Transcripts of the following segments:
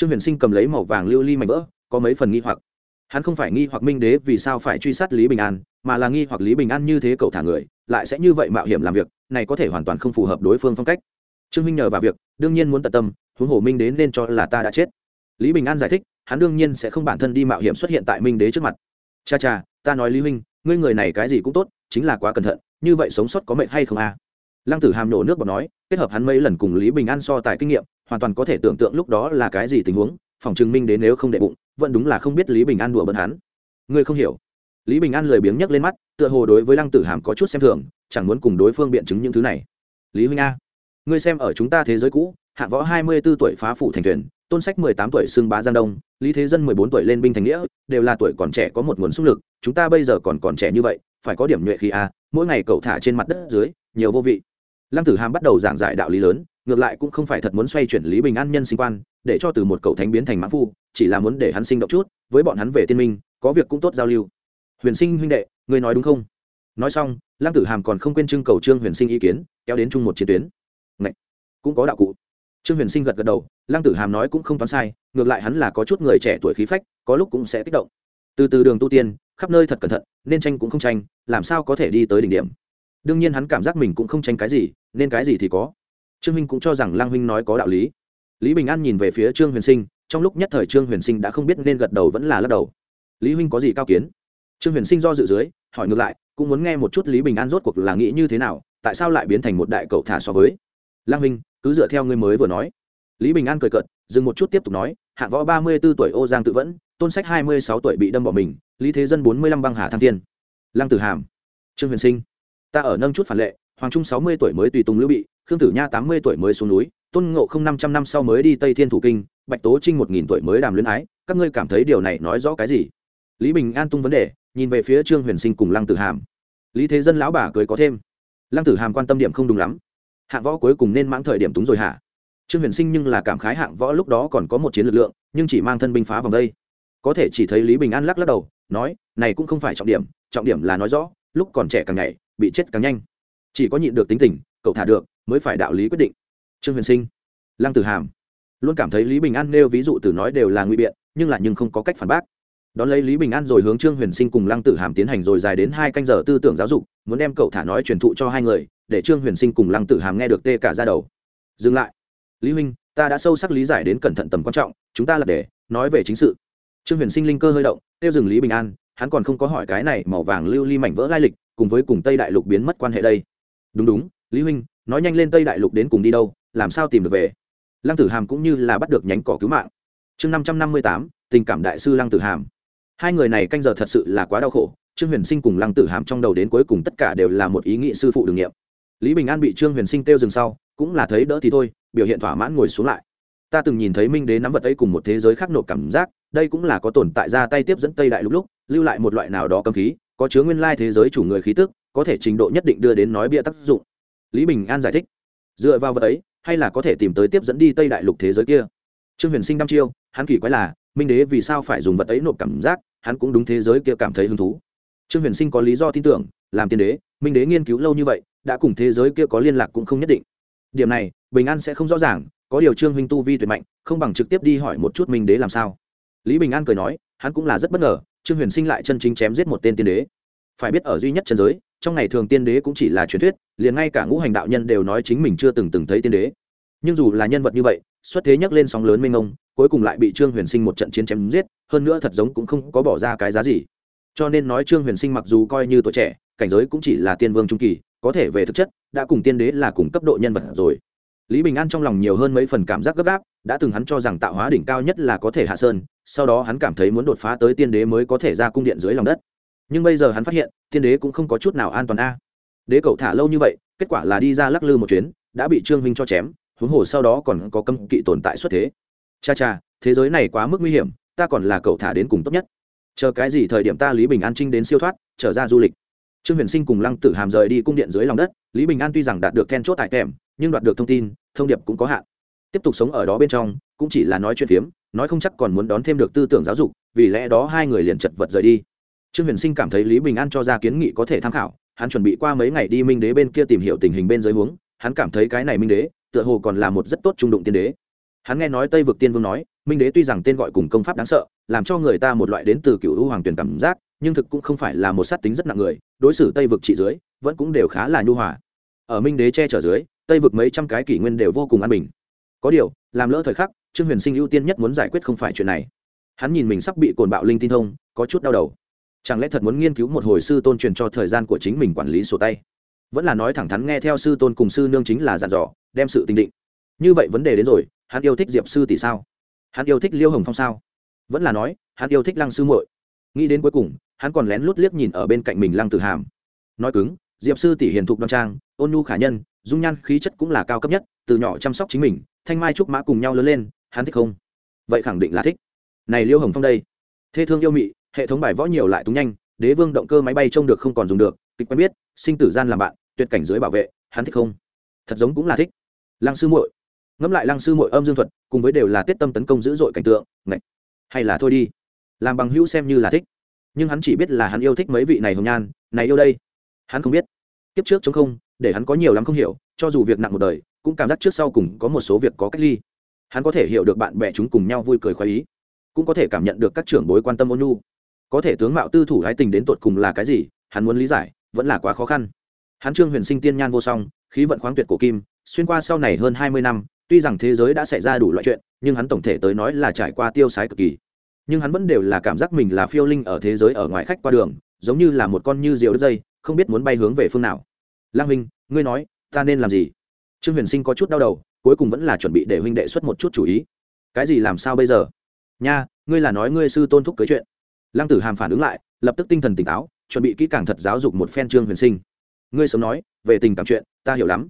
trương huyền sinh cầm lấy màu vàng lưu ly mảnh vỡ, có mấy phần nghi hoặc. Hắn không phải nghi hoặc minh đế vì sao phải truy sát lý bình an, mà là nghi hoặc lý bình an như thế cậu thả người, lại sẽ như vậy mạo hiểm làm việc, này có thể hoàn toàn không phù hợp đối phương phong cách. Trương minh nhờ vào việc, đương nhiên muốn tận tâm, huống hồ minh đế nên cho là ta đã chết. Lý bình an giải thích, hắn đương nhiên sẽ không bản thân đi mạo hiểm xuất hiện tại minh đế trước mặt. Cha cha, ta nói lý huynh, ngươi người này cái gì cũng tốt, chính là quá cẩn thận, như vậy sống sót có mệnh hay không a? À? lăng tử hàm nổ nước bọt nói, kết hợp hắn mấy lần cùng lý bình an so tài kinh nghiệm hoàn toàn có thể tưởng tượng lúc đó là cái gì tình huống, phòng chứng minh đến nếu không đệ bụng, vẫn đúng là không biết lý bình an đùa bận hắn. Ngươi không hiểu. Lý bình an lười biếng nhấc lên mắt, tựa hồ đối với lăng tử hàm có chút xem thường, chẳng muốn cùng đối phương biện chứng những thứ này. Lý huynh a, ngươi xem ở chúng ta thế giới cũ, hạ võ hai mươi b ố tuổi phá phủ thành thuyền, tôn sách mười tám tuổi xưng bá giang đông, lý thế dân mười bốn tuổi lên binh thành nghĩa, đều là tuổi còn trẻ có một nguồn sung lực, chúng ta bây giờ còn còn trẻ như vậy, phải có điểm nhuệ khi a, mỗi ngày cậu thả trên mặt đất dưới, nhiều vô vị lăng tử hàm bắt đầu giảng giải đạo lý lớn, ngược lại cũng không phải thật muốn xoay chuyển lý bình an nhân sinh quan, để cho từ một cậu thánh biến thành mãn phu, chỉ là muốn để hắn sinh động chút, với bọn hắn về tiên minh, có việc cũng tốt giao lưu. Huyền sinh huynh đệ, ngươi nói đúng không? Nói xong, lăng tử hàm còn không quên trưng cầu trương huyền sinh ý kiến, kéo đến chung một chiến tuyến. Ngậy! cũng có đạo cụ. Trương huyền sinh gật gật đầu, lăng tử hàm nói cũng không toán sai, ngược lại hắn là có chút người trẻ tuổi khí phách, có lúc cũng sẽ kích động. Từ từ đường tu tiên, khắp nơi thật cẩn thận, nên tranh cũng không tranh, làm sao có thể đi tới đỉnh điểm? Đương nhiên hắn cảm giác mình cũng không tranh cái gì, nên cái gì thì có. Trương huynh cũng cho rằng lang huynh nói có đạo lý. Lý bình an nhìn về phía trương huyền sinh, trong lúc nhất thời trương huyền sinh đã không biết nên gật đầu vẫn là lắc đầu. Lý huynh có gì cao kiến? Trương huyền sinh do dự dưới, hỏi ngược lại, cũng muốn nghe một chút lý bình an rốt cuộc là nghĩ như thế nào, tại sao lại biến thành một đại cậu thả so với? Lang huynh, cứ dựa theo ngươi mới vừa nói. Lý bình an cười cợt, dừng một chút tiếp tục nói, hạ võ ba mươi b ố tuổi ô giang tự vẫn, tôn sách hai mươi sáu tuổi bị đâm bỏ mình, lý thế dân bốn mươi lăm băng hà thăng tiên lăng tử hàm. Trương huyền sinh ta ở nâng chút phản lệ, hoàng trung sáu mươi tuổi mới tùy tùng lưu bị, khương tử nha tám mươi tuổi mới xuống núi, tôn ngộ không năm trăm năm sau mới đi tây thiên thủ kinh, bạch tố trinh một nghìn tuổi mới đàm luyến ái, các ngươi cảm thấy điều này nói rõ cái gì? Lý bình an tung vấn đề, nhìn về phía trương huyền sinh cùng lăng tử hàm. Lý thế dân lão bà cười có thêm. Lăng tử hàm quan tâm điểm không đúng lắm. Hạng võ cuối cùng nên mãng thời điểm túng rồi hả? Trương huyền sinh nhưng là cảm khái hạng võ lúc đó còn có một chiến lực lượng, nhưng chỉ mang thân binh phá vòng đây. Có thể chỉ thấy lý bình an lắc lắc đầu, nói, này cũng không phải trọng điểm trọng điểm là nói rõ, lúc còn trẻ càng ngày bị chết càng nhanh. Chỉ có nhịn được tính tình, cậu thả được, mới phải đạo lý quyết định. Trương huyền sinh, lăng tử hàm, luôn cảm thấy lý bình an nêu ví dụ từ nói đều là nguy biện, nhưng là nhưng không có cách phản bác. Đón lấy lý bình an rồi hướng trương huyền sinh cùng lăng tử hàm tiến hành rồi dài đến hai canh giờ tư tưởng giáo dục, muốn đem cậu thả nói truyền thụ cho hai người, để trương huyền sinh cùng lăng tử hàm nghe được tê cả ra đầu. Dừng lại. Lý huynh, ta đã sâu sắc lý giải đến cẩn thận tầm quan trọng, chúng ta là để nói về chính sự. Trương huyền sinh linh cơ hơi động, tiêu dừng lý bình an, hắn còn không có hỏi cái này màu vàng lưu ly mảnh vỡ lai lịch cùng với cùng tây đại lục biến mất quan hệ đây. Đúng đúng, lý huynh, nói nhanh lên tây đại lục đến cùng đi đâu, làm sao tìm được về? Lăng tử hàm cũng như là bắt được nhánh cỏ cứu mạng. Chương năm trăm năm mươi tám, tình cảm đại sư lăng tử hàm. Hai người này canh giờ thật sự là quá đau khổ, trương huyền sinh cùng lăng tử hàm trong đầu đến cuối cùng tất cả đều là một ý nghĩ sư phụ đường nghiệm lý bình an bị trương huyền sinh kêu dừng sau, cũng là thấy đỡ thì thôi, biểu hiện thỏa mãn ngồi xuống lại. Ta từng nhìn thấy minh đế nắm vật ấy cùng một thế giới khác nộp cảm giác, đây cũng là có tồn tại ra tay tiếp dẫn tây đại lúc lúc, lưu lại một loại nào đó cầm khí có chứa nguyên lai thế giới chủ người khí tức, có thể trình độ nhất định đưa đến nói bịa tác dụng. Lý bình an giải thích, dựa vào vật ấy, hay là có thể tìm tới tiếp dẫn đi tây đại lục thế giới kia. Trương huyền sinh đăm chiêu, hắn kỳ quái là, minh đế vì sao phải dùng vật ấy nộp cảm giác, hắn cũng đúng thế giới kia cảm thấy hứng thú. Trương huyền sinh có lý do tin tưởng, làm tiên đế, minh đế nghiên cứu lâu như vậy, đã cùng thế giới kia có liên lạc cũng không nhất định. Điểm này, bình an sẽ không rõ ràng, có điều trương huynh tu vi tuyệt mạnh, không bằng trực tiếp đi hỏi một chút minh đế làm sao. Lý bình an cười nói, hắn cũng là rất bất ngờ trương huyền sinh lại chân chính chém giết một tên tiên đế. Phải biết ở duy nhất chân giới, trong ngày thường tiên đế cũng chỉ là truyền thuyết, liền ngay cả ngũ hành đạo nhân đều nói chính mình chưa từng từng thấy tiên đế. Nhưng dù là nhân vật như vậy, xuất thế nhắc lên sóng lớn mênh mông, cuối cùng lại bị trương huyền sinh một trận chiến chém giết, hơn nữa thật giống cũng không có bỏ ra cái giá gì. Cho nên nói trương huyền sinh mặc dù coi như tuổi trẻ, cảnh giới cũng chỉ là tiên vương trung kỳ, có thể về thực chất, đã cùng tiên đế là cùng cấp độ nhân vật rồi. Lý bình an trong lòng nhiều hơn mấy phần cảm giác gấp gáp, đã từng hắn cho rằng tạo hóa đỉnh cao nhất là có thể hạ sơn sau đó hắn cảm thấy muốn đột phá tới tiên đế mới có thể ra cung điện dưới lòng đất. Nhưng bây giờ hắn phát hiện, tiên đế cũng không có chút nào an toàn a. Đế cậu thả lâu như vậy, kết quả là đi ra lắc lư một chuyến, đã bị trương huynh cho chém, huống hồ sau đó còn có cấm kỵ tồn tại xuất thế. Cha cha, thế giới này quá mức nguy hiểm, ta còn là cậu thả đến cùng tốt nhất. Chờ cái gì thời điểm ta lý bình an trinh đến siêu thoát, trở ra du lịch. Trương huyền sinh cùng lăng tử hàm rời đi cung điện dưới lòng đất, lý bình an tuy rằng đạt được then chốt tại kèm nhưng đoạt được thông tin, thông điệp cũng có hạn. Tiếp tục sống ở đó bên trong, cũng chỉ là nói chuyện phiếm nói không chắc còn muốn đón thêm được tư tưởng giáo dục, vì lẽ đó hai người liền chật vật rời đi. Trương huyền sinh cảm thấy lý bình an cho ra kiến nghị có thể tham khảo, hắn chuẩn bị qua mấy ngày đi minh đế bên kia tìm hiểu tình hình bên dưới huống, hắn cảm thấy cái này minh đế, tựa hồ còn là một rất tốt trung đụng tiên đế. Hắn nghe nói tây vực tiên vương nói, minh đế tuy rằng tên gọi cùng công pháp đáng sợ, làm cho người ta một loại đến từ cựu u hoàng tuyển cảm giác, nhưng thực cũng không phải là một sát tính rất nặng người, đối xử tây vực trị dưới, vẫn cũng đều khá là nhu hòa. Ở minh đế che chở dưới, tây vực mấy trăm cái kỷ nguyên đều vô cùng an bình. Có điều, làm lỡ thời khắc trương huyền sinh ưu tiên nhất muốn giải quyết không phải chuyện này. Hắn nhìn mình sắp bị cồn bạo linh tin thông, có chút đau đầu. Chẳng lẽ thật muốn nghiên cứu một hồi sư tôn truyền cho thời gian của chính mình quản lý sổ tay? Vẫn là nói thẳng thắn nghe theo sư tôn cùng sư nương chính là dặn dò, đem sự tình định. Như vậy vấn đề đến rồi, hắn yêu thích diệp sư tỷ sao? Hắn yêu thích liêu hồng phong sao? Vẫn là nói, hắn yêu thích lăng sư muội. Nghĩ đến cuối cùng, hắn còn lén lút liếc nhìn ở bên cạnh mình lăng tử hàm. Nói cứng, diệp sư tỷ hiền thục đoan trang, ôn nhu khả nhân, dung nhan khí chất cũng là cao cấp nhất, từ nhỏ chăm sóc chính mình, thanh mai trúc mã cùng nhau lớn lên hắn thích không? Vậy khẳng định là thích. Này liêu hồng phong đây. Thê thương yêu mị, hệ thống bài võ nhiều lại túng nhanh, đế vương động cơ máy bay trông được không còn dùng được, kịch quen biết, sinh tử gian làm bạn, tuyệt cảnh dưới bảo vệ, hắn thích không? Thật giống cũng là thích. Lăng sư muội. Ngẫm lại lăng sư muội âm dương thuật, cùng với đều là tiết tâm tấn công dữ dội cảnh tượng, ngạch. Hay là thôi đi. Làm bằng hữu xem như là thích. Nhưng hắn chỉ biết là hắn yêu thích mấy vị này hồng nhan, này yêu đây. Hắn không biết. Kiếp trước chống không, để hắn có nhiều lắm không hiểu, cho dù việc nặng một đời, cũng cảm giác trước sau cùng có một số việc có cách ly hắn có thể hiểu được bạn bè chúng cùng nhau vui cười khoái ý cũng có thể cảm nhận được các trưởng bối quan tâm ôn nhu. Có thể tướng mạo tư thủ hái tình đến tột cùng là cái gì hắn muốn lý giải vẫn là quá khó khăn. Hắn trương huyền sinh tiên nhan vô song khí vận khoáng tuyệt cổ kim xuyên qua sau này hơn hai mươi năm tuy rằng thế giới đã xảy ra đủ loại chuyện nhưng hắn tổng thể tới nói là trải qua tiêu sái cực kỳ. Nhưng hắn vẫn đều là cảm giác mình là phiêu linh ở thế giới ở ngoài khách qua đường giống như là một con như diều đứt dây không biết muốn bay hướng về phương nào. Lang Minh, ngươi nói ta nên làm gì? Trương huyền sinh có chút đau đầu cuối cùng vẫn là chuẩn bị để huynh đệ xuất một chút chủ ý. Cái gì làm sao bây giờ? Nha, ngươi là nói ngươi sư tôn thúc cưới chuyện. Lăng tử hàm phản ứng lại, lập tức tinh thần tỉnh táo, chuẩn bị kỹ càng thật giáo dục một phen trương huyền sinh. Ngươi sớm nói, về tình cảm chuyện, ta hiểu lắm.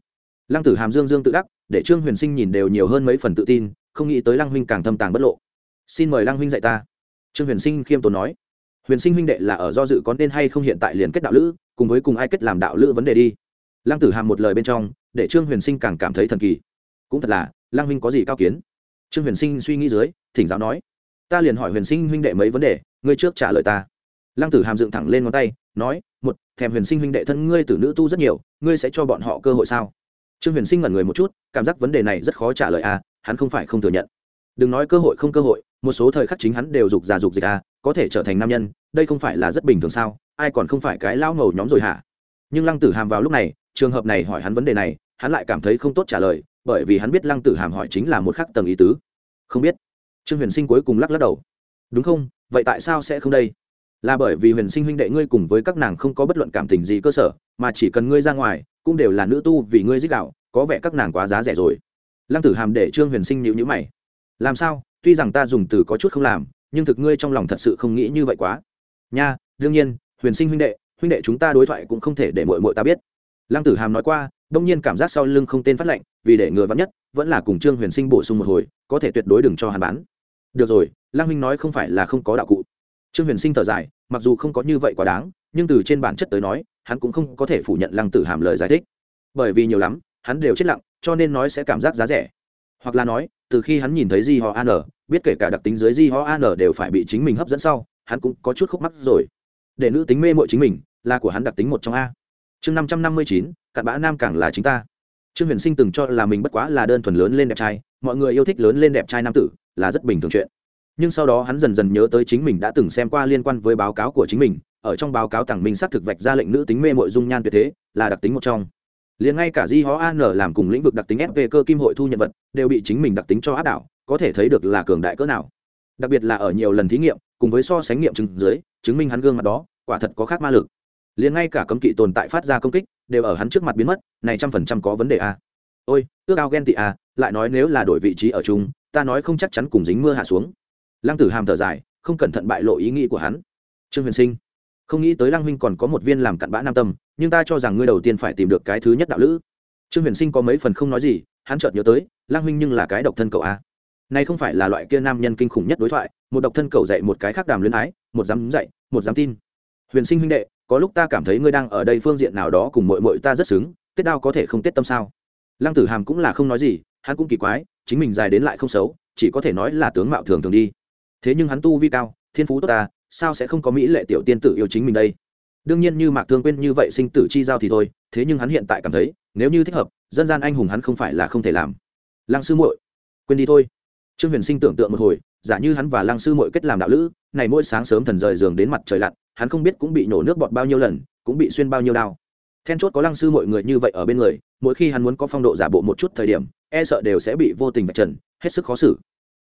Lăng tử hàm dương dương tự đắc, để trương huyền sinh nhìn đều nhiều hơn mấy phần tự tin, không nghĩ tới lăng huynh càng thâm tàng bất lộ. Xin mời lăng huynh dạy ta. Trương huyền sinh khiêm tốn nói. Huyền sinh huynh đệ là ở do dự có nên hay không hiện tại liền kết đạo lữ, cùng với cùng ai kết làm đạo lữ vấn đề đi. Lăng tử hàm một lời bên trong, để trương huyền sinh càng cảm thấy thần kỳ cũng thật là lang huynh có gì cao kiến? Trương huyền sinh suy nghĩ dưới, thỉnh giáo nói. Ta liền hỏi huyền sinh huynh đệ mấy vấn đề, ngươi trước trả lời ta. Lăng tử hàm dựng thẳng lên ngón tay, nói, một, thèm huyền sinh huynh đệ thân ngươi tử nữ tu rất nhiều, ngươi sẽ cho bọn họ cơ hội sao? Trương huyền sinh ngẩn người một chút, cảm giác vấn đề này rất khó trả lời à hắn không phải không thừa nhận. Đừng nói cơ hội không cơ hội, một số thời khắc chính hắn đều dục già dục dịch à có thể trở thành nam nhân, đây không phải là rất bình thường sao, ai còn không phải cái lao ngầu nhóm rồi hả? Nhưng lăng tử hàm vào lúc này, trường hợp này hỏi hắn vấn đề này, hắn lại cảm thấy không tốt trả lời bởi vì hắn biết lăng tử hàm hỏi chính là một khắc tầng ý tứ. Không biết. Trương huyền sinh cuối cùng lắc lắc đầu. Đúng không? Vậy tại sao sẽ không đây? Là bởi vì huyền sinh huynh đệ ngươi cùng với các nàng không có bất luận cảm tình gì cơ sở, mà chỉ cần ngươi ra ngoài, cũng đều là nữ tu vì ngươi dích đạo, có vẻ các nàng quá giá rẻ rồi. Lăng tử hàm để trương huyền sinh nhịu nhữ mày. Làm sao? Tuy rằng ta dùng từ có chút không làm, nhưng thực ngươi trong lòng thật sự không nghĩ như vậy quá. Nha, đương nhiên, huyền sinh huynh đệ huynh đệ chúng ta đối thoại cũng không thể để mội mội ta biết. Lăng tử hàm nói qua đông nhiên cảm giác sau lưng không tên phát lệnh, vì để ngừa vắn nhất, vẫn là cùng trương huyền sinh bổ sung một hồi, có thể tuyệt đối đừng cho hàn bán. Được rồi lang huynh nói không phải là không có đạo cụ. Trương huyền sinh thở dài, mặc dù không có như vậy quá đáng, nhưng từ trên bản chất tới nói, hắn cũng không có thể phủ nhận lăng tử hàm lời giải thích. Bởi vì nhiều lắm, hắn đều chết lặng, cho nên nói sẽ cảm giác giá rẻ. Hoặc là nói, từ khi hắn nhìn thấy di ho an biết kể cả đặc tính dưới di ho an đều phải bị chính mình hấp dẫn sau, hắn cũng có chút khúc mắc rồi. Để nữ tính mê mội chính mình, là của hắn đặc tính một trong a. Chương năm trăm năm mươi chín cặn bã nam càng là chính ta. Trương huyền sinh từng cho là mình bất quá là đơn thuần lớn lên đẹp trai, mọi người yêu thích lớn lên đẹp trai nam tử, là rất bình thường chuyện. Nhưng sau đó hắn dần dần nhớ tới chính mình đã từng xem qua liên quan với báo cáo của chính mình, ở trong báo cáo tàng minh xác thực vạch ra lệnh nữ tính mê mội dung nhan tuyệt thế, là đặc tính một trong. Liền ngay cả di hó an làm cùng lĩnh vực đặc tính fp cơ kim hội thu nhận vật, đều bị chính mình đặc tính cho áp đảo, có thể thấy được là cường đại cỡ nào. Đặc biệt là ở nhiều lần thí nghiệm, cùng với so sánh nghiệm chứng dưới, chứng minh hắn gương mặt đó, quả thật có khác ma lực. Liền ngay cả cấm kỵ tồn tại phát ra công kích đều ở hắn trước mặt biến mất, này trăm phần trăm có vấn đề a ôi, ước ao ghen tị a lại nói nếu là đổi vị trí ở chung, ta nói không chắc chắn cùng dính mưa hạ xuống. Lăng tử hàm thở dài, không cẩn thận bại lộ ý nghĩ của hắn. Trương huyền sinh, không nghĩ tới lăng huynh còn có một viên làm cặn bã nam tâm, nhưng ta cho rằng ngươi đầu tiên phải tìm được cái thứ nhất đạo lữ. Trương huyền sinh có mấy phần không nói gì, hắn chợt nhớ tới, lăng huynh nhưng là cái độc thân cậu a này không phải là loại kia nam nhân kinh khủng nhất đối thoại, một độc thân cậu dạy một cái khác đàm luyến ái, một dám dạy, một dám tin. Huyền sinh huynh đệ có lúc ta cảm thấy ngươi đang ở đây phương diện nào đó cùng mội mội ta rất xứng, tiết đao có thể không tiết tâm sao? Lăng tử hàm cũng là không nói gì, hắn cũng kỳ quái, chính mình dài đến lại không xấu, chỉ có thể nói là tướng mạo thường thường đi. Thế nhưng hắn tu vi cao, thiên phú tốt ta, sao sẽ không có mỹ lệ tiểu tiên tử yêu chính mình đây? Đương nhiên như mạc thương quên như vậy sinh tử chi giao thì thôi, thế nhưng hắn hiện tại cảm thấy, nếu như thích hợp, dân gian anh hùng hắn không phải là không thể làm. Lăng sư muội, quên đi thôi. Trương huyền sinh tưởng tượng một hồi, giả như hắn và lăng sư muội kết làm đạo lữ, này mỗi sáng sớm thần rời giường đến mặt trời lặn hắn không biết cũng bị nổ nước bọt bao nhiêu lần, cũng bị xuyên bao nhiêu đao. Then chốt có lăng sư mọi người như vậy ở bên người, mỗi khi hắn muốn có phong độ giả bộ một chút thời điểm e sợ đều sẽ bị vô tình vạch trần, hết sức khó xử.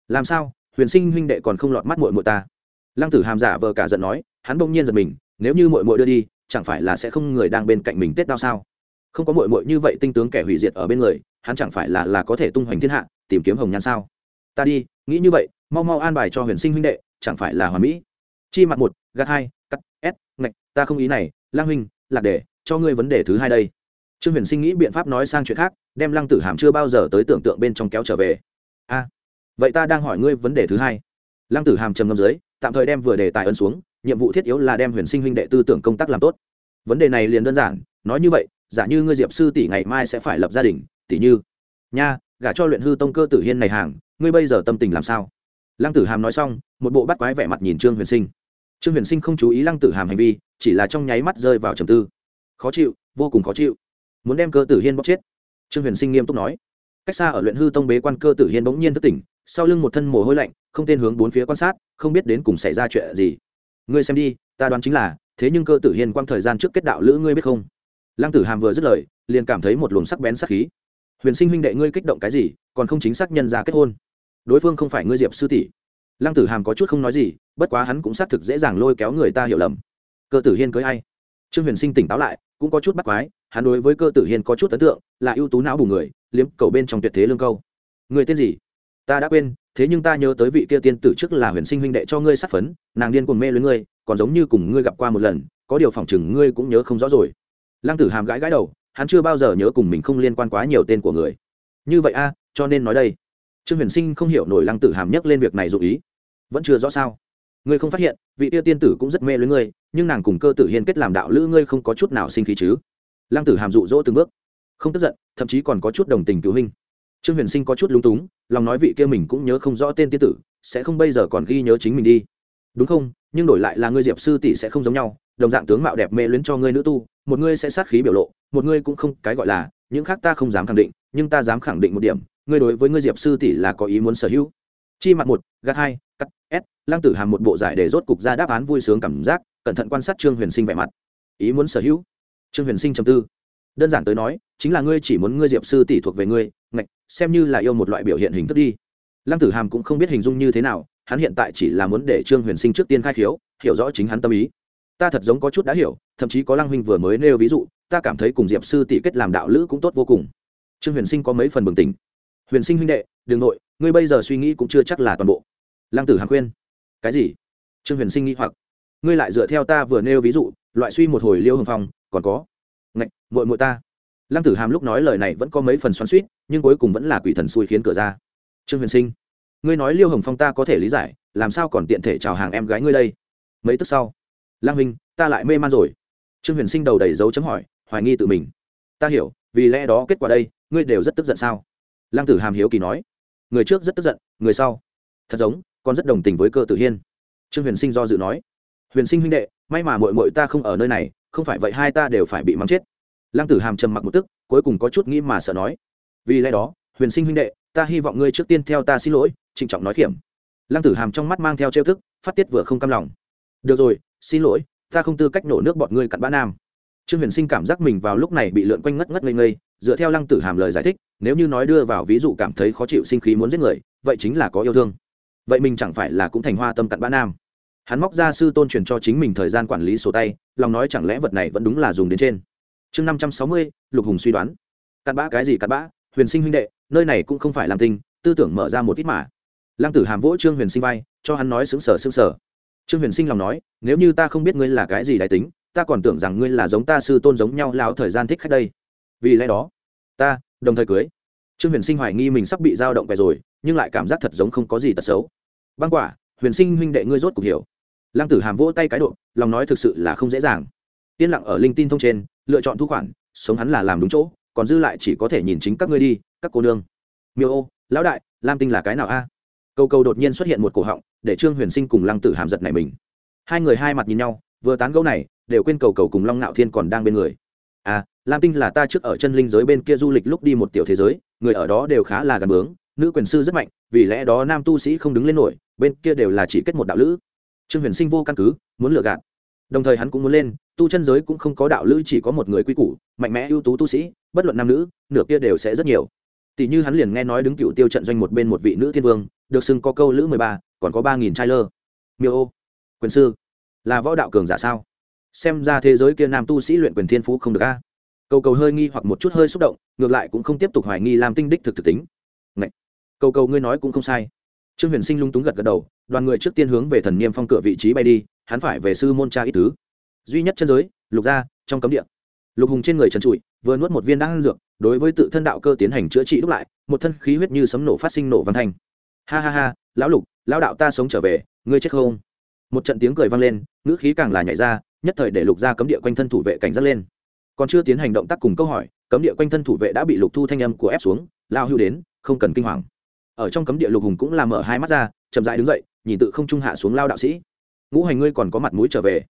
Làm sao? Huyền sinh huynh đệ còn không lọt mắt mội mội ta. Lăng tử hàm giả vờ cả giận nói, hắn bỗng nhiên giật mình, nếu như mội mội đưa đi, chẳng phải là sẽ không người đang bên cạnh mình tết đau sao? Không có mội mội như vậy tinh tướng kẻ hủy diệt ở bên người, hắn chẳng phải là là có thể tung hoành thiên hạ, tìm kiếm hồng nhan sao? Ta đi, nghĩ như vậy, mau mau an bài cho huyền sinh huynh đệ, chẳng phải là hòa mỹ. Chi mặt một gạt hai, cắt s ngạch, ta không ý này, lang huynh, lạc để cho ngươi vấn đề thứ hai đây. Trương huyền sinh nghĩ biện pháp nói sang chuyện khác, đem lăng tử hàm chưa bao giờ tới tưởng tượng bên trong kéo trở về. A, vậy ta đang hỏi ngươi vấn đề thứ hai. Lăng tử hàm trầm ngâm dưới, tạm thời đem vừa đề tài ấn xuống, nhiệm vụ thiết yếu là đem huyền sinh huynh đệ tư tưởng công tác làm tốt. Vấn đề này liền đơn giản, nói như vậy, giả như ngươi diệp sư tỷ ngày mai sẽ phải lập gia đình, tỷ như, nha, gả cho luyện hư tông cơ tử hiên này hàng, ngươi bây giờ tâm tình làm sao? Lăng tử hàm nói xong, một bộ bắt quái vẻ mặt nhìn trương huyền sinh trương huyền sinh không chú ý lăng tử hàm hành vi, chỉ là trong nháy mắt rơi vào trầm tư. Khó chịu, vô cùng khó chịu. Muốn đem cơ tử hiên bóc chết. Trương huyền sinh nghiêm túc nói. Cách xa ở luyện hư tông bế quan cơ tử hiên bỗng nhiên thất tỉnh, sau lưng một thân mồ hôi lạnh, không tên hướng bốn phía quan sát, không biết đến cùng xảy ra chuyện gì. Ngươi xem đi, ta đoán chính là, thế nhưng cơ tử hiên quang thời gian trước kết đạo lữ ngươi biết không? Lăng tử hàm vừa dứt lời, liền cảm thấy một luồng sắc bén sắc khí. Huyền sinh huynh đệ ngươi kích động cái gì, còn không chính xác nhân ra kết hôn. Đối phương không phải ngươi diệp sư tỷ lăng tử hàm có chút không nói gì, bất quá hắn cũng xác thực dễ dàng lôi kéo người ta hiểu lầm. Cơ tử hiên cưới ai? Trương huyền sinh tỉnh táo lại, cũng có chút bắt quái, hắn đối với cơ tử hiên có chút ấn tượng, là ưu tú não bù người, liếm cầu bên trong tuyệt thế lương câu. Người tên gì? Ta đã quên, thế nhưng ta nhớ tới vị kia tiên tử trước là huyền sinh huynh đệ cho ngươi sát phấn, nàng điên cuồng mê lưới ngươi, còn giống như cùng ngươi gặp qua một lần, có điều phỏng chừng ngươi cũng nhớ không rõ rồi. Lăng tử hàm gãi gãi đầu, hắn chưa bao giờ nhớ cùng mình không liên quan quá nhiều tên của người. Như vậy a, cho nên nói đây trương huyền sinh không hiểu nổi lăng tử hàm nhắc lên việc này dụ ý. Vẫn chưa rõ sao? Ngươi không phát hiện, vị tiêu tiên tử cũng rất mê lưới ngươi, nhưng nàng cùng cơ tử hiên kết làm đạo lữ ngươi không có chút nào sinh khí chứ? Lăng tử hàm dụ dỗ từng bước. Không tức giận, thậm chí còn có chút đồng tình cứu hình. trương huyền sinh có chút lúng túng, lòng nói vị kia mình cũng nhớ không rõ tên tiên tử, sẽ không bây giờ còn ghi nhớ chính mình đi. Đúng không? Nhưng đổi lại là ngươi diệp sư tỷ sẽ không giống nhau, đồng dạng tướng mạo đẹp mê luyến cho ngươi nữ tu, một ngươi sẽ sát khí biểu lộ, một ngươi cũng không cái gọi là, những khác ta không dám khẳng định, nhưng ta dám khẳng định một điểm ngươi đối với ngươi diệp sư tỷ là có ý muốn sở hữu. Chi mặt một, gạt hai, cắt s lăng tử hàm một bộ giải để rốt cục ra đáp án vui sướng cảm giác, cẩn thận quan sát trương huyền sinh vẻ mặt. Ý muốn sở hữu. Trương huyền sinh trầm tư. Đơn giản tới nói, chính là ngươi chỉ muốn ngươi diệp sư tỷ thuộc về ngươi, ngạch, xem như là yêu một loại biểu hiện hình thức đi. Lăng tử hàm cũng không biết hình dung như thế nào, hắn hiện tại chỉ là muốn để trương huyền sinh trước tiên khai khiếu, hiểu rõ chính hắn tâm ý. Ta thật giống có chút đã hiểu, thậm chí có lăng huynh vừa mới nêu ví dụ, ta cảm thấy cùng diệp sư tỷ kết làm đạo lữ cũng tốt vô cùng. Trương huyền sinh có mấy phần bừng tỉnh huyền sinh huynh đệ đ ừ n g nội, ngươi bây giờ suy nghĩ cũng chưa chắc là toàn bộ. Lăng tử hàm khuyên. Cái gì? Trương huyền sinh nghĩ hoặc. Ngươi lại dựa theo ta vừa nêu ví dụ, loại suy một hồi liêu hồng phong, còn có. Ngạch, muội muội ta. Lăng tử hàm lúc nói lời này vẫn có mấy phần xoắn suýt nhưng cuối cùng vẫn là quỷ thần xui khiến cửa ra. Trương huyền sinh, ngươi nói liêu hồng phong ta có thể lý giải, làm sao còn tiện thể chào hàng em gái ngươi đây? Mấy tức sau lang huynh, ta lại mê man rồi. Trương huyền sinh đầu đầy dấu chấm hỏi, hoài nghi tự mình. Ta hiểu, vì lẽ đó kết quả đây, ngươi đều rất tức giận sao? Lăng tử hàm hiếu kỳ nói, người trước rất tức giận, người sau? Thật giống, con rất đồng tình với cơ tử hiên. Trương huyền sinh do dự nói, huyền sinh huynh đệ, may mà mội mội ta không ở nơi này, không phải vậy hai ta đều phải bị mắng chết. Lăng tử hàm trầm mặc một tức, cuối cùng có chút nghĩ mà sợ nói, vì lẽ đó, huyền sinh huynh đệ, ta hy vọng ngươi trước tiên theo ta xin lỗi, trịnh trọng nói kiểm lăng tử hàm trong mắt mang theo trêu thức phát tiết vừa không cam lòng. Được rồi, xin lỗi, ta không tư cách nổ nước bọn ngươi cặn bã nam. Trương huyền sinh cảm giác mình vào lúc này bị lượn quanh ngất ngất ngây ngây dựa theo lăng tử hàm lời giải thích, nếu như nói đưa vào ví dụ cảm thấy khó chịu sinh khí muốn giết người, vậy chính là có yêu thương. Vậy mình chẳng phải là cũng thành hoa tâm cặn bã nam. Hắn móc ra sư tôn truyền cho chính mình thời gian quản lý sổ tay, lòng nói chẳng lẽ vật này vẫn đúng là dùng đến trên. Chương năm trăm sáu mươi, lục hùng suy đoán. Cặn bã cái gì cặn bã? Huyền sinh huynh đệ, nơi này cũng không phải làm tinh tư tưởng mở ra một ít mà. Lăng tử hàm vỗ trương huyền sinh vai, cho hắn nói xứng sở xứng sở trương huyền sinh lòng nói, nếu như ta không biết ngươi là cái gì đại tính, ta còn tưởng rằng ngươi là giống ta sư tôn giống nhau lao thời gian thích khách đây vì lẽ đó, ta đồng thời cưới. Trương huyền sinh hoài nghi mình sắp bị dao động về rồi, nhưng lại cảm giác thật giống không có gì tật xấu. Băng quả, huyền sinh huynh đệ ngươi rốt cuộc hiểu. Lăng tử hàm vỗ tay cái độ, lòng nói thực sự là không dễ dàng. Yên lặng ở linh tin thông trên, lựa chọn thu khoản, sống hắn là làm đúng chỗ, còn dư lại chỉ có thể nhìn chính các ngươi đi, các cô nương. Miêu ô, lão đại, lam tinh là cái nào a? À? câu câu đột nhiên xuất hiện một cổ họng, để trương huyền sinh cùng lăng tử hàm giật này mình. Hai người hai mặt nhìn nhau, vừa tán gẫu này, đều quên cầu cầu cùng long ngạo thiên còn đang bên người. À lam tinh là ta trước ở chân linh giới bên kia du lịch lúc đi một tiểu thế giới, người ở đó đều khá là gần bướng, nữ quyền sư rất mạnh, vì lẽ đó nam tu sĩ không đứng lên nổi, bên kia đều là chỉ kết một đạo lữ. Trương huyền sinh vô căn cứ, muốn lừa gạt. Đồng thời hắn cũng muốn lên, tu chân giới cũng không có đạo lữ, chỉ có một người quy củ, mạnh mẽ ưu tú tu sĩ, bất luận nam nữ, nửa kia đều sẽ rất nhiều. Tỷ như hắn liền nghe nói đứng cựu tiêu trận doanh một bên một vị nữ thiên vương, được xưng có câu lữ mười ba, còn có ba nghìn trai lơ. Miêu ô, quyền sư, là võ đạo cường giả sao? Xem ra thế giới kia nam tu sĩ luyện quyền thiên phú không được a cầu cầu hơi nghi hoặc một chút hơi xúc động, ngược lại cũng không tiếp tục hoài nghi làm tinh đích thực thực tính. Ngậy! cầu cầu ngươi nói cũng không sai. Trương huyền sinh lung túng gật gật đầu, đoàn người trước tiên hướng về thần niêm phong cửa vị trí bay đi, hắn phải về sư môn cha ít tứ. Duy nhất chân giới, lục gia, trong cấm địa. Lục hùng trên người trần trụi, vừa nuốt một viên đan dược, đối với tự thân đạo cơ tiến hành chữa trị đúc lại, một thân khí huyết như sấm nổ phát sinh nổ văn thanh. Ha ha ha, lão lục, lão đạo ta sống trở về, ngươi chết không? Một trận tiếng cười vang lên, ngữ khí càng là nhảy ra, nhất thời để lục gia cấm địa quanh thân thủ vệ cảnh giác lên còn chưa tiến hành động tác cùng câu hỏi, cấm địa quanh thân thủ vệ đã bị lục thu thanh âm của ép xuống, lao hưu đến, không cần kinh hoàng. Ở trong cấm địa lục hùng cũng làm mở hai mắt ra, chậm dại đứng dậy, nhìn tự không trung hạ xuống lao đạo sĩ. Ngũ hành ngươi còn có mặt mũi trở về.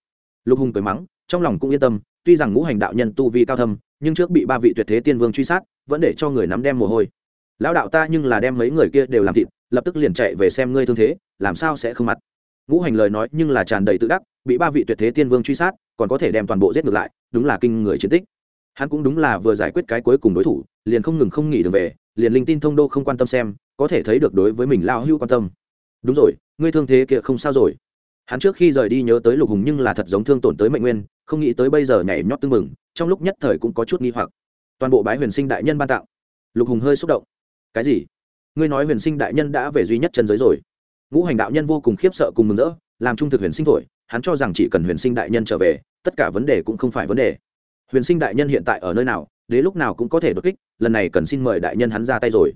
Lục hùng cười mắng, trong lòng cũng yên tâm, tuy rằng ngũ hành đạo nhân tu vi cao thâm, nhưng trước bị ba vị tuyệt thế tiên vương truy sát, vẫn để cho người nắm đem mồ hôi. Lão đạo ta nhưng là đem mấy người kia đều làm thịt, lập tức liền chạy về xem ngươi thương thế, làm sao sẽ không mặt. Ngũ hành lời nói nhưng là tràn đầy tự đắc, bị ba vị tuyệt thế tiên vương truy sát còn có thể đem toàn bộ giết ngược lại, đúng là kinh người chiến tích. Hắn cũng đúng là vừa giải quyết cái cuối cùng đối thủ, liền không ngừng không nghỉ đường về, liền linh tin thông đô không quan tâm xem, có thể thấy được đối với mình lao hưu quan tâm. Đúng rồi, ngươi thương thế kia không sao rồi. Hắn trước khi rời đi nhớ tới lục hùng nhưng là thật giống thương tổn tới mệnh nguyên, không nghĩ tới bây giờ nhảy nhót tưng mừng trong lúc nhất thời cũng có chút nghi hoặc. Toàn bộ bái huyền sinh đại nhân ban tặng. Lục hùng hơi xúc động. Cái gì? Ngươi nói huyền sinh đại nhân đã về duy nhất chân giới rồi. Ngũ hành đạo nhân vô cùng khiếp sợ cùng mừng rỡ, làm trung thực huyền sinh thổi hắn cho rằng chỉ cần huyền sinh đại nhân trở về, tất cả vấn đề cũng không phải vấn đề. Huyền sinh đại nhân hiện tại ở nơi nào đế lúc nào cũng có thể đột kích, lần này cần xin mời đại nhân hắn ra tay rồi.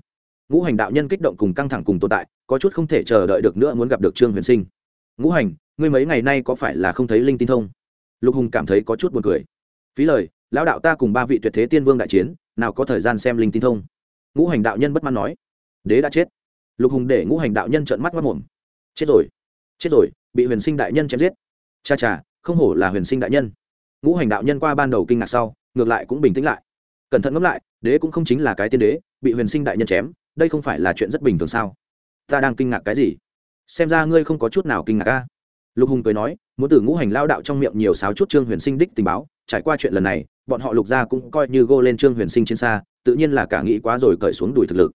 Ngũ hành đạo nhân kích động cùng căng thẳng cùng tồn tại, có chút không thể chờ đợi được nữa muốn gặp được trương huyền sinh. Ngũ hành, ngươi mấy ngày nay có phải là không thấy linh tin thông? Lục hùng cảm thấy có chút buồn cười. Phí lời, lão đạo ta cùng ba vị tuyệt thế tiên vương đại chiến, nào có thời gian xem linh tin thông? Ngũ hành đạo nhân bất mãn nói. Đế đã chết. Lục hùng để ngũ hành đạo nhân trợn mắt mất mồm chết rồi. Chết rồi bị huyền sinh đại nhân chém giết. Cha cha, không hổ là huyền sinh đại nhân. Ngũ hành đạo nhân qua ban đầu kinh ngạc sau, ngược lại cũng bình tĩnh lại. Cẩn thận ngẫm lại, đế cũng không chính là cái tiên đế, bị huyền sinh đại nhân chém, đây không phải là chuyện rất bình thường sao? Ta đang kinh ngạc cái gì? Xem ra ngươi không có chút nào kinh ngạc ca lục hùng cười nói, muốn từ ngũ hành lao đạo trong miệng nhiều sáo chút trương huyền sinh đích tình báo, trải qua chuyện lần này, bọn họ lục gia cũng coi như gô lên trương huyền sinh trên xa, tự nhiên là cả nghĩ quá rồi cởi xuống đuổi thực lực.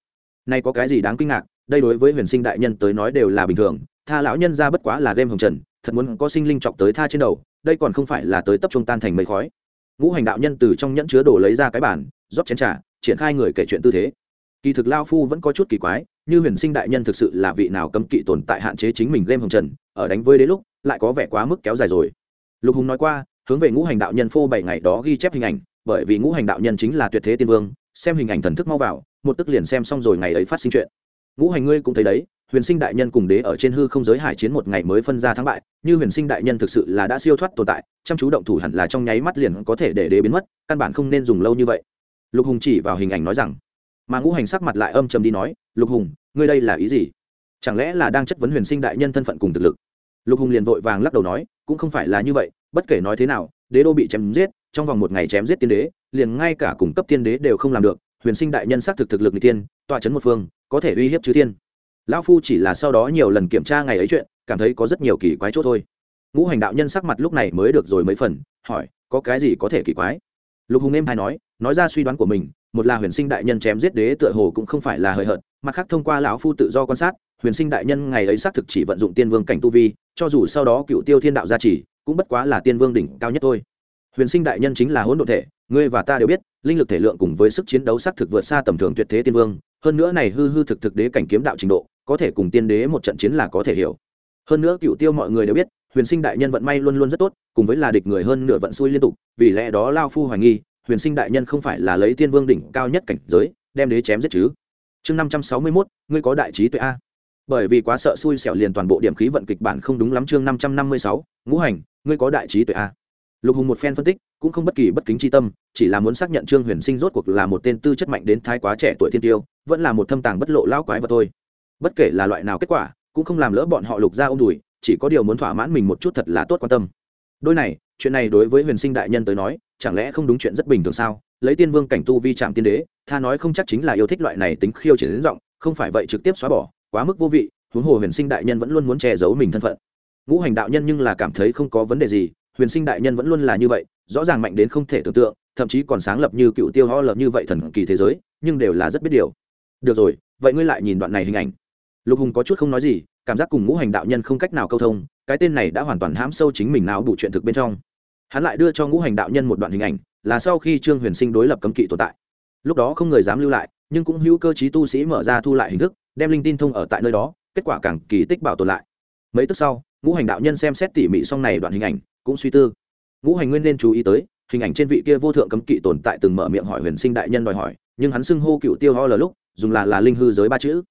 Nay có cái gì đáng kinh ngạc, đây đối với huyền sinh đại nhân tới nói đều là bình thường tha lão nhân ra bất quá là game hồng trần, thật muốn có sinh linh chọc tới tha trên đầu, đây còn không phải là tới tập trung tan thành mây khói. Ngũ hành đạo nhân từ trong nhẫn chứa đồ lấy ra cái bản rót chén trà, triển khai người kể chuyện tư thế. Kỳ thực lao phu vẫn có chút kỳ quái, như huyền sinh đại nhân thực sự là vị nào cấm kỵ tồn tại hạn chế chính mình game hồng trần, ở đánh với đến lúc, lại có vẻ quá mức kéo dài rồi. Lục hùng nói qua, hướng về ngũ hành đạo nhân phô bảy ngày đó ghi chép hình ảnh, bởi vì ngũ hành đạo nhân chính là tuyệt thế tiên vương, xem hình ảnh thần thức mau vào, một tức liền xem xong rồi ngày ấy phát sinh chuyện. Ngũ hành ngươi cũng thấy đấy huyền sinh đại nhân cùng đế ở trên hư không giới hải chiến một ngày mới phân ra thắng bại, như huyền sinh đại nhân thực sự là đã siêu thoát tồn tại, chăm chú động thủ hẳn là trong nháy mắt liền có thể để đế biến mất, căn bản không nên dùng lâu như vậy. Lục hùng chỉ vào hình ảnh nói rằng, mà ngũ hành sắc mặt lại âm trầm đi nói, lục hùng, ngươi đây là ý gì? Chẳng lẽ là đang chất vấn huyền sinh đại nhân thân phận cùng thực lực? Lục hùng liền vội vàng lắc đầu nói, cũng không phải là như vậy, bất kể nói thế nào, đế đô bị chém giết, trong vòng một ngày chém giết tiên đế, liền ngay cả cung cấp tiên đế đều không làm được, huyền sinh đại nhân xác thực thực lực n g tiên tọa chấn một phương, có thể uy hiếp chứ tiên lão phu chỉ là sau đó nhiều lần kiểm tra ngày ấy chuyện, cảm thấy có rất nhiều kỳ quái chỗ thôi. Ngũ hành đạo nhân sắc mặt lúc này mới được rồi mấy phần, hỏi, có cái gì có thể kỳ quái? Lục hùng em hay nói nói ra suy đoán của mình, một là huyền sinh đại nhân chém giết đế tựa hồ cũng không phải là hời hợt, mặt khác thông qua lão phu tự do quan sát, huyền sinh đại nhân ngày ấy xác thực chỉ vận dụng tiên vương cảnh tu vi, cho dù sau đó cựu tiêu thiên đạo gia trì, cũng bất quá là tiên vương đỉnh cao nhất thôi. Huyền sinh đại nhân chính là hỗn độn thể, ngươi và ta đều biết, linh lực thể lượng cùng với sức chiến đấu xác thực vượt xa tầm thường tuyệt thế tiên vương hơn nữa này hư hư thực thực đế cảnh kiếm đạo trình độ, có thể cùng tiên đế một trận chiến là có thể hiểu. Hơn nữa cựu tiêu mọi người đều biết, huyền sinh đại nhân vận may luôn luôn rất tốt, cùng với là địch người hơn nửa vận xui liên tục, vì lẽ đó lao phu hoài nghi, huyền sinh đại nhân không phải là lấy tiên vương đỉnh cao nhất cảnh giới, đem đế chém giết chứ. Chương năm trăm sáu mươi mốt, ngươi có đại trí tuệ a. Bởi vì quá sợ xui xẻo liền toàn bộ điểm khí vận kịch bản không đúng lắm chương năm trăm năm mươi sáu, ngũ hành, ngươi có đại trí tuệ a lục hùng một phen phân tích, cũng không bất kỳ bất kính tri tâm, chỉ là muốn xác nhận trương huyền sinh rốt cuộc là một tên tư chất mạnh đến thái quá trẻ tuổi thiên tiêu, vẫn là một thâm tàng bất lộ lão quái vật thôi. Bất kể là loại nào kết quả, cũng không làm lỡ bọn họ lục ra ôm đùi, chỉ có điều muốn thỏa mãn mình một chút thật là tốt quan tâm. Đôi này, chuyện này đối với huyền sinh đại nhân tới nói, chẳng lẽ không đúng chuyện rất bình thường sao? Lấy tiên vương cảnh tu vi trạm tiên đế, tha nói không chắc chính là yêu thích loại này tính khiêu triển đến giọng, không phải vậy trực tiếp xóa bỏ, quá mức vô vị, huống hồ huyền sinh đại nhân vẫn luôn muốn che giấu mình thân phận. Ngũ hành đạo nhân nhưng là cảm thấy không có vấn đề gì huyền sinh đại nhân vẫn luôn là như vậy, rõ ràng mạnh đến không thể tưởng tượng, thậm chí còn sáng lập như cựu tiêu ho lập như vậy thần kỳ thế giới, nhưng đều là rất biết điều. Được rồi, vậy ngươi lại nhìn đoạn này hình ảnh. Lục hùng có chút không nói gì, cảm giác cùng ngũ hành đạo nhân không cách nào câu thông, cái tên này đã hoàn toàn hãm sâu chính mình não đủ chuyện thực bên trong. Hắn lại đưa cho ngũ hành đạo nhân một đoạn hình ảnh, là sau khi trương huyền sinh đối lập cấm kỵ tồn tại. Lúc đó không người dám lưu lại, nhưng cũng hữu cơ chí tu sĩ mở ra thu lại hình thức, đem linh tin thông ở tại nơi đó, kết quả càng kỳ tích bảo tồn lại. Mấy tức sau, ngũ hành đạo nhân xem xét tỉ mỉ xong này đoạn hình ảnh cũng suy tư. Ngũ hành nguyên nên chú ý tới, hình ảnh trên vị kia vô thượng cấm kỵ tồn tại từng mở miệng hỏi huyền sinh đại nhân đòi hỏi, nhưng hắn xưng hô cựu tiêu ho lờ lúc, dùng là là linh hư giới ba chữ.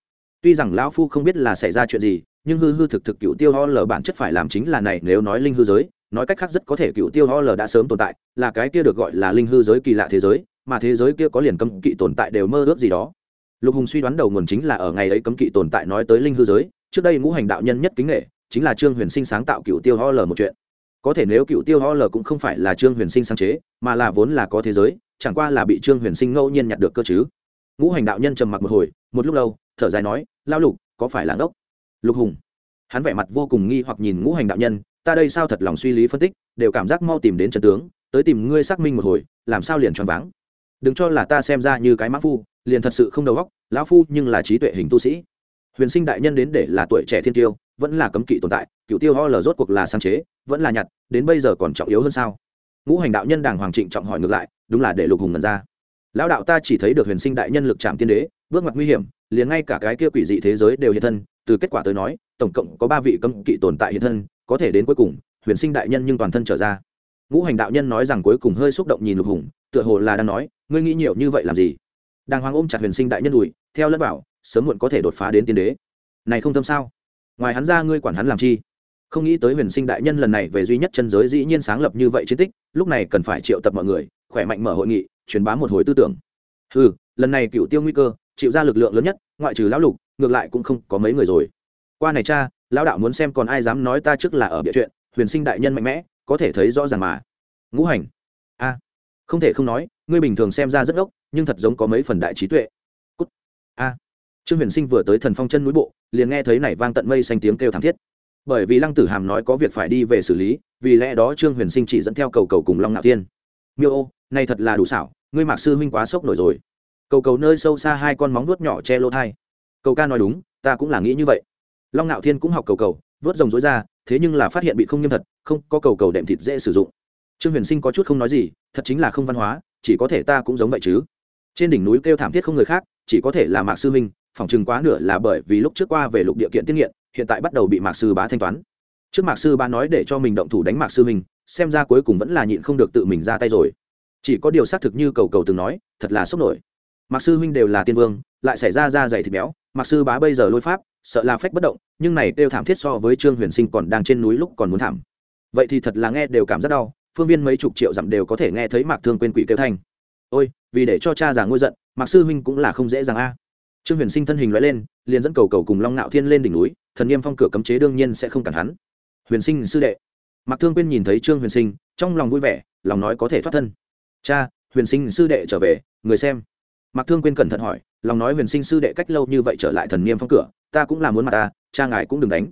Tuy rằng lão phu không biết là xảy ra chuyện gì, nhưng hư hư thực thực cựu tiêu ho lờ bản chất phải làm chính là này, nếu nói linh hư giới, nói cách khác rất có thể cựu tiêu ho lờ đã sớm tồn tại, là cái kia được gọi là linh hư giới kỳ lạ thế giới, mà thế giới kia có liền cấm kỵ tồn tại đều mơ ước gì đó. Lục hùng suy đoán đầu nguồn chính là ở ngày ấy cấm kỵ tồn tại nói tới linh hư giới, trước đây ngũ hành đạo nhân nhất kính nghệ chính là trương huyền sinh sáng tạo cựu tiêu ho lờ một chuyện có thể nếu cựu tiêu ho lờ cũng không phải là trương huyền sinh sáng chế, mà là vốn là có thế giới, chẳng qua là bị trương huyền sinh ngẫu nhiên nhặt được cơ chứ. Ngũ hành đạo nhân trầm mặc một hồi, một lúc lâu, thở dài nói lao lục, có phải là ngốc? Lục hùng, hắn vẻ mặt vô cùng nghi hoặc nhìn ngũ hành đạo nhân, ta đây sao thật lòng suy lý phân tích, đều cảm giác mau tìm đến trần tướng, tới tìm ngươi xác minh một hồi, làm sao liền choáng váng? Đừng cho là ta xem ra như cái mã phu, liền thật sự không đầu óc, lão phu nhưng là trí tuệ hình tu sĩ. Huyền sinh đại nhân đến để là tuổi trẻ thiên tiêu vẫn là cấm kỵ tồn tại, cựu tiêu ho lờ rốt cuộc là sáng chế, vẫn là nhặt, đến bây giờ còn trọng yếu hơn sao? Ngũ hành đạo nhân đàng hoàng trịnh trọng hỏi ngược lại, đúng là để lục hùng ngần ra. Lão đạo ta chỉ thấy được huyền sinh đại nhân lực chạm tiên đế, bước mặt nguy hiểm, liền ngay cả cái kia quỷ dị thế giới đều hiện thân, từ kết quả tới nói, tổng cộng có ba vị cấm kỵ tồn tại hiện thân, có thể đến cuối cùng, huyền sinh đại nhân nhưng toàn thân trở ra. Ngũ hành đạo nhân nói rằng cuối cùng hơi xúc động nhìn lục hùng, tựa hồ là đang nói, ngươi nghĩ nhiều như vậy làm gì? Đàng hoàng ôm chặt huyền sinh đại nhân đùi, theo lẫn bảo sớm muộn có thể đột phá đến tiên đế. Này không thâm sao? Ngoài hắn ra ngươi quản hắn làm chi? Không nghĩ tới huyền sinh đại nhân lần này về duy nhất chân giới dĩ nhiên sáng lập như vậy chiến tích, lúc này cần phải triệu tập mọi người, khỏe mạnh mở hội nghị, truyền bá một hồi tư tưởng. Ừ lần này cựu tiêu nguy cơ, chịu ra lực lượng lớn nhất, ngoại trừ lão lục, ngược lại cũng không có mấy người rồi. Qua này cha, lão đạo muốn xem còn ai dám nói ta trước là ở bịa chuyện, huyền sinh đại nhân mạnh mẽ, có thể thấy rõ ràng mà. Ngũ hành. A. Không thể không nói, ngươi bình thường xem ra rất ốc nhưng thật giống có mấy phần đại trí tuệ. Cút. A trương huyền sinh vừa tới thần phong chân núi bộ, liền nghe thấy này vang tận mây xanh tiếng kêu thảm thiết. Bởi vì lăng tử hàm nói có việc phải đi về xử lý, vì lẽ đó trương huyền sinh chỉ dẫn theo cầu cầu cùng long ngạo tiên miêu ô, này thật là đủ xảo, ngươi mạc sư huynh quá sốc nổi rồi. Cầu cầu nơi sâu xa hai con móng vuốt nhỏ che lỗ thai. Cầu ca nói đúng, ta cũng là nghĩ như vậy. Long ngạo thiên cũng học cầu cầu vớt rồng rối ra, thế nhưng là phát hiện bị không nghiêm thật, không có cầu cầu đệm thịt dễ sử dụng. Trương huyền sinh có chút không nói gì, thật chính là không văn hóa, chỉ có thể ta cũng giống vậy chứ. Trên đỉnh núi kêu thảm thiết không người khác, chỉ có thể là mạc sư huynh phòng chừng quá nửa là bởi vì lúc trước qua về lục địa kiện tiết nghiện, hiện tại bắt đầu bị mạc sư bá thanh toán. Trước mạc sư bá nói để cho mình động thủ đánh mạc sư mình xem ra cuối cùng vẫn là nhịn không được tự mình ra tay rồi. Chỉ có điều xác thực như cầu cầu từng nói, thật là sốc nổi. Mạc sư huynh đều là tiên vương, lại xảy ra da dày thịt béo, mạc sư bá bây giờ lôi pháp, sợ là phách bất động, nhưng này đều thảm thiết so với trương huyền sinh còn đang trên núi lúc còn muốn thảm. Vậy thì thật là nghe đều cảm rất đau, phương viên mấy chục triệu dặm đều có thể nghe thấy mạc thương quên quỷ kêu thanh. Ôi, vì để cho cha già ngôi giận, mạc sư huynh cũng là không dễ dàng a trương huyền sinh thân hình loại lên, liền dẫn cầu cầu cùng long nạo thiên lên đỉnh núi, thần niêm phong cửa cấm chế đương nhiên sẽ không cản hắn. Huyền sinh sư đệ. Mạc thương quyên nhìn thấy trương huyền sinh, trong lòng vui vẻ, lòng nói có thể thoát thân. Cha, huyền sinh sư đệ trở về, người xem. Mạc thương quyên cẩn thận hỏi, lòng nói huyền sinh sư đệ cách lâu như vậy trở lại thần niêm phong cửa, ta cũng là muốn mặt ta, cha ngài cũng đừng đánh.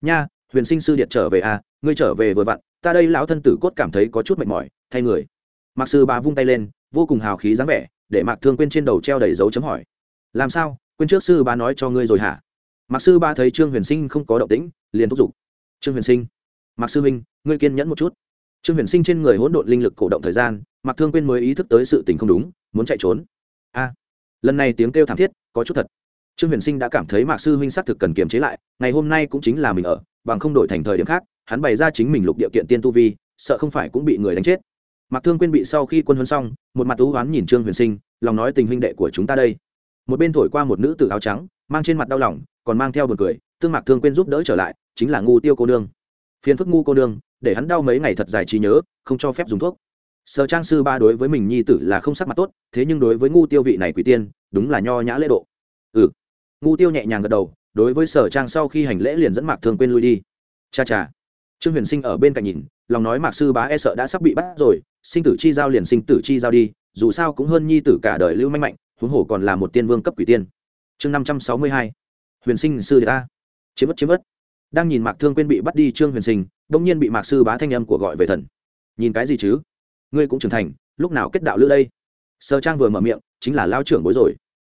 Nha, huyền sinh sư điện trở về à ngươi trở về vừa vặn, ta đây lão thân tử cốt cảm thấy có chút mệt mỏi, thay người. Mạc sư bá vung tay lên, vô cùng hào khí dáng vẻ, để mạc thương quên trên đầu treo đầy dấu chấm hỏi làm sao? Quên trước sư ba nói cho ngươi rồi hả? Mặc sư ba thấy trương huyền sinh không có động tĩnh, liền thúc giục. Trương huyền sinh, Mặc sư minh ngươi kiên nhẫn một chút. Trương huyền sinh trên người hỗn độn linh lực cổ động thời gian, mặc thương quên mới ý thức tới sự tình không đúng, muốn chạy trốn. A, lần này tiếng kêu thảm thiết, có chút thật. Trương huyền sinh đã cảm thấy mạc sư huynh xác thực cần kiềm chế lại, ngày hôm nay cũng chính là mình ở, bằng không đổi thành thời điểm khác, hắn bày ra chính mình lục địa kiện tiên tu vi, sợ không phải cũng bị người đánh chết. Mạc thương quên bị sau khi quân huấn xong, một mặt thú hoán nhìn trương huyền sinh, lòng nói tình huynh đệ của chúng ta đây một bên thổi qua một nữ tử áo trắng, mang trên mặt đau lòng, còn mang theo buồn cười, tương mạc thương quên giúp đỡ trở lại, chính là ngu tiêu cô nương. Phiền phức ngu cô nương, để hắn đau mấy ngày thật dài trí nhớ, không cho phép dùng thuốc. Sở trang sư ba đối với mình nhi tử là không sắc mặt tốt, thế nhưng đối với ngu tiêu vị này quỷ tiên, đúng là nho nhã lễ độ. Ừ. Ngu tiêu nhẹ nhàng gật đầu, đối với sở trang sau khi hành lễ liền dẫn mạc thương quên lui đi. Cha cha. Trương huyền sinh ở bên cạnh nhìn, lòng nói mạc sư bá e sợ đã sắp bị bắt rồi, sinh tử chi giao liền sinh tử chi giao đi, dù sao cũng hơn nhi tử cả đời lưu manh mạnh huống hồ còn là một tiên vương cấp quỷ tiên. Chương năm trăm sáu mươi hai. Huyền sinh sư đệ ta. Chiếm mất chiếm mất đang nhìn mạc thương quên bị bắt đi trương huyền sinh, bỗng nhiên bị mạc sư bá thanh âm của gọi về thần. Nhìn cái gì chứ? Ngươi cũng trưởng thành, lúc nào kết đạo lữ đây? Sơ trang vừa mở miệng, chính là lao trưởng bối rồi.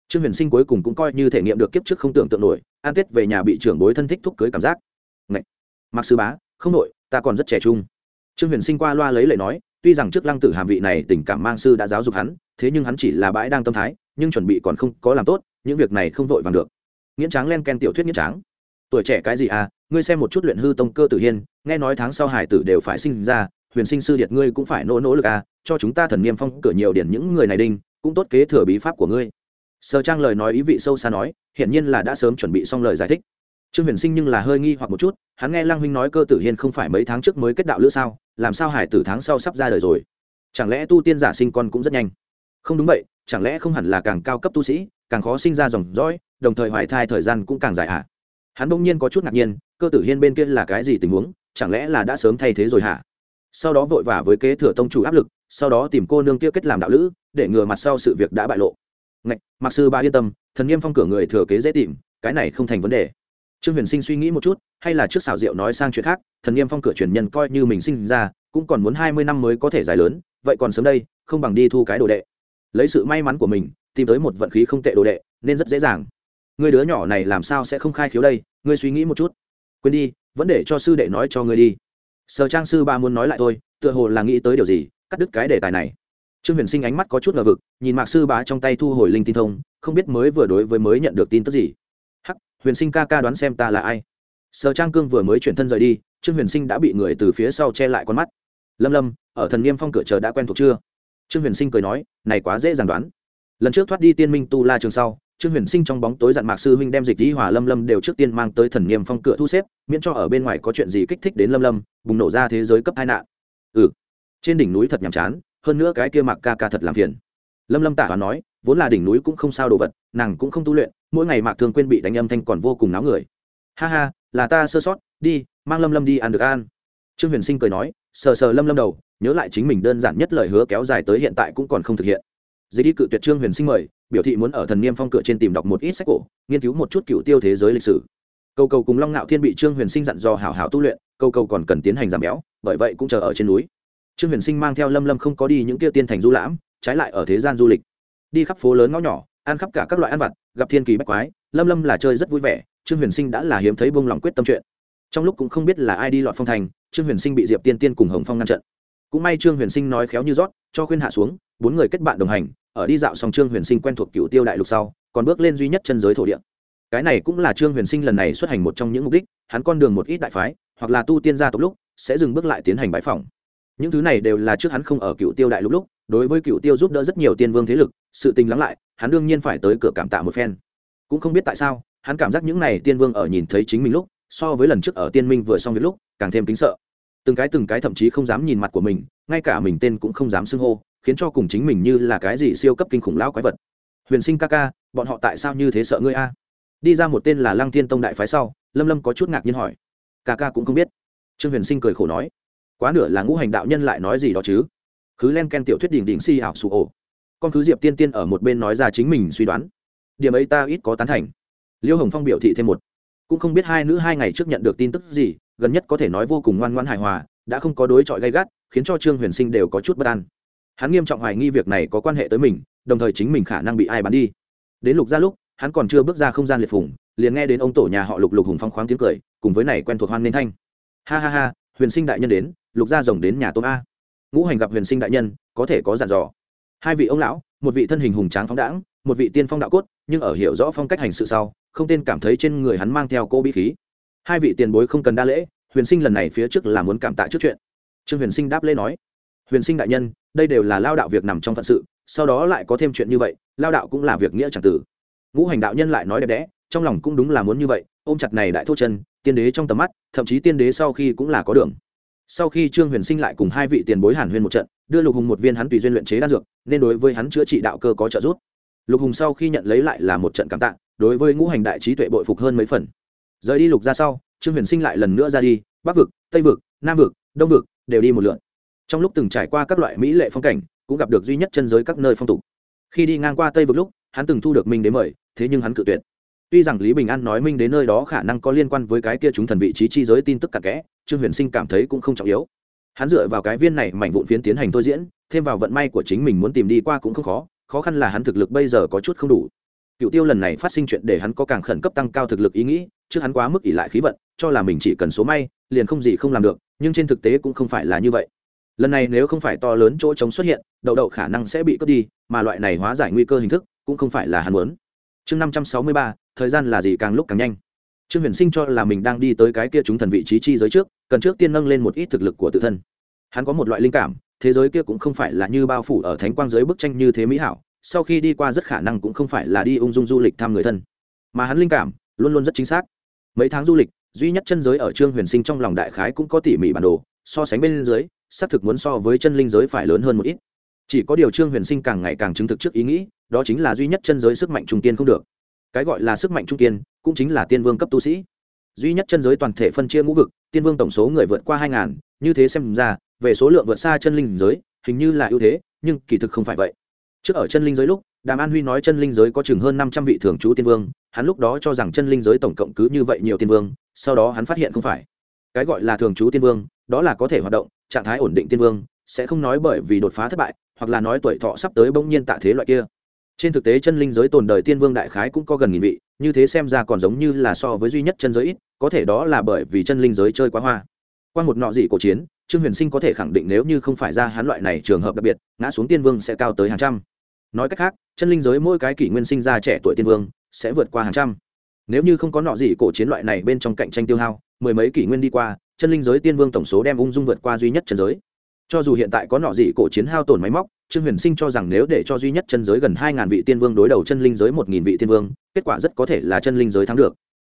Trương huyền sinh cuối cùng cũng coi như thể nghiệm được kiếp trước không tưởng tượng nổi, an tết về nhà bị trưởng bối thân thích thúc cưới cảm giác. Ngậy! mạc sư bá, không nội ta còn rất trẻ trung. Trương huyền sinh qua loa lấy lời nói, tuy rằng trước lăng tử hàm vị này tình cảm mang sư đã giáo dục hắn, thế nhưng hắn chỉ là bãi đang tâm thái nhưng chuẩn bị còn không có làm tốt, những việc này không vội vàng được. Nghiễn tráng len ken tiểu thuyết nghiễn tráng. Tuổi trẻ cái gì à ngươi xem một chút luyện hư tông cơ tử hiên, nghe nói tháng sau hải tử đều phải sinh ra, huyền sinh sư điệt ngươi cũng phải nỗ nỗ lực à cho chúng ta thần niêm phong cửa nhiều điển những người này đinh, cũng tốt kế thừa bí pháp của ngươi. Sở trang lời nói ý vị sâu xa nói, hiển nhiên là đã sớm chuẩn bị xong lời giải thích. Trương huyền sinh nhưng là hơi nghi hoặc một chút, hắn nghe Lang huynh nói cơ tử hiên không phải mấy tháng trước mới kết đạo lữ sao, làm sao hải tử tháng sau sắp ra đời rồi? Chẳng lẽ tu tiên giả sinh con cũng rất nhanh? Không đúng vậy chẳng lẽ không hẳn là càng cao cấp tu sĩ, càng khó sinh ra dòng dõi, đồng thời hoài thai thời gian cũng càng dài hả? Hắn bỗng nhiên có chút ngạc nhiên, cơ tử hiên bên kia là cái gì tình huống, chẳng lẽ là đã sớm thay thế rồi hả? Sau đó vội vã với kế thừa tông chủ áp lực, sau đó tìm cô nương kia kết làm đạo lữ, để ngừa mặt sau sự việc đã bại lộ. Ngạch mặc sư ba yên tâm, thần nghiêm phong cửa người thừa kế dễ tìm, cái này không thành vấn đề. Trương huyền sinh suy nghĩ một chút, hay là trước xảo diệu nói sang chuyện khác, thần nghiêm phong cửa truyền nhân coi như mình sinh ra, cũng còn muốn hai mươi năm mới có thể giải lớn, vậy còn sớm đây, không bằng đi thu cái đồ đệ lấy sự may mắn của mình, tìm tới một vận khí không tệ đồ đệ, nên rất dễ dàng. Người đứa nhỏ này làm sao sẽ không khai khiếu đây? Ngươi suy nghĩ một chút. Quên đi, vẫn để cho sư đệ nói cho ngươi đi. Sở trang sư ba muốn nói lại thôi, tựa hồ là nghĩ tới điều gì, cắt đứt cái đề tài này. Trương huyền sinh ánh mắt có chút ngờ vực, nhìn mạc sư bá trong tay thu hồi linh tin thông, không biết mới vừa đối với mới nhận được tin tức gì. Hắc, huyền sinh ca ca đoán xem ta là ai. Sở trang cương vừa mới chuyển thân rời đi, trương huyền sinh đã bị người từ phía sau che lại con mắt. Lâm lâm, ở thần niêm phong cửa chờ đã quen thuộc chưa? Trương huyền sinh cười nói, này quá dễ dàng đoán. Lần trước thoát đi tiên minh tu la trường sau, trương huyền sinh trong bóng tối dặn mạc sư huynh đem dịch dĩ hòa lâm lâm đều trước tiên mang tới thần niêm phong cửa thu xếp, miễn cho ở bên ngoài có chuyện gì kích thích đến lâm lâm, bùng nổ ra thế giới cấp hai nạn. Ừ. Trên đỉnh núi thật nhàm chán, hơn nữa cái kia mạc ca ca thật làm phiền. Lâm lâm tả và nói, vốn là đỉnh núi cũng không sao đồ vật, nàng cũng không tu luyện, mỗi ngày mạc thường quên bị đánh âm thanh còn vô cùng náo người. Ha ha, là ta sơ sót, đi, mang lâm lâm đi ăn được ăn. Trương huyền sinh cười nói, sờ sờ lâm lâm đầu nhớ lại chính mình đơn giản nhất lời hứa kéo dài tới hiện tại cũng còn không thực hiện. Dịch đi cự tuyệt trương huyền sinh mời, biểu thị muốn ở thần niêm phong cửa trên tìm đọc một ít sách cổ, nghiên cứu một chút cựu tiêu thế giới lịch sử. Cầu cầu cùng long ngạo thiên bị trương huyền sinh dặn dò hảo hảo tu luyện, cầu cầu còn cần tiến hành giảm béo, bởi vậy cũng chờ ở trên núi. Trương huyền sinh mang theo lâm lâm không có đi những kia tiên thành du lãm, trái lại ở thế gian du lịch. Đi khắp phố lớn ngõ nhỏ, ăn khắp cả các loại ăn vặt, gặp thiên kỳ bách quái, lâm lâm là chơi rất vui vẻ, trương huyền sinh đã là hiếm thấy bông lòng quyết tâm chuyện. Trong lúc cũng không biết là ai đi lọt phong thành, trương huyền sinh bị diệp tiên tiên cùng hồng phong ngăn trận cũng may trương huyền sinh nói khéo như rót, cho khuyên hạ xuống, bốn người kết bạn đồng hành, ở đi dạo xong trương huyền sinh quen thuộc cựu tiêu đại lục sau, còn bước lên duy nhất chân giới thổ địa. Cái này cũng là trương huyền sinh lần này xuất hành một trong những mục đích, hắn con đường một ít đại phái, hoặc là tu tiên gia tộc lúc, sẽ dừng bước lại tiến hành bãi phòng những thứ này đều là trước hắn không ở cựu tiêu đại lục lúc, đối với cựu tiêu giúp đỡ rất nhiều tiên vương thế lực, sự tình lắng lại, hắn đương nhiên phải tới cửa cảm tạ một phen. Cũng không biết tại sao, hắn cảm giác những này tiên vương ở nhìn thấy chính mình lúc, so với lần trước ở tiên minh vừa xong việc lúc, càng thêm kính sợ từng cái từng cái thậm chí không dám nhìn mặt của mình, ngay cả mình tên cũng không dám xưng hô, khiến cho cùng chính mình như là cái gì siêu cấp kinh khủng lão quái vật. Huyền sinh ca ca, bọn họ tại sao như thế sợ ngươi a? Đi ra một tên là lăng thiên tông đại phái sau, lâm lâm có chút ngạc nhiên hỏi. Ca ca cũng không biết. Trương huyền sinh cười khổ nói. Quá nửa là ngũ hành đạo nhân lại nói gì đó chứ? Cứ len ken tiểu thuyết đỉnh đỉnh si ảo sụ ổ. Con cứ diệp tiên tiên ở một bên nói ra chính mình suy đoán. Điểm ấy ta ít có tán thành. Liêu hồng phong biểu thị thêm một. Cũng không biết hai nữ hai ngày trước nhận được tin tức gì gần nhất có thể nói vô cùng ngoan ngoan hài hòa, đã không có đối chọi gay gắt, khiến cho trương huyền sinh đều có chút bất an. Hắn nghiêm trọng hoài nghi việc này có quan hệ tới mình, đồng thời chính mình khả năng bị ai bắn đi. Đến lục gia lúc, hắn còn chưa bước ra không gian liệt phủng liền nghe đến ông tổ nhà họ lục lục hùng phong khoáng tiếng cười, cùng với này quen thuộc hoan nên thanh. Ha ha ha, huyền sinh đại nhân đến, lục gia rồng đến nhà tôm a. Ngũ hành gặp huyền sinh đại nhân, có thể có dàn dò. Hai vị ông lão, một vị thân hình hùng tráng phóng đãng, một vị tiên phong đạo cốt, nhưng ở hiểu rõ phong cách hành sự sau, không tên cảm thấy trên người hắn mang theo cô bí khí hai vị tiền bối không cần đa lễ, huyền sinh lần này phía trước là muốn cảm tạ trước chuyện. Trương huyền sinh đáp lễ nói, huyền sinh đại nhân, đây đều là lao đạo việc nằm trong phận sự, sau đó lại có thêm chuyện như vậy, lao đạo cũng là việc nghĩa c h ẳ n g tử. Ngũ hành đạo nhân lại nói đẹp đẽ, trong lòng cũng đúng là muốn như vậy, ôm chặt này đại thốt chân, tiên đế trong tầm mắt, thậm chí tiên đế sau khi cũng là có đường. Sau khi trương huyền sinh lại cùng hai vị tiền bối hàn huyên một trận, đưa lục hùng một viên hắn tùy duyên luyện chế đan dược, nên đối với hắn chữa trị đạo cơ có trợ giúp. Lục hùng sau khi nhận lấy lại là một trận cảm tạ, đối với ngũ hành đại trí tuệ bội phục hơn mấy phần rời đi lục ra sau, trương huyền sinh lại lần nữa ra đi, bắc vực, tây vực, nam vực, đông vực, đều đi một lượn. Trong lúc từng trải qua các loại mỹ lệ phong cảnh, cũng gặp được duy nhất chân giới các nơi phong tục. Khi đi ngang qua tây vực lúc, hắn từng thu được minh đến mời, thế nhưng hắn cự tuyệt. Tuy rằng lý bình an nói minh đến nơi đó khả năng có liên quan với cái kia chúng thần vị trí chi giới tin tức cặn kẽ, trương huyền sinh cảm thấy cũng không trọng yếu. Hắn dựa vào cái viên này mảnh vụn phiến tiến hành thôi diễn, thêm vào vận may của chính mình muốn tìm đi qua cũng không khó khó khăn là hắn thực lực bây giờ có chút không đủ. Cựu tiêu lần này phát sinh chuyện để hắn có càng khẩn cấp tăng cao thực lực ý nghĩ trước hắn quá mức ỷ lại khí vận, cho là mình chỉ cần số may, liền không gì không làm được, nhưng trên thực tế cũng không phải là như vậy. Lần này nếu không phải to lớn chỗ trống xuất hiện, đậu đậu khả năng sẽ bị cướp đi, mà loại này hóa giải nguy cơ hình thức cũng không phải là hắn muốn. Chương năm trăm sáu mươi ba, thời gian là gì càng lúc càng nhanh. Trương huyền sinh cho là mình đang đi tới cái kia chúng thần vị trí chi giới trước, cần trước tiên nâng lên một ít thực lực của tự thân. Hắn có một loại linh cảm, thế giới kia cũng không phải là như bao phủ ở thánh quang giới bức tranh như thế mỹ hảo, sau khi đi qua rất khả năng cũng không phải là đi ung dung du lịch thăm người thân. Mà hắn linh cảm, luôn luôn rất chính xác mấy tháng du lịch, duy nhất chân giới ở trương huyền sinh trong lòng đại khái cũng có tỉ mỉ bản đồ, so sánh bên dưới, xác thực muốn so với chân linh giới phải lớn hơn một ít. Chỉ có điều trương huyền sinh càng ngày càng chứng thực trước ý nghĩ, đó chính là duy nhất chân giới sức mạnh trung tiên không được. Cái gọi là sức mạnh trung tiên cũng chính là tiên vương cấp tu sĩ. Duy nhất chân giới toàn thể phân chia ngũ vực, tiên vương tổng số người vượt qua hai ngàn, như thế xem ra, về số lượng vượt xa chân linh giới, hình như là ưu thế, nhưng kỳ thực không phải vậy. Trước ở chân linh giới lúc đàm an huy nói chân linh giới có chừng hơn năm trăm vị thường trú tiên vương, hắn lúc đó cho rằng chân linh giới tổng cộng cứ như vậy nhiều tiên vương, sau đó hắn phát hiện không phải. Cái gọi là thường trú tiên vương, đó là có thể hoạt động, trạng thái ổn định tiên vương, sẽ không nói bởi vì đột phá thất bại, hoặc là nói tuổi thọ sắp tới bỗng nhiên tạ thế loại kia. Trên thực tế chân linh giới tồn đời tiên vương đại khái cũng có gần nghìn vị, như thế xem ra còn giống như là so với duy nhất chân giới ít, có thể đó là bởi vì chân linh giới chơi quá hoa. Qua một nọ dị cổ chiến, trương huyền sinh có thể khẳng định nếu như không phải ra hắn loại này trường hợp đặc biệt, ngã xuống tiên vương sẽ cao tới hàng trăm nói cách khác, chân linh giới mỗi cái kỷ nguyên sinh ra trẻ tuổi tiên vương, sẽ vượt qua hàng trăm. Nếu như không có nọ gì cổ chiến loại này bên trong cạnh tranh tiêu hao, mười mấy kỷ nguyên đi qua, chân linh giới tiên vương tổng số đem ung dung vượt qua duy nhất chân giới. Cho dù hiện tại có nọ gì cổ chiến hao tổn máy móc, trương huyền sinh cho rằng nếu để cho duy nhất chân giới gần hai ngàn vị tiên vương đối đầu chân linh giới một nghìn vị tiên vương, kết quả rất có thể là chân linh giới thắng được.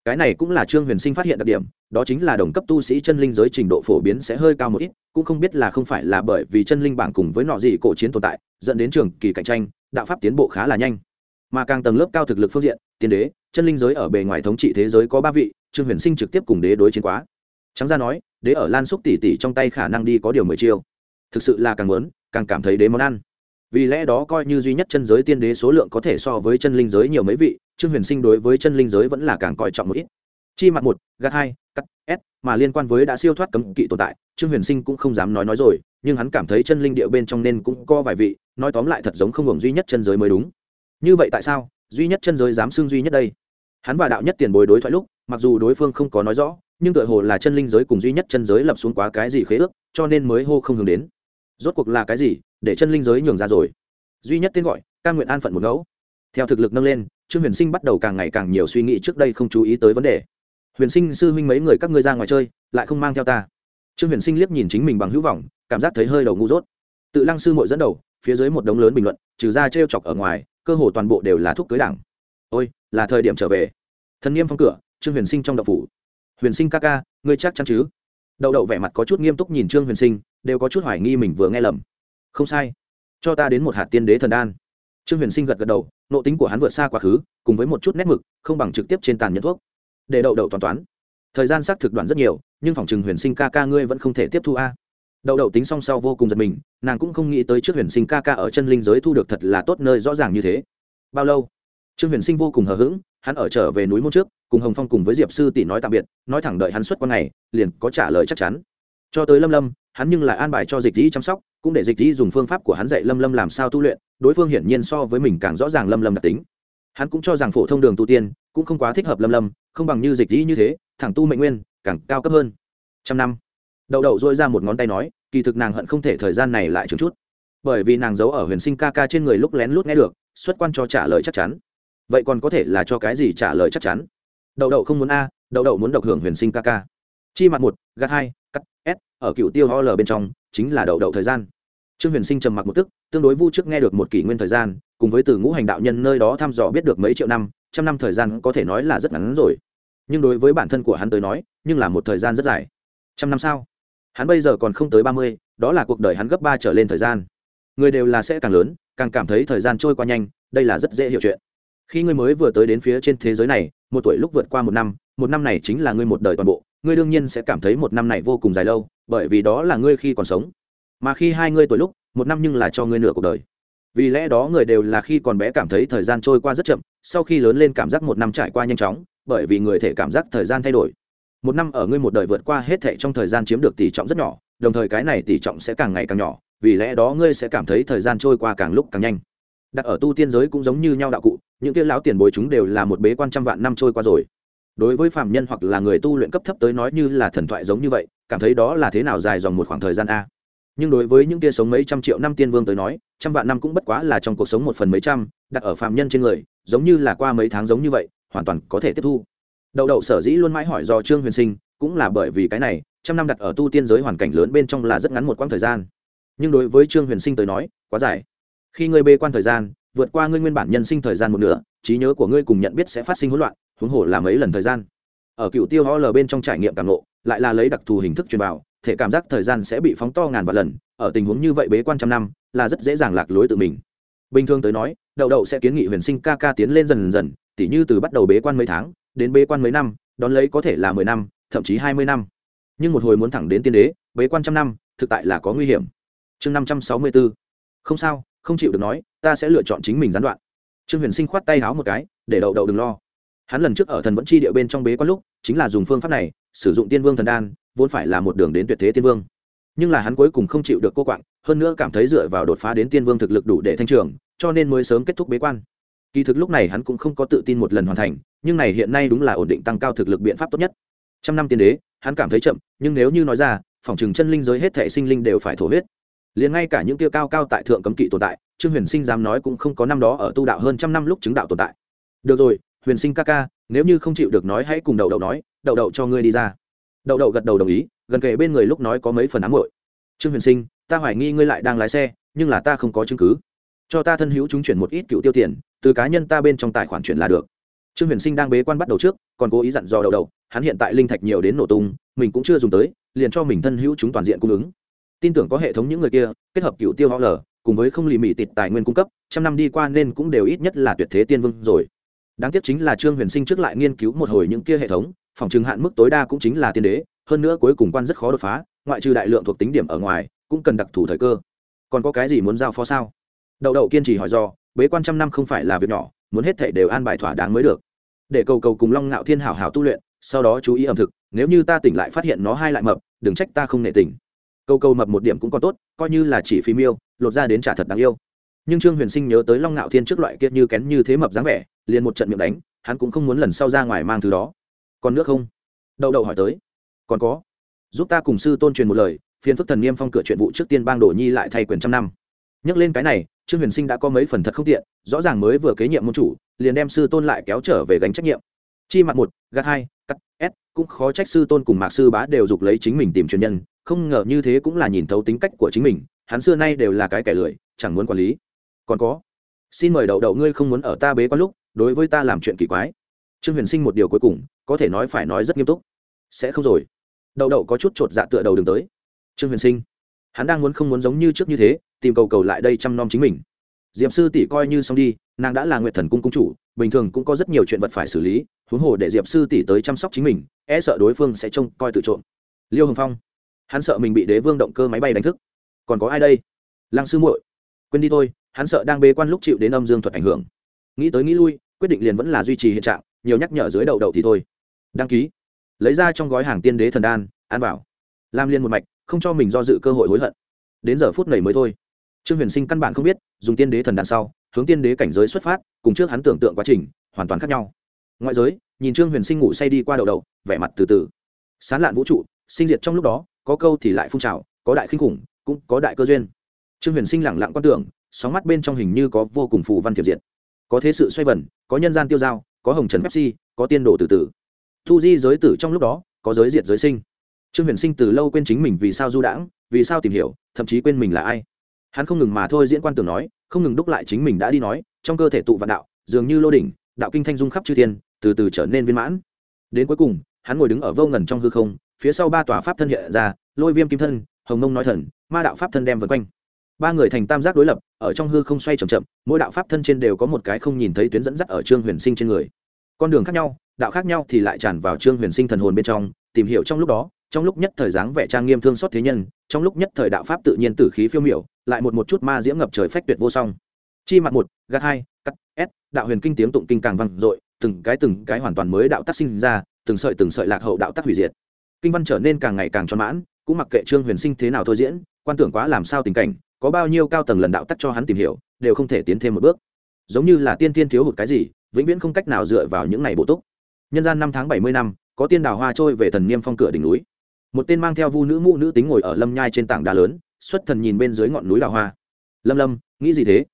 Cái này cũng là trương huyền sinh phát hiện đặc điểm, đó chính là đồng cấp tu sĩ chân linh giới trình độ phổ biến sẽ hơi cao một ít, cũng không biết là không phải là bởi vì chân linh bảng cùng với nọ gì cổ chiến tồn tại, dẫn đến trường kỳ cạnh tranh đạo pháp tiến bộ khá là nhanh. Mà càng tầng lớp cao thực lực phương diện, tiên đế, chân linh giới ở bề ngoài thống trị thế giới có ba vị, trương huyền sinh trực tiếp cùng đế đối chiến quá. Trắng ra nói, đế ở lan xúc tỉ tỉ trong tay khả năng đi có điều mười chiêu. Thực sự là càng muốn, càng cảm thấy đế món ăn. Vì lẽ đó coi như duy nhất chân giới tiên đế số lượng có thể so với chân linh giới nhiều mấy vị, trương huyền sinh đối với chân linh giới vẫn là càng coi trọng một ít chi mặt một, gạt hai, cắt s mà liên quan với đã siêu thoát cấm kỵ tồn tại, trương huyền sinh cũng không dám nói nói rồi, nhưng hắn cảm thấy chân linh địa bên trong nên cũng có vài vị, nói tóm lại thật giống không hưởng duy nhất chân giới mới đúng. Như vậy tại sao, duy nhất chân giới dám xưng duy nhất đây? Hắn và đạo nhất tiền bối đối thoại lúc, mặc dù đối phương không có nói rõ, nhưng tựa hồ là chân linh giới cùng duy nhất chân giới lập xuống quá cái gì khế ước, cho nên mới hô không hướng đến. Rốt cuộc là cái gì, để chân linh giới nhường ra rồi? Duy nhất tên gọi, ca nguyện an phận một ngẫu. Theo thực lực nâng lên, trương huyền sinh bắt đầu càng ngày càng nhiều suy nghĩ trước đây không chú ý tới vấn đề huyền sinh sư huynh mấy người các ngươi ra ngoài chơi, lại không mang theo ta. Trương huyền sinh liếc nhìn chính mình bằng hữu vọng, cảm giác thấy hơi đầu ngu dốt. Tự lăng sư mội dẫn đầu, phía dưới một đống lớn bình luận, trừ ra t r e o chọc ở ngoài, cơ hồ toàn bộ đều là thuốc cưới đảng. Ôi, là thời điểm trở về. Thần nghiêm phong cửa, trương huyền sinh trong đậu phủ. Huyền sinh ca ca, ngươi chắc chắn chứ? Đậu đậu vẻ mặt có chút nghiêm túc nhìn trương huyền sinh, đều có chút hoài nghi mình vừa nghe lầm. Không sai. Cho ta đến một hạt tiên đế thần đan. Trương huyền sinh gật gật đầu nộ tính của hắn vượt xa quá khứ, cùng với một chút nét mực, không bằng trực tiếp trên tàn nhẫn thuốc để đậu đậu toàn toán. Thời gian xác thực đoạn rất nhiều, nhưng phòng trừng huyền sinh ca ca ngươi vẫn không thể tiếp thu a. Đậu đậu tính song sau vô cùng giật mình, nàng cũng không nghĩ tới trước huyền sinh ca ca ở chân linh giới thu được thật là tốt nơi rõ ràng như thế. Bao lâu? Trương huyền sinh vô cùng hờ hững, hắn ở trở về núi môn trước, cùng hồng phong cùng với diệp sư tỷ nói tạm biệt, nói thẳng đợi hắn xuất quan này, liền có trả lời chắc chắn. Cho tới lâm lâm, hắn nhưng lại an bài cho dịch dĩ chăm sóc, cũng để dịch dĩ dùng phương pháp của hắn dạy lâm lâm làm sao tu luyện, đối phương hiển nhiên so với mình càng rõ ràng lâm lâm đặc tính. Hắn cũng cho rằng phổ thông đường tu tiên cũng không quá thích hợp lâm lâm, không bằng như dịch dĩ như thế, thẳng tu mệnh nguyên, càng cao cấp hơn. Trăm năm. Đậu đậu dôi ra một ngón tay nói, kỳ thực nàng hận không thể thời gian này lại chừng chút. Bởi vì nàng giấu ở huyền sinh ca ca trên người lúc lén lút nghe được, xuất quan cho trả lời chắc chắn. Vậy còn có thể là cho cái gì trả lời chắc chắn? Đậu đậu không muốn a, đậu đậu muốn độc hưởng huyền sinh ca ca. Chi mặt một, gạt hai, cắt, s, ở cựu tiêu ho l bên trong, chính là đậu đậu thời gian trương huyền sinh trầm mặc một tức, tương đối vu trước nghe được một kỷ nguyên thời gian, cùng với từ ngũ hành đạo nhân nơi đó thăm dò biết được mấy triệu năm, trăm năm thời gian có thể nói là rất ngắn rồi. Nhưng đối với bản thân của hắn tới nói, nhưng là một thời gian rất dài. Trăm năm sao? Hắn bây giờ còn không tới ba mươi, đó là cuộc đời hắn gấp ba trở lên thời gian. Người đều là sẽ càng lớn, càng cảm thấy thời gian trôi qua nhanh, đây là rất dễ hiểu chuyện. Khi ngươi mới vừa tới đến phía trên thế giới này, một tuổi lúc vượt qua một năm một năm này chính là ngươi một đời toàn bộ, ngươi đương nhiên sẽ cảm thấy một năm này vô cùng dài lâu, bởi vì đó là ngươi khi còn sống mà khi hai ngươi tuổi lúc, một năm nhưng là cho ngươi nửa cuộc đời. Vì lẽ đó người đều là khi còn bé cảm thấy thời gian trôi qua rất chậm, sau khi lớn lên cảm giác một năm trải qua nhanh chóng, bởi vì người thể cảm giác thời gian thay đổi. Một năm ở ngươi một đời vượt qua hết thệ trong thời gian chiếm được tỷ trọng rất nhỏ, đồng thời cái này tỷ trọng sẽ càng ngày càng nhỏ, vì lẽ đó ngươi sẽ cảm thấy thời gian trôi qua càng lúc càng nhanh. Đặt ở tu tiên giới cũng giống như nhau đạo cụ, những kia lão tiền bối chúng đều là một bế quan trăm vạn năm trôi qua rồi. Đối với phạm nhân hoặc là người tu luyện cấp thấp tới nói như là thần thoại giống như vậy, cảm thấy đó là thế nào dài dòng một khoảng thời gian a? Nhưng đối với những kia sống mấy trăm triệu năm tiên vương tới nói, trăm vạn năm cũng bất quá là trong cuộc sống một phần mấy trăm, đặt ở phạm nhân trên người, giống như là qua mấy tháng giống như vậy, hoàn toàn có thể tiếp thu. Đậu đậu sở dĩ luôn mãi hỏi do trương huyền sinh, cũng là bởi vì cái này, trăm năm đặt ở tu tiên giới hoàn cảnh lớn bên trong là rất ngắn một quãng thời gian. Nhưng đối với trương huyền sinh tới nói, quá dài. Khi ngươi bê quan thời gian, vượt qua ngươi nguyên bản nhân sinh thời gian một nửa, trí nhớ của ngươi cùng nhận biết sẽ phát sinh hỗn loạn, huống hồ là mấy lần thời gian. Ở cựu tiêu ho lờ bên trong trải nghiệm cảm lộ, lại là lấy đặc thù hình thức truyền bảo thể cảm giác thời gian sẽ bị phóng to ngàn vạn lần, ở tình huống như vậy bế quan trăm năm, là rất dễ dàng lạc lối tự mình. Bình thường tới nói, đậu đậu sẽ kiến nghị huyền sinh ca ca tiến lên dần dần, tỉ như từ bắt đầu bế quan mấy tháng, đến bế quan mấy năm, đón lấy có thể là mười năm, thậm chí hai mươi năm. Nhưng một hồi muốn thẳng đến tiên đế, bế quan trăm năm, thực tại là có nguy hiểm. Chương năm trăm sáu mươi bốn không sao, không chịu được nói, ta sẽ lựa chọn chính mình gián đoạn. Trương huyền sinh khoát tay háo một cái, để đậu đậu đừng lo. Hắn lần trước ở thần vẫn chi địa bên trong bế quan lúc, chính là dùng phương pháp này, sử dụng tiên vương thần đan vốn phải là một đường đến tuyệt thế tiên vương. Nhưng là hắn cuối cùng không chịu được cô quạng, hơn nữa cảm thấy dựa vào đột phá đến tiên vương thực lực đủ để thanh trường, cho nên mới sớm kết thúc bế quan. Kỳ thực lúc này hắn cũng không có tự tin một lần hoàn thành, nhưng này hiện nay đúng là ổn định tăng cao thực lực biện pháp tốt nhất. Trăm năm tiên đế, hắn cảm thấy chậm, nhưng nếu như nói ra phòng chừng chân linh giới hết thể sinh linh đều phải thổ huyết. Liền ngay cả những kia cao cao tại thượng cấm kỵ tồn tại, trương huyền sinh dám nói cũng không có năm đó ở tu đạo hơn trăm năm lúc chứng đạo tồn tại. Được rồi, huyền sinh ca ca, nếu như không chịu được nói hãy cùng đậu đậu nói, đậu đậu cho ngươi đi ra đậu đậu gật đầu đồng ý, gần kề bên người lúc nói có mấy phần ám hội trương huyền sinh, ta hoài nghi ngươi lại đang lái xe, nhưng là ta không có chứng cứ. Cho ta thân hữu chúng chuyển một ít cựu tiêu tiền, từ cá nhân ta bên trong tài khoản chuyển là được. Trương huyền sinh đang bế quan bắt đầu trước, còn cố ý dặn dò đậu đậu, hắn hiện tại linh thạch nhiều đến nổ tung, mình cũng chưa dùng tới, liền cho mình thân hữu chúng toàn diện cung ứng. Tin tưởng có hệ thống những người kia, kết hợp cựu tiêu ho lờ cùng với không lì mị tịt tài nguyên cung cấp, trăm năm đi qua nên cũng đều ít nhất là tuyệt thế tiên vương rồi. Đáng tiếc chính là trương huyền sinh trước lại nghiên cứu một hồi những kia hệ thống phòng trừng hạn mức tối đa cũng chính là tiên đế, hơn nữa cuối cùng quan rất khó đột phá, ngoại trừ đại lượng thuộc tính điểm ở ngoài, cũng cần đặc thù thời cơ. Còn có cái gì muốn giao phó sao? Đậu đậu kiên trì hỏi do, bế quan trăm năm không phải là việc nhỏ, muốn hết thể đều an bài thỏa đáng mới được. Để cầu cầu cùng long ngạo thiên hảo hảo tu luyện, sau đó chú ý ẩm thực, nếu như ta tỉnh lại phát hiện nó hai lại mập, đừng trách ta không nể tỉnh câu câu mập một điểm cũng còn tốt, coi như là chỉ phí miêu, lột ra đến trả thật đáng yêu. Nhưng trương huyền sinh nhớ tới long ngạo thiên trước loại kiệt như kén như thế mập dáng vẻ, liền một trận miệng đánh, hắn cũng không muốn lần sau ra ngoài mang thứ đó còn nước không? Đậu đậu hỏi tới. Còn có. Giúp ta cùng sư tôn truyền một lời, phiền phức thần niêm phong cửa chuyện vụ trước tiên bang đổ nhi lại thay quyền trăm năm. Nhắc lên cái này, trương huyền sinh đã có mấy phần thật không tiện, rõ ràng mới vừa kế nhiệm môn chủ, liền đem sư tôn lại kéo trở về gánh trách nhiệm. Chi mặt một, gạt hai, cắt s cũng khó trách sư tôn cùng mạc sư bá đều dục lấy chính mình tìm truyền nhân, không ngờ như thế cũng là nhìn thấu tính cách của chính mình, hắn xưa nay đều là cái kẻ lười, chẳng muốn quản lý. Còn có. Xin mời đậu đậu ngươi không muốn ở ta bế quan lúc, đối với ta làm chuyện kỳ quái. Trương huyền sinh một điều cuối cùng có thể nói phải nói rất nghiêm túc. Sẽ không rồi. Đậu đậu có chút chột dạ tựa đầu đường tới. Trương huyền sinh, hắn đang muốn không muốn giống như trước như thế, tìm cầu cầu lại đây chăm nom chính mình. Diệm sư tỷ coi như xong đi, nàng đã là nguyện thần cung cung chủ, bình thường cũng có rất nhiều chuyện vật phải xử lý, huống hồ để diệp sư tỷ tới chăm sóc chính mình e sợ đối phương sẽ trông coi tự trộm. Liêu hồng phong, hắn sợ mình bị đế vương động cơ máy bay đánh thức. Còn có ai đây? Lăng sư muội, quên đi thôi, hắn sợ đang bế quan lúc chịu đến âm dương thuật ảnh hưởng. Nghĩ tới nghĩ lui, quyết định liền vẫn là duy trì hiện trạng, nhiều nhắc nhở dưới đầu đầu thì thôi đăng ký, lấy ra trong gói hàng tiên đế thần đan, ăn vào. Lam liên một mạch, không cho mình do dự cơ hội hối hận. Đến giờ phút này mới thôi. Trương huyền sinh căn bản không biết, dùng tiên đế thần đan sau, hướng tiên đế cảnh giới xuất phát, cùng trước hắn tưởng tượng quá trình, hoàn toàn khác nhau. Ngoại giới, nhìn trương huyền sinh ngủ say đi qua đầu đầu, vẻ mặt từ từ. Sán lạn vũ trụ, sinh diệt trong lúc đó, có câu thì lại phun trào, có đại khinh khủng, cũng có đại cơ duyên. Trương huyền sinh lẳng lặng quan tưởng, sóng mắt bên trong hình như có vô cùng phù văn thiệp diệt. Có thế sự xoay vần, có nhân gian tiêu dao có hồng trần pepsi, có tiên đồ từ từ thu di giới tử trong lúc đó, có giới diệt giới sinh. Trương huyền sinh từ lâu quên chính mình vì sao du đãng, vì sao tìm hiểu, thậm chí quên mình là ai. Hắn không ngừng mà thôi diễn quan tưởng nói, không ngừng đúc lại chính mình đã đi nói, trong cơ thể tụ vạn đạo, dường như lô đỉnh, đạo kinh thanh dung khắp chư thiên, từ từ trở nên viên mãn. Đến cuối cùng, hắn ngồi đứng ở vô ngần trong hư không, phía sau ba tòa pháp thân hiện ra, lôi viêm kim thân, hồng mông nói thần, ma đạo pháp thân đem vân quanh. Ba người thành tam giác đối lập, ở trong hư không xoay c h ậ m chậm, mỗi đạo pháp thân trên đều có một cái không nhìn thấy tuyến dẫn dắt ở trương huyền sinh trên người. Con đường khác nhau đạo khác nhau thì lại tràn vào trương huyền sinh thần hồn bên trong, tìm hiểu trong lúc đó, trong lúc nhất thời dáng vẻ trang nghiêm thương xót thế nhân, trong lúc nhất thời đạo pháp tự nhiên tử khí phiêu miểu, lại một một chút ma diễm ngập trời phách tuyệt vô song. Chi mặt một, gạt hai, cắt s đạo huyền kinh tiếng tụng kinh càng vang dội, từng cái từng cái hoàn toàn mới đạo tác sinh ra, từng sợi từng sợi lạc hậu đạo tác hủy diệt. Kinh văn trở nên càng ngày càng tròn mãn, cũng mặc kệ trương huyền sinh thế nào thôi diễn, quan tưởng quá làm sao tình cảnh, có bao nhiêu cao tầng lần đạo tắc cho hắn tìm hiểu, đều không thể tiến thêm một bước. Giống như là tiên tiên thiếu hụt cái gì, vĩnh viễn không cách nào dựa vào những ngày bổ túc nhân gian năm tháng bảy mươi năm, có tiên đào hoa trôi về thần niêm phong cửa đỉnh núi. Một tên mang theo vu nữ mụ nữ tính ngồi ở lâm nhai trên tảng đá lớn, xuất thần nhìn bên dưới ngọn núi đào hoa. Lâm lâm, nghĩ gì thế?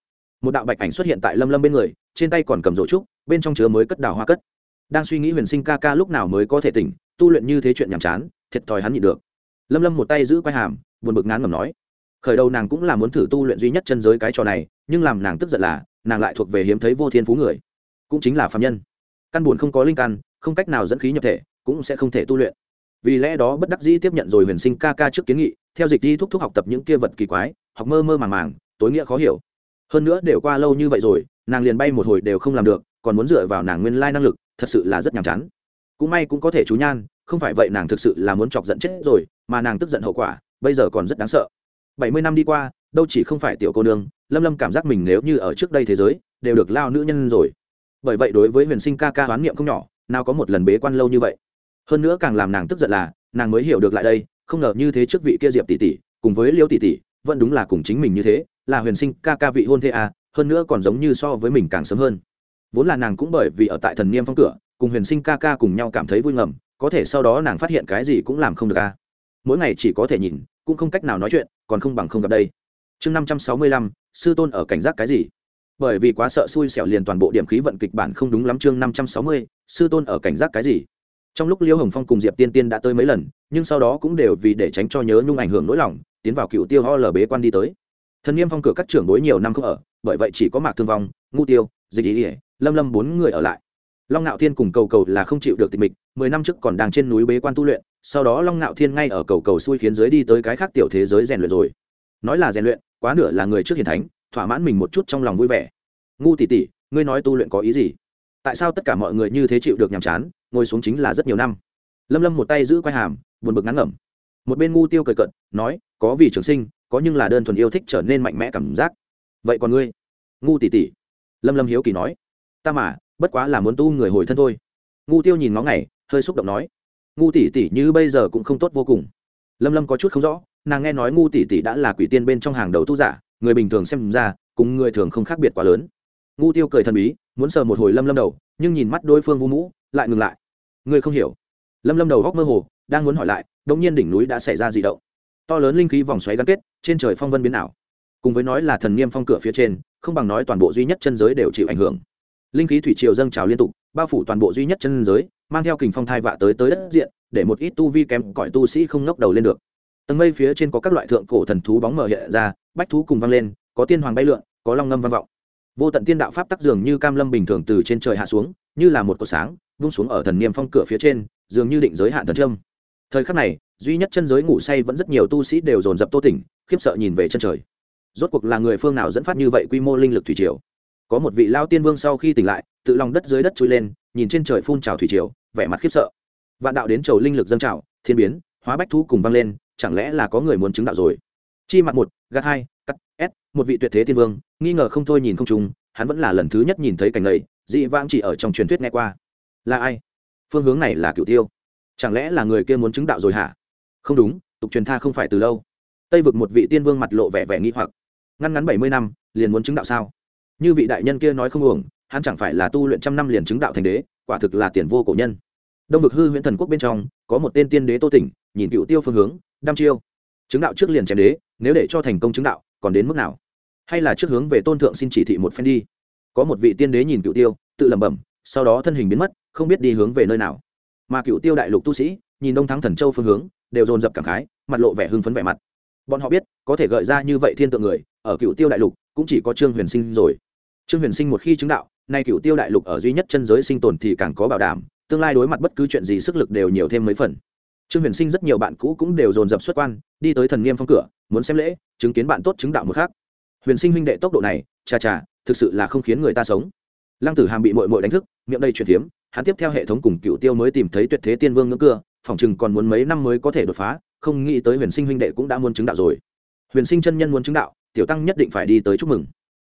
Một đạo bạch ảnh xuất hiện tại lâm lâm bên người, trên tay còn cầm rổ trúc, bên trong chứa mới cất đào hoa cất. Đang suy nghĩ huyền sinh ca ca lúc nào mới có thể tỉnh, tu luyện như thế chuyện nhàm chán, thiệt thòi hắn nhịn được. Lâm lâm một tay giữ quai hàm, buồn bực ngán ngầm nói. Khởi đầu nàng cũng là muốn thử tu luyện duy nhất chân giới cái trò này, nhưng làm nàng tức giận là, nàng lại thuộc về hiếm thấy vô thiên phú người. Cũng chính là phạm nhân căn buồn không có linh căn, không cách nào dẫn khí nhập thể, cũng sẽ không thể tu luyện. Vì lẽ đó bất đắc dĩ tiếp nhận rồi huyền sinh ca ca trước kiến nghị, theo dịch đi thúc thúc học tập những kia vật kỳ quái, học mơ mơ màng màng, tối nghĩa khó hiểu. Hơn nữa đều qua lâu như vậy rồi, nàng liền bay một hồi đều không làm được, còn muốn dựa vào nàng nguyên lai năng lực, thật sự là rất nhàm chán. Cũng may cũng có thể chú nhan, không phải vậy nàng thực sự là muốn chọc giận chết rồi, mà nàng tức giận hậu quả, bây giờ còn rất đáng sợ. Bảy mươi năm đi qua, đâu chỉ không phải tiểu cô nương, lâm lâm cảm giác mình nếu như ở trước đây thế giới, đều được lao nữ nhân rồi bởi vậy đối với huyền sinh ca ca oán niệm không nhỏ, nào có một lần bế quan lâu như vậy. Hơn nữa càng làm nàng tức giận là, nàng mới hiểu được lại đây, không ngờ như thế trước vị kia diệp tỷ tỷ, cùng với liêu tỷ tỷ, vẫn đúng là cùng chính mình như thế, là huyền sinh ca ca vị hôn thê à hơn nữa còn giống như so với mình càng sớm hơn. Vốn là nàng cũng bởi vì ở tại thần niêm phong cửa, cùng huyền sinh ca ca cùng nhau cảm thấy vui ngầm, có thể sau đó nàng phát hiện cái gì cũng làm không được à mỗi ngày chỉ có thể nhìn, cũng không cách nào nói chuyện, còn không bằng không gặp đây. Chương năm trăm sáu mươi lăm, sư tôn ở cảnh giác cái gì? Bởi vì quá sợ xui xẻo liền toàn bộ điểm khí vận kịch bản không đúng lắm chương năm trăm sáu mươi, sư tôn ở cảnh giác cái gì? Trong lúc liêu hồng phong cùng diệp tiên tiên đã tới mấy lần, nhưng sau đó cũng đều vì để tránh cho nhớ nhung ảnh hưởng nỗi lòng, tiến vào cựu tiêu ho lờ bế quan đi tới. Thần nghiêm phong cửa các trưởng đối nhiều năm không ở, bởi vậy chỉ có mạc thương vong ngu tiêu, dịch ý ỉa lâm lâm bốn người ở lại. Long ngạo thiên cùng cầu cầu là không chịu được tịch mịch, mười năm trước còn đang trên núi bế quan tu luyện, sau đó long ngạo thiên ngay ở cầu cầu xui khiến giới đi tới cái khác tiểu thế giới rèn luyện rồi. Nói là rèn luyện, quá nửa là người trước hiền thánh thỏa mãn mình một chút trong lòng vui vẻ. Ngu tỷ tỷ, ngươi nói tu luyện có ý gì? Tại sao tất cả mọi người như thế chịu được nhàm chán, ngồi xuống chính là rất nhiều năm. Lâm lâm một tay giữ quai hàm, buồn bực ngắn ngẩm. Một bên ngu tiêu cười cận nói, có vì trường sinh, có nhưng là đơn thuần yêu thích trở nên mạnh mẽ cảm giác. Vậy còn ngươi? Ngu tỷ tỷ. Lâm lâm hiếu kỳ nói. Ta mà, bất quá là muốn tu người hồi thân thôi. Ngu tiêu nhìn ngó ngày, hơi xúc động nói. Ngu tỷ tỷ như bây giờ cũng không tốt vô cùng. Lâm lâm có chút không rõ, nàng nghe nói ngu tỷ tỷ đã là quỷ tiên bên trong hàng đầu tu giả người bình thường xem ra, cùng người thường không khác biệt quá lớn. Ngu tiêu cười thần bí, muốn sờ một hồi lâm lâm đầu, nhưng nhìn mắt đối phương vu mũ, lại ngừng lại. Người không hiểu. Lâm lâm đầu góc mơ hồ, đang muốn hỏi lại đ ỗ n g nhiên đỉnh núi đã xảy ra dị động. To lớn linh khí vòng xoáy gắn kết, trên trời phong vân biến ảo. Cùng với nói là thần niêm phong cửa phía trên, không bằng nói toàn bộ duy nhất chân giới đều chịu ảnh hưởng. Linh khí thủy triều dâng trào liên tục, bao phủ toàn bộ duy nhất chân giới, mang theo kình phong thai vạ tới tới đất diện, để một ít tu vi kém cõi tu sĩ không ngóc đầu lên được. Tầng mây phía trên có các loại thượng cổ thần thú bóng mờ hiện ra bách thú cùng vang lên, có tiên hoàng bay lượn, có long ngâm vang vọng. Vô tận tiên đạo pháp tắc dường như cam lâm bình thường từ trên trời hạ xuống, như là một cột sáng, vung xuống ở thần niêm phong cửa phía trên, dường như định giới hạn thần trâm thời khắc này, duy nhất chân giới ngủ say vẫn rất nhiều tu sĩ đều dồn dập tô tỉnh, khiếp sợ nhìn về chân trời. Rốt cuộc là người phương nào dẫn phát như vậy quy mô linh lực thủy triều? Có một vị lao tiên vương sau khi tỉnh lại, tự lòng đất dưới đất trôi lên, nhìn trên trời phun trào thủy triều, vẻ mặt khiếp sợ. Vạn đạo đến trầu linh lực dâng trào, thiên biến, hóa bách thú cùng vang lên, chẳng lẽ là có người muốn chứng đạo rồi? Chi mặt một, gạt hai, cắt s một vị tuyệt thế tiên vương, nghi ngờ không thôi nhìn không trùng, hắn vẫn là lần thứ nhất nhìn thấy cảnh này, dị vãng chỉ ở trong truyền thuyết nghe qua. Là ai? Phương hướng này là cựu tiêu. Chẳng lẽ là người kia muốn chứng đạo rồi hả? Không đúng, tục truyền tha không phải từ lâu. Tây vực một vị tiên vương mặt lộ vẻ vẻ nghi hoặc. Ngăn ngắn bảy mươi năm, liền muốn chứng đạo sao? Như vị đại nhân kia nói không uổng, hắn chẳng phải là tu luyện trăm năm liền chứng đạo thành đế, quả thực là tiền vô cổ nhân. Đông vực hư huyện thần quốc bên trong, có một tên tiên đế tô tỉnh, nhìn cựu tiêu phương hướng, đăm chiêu chứng đạo trước liền chém đế, nếu để cho thành công chứng đạo, còn đến mức nào? Hay là trước hướng về tôn thượng xin chỉ thị một phen đi? Có một vị tiên đế nhìn cựu tiêu, tự lẩm bẩm, sau đó thân hình biến mất, không biết đi hướng về nơi nào. Mà cựu tiêu đại lục tu sĩ, nhìn đông thắng thần châu phương hướng, đều dồn dập cảm khái, mặt lộ vẻ hưng phấn vẻ mặt. Bọn họ biết, có thể gợi ra như vậy thiên tượng người, ở cựu tiêu đại lục, cũng chỉ có trương huyền sinh rồi. Trương huyền sinh một khi chứng đạo, nay cựu tiêu đại lục ở duy nhất chân giới sinh tồn thì càng có bảo đảm, tương lai đối mặt bất cứ chuyện gì sức lực đều nhiều thêm mấy phần trương huyền sinh rất nhiều bạn cũ cũng đều dồn dập xuất quan, đi tới thần nghiêm phong cửa, muốn xem lễ, chứng kiến bạn tốt chứng đạo một khác huyền sinh huynh đệ tốc độ này, chà chà, thực sự là không khiến người ta sống. Lăng tử hàm bị mội mội đánh thức, miệng đây chuyển tiếm hắn tiếp theo hệ thống cùng cựu tiêu mới tìm thấy tuyệt thế tiên vương ngưỡng cưa phòng chừng còn muốn mấy năm mới có thể đột phá, không nghĩ tới huyền sinh huynh đệ cũng đã muốn chứng đạo rồi. Huyền sinh chân nhân muốn chứng đạo, tiểu tăng nhất định phải đi tới chúc mừng.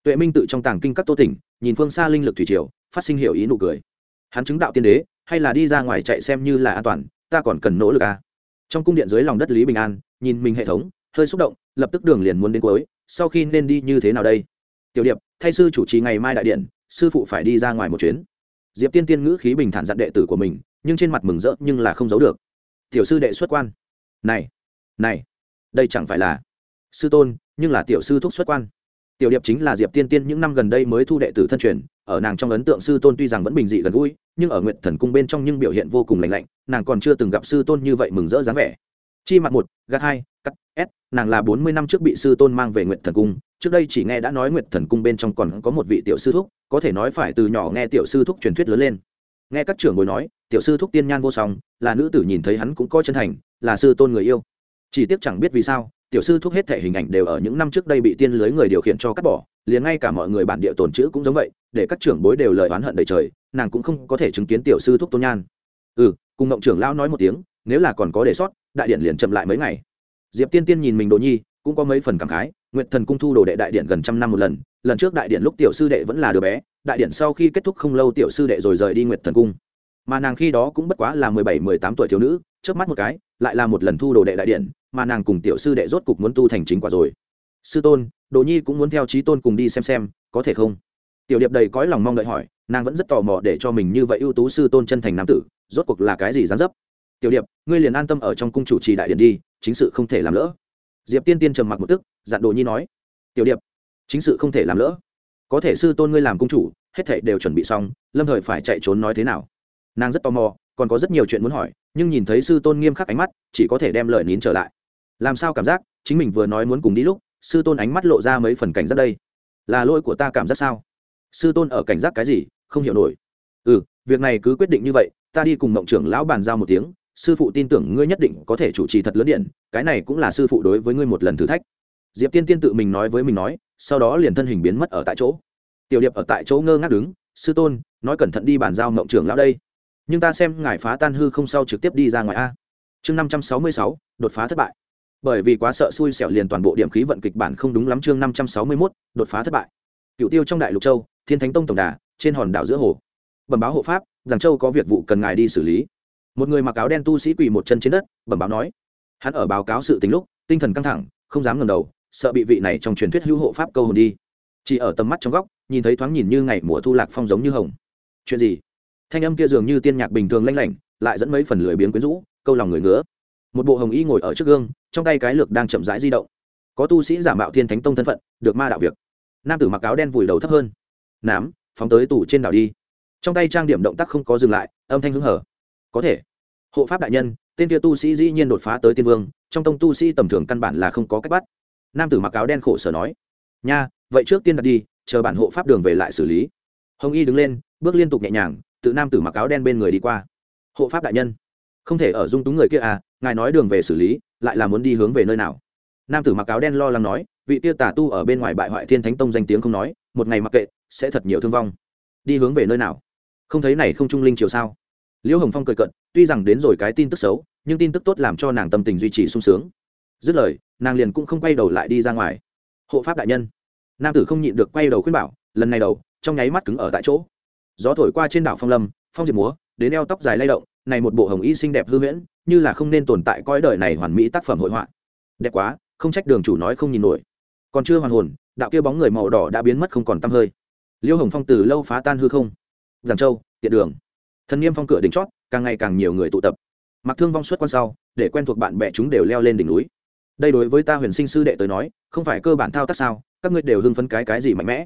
Tuệ minh tự trong tàng kinh các tô tỉnh, nhìn phương xa linh lực thủy triều, phát sinh hiểu ý nụ cười. Hắn chứng đạo tiên đế, hay là đi ra ngoài chạy xem như là an toàn ta còn cần nỗ lực à. trong cung điện dưới lòng đất lý bình an, nhìn mình hệ thống, hơi xúc động, lập tức đường liền muốn đến cuối, sau khi nên đi như thế nào đây? Tiểu điệp, thay sư chủ trì ngày mai đại điện, sư phụ phải đi ra ngoài một chuyến. Diệp tiên tiên ngữ khí bình thản dặn đệ tử của mình, nhưng trên mặt mừng rỡ nhưng là không giấu được. Tiểu sư đệ xuất quan. Này này, đây chẳng phải là sư tôn, nhưng là tiểu sư thúc xuất quan. Tiểu điệp chính là diệp tiên tiên những năm gần đây mới thu đệ tử thân truyền ở nàng trong ấn tượng sư tôn tuy rằng vẫn bình dị gần gũi, nhưng ở nguyện thần cung bên trong nhưng biểu hiện vô cùng lành lạnh, nàng còn chưa từng gặp sư tôn như vậy mừng rỡ dáng vẻ. Chi mặt một, gạt hai, cắt, s, nàng là bốn mươi năm trước bị sư tôn mang về nguyện thần cung, trước đây chỉ nghe đã nói nguyện thần cung bên trong còn có một vị tiểu sư thúc, có thể nói phải từ nhỏ nghe tiểu sư thúc truyền thuyết lớn lên. Nghe các trưởng bồi nói, tiểu sư thúc tiên nhan vô song, là nữ tử nhìn thấy hắn cũng có chân thành, là sư tôn người yêu. Chỉ tiếc chẳng biết vì sao, tiểu sư thúc hết thể hình ảnh đều ở những năm trước đây bị tiên lưới người điều khiển cho cắt bỏ liền ngay cả mọi người bản địa tồn chữ cũng giống vậy, để các trưởng bối đều lời oán hận đầy trời, nàng cũng không có thể chứng kiến tiểu sư thúc tôn nhan. Ừ cùng ngộng trưởng lão nói một tiếng, nếu là còn có đề sót, đại điện liền chậm lại mấy ngày. Diệp tiên tiên nhìn mình đồ nhi, cũng có mấy phần cảm khái nguyện thần cung thu đồ đệ đại điện gần trăm năm một lần lần trước đại điện lúc tiểu sư đệ vẫn là đứa bé, đại điện sau khi kết thúc không lâu tiểu sư đệ rồi rời đi nguyện thần cung. Mà nàng khi đó cũng bất quá là mười bảy, mười tám tuổi thiếu nữ trước mắt một cái, lại là một lần thu đồ đệ đại điện, mà nàng cùng tiểu sư đệ rốt cục muốn tu thành chính quả rồi sư tôn, đồ nhi cũng muốn theo trí tôn cùng đi xem xem, có thể không? Tiểu điệp đầy cõi lòng mong đợi hỏi, nàng vẫn rất tò mò để cho mình như vậy ưu tú sư tôn chân thành nam tử, rốt cuộc là cái gì dán dấp? Tiểu điệp, ngươi liền an tâm ở trong cung chủ trì đại điện đi, chính sự không thể làm lỡ. Diệp tiên tiên trầm mặc một tức, dặn đồ nhi nói, tiểu điệp, chính sự không thể làm lỡ. Có thể sư tôn ngươi làm cung chủ, hết thảy đều chuẩn bị xong, lâm thời phải chạy trốn nói thế nào? Nàng rất tò mò, còn có rất nhiều chuyện muốn hỏi, nhưng nhìn thấy sư tôn nghiêm khắc ánh mắt, chỉ có thể đem lời nín trở lại. Làm sao cảm giác, chính mình vừa nói muốn cùng đi lúc sư tôn ánh mắt lộ ra mấy phần cảnh giác đây. Là lỗi của ta cảm giác sao? Sư tôn ở cảnh giác cái gì? Không hiểu nổi. Ừ việc này cứ quyết định như vậy, ta đi cùng mộng trưởng lão bàn giao một tiếng, sư phụ tin tưởng ngươi nhất định có thể chủ trì thật lớn điện, cái này cũng là sư phụ đối với ngươi một lần thử thách. Diệp tiên tiên tự mình nói với mình nói, sau đó liền thân hình biến mất ở tại chỗ. Tiểu điệp ở tại chỗ ngơ ngác đứng, sư tôn, nói cẩn thận đi bàn giao mộng trưởng lão đây. Nhưng ta xem ngài phá tan hư không sau trực tiếp đi ra ngoài a. Chương năm trăm sáu mươi sáu, đột phá thất bại bởi vì quá sợ xui xẻo liền toàn bộ điểm khí vận kịch bản không đúng lắm chương năm trăm sáu mươi mốt, đột phá thất bại. Cựu tiêu trong đại lục châu, thiên thánh tông tổng đà, trên hòn đảo giữa hồ. Bẩm báo hộ pháp, rằng châu có việc vụ cần ngài đi xử lý. Một người mặc áo đen tu sĩ quỳ một chân trên đất, bẩm báo nói. Hắn ở báo cáo sự tình lúc, tinh thần căng thẳng, không dám ngẩng đầu, sợ bị vị này trong truyền thuyết hữu hộ pháp câu hồn đi. Chỉ ở tầm mắt trong góc, nhìn thấy thoáng nhìn như ngày mùa thu lạc phong giống như hồng. Chuyện gì? Thanh âm kia dường như tiên nhạc bình thường lanh lảnh, lại dẫn mấy phần lười biếng quyến rũ, câu lòng người ngứa một bộ hồng y ngồi ở trước gương, trong tay cái lược đang chậm rãi di động. Có tu sĩ giả mạo thiên thánh tông thân phận, được ma đạo việc. Nam tử mặc áo đen vùi đầu thấp hơn. Nám, phóng tới tủ trên đảo đi. Trong tay trang điểm động tác không có dừng lại, âm thanh hứng hở. Có thể. Hộ pháp đại nhân, tên kia tu sĩ dĩ nhiên đột phá tới tiên vương, trong tông tu sĩ tầm thường căn bản là không có cách bắt. Nam tử mặc áo đen khổ sở nói. Nha, vậy trước tiên đặt đi, chờ bản hộ pháp đường về lại xử lý. Hồng y đứng lên, bước liên tục nhẹ nhàng, tự nam tử mặc áo đen bên người đi qua. Hộ pháp đại nhân, không thể ở dung túng người kia à ngài nói đường về xử lý, lại là muốn đi hướng về nơi nào? Nam tử mặc áo đen lo lắng nói, vị tiêu tà tu ở bên ngoài bại hoại thiên thánh tông danh tiếng không nói, một ngày mặc kệ, sẽ thật nhiều thương vong. Đi hướng về nơi nào? Không thấy này không trung linh chiều sao? Liễu hồng phong cười cận tuy rằng đến rồi cái tin tức xấu, nhưng tin tức tốt làm cho nàng tâm tình duy trì sung sướng. Dứt lời, nàng liền cũng không quay đầu lại đi ra ngoài. Hộ pháp đại nhân. Nam tử không nhịn được quay đầu khuyên bảo, lần này đầu, trong nháy mắt cứng ở tại chỗ. Gió thổi qua trên đảo phong lâm, phong diệp múa, đến eo tóc dài lay động, này một bộ hồng y xinh đẹp hư huyễn như là không nên tồn tại coi đời này hoàn mỹ tác phẩm hội họa. Đẹp quá, không trách đường chủ nói không nhìn nổi. Còn chưa hoàn hồn, đạo kia bóng người màu đỏ đã biến mất không còn tăm hơi. Liêu hồng phong từ lâu phá tan hư không. Giảng châu, tiện đường. Thần niêm phong cửa đỉnh chót, càng ngày càng nhiều người tụ tập. Mặc thương vong suốt quan sau, để quen thuộc bạn bè chúng đều leo lên đỉnh núi. Đây đối với ta huyền sinh sư đệ tới nói, không phải cơ bản thao tác sao, các ngươi đều hưng phấn cái cái gì mạnh mẽ.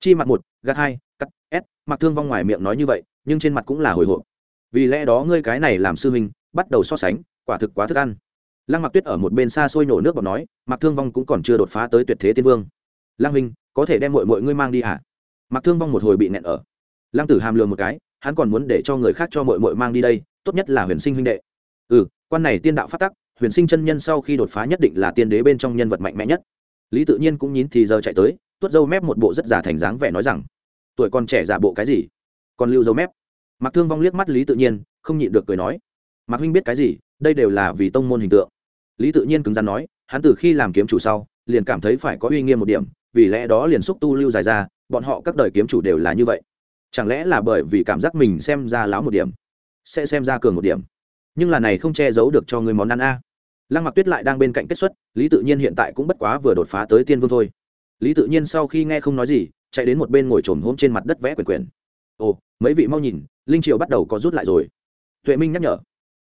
Chi mặt một, gạt hai, cắt s mặc thương vong ngoài miệng nói như vậy, nhưng trên mặt cũng là hồi hộp. Vì lẽ đó ngươi cái này làm sư huynh bắt đầu so sánh, quả thực quá thức ăn. Lăng mặc tuyết ở một bên xa xôi nổ nước bọt nói mặc thương vong cũng còn chưa đột phá tới tuyệt thế tiên vương. Lăng huynh có thể đem mọi mọi ngươi mang đi hả? Mặc thương vong một hồi bị nẹn ở. Lăng tử hàm lường một cái, hắn còn muốn để cho người khác cho mọi mọi mang đi đây, tốt nhất là huyền sinh huynh đệ. Ừ quan này tiên đạo phát tắc, huyền sinh chân nhân sau khi đột phá nhất định là tiên đế bên trong nhân vật mạnh mẽ nhất. Lý tự nhiên cũng nhín thì giờ chạy tới, tuốt dâu mép một bộ rất giả thành dáng vẻ nói rằng, tuổi còn trẻ giả bộ cái gì? Còn lưu dâu mép? Mặc thương vong liếc mắt lý tự nhiên, không nhịn được cười nói mạc huynh biết cái gì, đây đều là vì tông môn hình tượng. Lý tự nhiên cứng rắn nói, hắn từ khi làm kiếm chủ sau, liền cảm thấy phải có uy nghiêm một điểm, vì lẽ đó liền xúc tu lưu dài ra, bọn họ các đời kiếm chủ đều là như vậy. Chẳng lẽ là bởi vì cảm giác mình xem ra láo một điểm, sẽ xem ra cường một điểm? Nhưng là này không che giấu được cho người món ăn a. Lăng mặc tuyết lại đang bên cạnh kết xuất, lý tự nhiên hiện tại cũng bất quá vừa đột phá tới tiên vương thôi. Lý tự nhiên sau khi nghe không nói gì, chạy đến một bên ngồi trồm hôm trên mặt đất vẽ quyển quyển. Ồ, mấy vị mau nhìn, linh triều bắt đầu có rút lại rồi. Tuệ minh nhắc nhở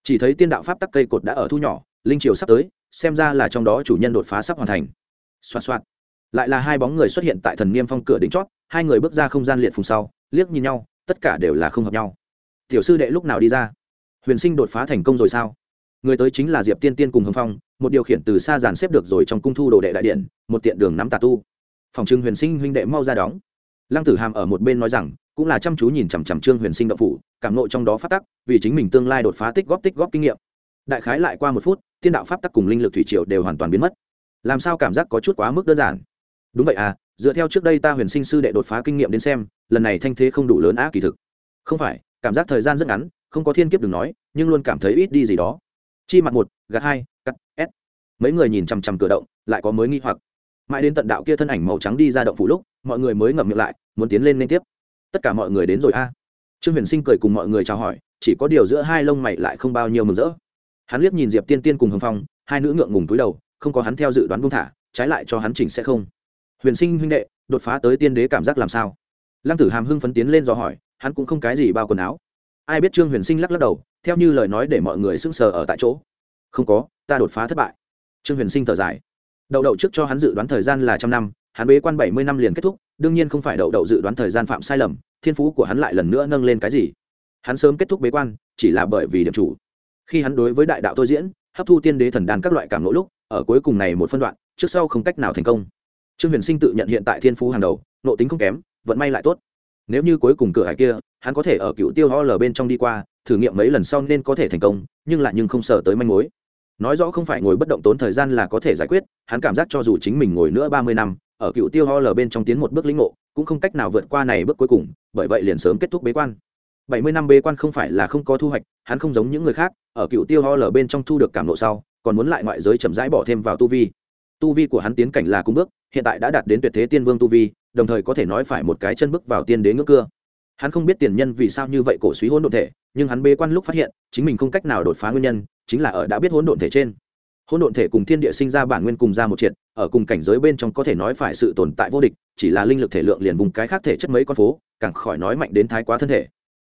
chỉ thấy tiên đạo pháp tắc cây cột đã ở thu nhỏ, linh triều sắp tới, xem ra là trong đó chủ nhân đột phá sắp hoàn thành. Xoạt xoạt. Lại là hai bóng người xuất hiện tại thần niêm phong cửa đỉnh chót, hai người bước ra không gian liệt phùng sau, liếc nhìn nhau, tất cả đều là không hợp nhau. Tiểu sư đệ lúc nào đi ra? Huyền sinh đột phá thành công rồi sao? Người tới chính là diệp tiên tiên cùng hồng phong, một điều khiển từ xa dàn xếp được rồi trong cung thu đồ đệ đại điện, một tiện đường nắm tà tu. Phòng trưng huyền sinh huynh đệ mau ra đóng. Lăng tử hàm ở một bên nói rằng cũng là chăm chú nhìn chằm chằm trương huyền sinh động phủ, cảm nộ trong đó phát tắc, vì chính mình tương lai đột phá tích góp tích góp kinh nghiệm. Đại khái lại qua một phút tiên đạo pháp tắc cùng linh lực thủy triệu đều hoàn toàn biến mất. Làm sao cảm giác có chút quá mức đơn giản? Đúng vậy à dựa theo trước đây ta huyền sinh sư đệ đột phá kinh nghiệm đến xem, lần này thanh thế không đủ lớn á, kỳ thực. Không phải, cảm giác thời gian rất ngắn, không có thiên kiếp đừng nói, nhưng luôn cảm thấy ít đi gì đó. Chi mặt một, gạt hai, cắt s mấy người nhìn chằm chằm cửa động, lại có mới nghi hoặc. Mãi đến tận đạo kia thân ảnh màu trắng đi ra động phủ lúc, mọi người mới ngậm miệng lại, muốn tiến lên liên tiếp tất cả mọi người đến rồi a. Trương huyền sinh cười cùng mọi người chào hỏi, chỉ có điều giữa hai lông mày lại không bao nhiêu mừng rỡ. Hắn liếc nhìn diệp tiên tiên cùng hồng phong, hai nữ ngượng ngùng túi đầu, không có hắn theo dự đoán buông thả, trái lại cho hắn chỉnh sẽ không. Huyền sinh huynh đệ, đột phá tới tiên đế cảm giác làm sao? Lăng tử hàm hưng phấn tiến lên dò hỏi, hắn cũng không cái gì bao quần áo. Ai biết trương huyền sinh lắc lắc đầu, theo như lời nói để mọi người sững sờ ở tại chỗ. Không có, ta đột phá thất bại. Trương huyền sinh thở dài. Đậu đậu trước cho hắn dự đoán thời gian là trăm năm, hắn bế quan bảy mươi năm liền kết thúc đương nhiên không phải đậu đậu dự đoán thời gian phạm sai lầm, thiên phú của hắn lại lần nữa nâng lên cái gì. Hắn sớm kết thúc bế quan, chỉ là bởi vì điểm chủ. Khi hắn đối với đại đạo thôi diễn, hấp thu tiên đế thần đàn các loại cảm nỗ lúc, ở cuối cùng này một phân đoạn, trước sau không cách nào thành công. Trương huyền sinh tự nhận hiện tại thiên phú hàng đầu nộ tính không kém, vận may lại tốt. Nếu như cuối cùng cửa hải kia, hắn có thể ở cựu tiêu ho lờ bên trong đi qua, thử nghiệm mấy lần sau nên có thể thành công, nhưng lại nhưng không sợ tới manh mối. Nói rõ không phải ngồi bất động tốn thời gian là có thể giải quyết, hắn cảm giác cho dù chính mình ngồi nữa ba mươi năm ở cựu tiêu ho lờ bên trong tiến một bước lĩnh ngộ, cũng không cách nào vượt qua này bước cuối cùng, bởi vậy liền sớm kết thúc bế quan. Bảy mươi năm bế quan không phải là không có thu hoạch, hắn không giống những người khác, ở cựu tiêu ho lờ bên trong thu được cảm lộ sau, còn muốn lại ngoại giới chậm rãi bỏ thêm vào tu vi. Tu vi của hắn tiến cảnh là cung bước, hiện tại đã đạt đến tuyệt thế tiên vương tu vi, đồng thời có thể nói phải một cái chân bước vào tiên đế ngưỡng cưa. Hắn không biết tiền nhân vì sao như vậy cổ suý hỗn độn thể, nhưng hắn bế quan lúc phát hiện, chính mình không cách nào đột phá nguyên nhân, chính là ở đã biết hỗn độn thể trên hỗn độn thể cùng thiên địa sinh ra bản nguyên cùng ra một triệt, ở cùng cảnh giới bên trong có thể nói phải sự tồn tại vô địch, chỉ là linh lực thể lượng liền vùng cái khác thể chất mấy con phố, càng khỏi nói mạnh đến thái quá thân thể.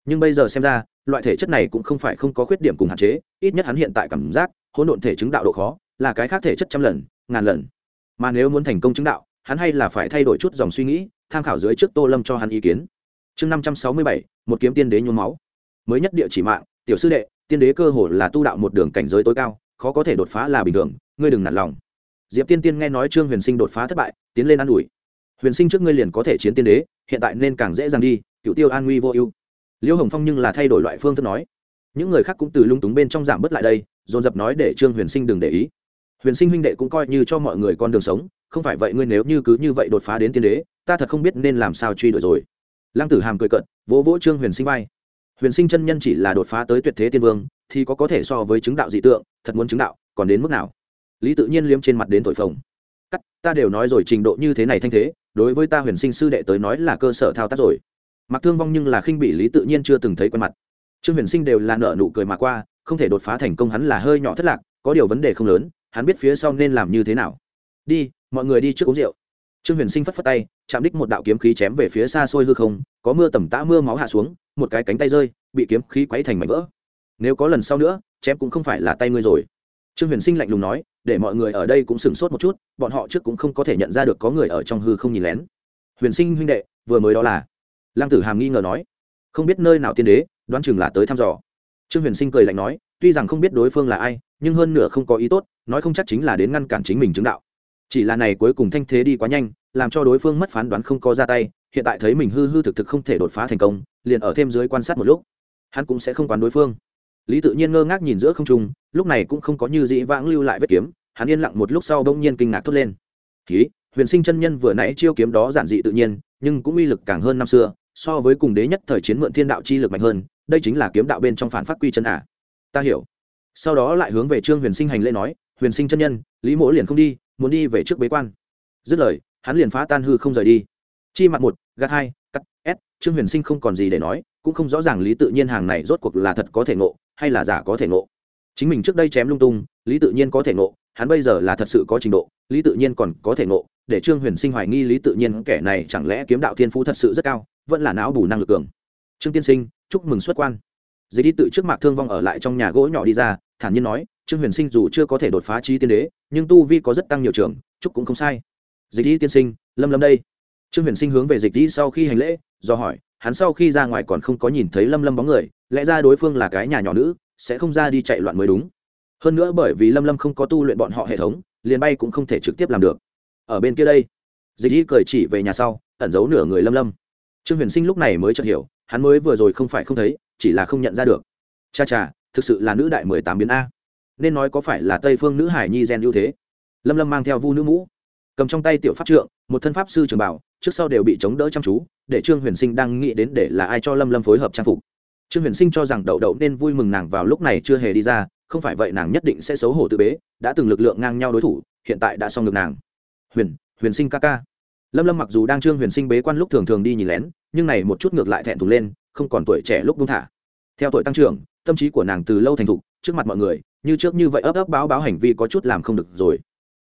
Nhưng bây giờ xem ra, loại thể chất này cũng không phải không có khuyết điểm cùng hạn chế, ít nhất hắn hiện tại cảm giác, hỗn độn thể chứng đạo độ khó, là cái khác thể chất trăm lần, ngàn lần. Mà nếu muốn thành công chứng đạo, hắn hay là phải thay đổi chút dòng suy nghĩ, tham khảo dưới trước tô lâm cho hắn ý kiến. Chương năm trăm sáu mươi bảy, một kiếm tiên đế nhuốm máu. Mới nhất địa chỉ mạng, tiểu sư đệ, tiên đế cơ hồ là tu đạo một đường cảnh giới tối cao khó có thể đột phá là bình thường, ngươi đừng nản lòng. Diệp tiên tiên nghe nói trương huyền sinh đột phá thất bại, tiến lên an ủi. Huyền sinh trước ngươi liền có thể chiến tiên đế, hiện tại nên càng dễ dàng đi, cựu tiêu an nguy vô ưu. Liêu hồng phong nhưng là thay đổi loại phương thức nói. Những người khác cũng từ lung túng bên trong giảm bớt lại đây, dồn dập nói để trương huyền sinh đừng để ý. Huyền sinh huynh đệ cũng coi như cho mọi người con đường sống, không phải vậy ngươi nếu như cứ như vậy đột phá đến tiên đế, ta thật không biết nên làm sao truy đuổi rồi. Lăng tử hàm cười cận vỗ vỗ trương huyền sinh vai. Huyền sinh chân nhân chỉ là đột phá tới tuyệt thế tiên vương, thì có có thể so với chứng đạo dị tượng thật muốn chứng đạo, còn đến mức nào? Lý tự nhiên liếm trên mặt đến tội phồng. Cắt, ta đều nói rồi trình độ như thế này thanh thế, đối với ta huyền sinh sư đệ tới nói là cơ sở thao tác rồi. Mặc thương vong nhưng là khinh bị lý tự nhiên chưa từng thấy quen mặt. Trương huyền sinh đều là nợ nụ cười mà qua, không thể đột phá thành công hắn là hơi nhỏ thất lạc, có điều vấn đề không lớn, hắn biết phía sau nên làm như thế nào. Đi, mọi người đi trước uống rượu. Trương huyền sinh phất phất tay, chạm đích một đạo kiếm khí chém về phía xa xôi hư không, có mưa tầm tã mưa máu hạ xuống, một cái cánh tay rơi, bị kiếm khí quấy thành mảnh vỡ. Nếu có lần sau nữa chém cũng không phải là tay ngươi rồi. Trương huyền sinh lạnh lùng nói, để mọi người ở đây cũng sửng sốt một chút, bọn họ trước cũng không có thể nhận ra được có người ở trong hư không nhìn lén. Huyền sinh huynh đệ, vừa mới đó là? Lăng tử hàm nghi ngờ nói. Không biết nơi nào tiên đế, đoán chừng là tới thăm dò. Trương huyền sinh cười lạnh nói, tuy rằng không biết đối phương là ai, nhưng hơn nửa không có ý tốt, nói không chắc chính là đến ngăn cản chính mình chứng đạo. Chỉ là này cuối cùng thanh thế đi quá nhanh, làm cho đối phương mất phán đoán không có ra tay, hiện tại thấy mình hư hư thực thực không thể đột phá thành công, liền ở thêm dưới quan sát một lúc. Hắn cũng sẽ không quán đối phương lý tự nhiên ngơ ngác nhìn giữa không trung, lúc này cũng không có như dĩ vãng lưu lại vết kiếm, hắn yên lặng một lúc sau bỗng nhiên kinh ngạc thốt lên. Ký huyền sinh chân nhân vừa nãy chiêu kiếm đó giản dị tự nhiên, nhưng cũng uy lực càng hơn năm xưa, so với cùng đế nhất thời chiến mượn thiên đạo chi lực mạnh hơn, đây chính là kiếm đạo bên trong phản phát quy chân ả à. ta hiểu. Sau đó lại hướng về trương huyền sinh hành lễ nói, huyền sinh chân nhân, lý mỗ liền không đi, muốn đi về trước bế quan. Dứt lời, hắn liền phá tan hư không rời đi. Chi mặt một, gạt hai, cắt, s, trương huyền sinh không còn gì để nói cũng không rõ ràng lý tự nhiên hàng này rốt cuộc là thật có thể ngộ, hay là giả có thể ngộ. Chính mình trước đây chém lung tung, lý tự nhiên có thể ngộ, hắn bây giờ là thật sự có trình độ, lý tự nhiên còn có thể ngộ, để trương huyền sinh hoài nghi lý tự nhiên kẻ này chẳng lẽ kiếm đạo thiên phú thật sự rất cao, vẫn là não bù năng lực cường. Trương tiên sinh, chúc mừng xuất quan. Dịch đi tự trước mặt thương vong ở lại trong nhà gỗ nhỏ đi ra, thản nhiên nói, trương huyền sinh dù chưa có thể đột phá trí tiên đế, nhưng tu vi có rất tăng nhiều trường, chúc cũng không sai. Dịch đi tiên sinh, lâm lâm đây. Trương huyền sinh hướng về dịch đi sau khi hành lễ, do hỏi hắn sau khi ra ngoài còn không có nhìn thấy lâm lâm bóng người, lẽ ra đối phương là cái nhà nhỏ nữ, sẽ không ra đi chạy loạn mới đúng. Hơn nữa bởi vì lâm lâm không có tu luyện bọn họ hệ thống, liền bay cũng không thể trực tiếp làm được. Ở bên kia đây, dịch y cười chỉ về nhà sau, ẩn giấu nửa người lâm lâm. Trương huyền sinh lúc này mới chợt hiểu, hắn mới vừa rồi không phải không thấy, chỉ là không nhận ra được. Cha cha, thực sự là nữ đại mười tám biến a. Nên nói có phải là tây phương nữ hải nhi gen ưu thế. Lâm lâm mang theo vu nữ mũ cầm trong tay tiểu pháp trượng, một thân pháp sư trường bảo, trước sau đều bị chống đỡ chăm chú, để trương huyền sinh đang nghĩ đến để là ai cho lâm lâm phối hợp trang phục. Trương huyền sinh cho rằng đậu đậu nên vui mừng nàng vào lúc này chưa hề đi ra, không phải vậy nàng nhất định sẽ xấu hổ tự bế, đã từng lực lượng ngang nhau đối thủ, hiện tại đã xong được nàng. Huyền huyền sinh ca ca. Lâm lâm mặc dù đang trương huyền sinh bế quan lúc thường thường đi nhìn lén, nhưng này một chút ngược lại thẹn thùng lên, không còn tuổi trẻ lúc buông thả. Theo tuổi tăng trưởng, tâm trí của nàng từ lâu thành thục, trước mặt mọi người, như trước như vậy ấp ấp báo báo hành vi có chút làm không được rồi.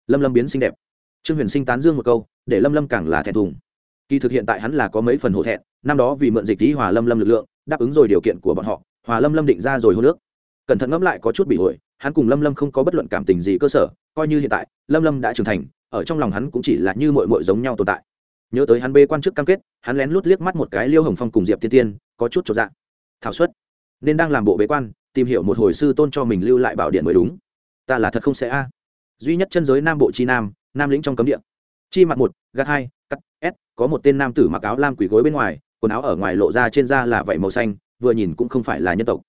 Lâm lâm biến xinh đẹp trương huyền sinh tán dương một câu, để lâm lâm càng là thẹn thùng. Kỳ thực hiện tại hắn là có mấy phần hổ thẹn, năm đó vì mượn dịch lý hòa lâm lâm lực lượng, đáp ứng rồi điều kiện của bọn họ, hòa lâm lâm định ra rồi hô nước. Cẩn thận ngẫm lại có chút bị hội hắn cùng lâm lâm không có bất luận cảm tình gì cơ sở, coi như hiện tại, lâm lâm đã trưởng thành, ở trong lòng hắn cũng chỉ là như mội mội giống nhau tồn tại. Nhớ tới hắn bê quan chức cam kết, hắn lén lút liếc mắt một cái liêu hồng phong cùng diệp tiên tiên, có chút trọn dạng thảo suất. Nên đang làm bộ bế quan, tìm hiểu một hồi sư tôn cho mình lưu lại bảo điện mới đúng. Ta là thật không sẽ a. Duy nhất chân giới nam bộ chi nam nam lĩnh trong cấm địa. Chi mặt một, gạt hai, cắt, s, có một tên nam tử mặc áo lam quỷ gối bên ngoài, quần áo ở ngoài lộ ra trên da là vảy màu xanh, vừa nhìn cũng không phải là nhân tộc.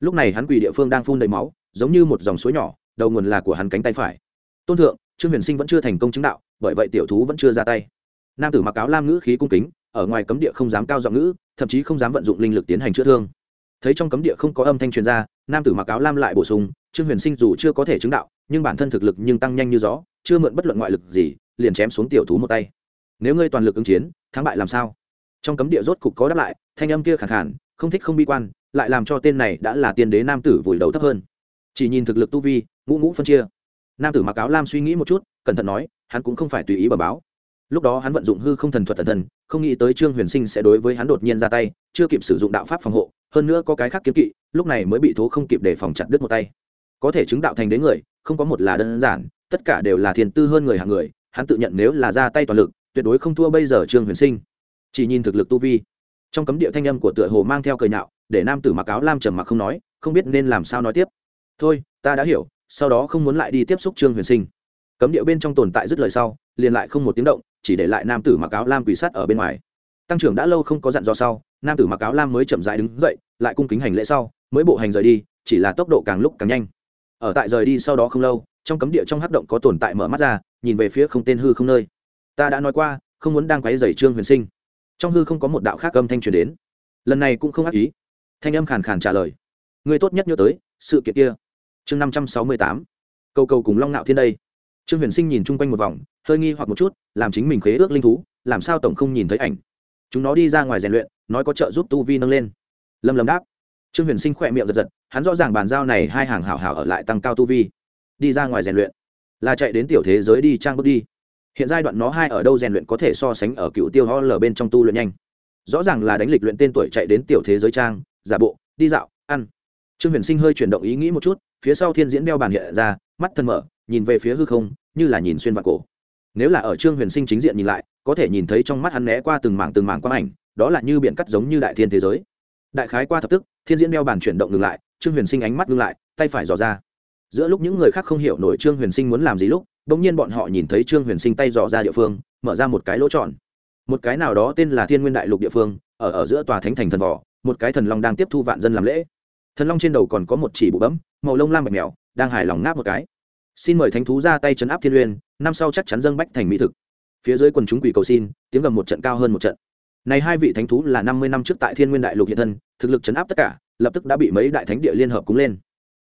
Lúc này hắn quỷ địa phương đang phun đầy máu, giống như một dòng suối nhỏ, đầu nguồn là của hắn cánh tay phải. Tôn thượng, trương huyền sinh vẫn chưa thành công chứng đạo, bởi vậy tiểu thú vẫn chưa ra tay. Nam tử mặc áo lam ngữ khí cung kính, ở ngoài cấm địa không dám cao giọng ngữ, thậm chí không dám vận dụng linh lực tiến hành chữa thương. Thấy trong cấm địa không có âm thanh truyền ra, nam tử mặc áo lam lại bổ sung, trương huyền sinh dù chưa có thể chứng đạo, nhưng bản thân thực lực nhưng tăng nhanh như gió chưa mượn bất luận ngoại lực gì, liền chém xuống tiểu thú một tay. Nếu ngươi toàn lực ứng chiến, thắng bại làm sao? Trong cấm địa rốt cục có đáp lại, thanh âm kia khẳng khản không thích không bi quan, lại làm cho tên này đã là tiên đế nam tử vùi đầu thấp hơn. Chỉ nhìn thực lực tu vi, ngũ ngũ phân chia. Nam tử mặc áo lam suy nghĩ một chút, cẩn thận nói, hắn cũng không phải tùy ý bờ báo. Lúc đó hắn vận dụng hư không thần thuật thần thần, không nghĩ tới trương huyền sinh sẽ đối với hắn đột nhiên ra tay, chưa kịp sử dụng đạo pháp phòng hộ, hơn nữa có cái khác kiếm kỵ, lúc này mới bị thố không kịp để phòng chặt đứt một tay. Có thể chứng đạo thành đế người, không có một là đơn giản tất cả đều là thiền tư hơn người hạng người, hắn tự nhận nếu là ra tay toàn lực, tuyệt đối không thua bây giờ trương huyền sinh. Chỉ nhìn thực lực tu vi, trong cấm địa thanh âm của tựa hồ mang theo cười nhạo, để nam tử mặc áo lam trầm mặc không nói, không biết nên làm sao nói tiếp. Thôi, ta đã hiểu, sau đó không muốn lại đi tiếp xúc trương huyền sinh. Cấm địa bên trong tồn tại dứt lời sau, liền lại không một tiếng động, chỉ để lại nam tử mặc áo lam quỳ sát ở bên ngoài. Tăng trưởng đã lâu không có dặn do sau, nam tử mặc áo lam mới chậm rãi đứng dậy, lại cung kính hành lễ sau, mới bộ hành rời đi, chỉ là tốc độ càng lúc càng nhanh. Ở tại rời đi sau đó không lâu trong cấm địa trong hắc động có tồn tại mở mắt ra, nhìn về phía không tên hư không nơi. Ta đã nói qua, không muốn đang quấy dày trương huyền sinh. Trong hư không có một đạo khác âm thanh truyền đến. Lần này cũng không ác ý. Thanh âm khàn khàn trả lời. Người tốt nhất nhớ tới, sự kiện kia. Chương năm trăm sáu mươi tám. Câu cầu cùng long nạo thiên đây. Trương huyền sinh nhìn chung quanh một vòng, hơi nghi hoặc một chút, làm chính mình khế ước linh thú, làm sao tổng không nhìn thấy ảnh. Chúng nó đi ra ngoài rèn luyện, nói có trợ giúp tu vi nâng lên. Lâm lâm đáp. Trương huyền sinh khỏe miệng giật giật, hắn rõ ràng bàn giao này hai hàng hảo hảo ở lại tăng cao tu vi đi ra ngoài rèn luyện. Là chạy đến tiểu thế giới đi trang bước đi. Hiện giai đoạn nó hai ở đâu rèn luyện có thể so sánh ở cựu tiêu ho lở bên trong tu luyện nhanh. Rõ ràng là đánh lịch luyện tên tuổi chạy đến tiểu thế giới trang, giả bộ, đi dạo, ăn. Trương huyền sinh hơi chuyển động ý nghĩ một chút, phía sau thiên diễn đeo bàn hiện ra, mắt thân mở, nhìn về phía hư không, như là nhìn xuyên vào cổ. Nếu là ở trương huyền sinh chính diện nhìn lại, có thể nhìn thấy trong mắt hắn né qua từng mảng từng mảng quang ảnh, đó là như biển cắt giống như đại thiên thế giới. Đại khái qua thập tức, thiên diễn đeo bàn chuyển động ngừng lại, trương huyền sinh ánh mắt ngưng lại, tay phải dò ra giữa lúc những người khác không hiểu nổi trương huyền sinh muốn làm gì lúc đ ỗ n g nhiên bọn họ nhìn thấy trương huyền sinh tay dò ra địa phương, mở ra một cái lỗ tròn. Một cái nào đó tên là thiên nguyên đại lục địa phương, ở ở giữa tòa thánh thành thần vỏ, một cái thần long đang tiếp thu vạn dân làm lễ. Thần long trên đầu còn có một chỉ bụ bấm, màu lông lam bạch mèo, đang hài lòng ngáp một cái. Xin mời thánh thú ra tay chấn áp thiên uyên năm sau chắc chắn dâng bách thành mỹ thực. Phía dưới quần chúng quỷ cầu xin, tiếng gầm một trận cao hơn một trận. Này hai vị thánh thú là năm mươi năm trước tại thiên nguyên đại lục hiện thân, thực lực chấn áp tất cả, lập tức đã bị mấy đại thánh địa liên hợp cúng lên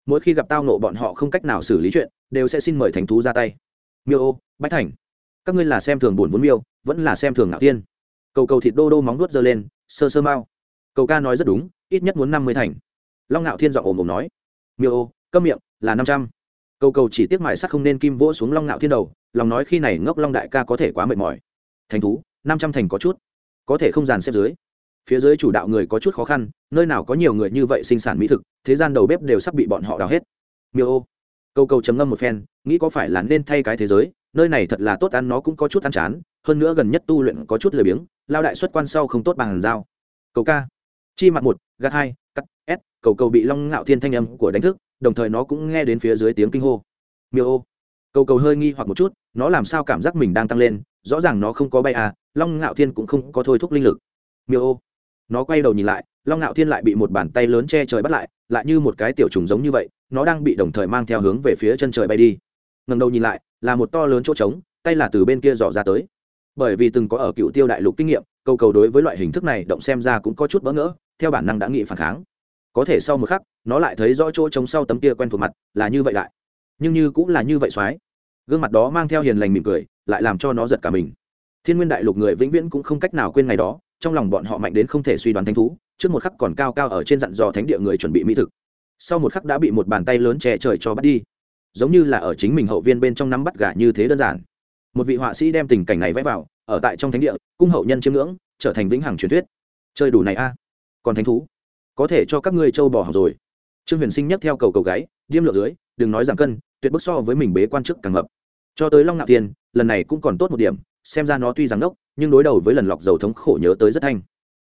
mỗi khi gặp tao nộ bọn họ không cách nào xử lý chuyện, đều sẽ xin mời thánh thú ra tay. Miêu ô, bách thành, các ngươi là xem thường buồn vốn miêu, vẫn là xem thường ngạo tiên. Cầu cầu thịt đô đô móng nuốt giơ lên, sơ sơ mau. Cầu ca nói rất đúng, ít nhất muốn năm mươi thành. Long ngạo thiên dọn ồm ồm nói. Miêu ô, câm miệng, là năm trăm. Cầu cầu chỉ tiếc mại sắc không nên kim vỗ xuống long ngạo thiên đầu, lòng nói khi này ngốc long đại ca có thể quá mệt mỏi. Thành thú, năm trăm thành có chút. Có thể không dàn xếp dưới phía dưới chủ đạo người có chút khó khăn, nơi nào có nhiều người như vậy sinh sản mỹ thực, thế gian đầu bếp đều sắp bị bọn họ đào hết. Miêu ô. Câu câu chấm ngâm một phen, nghĩ có phải là nên thay cái thế giới, nơi này thật là tốt ăn, nó cũng có chút ăn chán, hơn nữa gần nhất tu luyện có chút lười biếng, lao đại xuất quan sau không tốt bằng dao cầu ca. Chi mặt một, gạt hai, cắt s cầu cầu bị long ngạo thiên thanh âm của đánh thức, đồng thời nó cũng nghe đến phía dưới tiếng kinh hô. Miêu ô. Cầu cầu hơi nghi hoặc một chút, nó làm sao cảm giác mình đang tăng lên, rõ ràng nó không có bay à long ngạo thiên cũng không có thôi thúc linh lực. Miêu ô nó quay đầu nhìn lại, long ngạo thiên lại bị một bàn tay lớn che trời bắt lại lại như một cái tiểu trùng giống như vậy, nó đang bị đồng thời mang theo hướng về phía chân trời bay đi. Ngần đầu nhìn lại, là một to lớn chỗ trống, tay là từ bên kia dò ra tới. Bởi vì từng có ở cựu tiêu đại lục kinh nghiệm, câu cầu đối với loại hình thức này động xem ra cũng có chút bỡ ngỡ, theo bản năng đã nghĩ phản kháng. Có thể sau một khắc, nó lại thấy rõ chỗ trống sau tấm kia quen thuộc mặt, là như vậy lại. Nhưng như cũng là như vậy soái gương mặt đó mang theo hiền lành mỉm cười, lại làm cho nó giật cả mình. Thiên nguyên đại lục người vĩnh viễn cũng không cách nào quên ngày đó trong lòng bọn họ mạnh đến không thể suy đoán thánh thú, trước một khắc còn cao cao ở trên dặn dò thánh địa người chuẩn bị mỹ thực. Sau một khắc đã bị một bàn tay lớn che trời cho bắt đi. Giống như là ở chính mình hậu viên bên trong nắm bắt gà như thế đơn giản. Một vị họa sĩ đem tình cảnh này vẽ vào, ở tại trong thánh địa, cung hậu nhân chiêm ngưỡng, trở thành vĩnh hằng truyền thuyết. Chơi đủ này a. Còn thánh thú? Có thể cho các ngươi châu bò học rồi. Trương huyền sinh nhắc theo cầu cầu gáy, điêm lượng dưới, đừng nói giảm cân, tuyệt bức so với mình bế quan chức càng hợp. cho tới long ngạo tiền, lần này cũng còn tốt một điểm, xem ra nó tuy rằng đốc nhưng đối đầu với lần lọc dầu thống khổ nhớ tới rất thanh.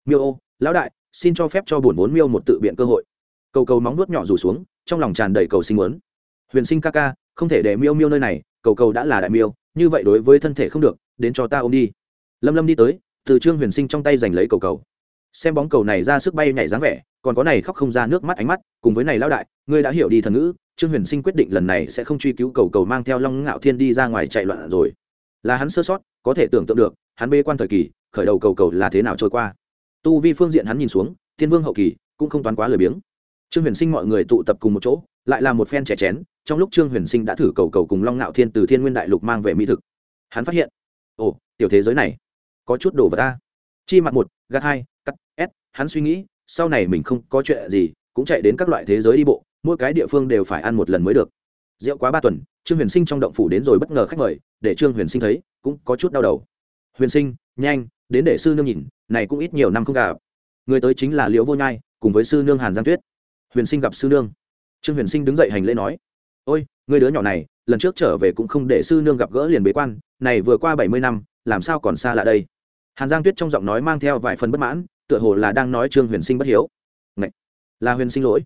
Miêu ô, lão đại, xin cho phép cho bổn vốn miêu một tự biện cơ hội. Cầu cầu móng nuốt nhỏ rủ xuống, trong lòng tràn đầy cầu sinh muốn. Huyền sinh ca ca, không thể để miêu miêu nơi này, cầu cầu đã là đại miêu, như vậy đối với thân thể không được, đến cho ta ôm đi. Lâm lâm đi tới, từ trương huyền sinh trong tay giành lấy cầu cầu. Xem bóng cầu này ra sức bay nhảy dáng vẻ, còn có này khóc không ra nước mắt ánh mắt, cùng với này lão đại, ngươi đã hiểu đi thần ngữ, trương huyền sinh quyết định lần này sẽ không truy cứu cầu cầu mang theo long ngạo thiên đi ra ngoài chạy loạn rồi. Là hắn sơ sót, có thể tưởng tượng được hắn bê quan thời kỳ, khởi đầu cầu cầu là thế nào trôi qua. Tu vi phương diện hắn nhìn xuống, thiên vương hậu kỳ cũng không toán quá lười biếng. Trương huyền sinh mọi người tụ tập cùng một chỗ, lại là một phen trẻ chén, trong lúc trương huyền sinh đã thử cầu cầu cùng long ngạo thiên từ thiên nguyên đại lục mang về mỹ thực. Hắn phát hiện, ồ, tiểu thế giới này, có chút đồ vật ta. Chi mặt một, gạt hai, cắt s hắn suy nghĩ, sau này mình không có chuyện gì, cũng chạy đến các loại thế giới đi bộ, mỗi cái địa phương đều phải ăn một lần mới được. Rượu quá ba tuần, trương huyền sinh trong động phủ đến rồi bất ngờ khách mời, để trương huyền sinh thấy, cũng có chút đau đầu huyền sinh, nhanh, đến để sư nương nhìn, này cũng ít nhiều năm không gặp. Người tới chính là liễu vô nhai, cùng với sư nương hàn giang tuyết. Huyền sinh gặp sư nương. Trương huyền sinh đứng dậy hành lễ nói, ôi, người đứa nhỏ này, lần trước trở về cũng không để sư nương gặp gỡ liền bế quan, này vừa qua bảy mươi năm, làm sao còn xa lạ đây? Hàn giang tuyết trong giọng nói mang theo vài phần bất mãn, tựa hồ là đang nói trương huyền sinh bất hiếu. Ngậy! là huyền sinh lỗi.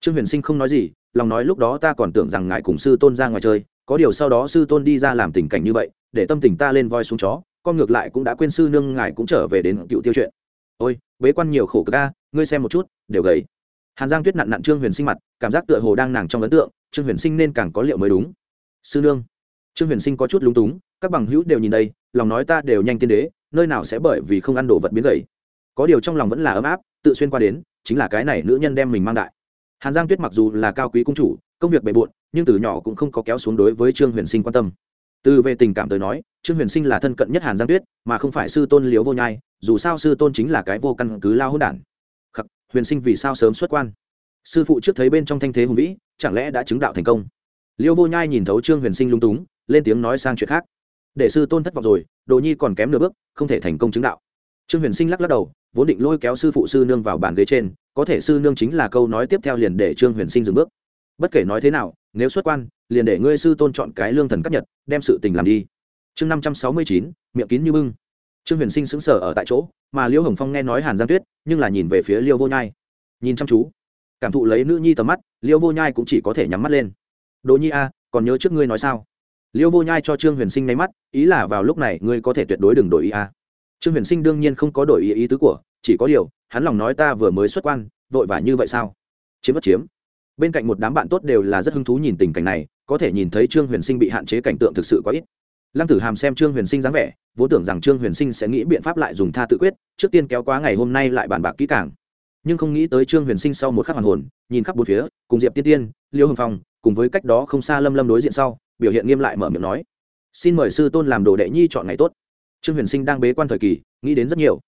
Trương huyền sinh không nói gì, lòng nói lúc đó ta còn tưởng rằng ngài cùng sư tôn ra ngoài chơi, có điều sau đó sư tôn đi ra làm tình cảnh như vậy, để tâm tình ta lên voi xuống chó con ngược lại cũng đã quên sư nương ngài cũng trở về đến cựu tiêu chuyện. Ôi, bế quan nhiều khổ cực ca ngươi xem một chút, đều gầy. Hàn giang tuyết nặn nặn trương huyền sinh mặt, cảm giác tựa hồ đang nàng trong ấn tượng, trương huyền sinh nên càng có liệu mới đúng. Sư nương. Trương huyền sinh có chút lúng túng, các bằng hữu đều nhìn đây, lòng nói ta đều nhanh tiên đế, nơi nào sẽ bởi vì không ăn đồ vật biến gầy. Có điều trong lòng vẫn là ấm áp, tự xuyên qua đến, chính là cái này nữ nhân đem mình mang đại. Hàn giang tuyết mặc dù là cao quý cung chủ, công việc bề bộn, nhưng từ nhỏ cũng không có kéo xuống đối với trương huyền sinh quan tâm từ về tình cảm tới nói, trương huyền sinh là thân cận nhất hàn giang tuyết, mà không phải sư tôn liếu vô nhai, dù sao sư tôn chính là cái vô căn cứ lao hôn đản. Khắc, huyền sinh vì sao sớm xuất quan? Sư phụ trước thấy bên trong thanh thế hùng vĩ, chẳng lẽ đã chứng đạo thành công? Liêu vô nhai nhìn thấu trương huyền sinh lung túng, lên tiếng nói sang chuyện khác. Để sư tôn thất vọng rồi, đồ nhi còn kém nửa bước, không thể thành công chứng đạo. Trương huyền sinh lắc lắc đầu, vốn định lôi kéo sư phụ sư nương vào bàn ghế trên, có thể sư nương chính là câu nói tiếp theo liền để trương huyền sinh dừng bước. Bất kể nói thế nào, nếu xuất quan liền để ngươi sư tôn chọn cái lương thần cấp nhật, đem sự tình làm đi. Chương năm trăm sáu mươi chín, miệng kín như bưng. Trương huyền sinh sững sờ ở tại chỗ, mà liêu hồng phong nghe nói hàn giang tuyết, nhưng là nhìn về phía liêu vô nhai. Nhìn chăm chú. Cảm thụ lấy nữ nhi tầm mắt, liêu vô nhai cũng chỉ có thể nhắm mắt lên. Đỗ nhi a, còn nhớ trước ngươi nói sao? Liêu vô nhai cho trương huyền sinh nháy mắt, ý là vào lúc này ngươi có thể tuyệt đối đừng đổi ý a. Trương huyền sinh đương nhiên không có đổi ý ý tứ của, chỉ có điều, hắn lòng nói ta vừa mới xuất quan, vội vã như vậy sao? Chiếm bất chiếm. Bên cạnh một đám bạn tốt đều là rất hứng thú nhìn tình cảnh này có thể nhìn thấy trương huyền sinh bị hạn chế cảnh tượng thực sự quá ít. Lăng tử hàm xem trương huyền sinh dáng vẻ, vốn tưởng rằng trương huyền sinh sẽ nghĩ biện pháp lại dùng tha tự quyết, trước tiên kéo quá ngày hôm nay lại bàn bạc kỹ càng. Nhưng không nghĩ tới trương huyền sinh sau một khắc hoàn hồn, nhìn khắp bốn phía, cùng diệp tiên tiên, liêu hồng phong, cùng với cách đó không xa lâm lâm đối diện sau, biểu hiện nghiêm lại mở miệng nói, xin mời sư tôn làm đồ đệ nhi chọn ngày tốt. Trương huyền sinh đang bế quan thời kỳ, nghĩ đến rất nhiều.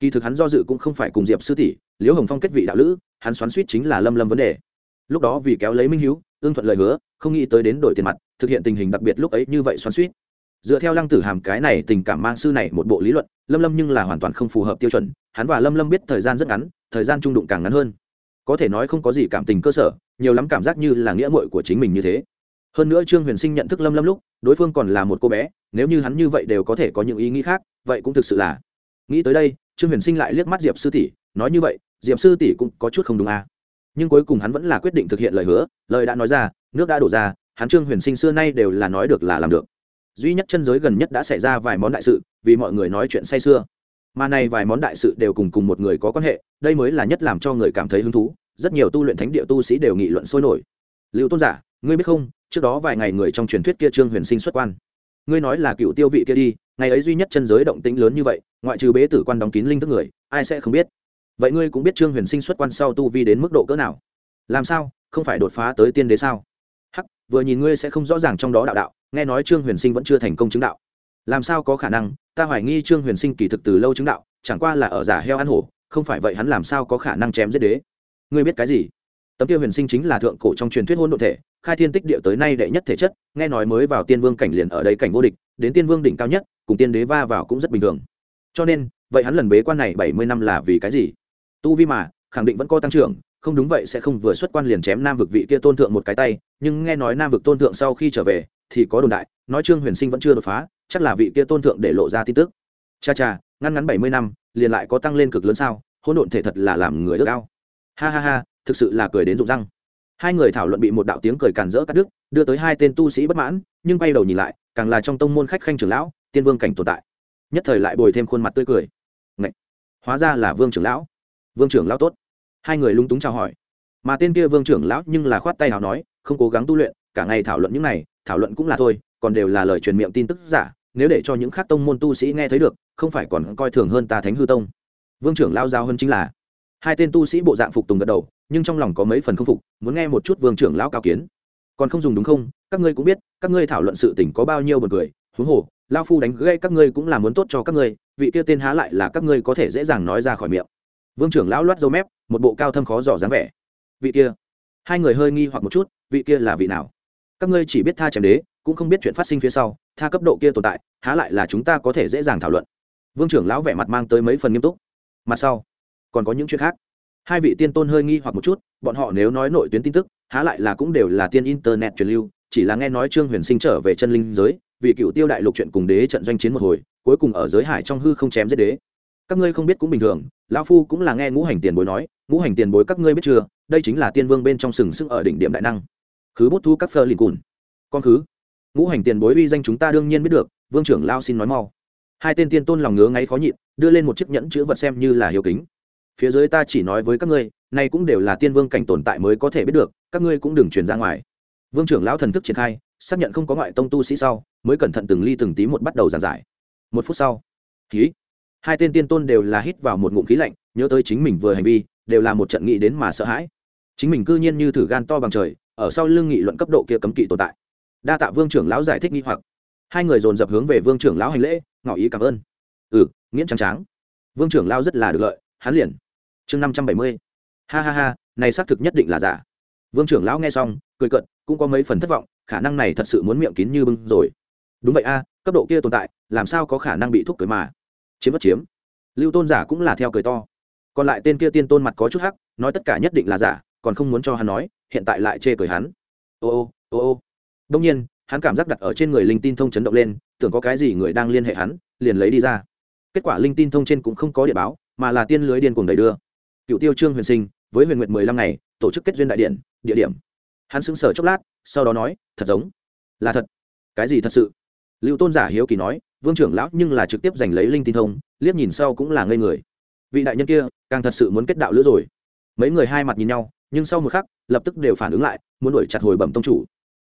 Kỳ thực hắn do dự cũng không phải cùng diệp sư tỷ liễu hồng phong kết vị đạo lữ, hắn xoắn suýt chính là lâm lâm vấn đề. Lúc đó vì kéo lấy minh hữu ương thuận lời hứa, không nghĩ tới đến đổi tiền mặt, thực hiện tình hình đặc biệt lúc ấy như vậy xoắn suýt dựa theo lăng tử hàm cái này tình cảm mang sư này một bộ lý luận, lâm lâm nhưng là hoàn toàn không phù hợp tiêu chuẩn, hắn và lâm lâm biết thời gian rất ngắn, thời gian trung đụng càng ngắn hơn. Có thể nói không có gì cảm tình cơ sở, nhiều lắm cảm giác như là nghĩa muội của chính mình như thế. Hơn nữa trương huyền sinh nhận thức lâm lâm lúc, đối phương còn là một cô bé, nếu như hắn như vậy đều có thể có những ý nghĩ khác, vậy cũng thực sự là. Nghĩ tới đây, trương huyền sinh lại liếc mắt diệp sư tỷ, nói như vậy, diệp sư tỷ cũng có chút không đúng à nhưng cuối cùng hắn vẫn là quyết định thực hiện lời hứa lời đã nói ra nước đã đổ ra hắn trương huyền sinh xưa nay đều là nói được là làm được. Duy nhất chân giới gần nhất đã xảy ra vài món đại sự vì mọi người nói chuyện say xưa, mà này vài món đại sự đều cùng cùng một người có quan hệ đây mới là nhất làm cho người cảm thấy hứng thú rất nhiều tu luyện thánh địa tu sĩ đều nghị luận sôi nổi. Lưu tôn giả ngươi biết không trước đó vài ngày người trong truyền thuyết kia trương huyền sinh xuất quan. Ngươi nói là cựu tiêu vị kia đi ngày ấy duy nhất chân giới động tĩnh lớn như vậy ngoại trừ bế tử quan đóng kín linh thức người ai sẽ không biết? Vậy ngươi cũng biết trương huyền sinh xuất quan sau tu vi đến mức độ cỡ nào? Làm sao? Không phải đột phá tới tiên đế sao? Hắc, vừa nhìn ngươi sẽ không rõ ràng trong đó đạo đạo, nghe nói trương huyền sinh vẫn chưa thành công chứng đạo. Làm sao có khả năng? Ta hoài nghi trương huyền sinh kỳ thực từ lâu chứng đạo, chẳng qua là ở giả heo ăn hổ, không phải vậy hắn làm sao có khả năng chém giết đế? Ngươi biết cái gì? Tấm tiêu huyền sinh chính là thượng cổ trong truyền thuyết hôn đ ộ thể, khai thiên tích địa tới nay đệ nhất thể chất, nghe nói mới vào tiên vương cảnh liền ở đây cảnh vô địch, đến tiên vương đỉnh cao nhất, cùng tiên đế va vào cũng rất bình thường. Cho nên, vậy hắn lần bế quan này bảy mươi năm là vì cái gì? Tu vi mà, khẳng định vẫn có tăng trưởng, không đúng vậy sẽ không vừa xuất quan liền chém nam vực vị kia tôn thượng một cái tay, nhưng nghe nói nam vực tôn thượng sau khi trở về, thì có đồn đại, nói trương huyền sinh vẫn chưa đột phá, chắc là vị kia tôn thượng để lộ ra tin tức. Cha cha ngăn ngắn bảy mươi năm, liền lại có tăng lên cực lớn sao, hỗn độn thể thật là làm người ước ao. Ha ha ha, thực sự là cười đến rụng răng. Hai người thảo luận bị một đạo tiếng cười càn rỡ cắt đứt, đưa tới hai tên tu sĩ bất mãn, nhưng bay đầu nhìn lại, càng là trong tông môn khách khanh trưởng lão, tiên vương cảnh tồn tại. Nhất thời lại bồi thêm khuôn mặt tươi cười. Ngậy! hóa ra là vương trưởng lão vương trưởng lão tốt. Hai người lung túng chào hỏi. Mà tên kia vương trưởng lão nhưng là khoát tay nào nói, không cố gắng tu luyện, cả ngày thảo luận những này, thảo luận cũng là thôi, còn đều là lời truyền miệng tin tức giả, nếu để cho những khác tông môn tu sĩ nghe thấy được, không phải còn coi thường hơn ta thánh hư tông. Vương trưởng lao giao hơn chính là, hai tên tu sĩ bộ dạng phục tùng gật đầu, nhưng trong lòng có mấy phần không phục, muốn nghe một chút vương trưởng lão cao kiến. Còn không dùng đúng không, các ngươi cũng biết, các ngươi thảo luận sự tình có bao nhiêu bật cười, huống hồ lao phu đánh gây các ngươi cũng là muốn tốt cho các ngươi, vị kia tên há lại là các ngươi có thể dễ dàng nói ra khỏi miệng vương trưởng lão loát dâu mép, một bộ cao thâm khó dò dáng vẻ. Vị kia. Hai người hơi nghi hoặc một chút, vị kia là vị nào? Các ngươi chỉ biết tha chém đế, cũng không biết chuyện phát sinh phía sau, tha cấp độ kia tồn tại, há lại là chúng ta có thể dễ dàng thảo luận. Vương trưởng lão vẻ mặt mang tới mấy phần nghiêm túc. Mặt sau. Còn có những chuyện khác. Hai vị tiên tôn hơi nghi hoặc một chút, bọn họ nếu nói nội tuyến tin tức, há lại là cũng đều là tiên internet truyền lưu, chỉ là nghe nói trương huyền sinh trở về chân linh giới, vì cựu tiêu đại lục chuyện cùng đế trận doanh chiến một hồi, cuối cùng ở giới hải trong hư không chém giết đế các ngươi không biết cũng bình thường, lão phu cũng là nghe ngũ hành tiền bối nói, ngũ hành tiền bối các ngươi biết chưa, đây chính là tiên vương bên trong sừng sững ở đỉnh điểm đại năng. Khứ bút thu các phơ lìn cùn. Con khứ. Ngũ hành tiền bối uy danh chúng ta đương nhiên biết được, vương trưởng lao xin nói mau. Hai tên tiên tôn lòng ngứa ngáy khó nhịn, đưa lên một chiếc nhẫn chữ vật xem như là hiếu kính. Phía dưới ta chỉ nói với các ngươi nay cũng đều là tiên vương cảnh tồn tại mới có thể biết được, các ngươi cũng đừng truyền ra ngoài. Vương trưởng lão thần thức triển khai, xác nhận không có ngoại tông tu sĩ sau, mới cẩn thận từng ly từng tí một bắt đầu giảng giải. Một phút sau. Khí hai tên tiên tôn đều là hít vào một ngụm khí lạnh, nhớ tới chính mình vừa hành vi, đều là một trận nghị đến mà sợ hãi. Chính mình cư nhiên như thử gan to bằng trời, ở sau lưng nghị luận cấp độ kia cấm kỵ tồn tại. Đa tạ vương trưởng lão giải thích nghi hoặc. Hai người dồn dập hướng về vương trưởng lão hành lễ, ngỏ ý cảm ơn. Ừ nghiễn trắng tráng vương trưởng lão rất là được lợi, hắn liền. Chương năm trăm bảy mươi. Ha ha ha, này xác thực nhất định là giả. Vương trưởng lão nghe xong, cười cận cũng có mấy phần thất vọng, khả năng này thật sự muốn miệng kín như bưng rồi. Đúng vậy a, cấp độ kia tồn tại, làm sao có khả năng bị thúc cười mà? Chiếm bất chiếm. Lưu tôn giả cũng là theo cười to. Còn lại tên kia tiên tôn mặt có chút hắc, nói tất cả nhất định là giả, còn không muốn cho hắn nói, hiện tại lại chê cười hắn. Ô ô ô ô. Đông nhiên, hắn cảm giác đặt ở trên người linh tin thông chấn động lên, tưởng có cái gì người đang liên hệ hắn, liền lấy đi ra. Kết quả linh tin thông trên cũng không có địa báo, mà là tiên lưới điên cuồng đầy đưa. Cựu tiêu trương huyền sinh, với huyền nguyện mười lăm ngày, tổ chức kết duyên đại điện, địa điểm. Hắn xứng sở chốc lát, sau đó nói, thật giống. Là thật. Cái gì thật sự? Lưu tôn giả hiếu kỳ nói vương trưởng lão nhưng là trực tiếp giành lấy linh tin thông, liếc nhìn sau cũng là ngây người. Vị đại nhân kia, càng thật sự muốn kết đạo lữ rồi. Mấy người hai mặt nhìn nhau, nhưng sau một khắc, lập tức đều phản ứng lại, muốn đuổi chặt hồi bẩm tông chủ.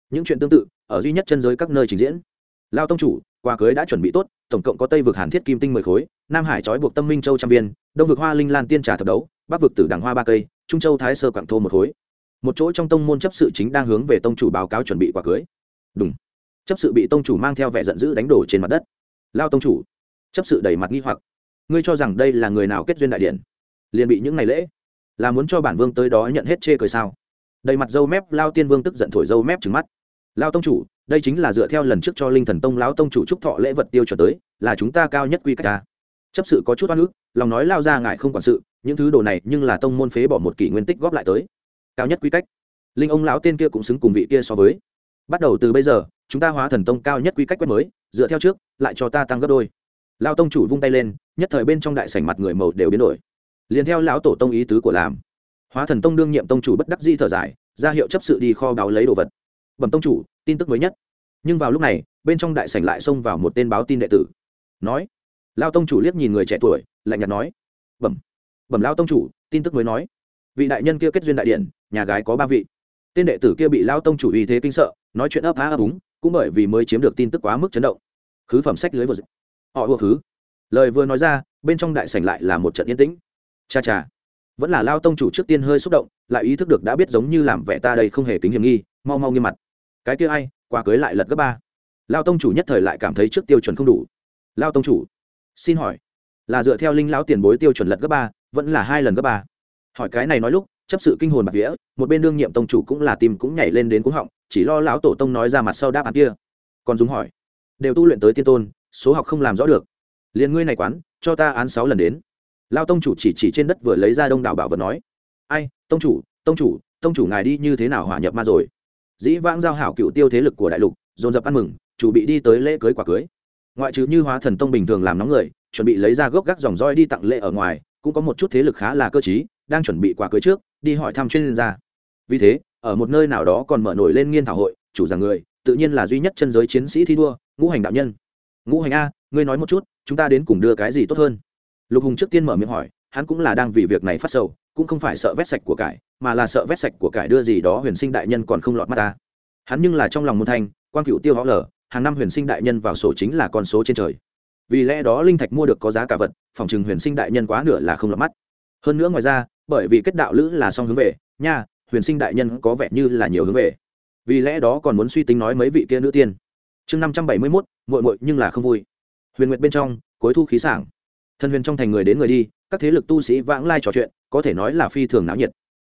Những chuyện tương tự, ở duy nhất chân giới các nơi trình diễn. Lao tông chủ, quà cưới đã chuẩn bị tốt, tổng cộng có tây vực hàn thiết kim tinh mười khối, nam hải trói buộc tâm minh châu trăm viên, đông vực hoa linh lan tiên trà thập đấu, bắc vực tử đằng hoa ba cây, trung châu thái sơ quảng thô một khối. Một chỗ trong tông môn chấp sự chính đang hướng về tông chủ báo cáo chuẩn bị quà cưới. Đúng chấp sự bị tông chủ mang theo vẻ giận dữ đánh đổ trên mặt đất lao tông chủ, chấp sự đầy mặt nghi hoặc. Ngươi cho rằng đây là người nào kết duyên đại điện? Liền bị những ngày lễ? Là muốn cho bản vương tới đó nhận hết chê cười sao? Đầy mặt dâu mép, lao tiên vương tức giận thổi dâu mép trứng mắt. Lao tông chủ, đây chính là dựa theo lần trước cho linh thần tông lão tông chủ trúc thọ lễ vật tiêu chuẩn tới, là chúng ta cao nhất quy cách ta. Chấp sự có chút oan ức, lòng nói lao ra ngại không quản sự, những thứ đồ này nhưng là tông môn phế bỏ một kỷ nguyên tích góp lại tới. Cao nhất quy cách. Linh ông lão tên kia cũng xứng cùng vị kia so với. Bắt đầu từ bây giờ, chúng ta hóa thần tông cao nhất quy cách quét mới dựa theo trước, lại cho ta tăng gấp đôi. Lao tông chủ vung tay lên, nhất thời bên trong đại sảnh mặt người màu đều biến đổi. Liền theo lão tổ tông ý tứ của làm, hóa thần tông đương nhiệm tông chủ bất đắc di thở dài, ra hiệu chấp sự đi kho báo lấy đồ vật. Bẩm tông chủ, tin tức mới nhất. Nhưng vào lúc này, bên trong đại sảnh lại xông vào một tên báo tin đệ tử. Nói lao tông chủ liếc nhìn người trẻ tuổi, lạnh nhạt nói, bẩm bẩm lao tông chủ, tin tức mới nói. Vị đại nhân kia kết duyên đại điện nhà gái có ba vị. Tên đệ tử kia bị lao tông chủ y thế kinh sợ, nói chuyện ấp á ấp úng cũng bởi vì mới chiếm được tin tức quá mức chấn động. Khứ phẩm sách lưới vừa họ vừa khứ. Lời vừa nói ra, bên trong đại sảnh lại là một trận yên tĩnh. Cha cha. Vẫn là lao tông chủ trước tiên hơi xúc động, lại ý thức được đã biết giống như làm vẻ ta đây không hề tính hiểm nghi, mau mau nghiêm mặt. Cái kia ai qua cưới lại lật gấp ba. Lao tông chủ nhất thời lại cảm thấy trước tiêu chuẩn không đủ. Lao tông chủ, xin hỏi, là dựa theo linh lão tiền bối tiêu chuẩn lật gấp ba, vẫn là hai lần gấp ba? Hỏi cái này nói lúc, chấp sự kinh hồn bạc vía, một bên đương nhiệm tông chủ cũng là tim cũng nhảy lên đến cúng họng chỉ lo lão tổ tông nói ra mặt sau đáp án kia. Còn dùng hỏi, đều tu luyện tới tiên tôn, số học không làm rõ được. Liền ngươi này quán, cho ta án sáu lần đến. Lao tông chủ chỉ chỉ trên đất vừa lấy ra đông đảo bảo vật nói, ai, tông chủ tông chủ tông chủ ngài đi như thế nào hỏa nhập ma rồi? Dĩ vãng giao hảo cựu tiêu thế lực của đại lục, dồn dập ăn mừng, chủ bị đi tới lễ cưới quả cưới. Ngoại trừ như hóa thần tông bình thường làm nóng người, chuẩn bị lấy ra gốc gác dòng roi đi tặng lễ ở ngoài, cũng có một chút thế lực khá là cơ t đang chuẩn bị quả cưới trước, đi hỏi thăm chuyên gia. Vì thế ở một nơi nào đó còn mở nổi lên nghiên thảo hội, chủ giảng người, tự nhiên là duy nhất chân giới chiến sĩ thi đua, ngũ hành đạo nhân. Ngũ hành a, ngươi nói một chút, chúng ta đến cùng đưa cái gì tốt hơn? Lục hùng trước tiên mở miệng hỏi, hắn cũng là đang vì việc này phát sầu, cũng không phải sợ vét sạch của cải, mà là sợ vét sạch của cải đưa gì đó huyền sinh đại nhân còn không lọt mắt ta. Hắn nhưng là trong lòng môn thanh quan cựu tiêu họ lở, hàng năm huyền sinh đại nhân vào sổ chính là con số trên trời. Vì lẽ đó linh thạch mua được có giá cả vật, phòng chừng huyền sinh đại nhân quá nửa là không lọt mắt. Hơn nữa ngoài ra, bởi vì kết đạo lữ là song hướng về, nha huyền sinh đại nhân có vẻ như là nhiều hướng về. Vì lẽ đó còn muốn suy tính nói mấy vị kia nữ tiên. Chương năm trăm bảy mươi mốt, muội muội nhưng là không vui. Huyền nguyệt bên trong, cuối thu khí sảng. Thần huyền trong thành người đến người đi, các thế lực tu sĩ vãng lai trò chuyện, có thể nói là phi thường náo nhiệt.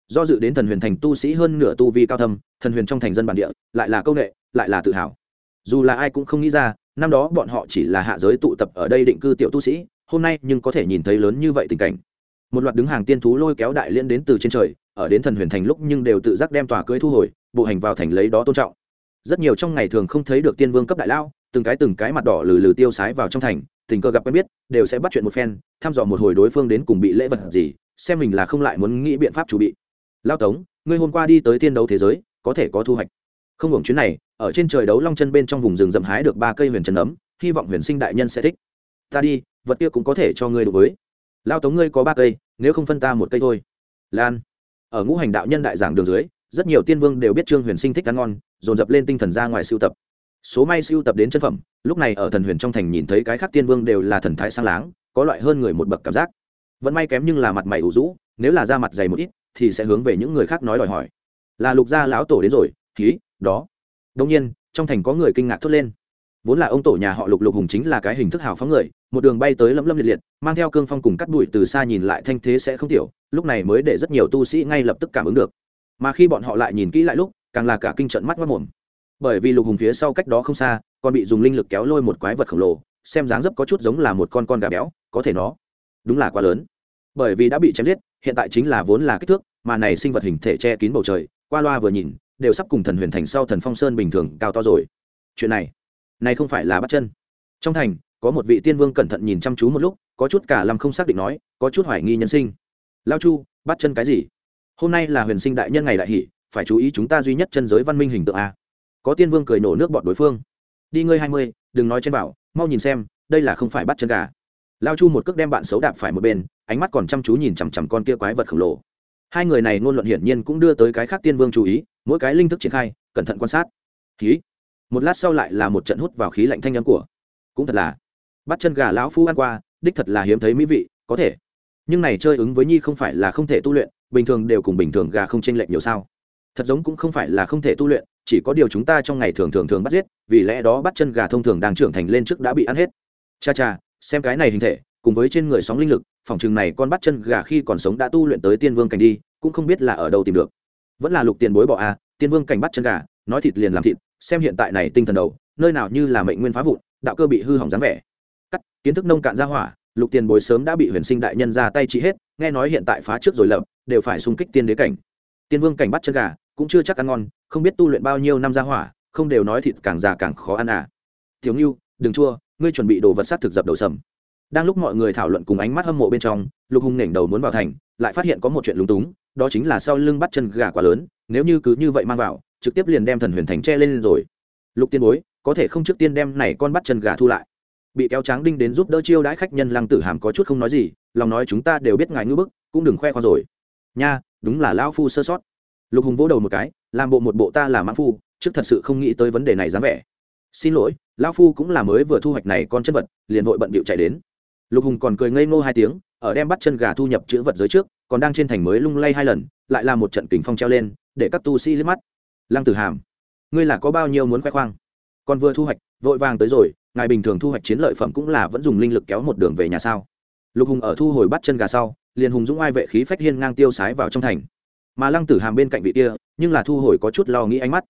Do dự đến thần huyền thành tu sĩ hơn nửa tu vi cao thâm, thần huyền trong thành dân bản địa, lại là công nghệ lại là tự hào. Dù là ai cũng không nghĩ ra, năm đó bọn họ chỉ là hạ giới tụ tập ở đây định cư tiểu tu sĩ, hôm nay nhưng có thể nhìn thấy lớn như vậy tình cảnh. Một loạt đứng hàng tiên thú lôi kéo đại liên đến từ trên trời ở đến thần huyền thành lúc nhưng đều tự giác đem tòa cưới thu hồi, bộ hành vào thành lấy đó tôn trọng. Rất nhiều trong ngày thường không thấy được tiên vương cấp đại lao, từng cái từng cái mặt đỏ lừ lừ tiêu sái vào trong thành, tình cờ gặp quen biết, đều sẽ bắt chuyện một phen, thăm dò một hồi đối phương đến cùng bị lễ vật gì, xem mình là không lại muốn nghĩ biện pháp chủ bị. Lao tống, ngươi hôm qua đi tới tiên đấu thế giới, có thể có thu hoạch. Không hưởng chuyến này, ở trên trời đấu long chân bên trong vùng rừng rậm hái được ba cây huyền trần ấm, hy vọng huyền sinh đại nhân sẽ thích. Ta đi, vật kia cũng có thể cho ngươi đối với. Lao tống, ngươi có ba cây, nếu không phân ta một cây thôi. Lan ở ngũ hành đạo nhân đại giảng đường dưới, rất nhiều tiên vương đều biết trương huyền sinh thích ăn ngon, dồn dập lên tinh thần ra ngoài siêu tập. Số may siêu tập đến chân phẩm, lúc này ở thần huyền trong thành nhìn thấy cái khác tiên vương đều là thần thái sang láng, có loại hơn người một bậc cảm giác. Vẫn may kém nhưng là mặt mày ủ rũ, nếu là da mặt dày một ít, thì sẽ hướng về những người khác nói đòi hỏi. Là lục gia lão tổ đến rồi ký đó. Đông nhiên, trong thành có người kinh ngạc thốt lên. Vốn là ông tổ nhà họ lục lục hùng chính là cái hình thức hào phóng người một đường bay tới lâm lâm liệt liệt, mang theo cương phong cùng cắt bụi từ xa nhìn lại thanh thế sẽ không tiểu, lúc này mới để rất nhiều tu sĩ ngay lập tức cảm ứng được. Mà khi bọn họ lại nhìn kỹ lại lúc, càng là cả kinh trận mắt mất mồm bởi vì lục hùng phía sau cách đó không xa, còn bị dùng linh lực kéo lôi một quái vật khổng lồ, xem dáng dấp có chút giống là một con con gà béo, có thể nó đúng là quá lớn. Bởi vì đã bị chém giết, hiện tại chính là vốn là kích thước, mà này sinh vật hình thể che kín bầu trời, qua loa vừa nhìn, đều sắp cùng thần huyền thành sau thần phong sơn bình thường cao to rồi. Chuyện này này không phải là bắt chân. Trong thành có một vị tiên vương cẩn thận nhìn chăm chú một lúc, có chút cả làm không xác định nói, có chút hoài nghi nhân sinh. Lao chu, bắt chân cái gì? Hôm nay là huyền sinh đại nhân ngày đại hỷ, phải chú ý chúng ta duy nhất chân giới văn minh hình tượng a. Có tiên vương cười nổ nước bọt đối phương. Đi ngươi hai mươi, đừng nói trên bảo, mau nhìn xem, đây là không phải bắt chân gà. Lao chu một cước đem bạn xấu đạp phải một bên, ánh mắt còn chăm chú nhìn chằm chằm con kia quái vật khổng lồ. Hai người này ngôn luận hiển nhiên cũng đưa tới cái khác tiên vương chú ý, mỗi cái linh thức triển khai, cẩn thận quan sát. Khí một lát sau lại là một trận hút vào khí lạnh thanh âm của. Cũng thật là bắt chân gà lão phu ăn qua, đích thật là hiếm thấy mỹ vị, có thể. Nhưng này chơi ứng với nhi không phải là không thể tu luyện, bình thường đều cùng bình thường gà không chênh lệch nhiều sao. Thật giống cũng không phải là không thể tu luyện, chỉ có điều chúng ta trong ngày thường thường thường bắt giết, vì lẽ đó bắt chân gà thông thường đang trưởng thành lên trước đã bị ăn hết. Cha cha, xem cái này hình thể, cùng với trên người sóng linh lực, phòng chừng này con bắt chân gà khi còn sống đã tu luyện tới tiên vương cảnh đi, cũng không biết là ở đâu tìm được. Vẫn là lục tiền bối bỏ a, tiên vương cảnh bắt chân gà, nói thịt liền làm thịt, xem hiện tại này tinh thần đầu, nơi nào như là mệnh nguyên phá vụn, đạo cơ bị hư hỏng dáng vẻ kiến thức nông cạn ra hỏa, lục tiền bối sớm đã bị huyền sinh đại nhân ra tay trị hết, nghe nói hiện tại phá trước rồi lập, đều phải xung kích tiên đế cảnh. Tiên vương cảnh bắt chân gà, cũng chưa chắc ăn ngon, không biết tu luyện bao nhiêu năm ra hỏa, không đều nói thịt càng già càng khó ăn à. Thiếu ngưu, đừng chua, ngươi chuẩn bị đồ vật sát thực dập đầu sầm. Đang lúc mọi người thảo luận cùng ánh mắt hâm mộ bên trong, lục hùng nểnh đầu muốn vào thành, lại phát hiện có một chuyện lúng túng, đó chính là sau lưng bắt chân gà quá lớn, nếu như cứ như vậy mang vào, trực tiếp liền đem thần huyền thành che lên rồi. Lục tiên bối, có thể không trước tiên đem này con bắt chân gà thu lại? Bị kéo tráng đinh đến giúp đỡ chiêu đãi khách nhân lăng tử hàm có chút không nói gì, lòng nói chúng ta đều biết ngài ngư bức, cũng đừng khoe khoang rồi. Nha, đúng là lão phu sơ sót. Lục hùng vỗ đầu một cái, làm bộ một bộ ta là mãn phu, trước thật sự không nghĩ tới vấn đề này dám vẻ. Xin lỗi, lão phu cũng là mới vừa thu hoạch này con chân vật, liền vội bận bịu chạy đến. Lục hùng còn cười ngây ngô hai tiếng, ở đem bắt chân gà thu nhập chữ vật giới trước, còn đang trên thành mới lung lay hai lần, lại là một trận kính phong treo lên, để các tu sĩ liếc mắt. Lăng tử hàm, ngươi là có bao nhiêu muốn khoe khoang? Còn vừa thu hoạch, vội vàng tới rồi ngài bình thường thu hoạch chiến lợi phẩm cũng là vẫn dùng linh lực kéo một đường về nhà sao? Lục hùng ở thu hồi bắt chân gà sau, liền hùng dũng ai vệ khí phách hiên ngang tiêu sái vào trong thành. Mà lăng tử hàm bên cạnh vị kia, nhưng là thu hồi có chút lo nghĩ ánh mắt.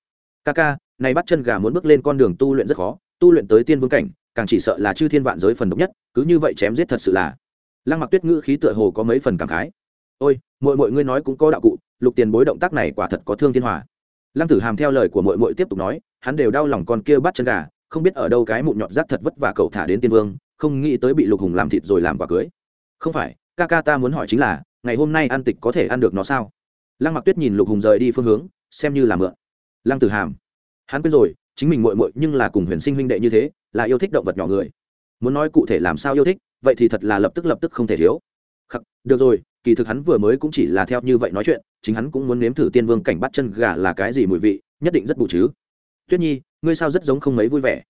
Ca ca, này bắt chân gà muốn bước lên con đường tu luyện rất khó, tu luyện tới tiên vương cảnh, càng chỉ sợ là chư thiên vạn giới phần độc nhất, cứ như vậy chém giết thật sự là. Lăng mặc tuyết ngữ khí tựa hồ có mấy phần cảm khái. Ôi mọi mọi ngươi nói cũng có đạo cụ, lục tiền bối động tác này quả thật có thương thiên hòa. Lăng tử hàm theo lời của mọi mọi tiếp tục nói, hắn đều đau lòng con kia bắt chân gà không biết ở đâu cái mụn nhọt rác thật vất vả cậu thả đến tiên vương không nghĩ tới bị lục hùng làm thịt rồi làm quả cưới. Không phải ca ca ta muốn hỏi chính là ngày hôm nay ăn tịch có thể ăn được nó sao? Lăng mặc tuyết nhìn lục hùng rời đi phương hướng xem như là mượn. Lăng tử hàm hắn quên rồi chính mình mội mội nhưng là cùng huyền sinh huynh đệ như thế là yêu thích động vật nhỏ người. Muốn nói cụ thể làm sao yêu thích vậy thì thật là lập tức lập tức không thể thiếu. Khắc, được rồi kỳ thực hắn vừa mới cũng chỉ là theo như vậy nói chuyện chính hắn cũng muốn nếm thử tiên vương cảnh bắt chân gà là cái gì mùi vị nhất định rất bù chứ. Tuyết nhi ngươi sao rất giống không mấy vui vẻ?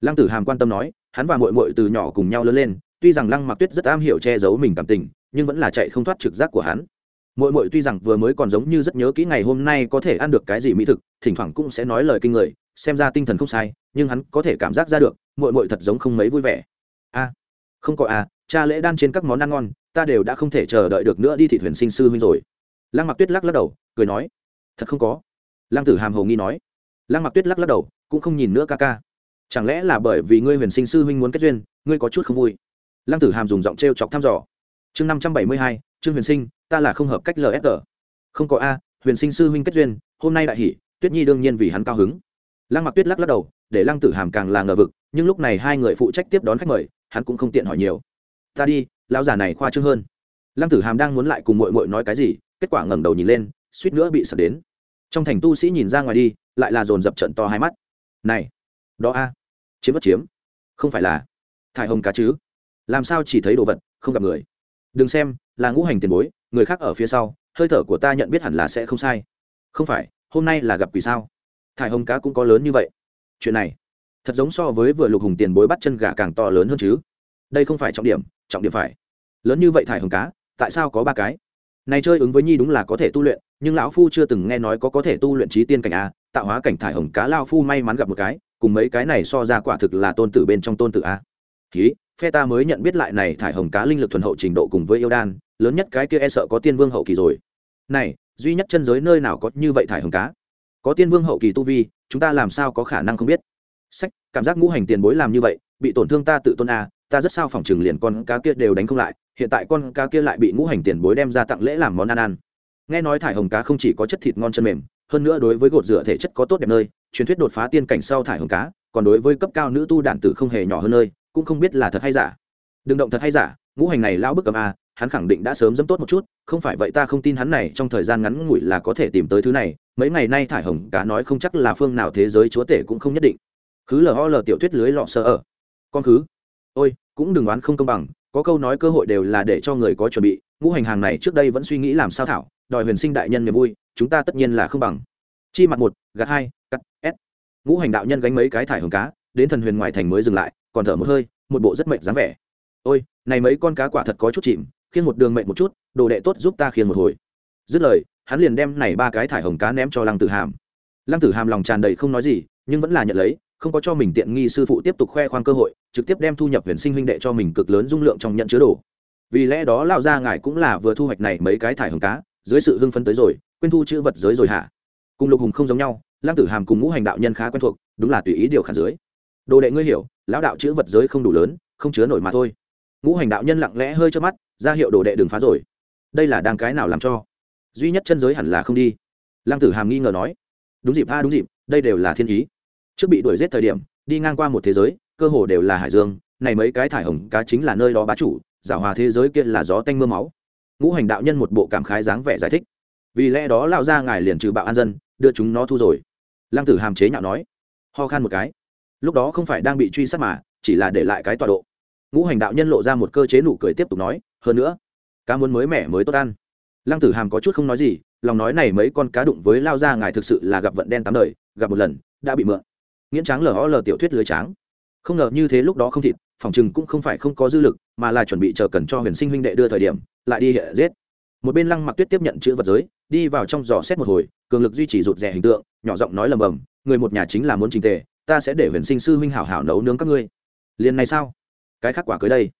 Lăng tử hàm quan tâm nói, hắn và Mội Mội từ nhỏ cùng nhau lớn lên, tuy rằng lăng mặc tuyết rất am hiểu che giấu mình cảm tình, nhưng vẫn là chạy không thoát trực giác của hắn. Mội Mội tuy rằng vừa mới còn giống như rất nhớ kỹ ngày hôm nay có thể ăn được cái gì mỹ thực, thỉnh thoảng cũng sẽ nói lời kinh người, xem ra tinh thần không sai, nhưng hắn có thể cảm giác ra được Mội Mội thật giống không mấy vui vẻ. A, không có a cha lễ đan trên các món ăn ngon, ta đều đã không thể chờ đợi được nữa đi thị thuyền sinh sư huynh rồi. Lăng mặc tuyết lắc lắc đầu, cười nói, thật không có. Lăng tử hàm hồ nghi nói. Lăng mặc tuyết lắc lắc đầu cũng không nhìn nữa ca ca. Chẳng lẽ là bởi vì ngươi huyền sinh sư huynh muốn kết duyên, ngươi có chút không vui? Lăng tử hàm dùng giọng t r e o chọc thăm dò. Chương năm trăm bảy mươi hai, trương huyền sinh, ta là không hợp cách lfg không có a, huyền sinh sư huynh kết duyên, hôm nay đại hỷ tuyết nhi đương nhiên vì hắn cao hứng. Lăng mặc tuyết lắc lắc đầu, để lăng tử hàm càng là ngờ vực, nhưng lúc này hai người phụ trách tiếp đón khách mời, hắn cũng không tiện hỏi nhiều. Ta đi, lão già này khoa trương hơn. Lăng tử hàm đang muốn lại cùng mội mội nói cái gì, kết quả ngẩng đầu nhìn lên, suýt nữa bị sập đến. Trong thành tu sĩ nhìn ra ngoài đi, lại là dồn dập trận to hai mắt này, đó a. Chiếm bất chiếm. Không phải là thải hồng cá chứ? Làm sao chỉ thấy đồ vật, không gặp người? Đừng xem, là ngũ hành tiền bối, người khác ở phía sau, hơi thở của ta nhận biết hẳn là sẽ không sai. Không phải, hôm nay là gặp quỷ sao? Thải hồng cá cũng có lớn như vậy. Chuyện này, thật giống so với vừa lục hùng tiền bối bắt chân gà càng to lớn hơn chứ? Đây không phải trọng điểm trọng điểm phải. Lớn như vậy thải hồng cá, tại sao có ba cái? Này chơi ứng với nhi đúng là có thể tu luyện, nhưng lão phu chưa từng nghe nói có có thể tu luyện trí tiên cảnh a tạo hóa cảnh thải hồng cá lao phu may mắn gặp một cái, cùng mấy cái này so ra quả thực là tôn tử bên trong tôn tử a. Ký, phe ta mới nhận biết lại này thải hồng cá linh lực thuần hậu trình độ cùng với yêu đan, lớn nhất cái kia e sợ có tiên vương hậu kỳ rồi. Này, duy nhất chân giới nơi nào có như vậy thải hồng cá? Có tiên vương hậu kỳ tu vi, chúng ta làm sao có khả năng không biết? Sách, cảm giác ngũ hành tiền bối làm như vậy, bị tổn thương ta tự tôn a, ta rất sao phòng chừng liền con cá kia đều đánh không lại, hiện tại con cá kia lại bị ngũ hành tiền bối đem ra tặng lễ làm món ăn ăn. Nghe nói thải hồng cá không chỉ có chất thịt ngon chân mềm hơn nữa đối với gột rửa thể chất có tốt đẹp nơi, truyền thuyết đột phá tiên cảnh sau thải hồng cá, còn đối với cấp cao nữ tu đản tử không hề nhỏ hơn nơi, cũng không biết là thật hay giả. Đừng động thật hay giả, ngũ hành này lão bức cầm a, hắn khẳng định đã sớm dấm tốt một chút, không phải vậy ta không tin hắn này trong thời gian ngắn ngủi là có thể tìm tới thứ này, mấy ngày nay thải hồng cá nói không chắc là phương nào thế giới chúa tể cũng không nhất định. Khứ lờ lờ tiểu thuyết lưới lọ sơ ở. Con khứ. Ôi, cũng đừng đoán không công bằng, có câu nói cơ hội đều là để cho người có chuẩn bị, ngũ hành hàng này trước đây vẫn suy nghĩ làm sao thảo, đòi huyền sinh đại nhân niềm vui chúng ta tất nhiên là không bằng. Chi mặt một, gạt hai, cắt s ngũ hành đạo nhân gánh mấy cái thải hồng cá, đến thần huyền ngoài thành mới dừng lại, còn thở một hơi, một bộ rất mệt dáng vẻ. Ôi, này mấy con cá quả thật có chút chìm khiến một đường mệnh một chút, đồ đệ tốt giúp ta khiên một hồi. Dứt lời, hắn liền đem này ba cái thải hồng cá ném cho lăng tử hàm. Lăng tử hàm lòng tràn đầy không nói gì, nhưng vẫn là nhận lấy, không có cho mình tiện nghi sư phụ tiếp tục khoe khoang cơ hội, trực tiếp đem thu nhập huyền sinh huynh đệ cho mình cực lớn dung lượng trong nhận chứa đồ. Vì lẽ đó lao ra ngài cũng là vừa thu hoạch này mấy cái thải hồng cá, dưới sự hưng phấn tới rồi quên thu chữ vật giới rồi hả? Cùng lục hùng không giống nhau, lăng tử hàm cùng ngũ hành đạo nhân khá quen thuộc, đúng là tùy ý điều khả dưới. Đồ đệ ngươi hiểu, lão đạo chữ vật giới không đủ lớn, không chứa nổi mà thôi. Ngũ hành đạo nhân lặng lẽ hơi cho mắt, ra hiệu đồ đệ đừng phá rồi. Đây là đang cái nào làm cho? Duy nhất chân giới hẳn là không đi. Lăng tử hàm nghi ngờ nói. Đúng dịp, a, đúng dịp, đây đều là thiên ý. Trước bị đuổi giết thời điểm, đi ngang qua một thế giới, cơ hồ đều là hải dương. Này mấy cái thải hồng cá chính là nơi đó bá chủ giả hòa thế giới kia là gió tanh mưa máu. Ngũ hành đạo nhân một bộ cảm khái dáng vẻ giải thích vì lẽ đó lao ra ngài liền trừ bạo an dân, đưa chúng nó thu rồi. Lăng tử hàm chế nhạo nói, ho khan một cái. Lúc đó không phải đang bị truy sát mà, chỉ là để lại cái tọa độ. Ngũ hành đạo nhân lộ ra một cơ chế nụ cười tiếp tục nói, hơn nữa, cá muốn mới mẻ mới tốt ăn. Lăng tử hàm có chút không nói gì, lòng nói này mấy con cá đụng với lao ra ngài thực sự là gặp vận đen tám đời, gặp một lần, đã bị mượn. Nghiễn tráng lờ lờ tiểu thuyết lưới tráng. Không ngờ như thế lúc đó không thịt, phòng chừng cũng không phải không có dư lực, mà là chuẩn bị chờ cần cho huyền sinh huynh đệ đưa thời điểm, lại đi hệ giết. Một bên lăng mặc tuyết tiếp nhận chữ vật giới đi vào trong giò xét một hồi, cường lực duy trì rụt rè hình tượng, nhỏ giọng nói lầm bầm, người một nhà chính là muốn trình tề, ta sẽ để huyền sinh sư huynh hảo hảo nấu nướng các ngươi. Liền này sao? Cái khác quả cưới đây.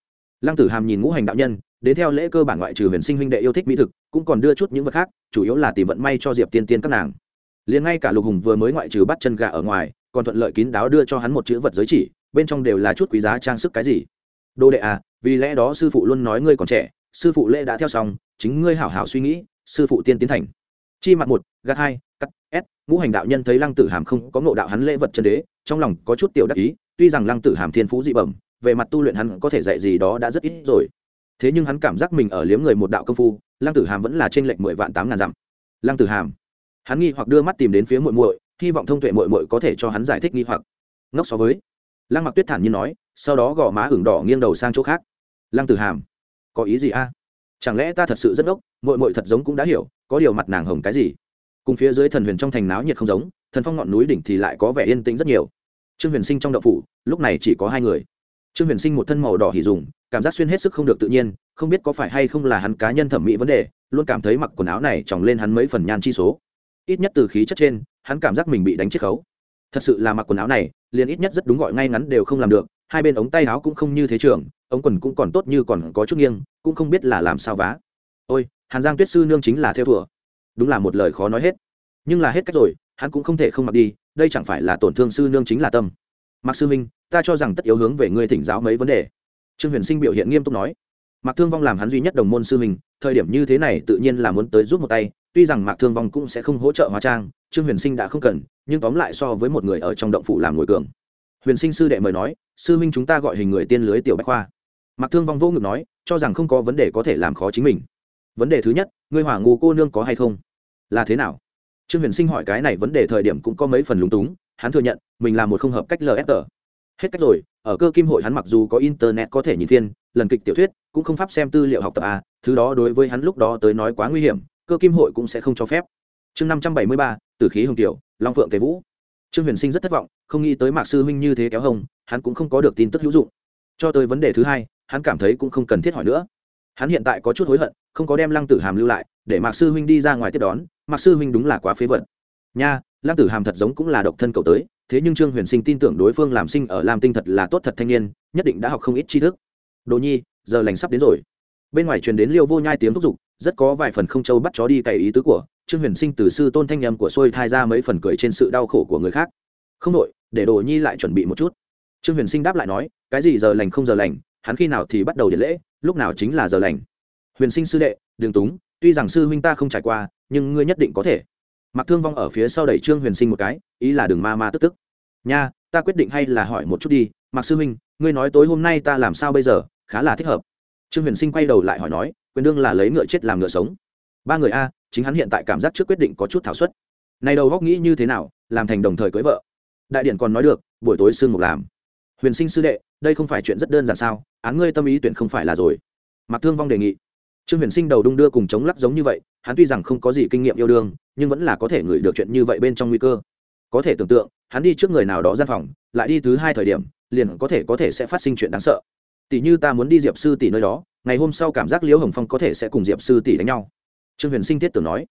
Lăng tử hàm nhìn ngũ hành đạo nhân, đến theo lễ cơ bản ngoại trừ huyền sinh huynh đệ yêu thích mỹ thực, cũng còn đưa chút những vật khác, chủ yếu là tìm vận may cho diệp tiên tiên các nàng. Liền ngay cả lục hùng vừa mới ngoại trừ bắt chân gà ở ngoài, còn thuận lợi kín đáo đưa cho hắn một chữ vật giới chỉ, bên trong đều là chút quý giá trang sức cái gì. Đô đệ à vì lẽ đó sư phụ luôn nói ngươi còn trẻ, sư phụ lễ đã theo xong, chính ngươi hảo hảo suy nghĩ sư phụ tiên tiến thành. Chi mặt một, gạt hai, cắt s ngũ hành đạo nhân thấy lăng tử hàm không có ngộ đạo hắn lễ vật chân đế, trong lòng có chút tiểu đắc ý, tuy rằng lăng tử hàm thiên phú dị bẩm, về mặt tu luyện hắn có thể dạy gì đó đã rất ít rồi. Thế nhưng hắn cảm giác mình ở liếm người một đạo công phu, lăng tử hàm vẫn là trên lệnh mười vạn tám ngàn dặm. Lăng tử hàm, hắn nghi hoặc đưa mắt tìm đến phía muội muội, hy vọng thông tuệ muội muội có thể cho hắn giải thích nghi hoặc. Ngốc so với, lăng mặc tuyết thản nhiên nói, sau đó gò má ửng đỏ nghiêng đầu sang chỗ khác. Lăng tử hàm, có ý gì a? Chẳng lẽ ta thật sự rất ốc mội mội thật giống cũng đã hiểu, có điều mặt nàng hồng cái gì? Cùng phía dưới thần huyền trong thành náo nhiệt không giống, thần phong ngọn núi đỉnh thì lại có vẻ yên tĩnh rất nhiều. Trương huyền sinh trong đậu phủ, lúc này chỉ có hai người. Trương huyền sinh một thân màu đỏ hỉ dùng, cảm giác xuyên hết sức không được tự nhiên, không biết có phải hay không là hắn cá nhân thẩm mỹ vấn đề, luôn cảm thấy mặc quần áo này tròng lên hắn mấy phần nhan chi số. Ít nhất từ khí chất trên, hắn cảm giác mình bị đánh chiết khấu. Thật sự là mặc quần áo này, liền ít nhất rất đúng gọi ngay ngắn đều không làm được hai bên ống tay áo cũng không như thế trường, ống quần cũng còn tốt như còn có chút nghiêng, cũng không biết là làm sao vá. Ôi, hàn giang tuyết sư nương chính là theo thùa. Đúng là một lời khó nói hết. Nhưng là hết cách rồi, hắn cũng không thể không mặc đi, đây chẳng phải là tổn thương sư nương chính là tâm. Mặc sư minh, ta cho rằng tất yếu hướng về ngươi thỉnh giáo mấy vấn đề. Trương huyền sinh biểu hiện nghiêm túc nói. Mạc thương vong làm hắn duy nhất đồng môn sư mình thời điểm như thế này tự nhiên là muốn tới giúp một tay, tuy rằng mạc thương vong cũng sẽ không hỗ trợ hóa trang, trương huyền sinh đã không cần, nhưng tóm lại so với một người ở trong động phủ làm ngồi cường huyền sinh sư đệ mời nói, sư minh chúng ta gọi hình người tiên lưới tiểu bách khoa. Mặc thương vong vô ngực nói, cho rằng không có vấn đề có thể làm khó chính mình. Vấn đề thứ nhất, ngươi hỏa ngô cô nương có hay không? Là thế nào? Trương huyền sinh hỏi cái này vấn đề thời điểm cũng có mấy phần lúng túng, hắn thừa nhận, mình là một không hợp cách lfg hết cách rồi, ở cơ kim hội hắn mặc dù có internet có thể nhìn thiên lần kịch tiểu thuyết, cũng không pháp xem tư liệu học tập a thứ đó đối với hắn lúc đó tới nói quá nguy hiểm, cơ kim hội cũng sẽ không cho phép. Chương năm trăm bảy mươi ba từ khí hồng tiểu, long phượng tề vũ trương huyền sinh rất thất vọng, không nghĩ tới mạc sư huynh như thế kéo hồng hắn cũng không có được tin tức hữu dụng. Cho tới vấn đề thứ hai, hắn cảm thấy cũng không cần thiết hỏi nữa. Hắn hiện tại có chút hối hận, không có đem lăng tử hàm lưu lại, để mạc sư huynh đi ra ngoài tiếp đón, mạc sư huynh đúng là quá phế vật. Nha, lăng tử hàm thật giống cũng là độc thân cậu tới, thế nhưng trương huyền sinh tin tưởng đối phương làm sinh ở lam tinh thật là tốt thật thanh niên, nhất định đã học không ít tri thức. Đồ nhi, giờ lành sắp đến rồi. Bên ngoài truyền đến liêu vô nhai tiếng thúc giục, rất có vài phần không châu bắt chó đi cày ý tứ của trương huyền sinh từ sư tôn thanh nhầm của xôi thai ra mấy phần cười trên sự đau khổ của người khác. Không đội để đồ nhi lại chuẩn bị một chút. Trương huyền sinh đáp lại nói, cái gì giờ lành không giờ lành, hắn khi nào thì bắt đầu điện lễ, lúc nào chính là giờ lành. Huyền sinh sư đệ đường túng, tuy rằng sư huynh ta không trải qua, nhưng ngươi nhất định có thể. Mặc thương vong ở phía sau đẩy trương huyền sinh một cái, ý là đừng ma ma tức tức. Nha, ta quyết định hay là hỏi một chút đi mặc sư huynh, ngươi nói tối hôm nay ta làm sao bây giờ, khá là thích hợp. Trương huyền sinh quay đầu lại hỏi nói, quyền đương là lấy ngựa chết làm ngựa sống. Ba người a chính hắn hiện tại cảm giác trước quyết định có chút thảo suất. Này đầu góc nghĩ như thế nào, làm thành đồng thời cưới vợ. Đại điện còn nói được, buổi tối sương mục làm. Huyền sinh sư đệ, đây không phải chuyện rất đơn giản sao, án ngươi tâm ý tuyển không phải là rồi. Mặc thương vong đề nghị. Trương huyền sinh đầu đung đưa cùng chống lắc giống như vậy, hắn tuy rằng không có gì kinh nghiệm yêu đương, nhưng vẫn là có thể ngửi được chuyện như vậy bên trong nguy cơ. Có thể tưởng tượng, hắn đi trước người nào đó gian phòng, lại đi thứ hai thời điểm, liền có thể có thể sẽ phát sinh chuyện đáng sợ. Tỷ như ta muốn đi diệp sư tỷ nơi đó, ngày hôm sau cảm giác liễu hồng phong có thể sẽ cùng diệp sư tỷ đánh nhau trương huyền sinh thiết tưởng nói.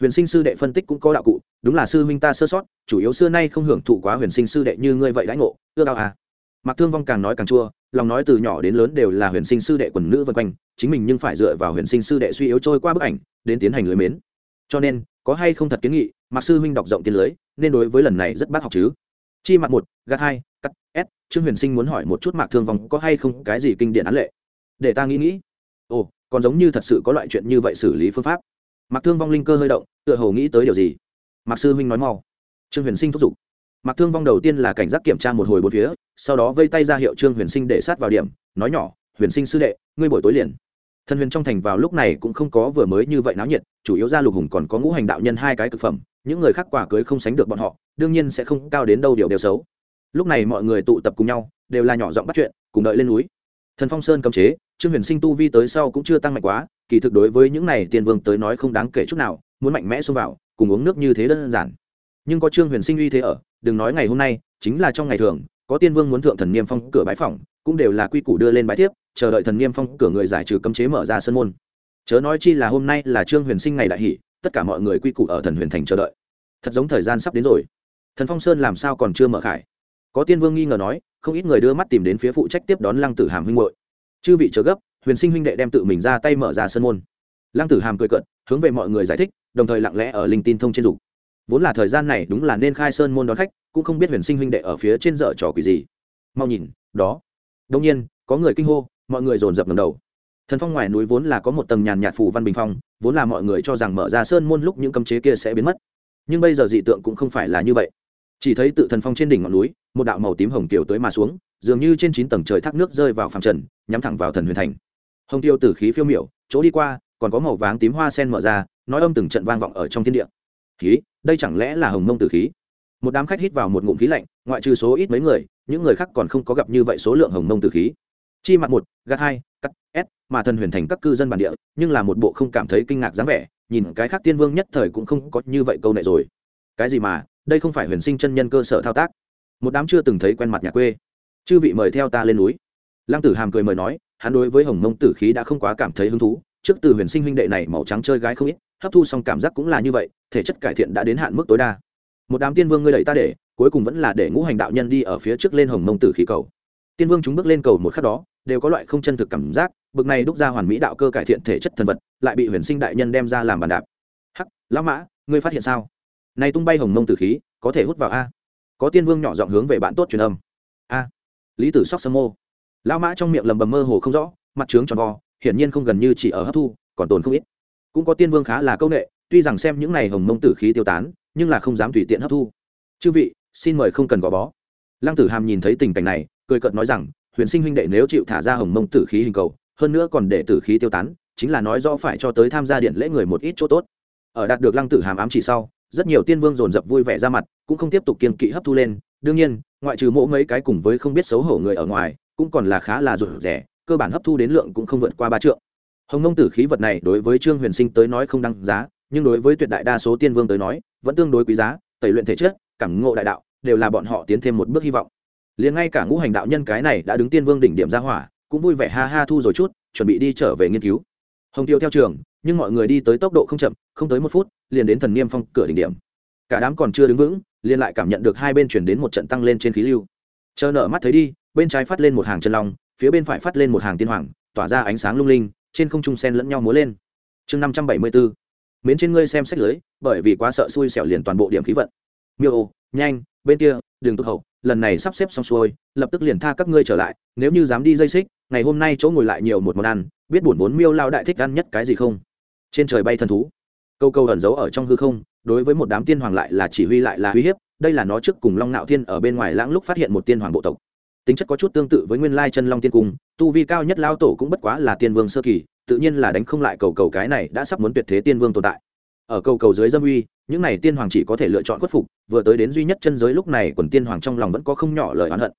Huyền sinh sư đệ phân tích cũng có đạo cụ, đúng là sư huynh ta sơ sót, chủ yếu xưa nay không hưởng thụ quá huyền sinh sư đệ như ngươi vậy đãi ngộ ưa cao à. Mặc thương vong càng nói càng chua, lòng nói từ nhỏ đến lớn đều là huyền sinh sư đệ quần nữ vân quanh, chính mình nhưng phải dựa vào huyền sinh sư đệ suy yếu trôi qua bức ảnh, đến tiến hành lưới mến. Cho nên, có hay không thật kiến nghị mặc sư huynh đọc rộng tiền lưới, nên đối với lần này rất bác học chứ. Chi mặt một, gạt hai, cắt s trương huyền sinh muốn hỏi một chút mạc thương vong có hay không cái gì kinh điển án lệ. Để ta nghĩ nghĩ. Ồ còn giống như thật sự có loại chuyện như vậy xử lý phương pháp. Mặc thương vong linh cơ hơi động, tựa hồ nghĩ tới điều gì? Mặc sư huynh nói mau. Trương huyền sinh thúc giục. Mặc thương vong đầu tiên là cảnh giác kiểm tra một hồi bốn phía, sau đó vây tay ra hiệu trương huyền sinh để sát vào điểm, nói nhỏ, huyền sinh sư đệ, ngươi buổi tối liền. Thần huyền trong thành vào lúc này cũng không có vừa mới như vậy náo nhiệt, chủ yếu ra lục hùng còn có ngũ hành đạo nhân hai cái thực phẩm, những người khác quả cưới không sánh được bọn họ, đương nhiên sẽ không cao đến đâu điều đều xấu. Lúc này mọi người tụ tập cùng nhau, đều là nhỏ giọng bắt chuyện, cùng đợi lên núi thần phong sơn cấm chế, trương huyền sinh tu vi tới sau cũng chưa tăng mạnh quá, kỳ thực đối với những này tiền vương tới nói không đáng kể chút nào, muốn mạnh mẽ xông vào, cùng uống nước như thế đơn giản. Nhưng có trương huyền sinh uy thế ở, đừng nói ngày hôm nay, chính là trong ngày thường, có tiên vương muốn thượng thần niêm phong cửa bãi phòng cũng đều là quy củ đưa lên bãi tiếp chờ đợi thần niêm phong cửa người giải trừ cấm chế mở ra sân môn. Chớ nói chi là hôm nay là trương huyền sinh ngày đại hỷ, tất cả mọi người quy củ ở thần huyền thành chờ đợi. Thật giống thời gian sắp đến rồi. Thần phong sơn làm sao còn chưa mở khải? Có tiên vương nghi ngờ nói, không ít người đưa mắt tìm đến phía phụ trách tiếp đón lăng tử hàm huynh hội chư vị chờ gấp, huyền sinh huynh đệ đem tự mình ra tay mở ra sân môn. Lăng tử hàm cười cận hướng về mọi người giải thích, đồng thời lặng lẽ ở linh tin thông trên dục. Vốn là thời gian này đúng là nên khai sơn môn đón khách, cũng không biết huyền sinh huynh đệ ở phía trên dở trò quỷ gì. Mau nhìn, đó. Đông nhiên, có người kinh hô, mọi người dồn dập ngầm đầu. Thần phong ngoài núi vốn là có một tầng nhàn nhạt phủ văn bình phong, vốn là mọi người cho rằng mở ra sơn môn lúc những cấm chế kia sẽ biến mất. Nhưng bây giờ dị tượng cũng không phải là như vậy chỉ thấy tự thần phong trên đỉnh ngọn núi, một đạo màu tím hồng kiều tới mà xuống, dường như trên chín tầng trời thác nước rơi vào phàm trần, nhắm thẳng vào thần huyền thành. Hồng tiêu tử khí phiêu miểu, chỗ đi qua, còn có màu váng tím hoa sen mở ra, nói âm từng trận vang vọng ở trong thiên địa. Khí, đây chẳng lẽ là hồng mông tử khí? Một đám khách hít vào một ngụm khí lạnh, ngoại trừ số ít mấy người, những người khác còn không có gặp như vậy số lượng hồng mông tử khí. Chi mặt một, gạt hai, cắt s mà thần huyền thành các cư dân bản địa, nhưng là một bộ không cảm thấy kinh ngạc dáng vẻ, nhìn cái khác tiên vương nhất thời cũng không có như vậy câu này rồi. Cái gì mà? Đây không phải huyền sinh chân nhân cơ sở thao tác. Một đám chưa từng thấy quen mặt nhà quê. Chư vị mời theo ta lên núi. Lăng tử hàm cười mời nói, hắn đối với hồng mông tử khí đã không quá cảm thấy hứng thú. Trước từ huyền sinh huynh đệ này màu trắng chơi gái không ít, hấp thu xong cảm giác cũng là như vậy, thể chất cải thiện đã đến hạn mức tối đa. Một đám tiên vương ngươi đẩy ta để, cuối cùng vẫn là để ngũ hành đạo nhân đi ở phía trước lên hồng mông tử khí cầu. Tiên vương chúng bước lên cầu một khắc đó, đều có loại không chân thực cảm giác, bực này đúc ra hoàn mỹ đạo cơ cải thiện thể chất thần vật, lại bị huyền sinh đại nhân đem ra làm bàn đạp. Hắc, lão mã, ngươi phát hiện sao? Này tung bay hồng mông tử khí, có thể hút vào a. Có tiên vương nhỏ giọng hướng về bạn tốt truyền âm. A. Lý tử sóc sâm mô. Lão mã trong miệng lầm bầm mơ hồ không rõ, mặt trướng tròn vo, hiển nhiên không gần như chỉ ở hấp thu, còn tồn không ít. Cũng có tiên vương khá là câu nệ tuy rằng xem những này hồng mông tử khí tiêu tán, nhưng là không dám tùy tiện hấp thu. Chư vị, xin mời không cần gò bó. Lăng tử hàm nhìn thấy tình cảnh này, cười cợt nói rằng, huyền sinh huynh đệ nếu chịu thả ra hồng mông tử khí hình cầu, hơn nữa còn để tử khí tiêu tán, chính là nói rõ phải cho tới tham gia điện lễ người một ít chỗ tốt. Ở đạt được lăng tử hàm ám chỉ sau rất nhiều tiên vương dồn dập vui vẻ ra mặt, cũng không tiếp tục kiên kỵ hấp thu lên. Đương nhiên, ngoại trừ mỗi mấy cái cùng với không biết xấu hổ người ở ngoài, cũng còn là khá là rủi rẻ cơ bản hấp thu đến lượng cũng không vượt qua ba trượng. Hồng mông tử khí vật này đối với trương huyền sinh tới nói không đăng giá, nhưng đối với tuyệt đại đa số tiên vương tới nói, vẫn tương đối quý giá, tẩy luyện thể chất, cảm ngộ đại đạo, đều là bọn họ tiến thêm một bước hy vọng. Liền ngay cả ngũ hành đạo nhân cái này đã đứng tiên vương đỉnh điểm ra hỏa, cũng vui vẻ ha ha thu rồi chút, chuẩn bị đi trở về nghiên cứu. Hồng tiêu theo trường, nhưng mọi người đi tới tốc độ không chậm không tới một phút, liền đến thần niêm phong cửa đỉnh điểm. Cả đám còn chưa đứng vững, liền lại cảm nhận được hai bên chuyển đến một trận tăng lên trên khí lưu. Chờ nở mắt thấy đi, bên trái phát lên một hàng chân long, phía bên phải phát lên một hàng tiên hoàng, tỏa ra ánh sáng lung linh, trên không trung sen lẫn nhau múa lên. Chương năm trăm bảy mươi bốn miến trên ngươi xem sách lưới, bởi vì quá sợ xui xẻo liền toàn bộ điểm khí vận. Miêu ô, nhanh, bên kia đường tụt hậu, lần này sắp xếp xong xuôi, lập tức liền tha các ngươi trở lại, nếu như dám đi dây xích, ngày hôm nay chỗ ngồi lại nhiều một món ăn, biết buồn vốn miêu lao đại thích ăn nhất cái gì không? Trên trời bay thần thú câu câu ẩn giấu ở trong hư không, đối với một đám tiên hoàng lại là chỉ huy lại là uy hiếp, đây là nó trước cùng long nạo thiên ở bên ngoài lãng lúc phát hiện một tiên hoàng bộ tộc. Tính chất có chút tương tự với nguyên lai chân long tiên cung, tu vi cao nhất lao tổ cũng bất quá là tiên vương sơ kỳ, tự nhiên là đánh không lại cầu cầu cái này đã sắp muốn tuyệt thế tiên vương tồn tại. Ở cầu cầu dưới dâm uy, những này tiên hoàng chỉ có thể lựa chọn khuất phục, vừa tới đến duy nhất chân giới lúc này quần tiên hoàng trong lòng vẫn có không nhỏ lời oán hận.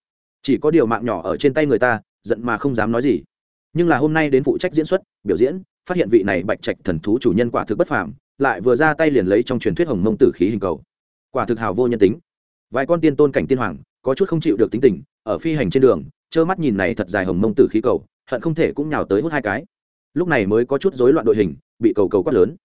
Chỉ có điều mạng nhỏ ở trên tay người ta, giận mà không dám nói gì. Nhưng là hôm nay đến phụ trách diễn xuất, biểu diễn, phát hiện vị này bạch trạch thần thú chủ nhân quả thực bất phàm lại vừa ra tay liền lấy trong truyền thuyết hồng mông tử khí hình cầu. Quả thực hào vô nhân tính. Vài con tiên tôn cảnh tiên hoàng, có chút không chịu được tính tình, ở phi hành trên đường, trơ mắt nhìn này thật dài hồng mông tử khí cầu, hận không thể cũng nhào tới hút hai cái. Lúc này mới có chút rối loạn đội hình, bị cầu cầu quát lớn.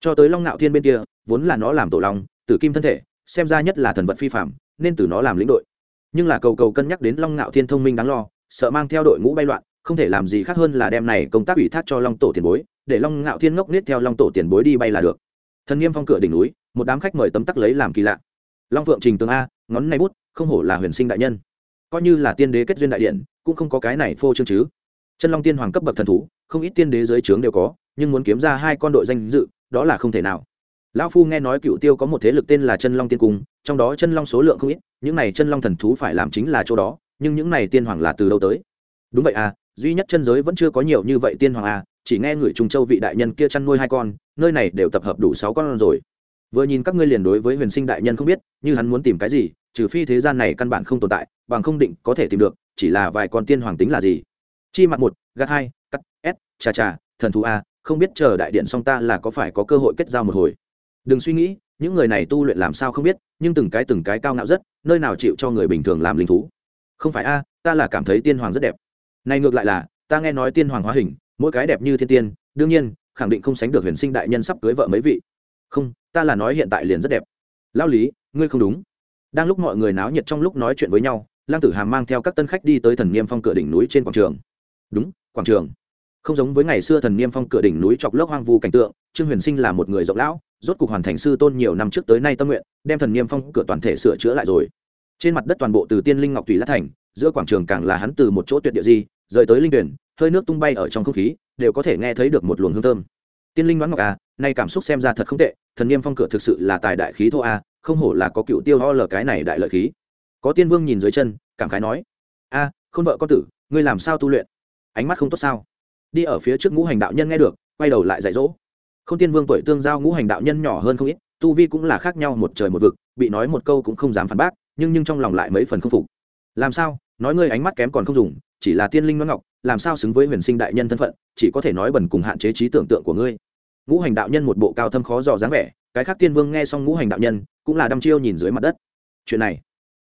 Cho tới long nạo thiên bên kia, vốn là nó làm tổ long, tử kim thân thể, xem ra nhất là thần vật phi phạm nên từ nó làm lĩnh đội. Nhưng là cầu cầu cân nhắc đến long nạo thiên thông minh đáng lo, sợ mang theo đội ngũ bay loạn, không thể làm gì khác hơn là đem này công tác ủy thác cho long tổ tiền bối để long ngạo thiên ngốc nết theo long tổ tiền bối đi bay là được. Thần nghiêm phong cửa đỉnh núi, một đám khách mời tấm tắc lấy làm kỳ lạ. Long phượng trình tường a, ngón này bút, không hổ là huyền sinh đại nhân. Coi như là tiên đế kết duyên đại điện, cũng không có cái này phô trương chứ. Chân long tiên hoàng cấp bậc thần thú, không ít tiên đế dưới trướng đều có, nhưng muốn kiếm ra hai con đội danh dự, đó là không thể nào. Lão phu nghe nói cựu tiêu có một thế lực tên là chân long tiên cung, trong đó chân long số lượng không ít, những này chân long thần thú phải làm chính là chỗ đó, nhưng những này tiên hoàng là từ đâu tới? Đúng vậy à duy nhất chân giới vẫn chưa có nhiều như vậy tiên hoàng à chỉ nghe người trung châu vị đại nhân kia chăn nuôi hai con, nơi này đều tập hợp đủ sáu con rồi. Vừa nhìn các ngươi liền đối với huyền sinh đại nhân không biết, như hắn muốn tìm cái gì, trừ phi thế gian này căn bản không tồn tại, bằng không định có thể tìm được, chỉ là vài con tiên hoàng tính là gì. Chi mặt một gắt hai, cắt s chà chà, thần thú a, không biết chờ đại điện xong ta là có phải có cơ hội kết giao một hồi. Đừng suy nghĩ, những người này tu luyện làm sao không biết, nhưng từng cái từng cái cao ngạo rất, nơi nào chịu cho người bình thường làm linh thú. Không phải a, ta là cảm thấy tiên hoàng rất đẹp. Này ngược lại là, ta nghe nói tiên hoàng hóa hình mỗi cái đẹp như thiên tiên, đương nhiên, khẳng định không sánh được huyền sinh đại nhân sắp cưới vợ mấy vị. Không, ta là nói hiện tại liền rất đẹp. Lao lý, ngươi không đúng. Đang lúc mọi người náo nhiệt trong lúc nói chuyện với nhau lang tử hàm mang theo các tân khách đi tới thần niêm phong cửa đỉnh núi trên quảng trường. Đúng, quảng trường. Không giống với ngày xưa thần niêm phong cửa đỉnh núi chọc lốc hoang vu cảnh tượng, trương huyền sinh là một người rộng lão, rốt cục hoàn thành sư tôn nhiều năm trước tới nay tâm nguyện, đem thần niêm phong cửa toàn thể sửa chữa lại rồi. Trên mặt đất toàn bộ từ tiên linh ngọc thủy lát thành, giữa quảng trường càng là hắn từ một chỗ tuyệt địa di rời tới linh tuyển hơi nước tung bay ở trong không khí đều có thể nghe thấy được một luồng hương thơm. Tiên linh đoán ngọc à nay cảm xúc xem ra thật không tệ thần niêm phong cửa thực sự là tài đại khí thô a không hổ là có cựu tiêu ho lờ cái này đại lợi khí. Có tiên vương nhìn dưới chân cảm khái nói a à, không vợ con tử ngươi làm sao tu luyện? Ánh mắt không tốt sao? Đi ở phía trước ngũ hành đạo nhân nghe được quay đầu lại dạy dỗ. Không tiên vương tuổi tương giao ngũ hành đạo nhân nhỏ hơn không ít tu vi cũng là khác nhau một trời một vực bị nói một câu cũng không dám phản bác nhưng nhưng trong lòng lại mấy phần không phục. Làm sao? Nói ngươi ánh mắt kém còn không dùng chỉ là tiên linh văn ngọc, làm sao xứng với huyền sinh đại nhân thân phận, chỉ có thể nói bẩn cùng hạn chế trí tưởng tượng của ngươi. Ngũ hành đạo nhân một bộ cao thâm khó dò dáng vẻ, cái khác tiên vương nghe xong ngũ hành đạo nhân, cũng là đăm chiêu nhìn dưới mặt đất. Chuyện này,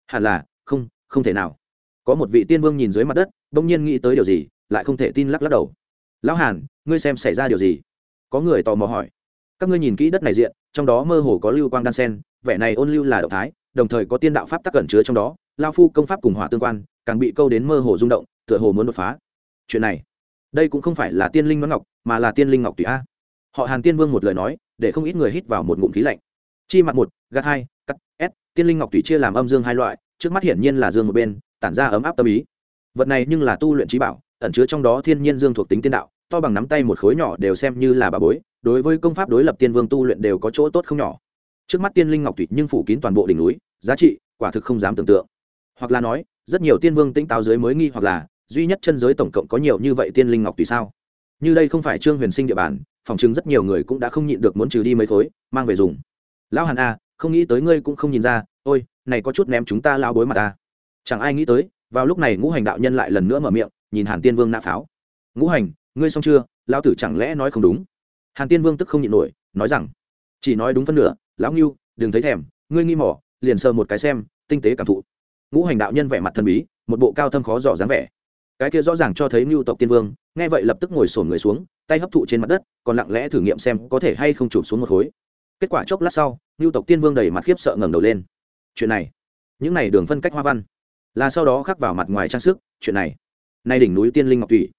hẳn là, không không thể nào. Có một vị tiên vương nhìn dưới mặt đất, bỗng nhiên nghĩ tới điều gì, lại không thể tin lắc lắc đầu. Lão hàn, ngươi xem xảy ra điều gì? Có người tò mò hỏi. Các ngươi nhìn kỹ đất này diện, trong đó mơ hồ có lưu quang đan sen, vẻ này ôn lưu là động thái, đồng thời có tiên đạo pháp tắc cẩn chứa trong đó, lao phu công pháp cùng hỏa tương quan, càng bị câu đến mơ hồ rung động tựa hồ muốn đột phá. Chuyện này, đây cũng không phải là tiên linh đoán ngọc, mà là tiên linh ngọc tùy a. Họ hàn tiên vương một lời nói, để không ít người hít vào một ngụm khí lạnh. Chi mặt một, gạt hai, cắt s tiên linh ngọc tùy chia làm âm dương hai loại, trước mắt hiển nhiên là dương một bên, tản ra ấm áp tâm ý. Vật này nhưng là tu luyện trí bảo, ẩn chứa trong đó thiên nhiên dương thuộc tính tiên đạo, to bằng nắm tay một khối nhỏ đều xem như là bà bối, đối với công pháp đối lập tiên vương tu luyện đều có chỗ tốt không nhỏ. Trước mắt tiên linh ngọc tùy nhưng phủ kín toàn bộ đỉnh núi, giá trị, quả thực không dám tưởng tượng. Hoặc là nói, rất nhiều tiên vương tĩnh táo dưới mới nghi hoặc là duy nhất chân giới tổng cộng có nhiều như vậy tiên linh ngọc tùy sao? Như đây không phải trương huyền sinh địa bàn, phòng chứng rất nhiều người cũng đã không nhịn được muốn trừ đi mấy khối, mang về dùng. Lão hàn a, không nghĩ tới ngươi cũng không nhìn ra, ôi, này có chút ném chúng ta lao bối mặt ta. Chẳng ai nghĩ tới, vào lúc này ngũ hành đạo nhân lại lần nữa mở miệng, nhìn hàn tiên vương nã pháo. Ngũ hành, ngươi xong chưa? Lão tử chẳng lẽ nói không đúng? Hàn tiên vương tức không nhịn nổi, nói rằng, chỉ nói đúng phân nửa, lão ngưu, đừng thấy thèm, ngươi nghi mỏ liền sờ một cái xem, tinh tế cảm thụ. Ngũ hành đạo nhân vẻ mặt thần bí, một bộ cao thâm khó dò dáng vẻ cái kia rõ ràng cho thấy mưu tộc tiên vương, nghe vậy lập tức ngồi sổn người xuống, tay hấp thụ trên mặt đất, còn lặng lẽ thử nghiệm xem có thể hay không chụp xuống một khối. Kết quả chốc lát sau mưu tộc tiên vương đầy mặt khiếp sợ ngẩng đầu lên. Chuyện này, những này đường phân cách hoa văn, là sau đó khắc vào mặt ngoài trang sức, chuyện này. Nay đỉnh núi tiên linh ngọc thủy,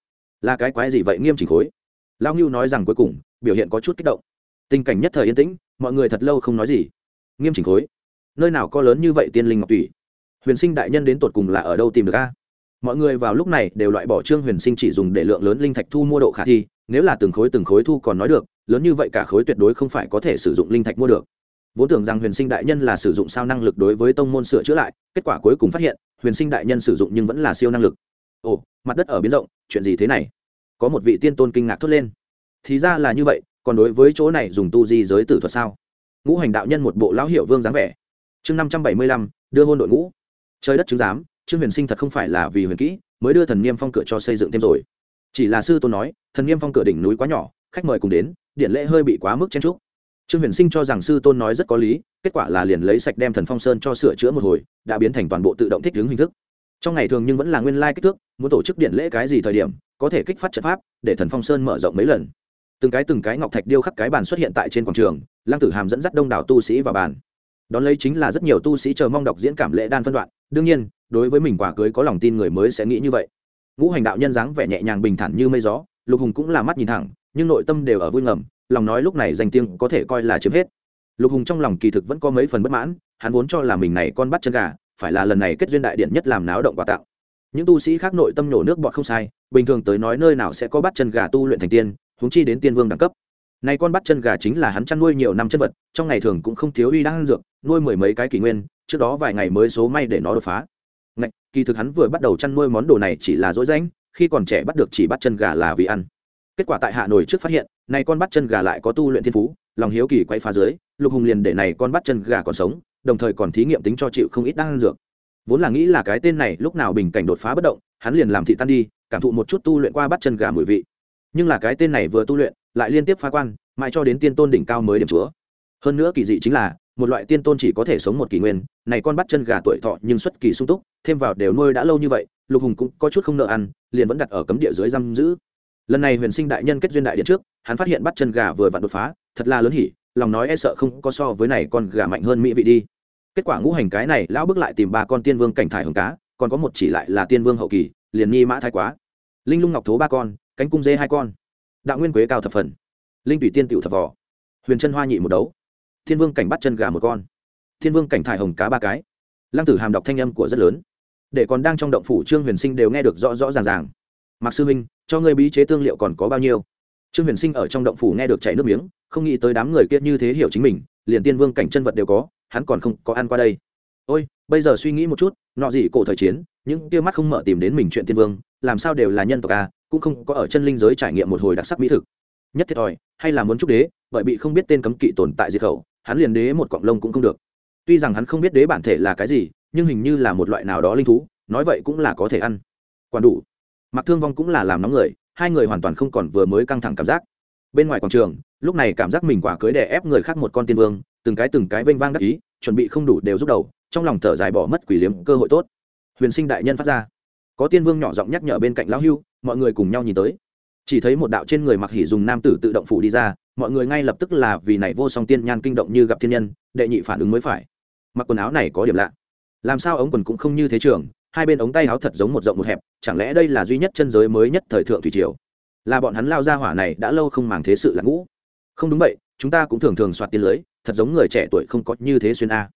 là cái quái gì vậy nghiêm chỉnh khối? Lao ngưu nói rằng cuối cùng, biểu hiện có chút kích động. Tình cảnh nhất thời yên tĩnh, mọi người thật lâu không nói gì. Nghiêm chỉnh khối, nơi nào có lớn như vậy tiên linh ngọc thủy? Huyền sinh đại nhân đến tột cùng là ở đâu tìm được a? Mọi người vào lúc này đều loại bỏ trương huyền sinh chỉ dùng để lượng lớn linh thạch thu mua độ khả thi, nếu là từng khối từng khối thu còn nói được, lớn như vậy cả khối tuyệt đối không phải có thể sử dụng linh thạch mua được. Vốn tưởng rằng huyền sinh đại nhân là sử dụng sao năng lực đối với tông môn sửa chữa lại, kết quả cuối cùng phát hiện, huyền sinh đại nhân sử dụng nhưng vẫn là siêu năng lực. Ồ, mặt đất ở biến rộng, chuyện gì thế này? Có một vị tiên tôn kinh ngạc thốt lên. Thì ra là như vậy, còn đối với chỗ này dùng tu di giới tử thuật sao? Ngũ hành đạo nhân một bộ lão hiệu vương dáng vẻ. Chương năm trăm bảy mươi lăm, đưa hôn đội ngũ. Trời đất chứng giám trương huyền sinh thật không phải là vì huyền kỹ, mới đưa thần niêm phong cửa cho xây dựng thêm rồi. Chỉ là sư tôn nói, thần niêm phong cửa đỉnh núi quá nhỏ, khách mời cùng đến, điện lễ hơi bị quá mức chen trúc trương huyền sinh cho rằng sư tôn nói rất có lý, kết quả là liền lấy sạch đem thần phong sơn cho sửa chữa một hồi, đã biến thành toàn bộ tự động thích ứng hình thức. Trong ngày thường nhưng vẫn là nguyên lai kích thước, muốn tổ chức điện lễ cái gì thời điểm, có thể kích phát trận pháp, để thần phong sơn mở rộng mấy lần. Từng cái từng cái ngọc thạch điêu khắc cái bàn xuất hiện tại trên quảng trường, lăng tử hàm dẫn dắt đông đảo tu sĩ vào bàn. Đón lấy chính là rất nhiều tu sĩ chờ mong đọc diễn cảm lễ đan phân đoạn, đương nhiên đối với mình quả cưới có lòng tin người mới sẽ nghĩ như vậy. Ngũ hành đạo nhân dáng vẻ nhẹ nhàng bình thản như mây gió, lục hùng cũng là mắt nhìn thẳng, nhưng nội tâm đều ở vui ngầm, lòng nói lúc này danh tiếng có thể coi là chiếm hết. Lục hùng trong lòng kỳ thực vẫn có mấy phần bất mãn, hắn vốn cho là mình này con bắt chân gà, phải là lần này kết duyên đại điện nhất làm náo động quà tặng những tu sĩ khác nội tâm nổ nước bọt không sai, bình thường tới nói nơi nào sẽ có bắt chân gà tu luyện thành tiên, huống chi đến tiên vương đẳng cấp. Này con bắt chân gà chính là hắn chăn nuôi nhiều năm chân vật, trong ngày thường cũng không thiếu uy đang dược, nuôi mười mấy cái kỷ nguyên, trước đó vài ngày mới số may để nó đột phá kỳ thực hắn vừa bắt đầu chăn nuôi món đồ này chỉ là dối danh khi còn trẻ bắt được chỉ bắt chân gà là vì ăn. Kết quả tại hạ nổi trước phát hiện, này con bắt chân gà lại có tu luyện thiên phú, lòng hiếu kỳ quay phá dưới, lục hùng liền để này con bắt chân gà còn sống, đồng thời còn thí nghiệm tính cho chịu không ít đang ăn dược. Vốn là nghĩ là cái tên này lúc nào bình cảnh đột phá bất động, hắn liền làm thị tan đi, cảm thụ một chút tu luyện qua bắt chân gà mùi vị. Nhưng là cái tên này vừa tu luyện, lại liên tiếp phá quan, mãi cho đến tiên tôn đỉnh cao mới điểm chúa. Hơn nữa kỳ dị chính là một loại tiên tôn chỉ có thể sống một kỷ nguyên, này con bắt chân gà tuổi thọ nhưng xuất kỳ sung túc, thêm vào đều nuôi đã lâu như vậy, lục hùng cũng có chút không nợ ăn, liền vẫn đặt ở cấm địa dưới giam giữ. Lần này huyền sinh đại nhân kết duyên đại điện trước, hắn phát hiện bắt chân gà vừa vặn đột phá, thật là lớn hỉ, lòng nói e sợ không có so với này con gà mạnh hơn mỹ vị đi. Kết quả ngũ hành cái này lão bước lại tìm ba con tiên vương cảnh thải hồng cá, còn có một chỉ lại là tiên vương hậu kỳ, liền nghi mã thái quá. Linh lung ngọc thố ba con, cánh cung dê hai con. Đạo nguyên quế cao thập phần. Linh tùy tiên tiểu thập vỏ huyền chân hoa nhị một đấu thiên vương cảnh bắt chân gà một con, thiên vương cảnh thải hồng cá ba cái. Lăng tử hàm đọc thanh âm của rất lớn, để còn đang trong động phủ trương huyền sinh đều nghe được rõ rõ ràng ràng. Mặc sư minh cho ngươi bí chế tương liệu còn có bao nhiêu? Trương huyền sinh ở trong động phủ nghe được chảy nước miếng, không nghĩ tới đám người kia như thế hiểu chính mình, liền tiên vương cảnh chân vật đều có, hắn còn không có ăn qua đây. Ôi, bây giờ suy nghĩ một chút, nọ gì cổ thời chiến, những kia mắt không mở tìm đến mình chuyện tiên vương, làm sao đều là nhân tộc a cũng không có ở chân linh giới trải nghiệm một hồi đặc sắc mỹ thực. Nhất thiệt thòi, hay là muốn chúc đế, bởi bị không biết tên cấm kỵ tồn tại diệt khẩu hắn liền đế một cọng lông cũng không được. Tuy rằng hắn không biết đế bản thể là cái gì, nhưng hình như là một loại nào đó linh thú, nói vậy cũng là có thể ăn. Quản đủ. Mặc thương vong cũng là làm nóng người, hai người hoàn toàn không còn vừa mới căng thẳng cảm giác. Bên ngoài quảng trường, lúc này cảm giác mình quả cưới đè ép người khác một con tiên vương, từng cái từng cái vênh vang đắc ý, chuẩn bị không đủ đều giúp đầu, trong lòng thở dài bỏ mất quỷ liếm cơ hội tốt. Huyền sinh đại nhân phát ra. Có tiên vương nhỏ giọng nhắc nhở bên cạnh lão hưu, mọi người cùng nhau nhìn tới chỉ thấy một đạo trên người mặc hỉ dùng nam tử tự động phủ đi ra, mọi người ngay lập tức là vì này vô song tiên nhan kinh động như gặp thiên nhân, đệ nhị phản ứng mới phải. Mặc quần áo này có điểm lạ. Làm sao ống quần cũng không như thế trường, hai bên ống tay áo thật giống một rộng một hẹp, chẳng lẽ đây là duy nhất chân giới mới nhất thời thượng thủy triều? Là bọn hắn lao ra hỏa này đã lâu không màng thế sự là ngũ. Không đúng vậy, chúng ta cũng thường thường soạt tiên lưới, thật giống người trẻ tuổi không có như thế xuyên a.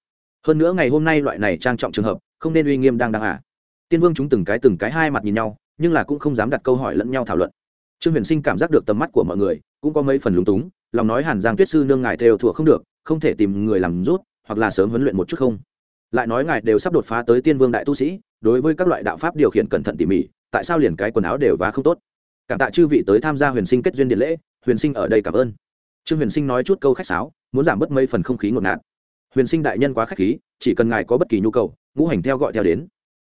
Hơn nữa ngày hôm nay loại này trang trọng trường hợp, không nên uy nghiêm đang đang à. Tiên vương chúng từng cái từng cái hai mặt nhìn nhau, nhưng là cũng không dám đặt câu hỏi lẫn nhau thảo luận trương huyền sinh cảm giác được tầm mắt của mọi người, cũng có mấy phần lúng túng, lòng nói hàn giang tuyết sư nương ngài theo thuộc không được, không thể tìm người làm rút, hoặc là sớm huấn luyện một chút không. Lại nói ngài đều sắp đột phá tới tiên vương đại tu sĩ, đối với các loại đạo pháp điều khiển cẩn thận tỉ mỉ, tại sao liền cái quần áo đều và không tốt? Cảm tạ chư vị tới tham gia huyền sinh kết duyên điện lễ, huyền sinh ở đây cảm ơn. Trương huyền sinh nói chút câu khách sáo, muốn giảm bớt mấy phần không khí ngột ngạt. Huyền sinh đại nhân quá khách khí, chỉ cần ngài có bất kỳ nhu cầu, ngũ hành theo gọi theo đến.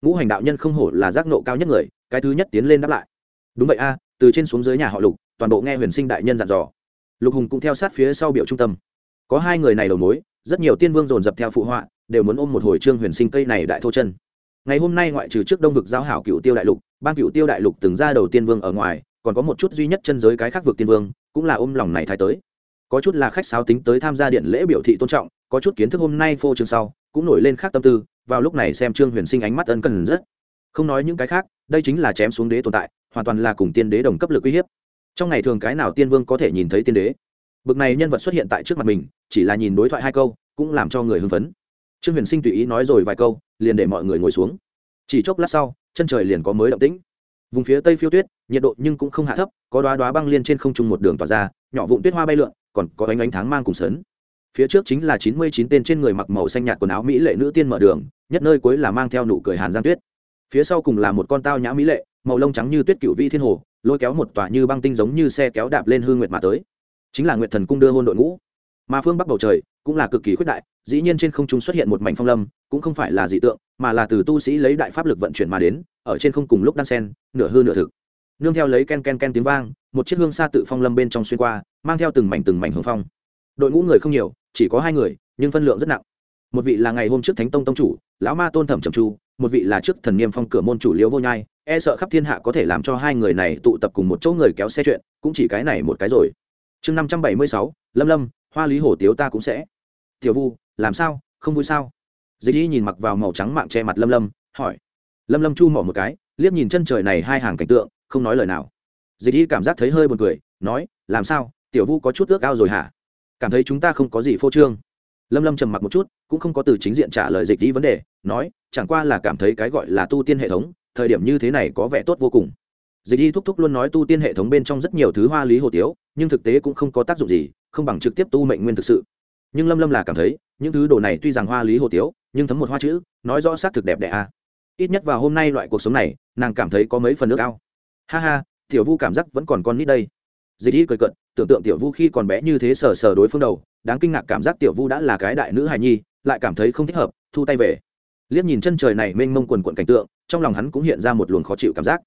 Ngũ hành đạo nhân không hổ là giác nộ cao nhất người, cái thứ nhất tiến lên đáp lại. Đúng vậy a từ trên xuống dưới nhà họ lục, toàn bộ nghe huyền sinh đại nhân dặn dò. Lục hùng cũng theo sát phía sau biểu trung tâm. Có hai người này đầu mối, rất nhiều tiên vương dồn dập theo phụ họa, đều muốn ôm một hồi trương huyền sinh cây này đại thô chân. Ngày hôm nay ngoại trừ trước đông vực giao hảo cựu tiêu đại lục ban cựu tiêu đại lục từng ra đầu tiên vương ở ngoài, còn có một chút duy nhất chân giới cái khác vực tiên vương, cũng là ôm lòng này thái tới. Có chút là khách sáo tính tới tham gia điện lễ biểu thị tôn trọng, có chút kiến thức hôm nay phô trường sau, cũng nổi lên khác tâm tư, vào lúc này xem trương huyền sinh ánh mắt ân cần rất. Không nói những cái khác, đây chính là chém xuống đế tồn tại hoàn toàn là cùng tiên đế đồng cấp lực uy hiếp. Trong ngày thường cái nào tiên vương có thể nhìn thấy tiên đế? Bực này nhân vật xuất hiện tại trước mặt mình, chỉ là nhìn đối thoại hai câu, cũng làm cho người hưng phấn. Trương huyền sinh tùy ý nói rồi vài câu, liền để mọi người ngồi xuống. Chỉ chốc lát sau, chân trời liền có mới động tĩnh. Vùng phía tây phiêu tuyết, nhiệt độ nhưng cũng không hạ thấp, có đoá đoá băng liên trên không trung một đường tỏa ra, nhỏ vụn tuyết hoa bay lượn, còn có ánh ánh tháng mang cùng sớn phía trước chính là chín mươi chín tên trên người mặc màu xanh nhạt quần áo mỹ lệ nữ tiên mở đường, nhất nơi cuối là mang theo nụ cười hàn giang tuyết. Phía sau cùng là một con tao nhã mỹ lệ màu lông trắng như tuyết cựu vi thiên hồ, lôi kéo một tòa như băng tinh giống như xe kéo đạp lên hương nguyệt mà tới. Chính là nguyệt thần cung đưa hôn đội ngũ. Mà phương bắc bầu trời cũng là cực kỳ khuyết đại, dĩ nhiên trên không trung xuất hiện một mảnh phong lâm, cũng không phải là dị tượng, mà là từ tu sĩ lấy đại pháp lực vận chuyển mà đến, ở trên không cùng lúc đan sen, nửa hư nửa thực. Nương theo lấy ken ken ken tiếng vang, một chiếc hương xa tự phong lâm bên trong xuyên qua, mang theo từng mảnh từng mảnh hướng phong. Đội ngũ người không nhiều, chỉ có hai người, nhưng phân lượng rất nặng. Một vị là ngày hôm trước thánh tông tông chủ, lão ma tôn thẩm trầm chu một vị là trước thần niêm phong cửa môn chủ liễu vô nhai e sợ khắp thiên hạ có thể làm cho hai người này tụ tập cùng một chỗ người kéo xe chuyện, cũng chỉ cái này một cái rồi. Chương năm trăm bảy mươi sáu, lâm lâm, hoa lý hồ tiếu ta cũng sẽ. Tiểu vu, làm sao, không vui sao? Dịch y nhìn mặc vào màu trắng mạng che mặt lâm lâm, hỏi. Lâm lâm chu mỏ một cái, liếc nhìn chân trời này hai hàng cảnh tượng, không nói lời nào. Dịch y cảm giác thấy hơi buồn cười, nói, làm sao, tiểu vu có chút ước ao rồi hả? Cảm thấy chúng ta không có gì phô trương. Lâm lâm trầm mặc một chút, cũng không có từ chính diện trả lời dịch y vấn đề, nói chẳng qua là cảm thấy cái gọi là tu tiên hệ thống, thời điểm như thế này có vẻ tốt vô cùng. Dịch y thúc thúc luôn nói tu tiên hệ thống bên trong rất nhiều thứ hoa lý hồ tiếu, nhưng thực tế cũng không có tác dụng gì, không bằng trực tiếp tu mệnh nguyên thực sự. Nhưng lâm lâm là cảm thấy, những thứ đồ này tuy rằng hoa lý hồ tiếu, nhưng thấm một hoa chữ, nói rõ xác thực đẹp đẽ a à. ít nhất vào hôm nay loại cuộc sống này, nàng cảm thấy có mấy phần nước ao. Ha ha, tiểu vu cảm giác vẫn còn con nít đây. Dịch y cười cận tưởng tượng tiểu vu khi còn bé như thế sờ sờ đối phương đầu, đáng kinh ngạc cảm giác tiểu vu đã là cái đại nữ hài nhi, lại cảm thấy không thích hợp, thu tay về liếc nhìn chân trời này mênh mông quần quận cảnh tượng, trong lòng hắn cũng hiện ra một luồng khó chịu cảm giác.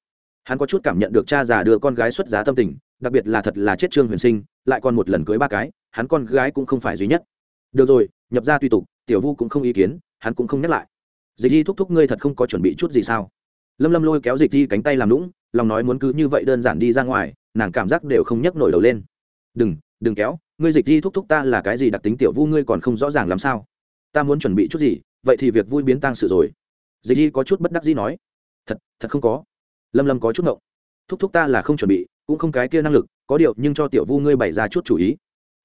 Hắn có chút cảm nhận được cha già đưa con gái xuất giá tâm tình, đặc biệt là thật là chết trương huyền sinh, lại còn một lần cưới ba cái, hắn con gái cũng không phải duy nhất. Được rồi, nhập ra tùy tục, tiểu vu cũng không ý kiến, hắn cũng không nhắc lại. Dịch thi thúc thúc ngươi thật không có chuẩn bị chút gì sao? Lâm lâm lôi kéo dịch thi cánh tay làm lũng lòng nói muốn cứ như vậy đơn giản đi ra ngoài, nàng cảm giác đều không nhấc nổi đầu lên. Đừng đừng kéo, ngươi dịch thi thúc thúc ta là cái gì đặc tính tiểu vu ngươi còn không rõ ràng làm sao? Ta muốn chuẩn bị chút gì? Vậy thì việc vui biến tăng sự rồi. Dịch y có chút bất đắc dĩ nói, thật thật không có. Lâm lâm có chút ngộng, thúc thúc ta là không chuẩn bị, cũng không cái kia năng lực, có điều nhưng cho tiểu vu ngươi bày ra chút chủ ý.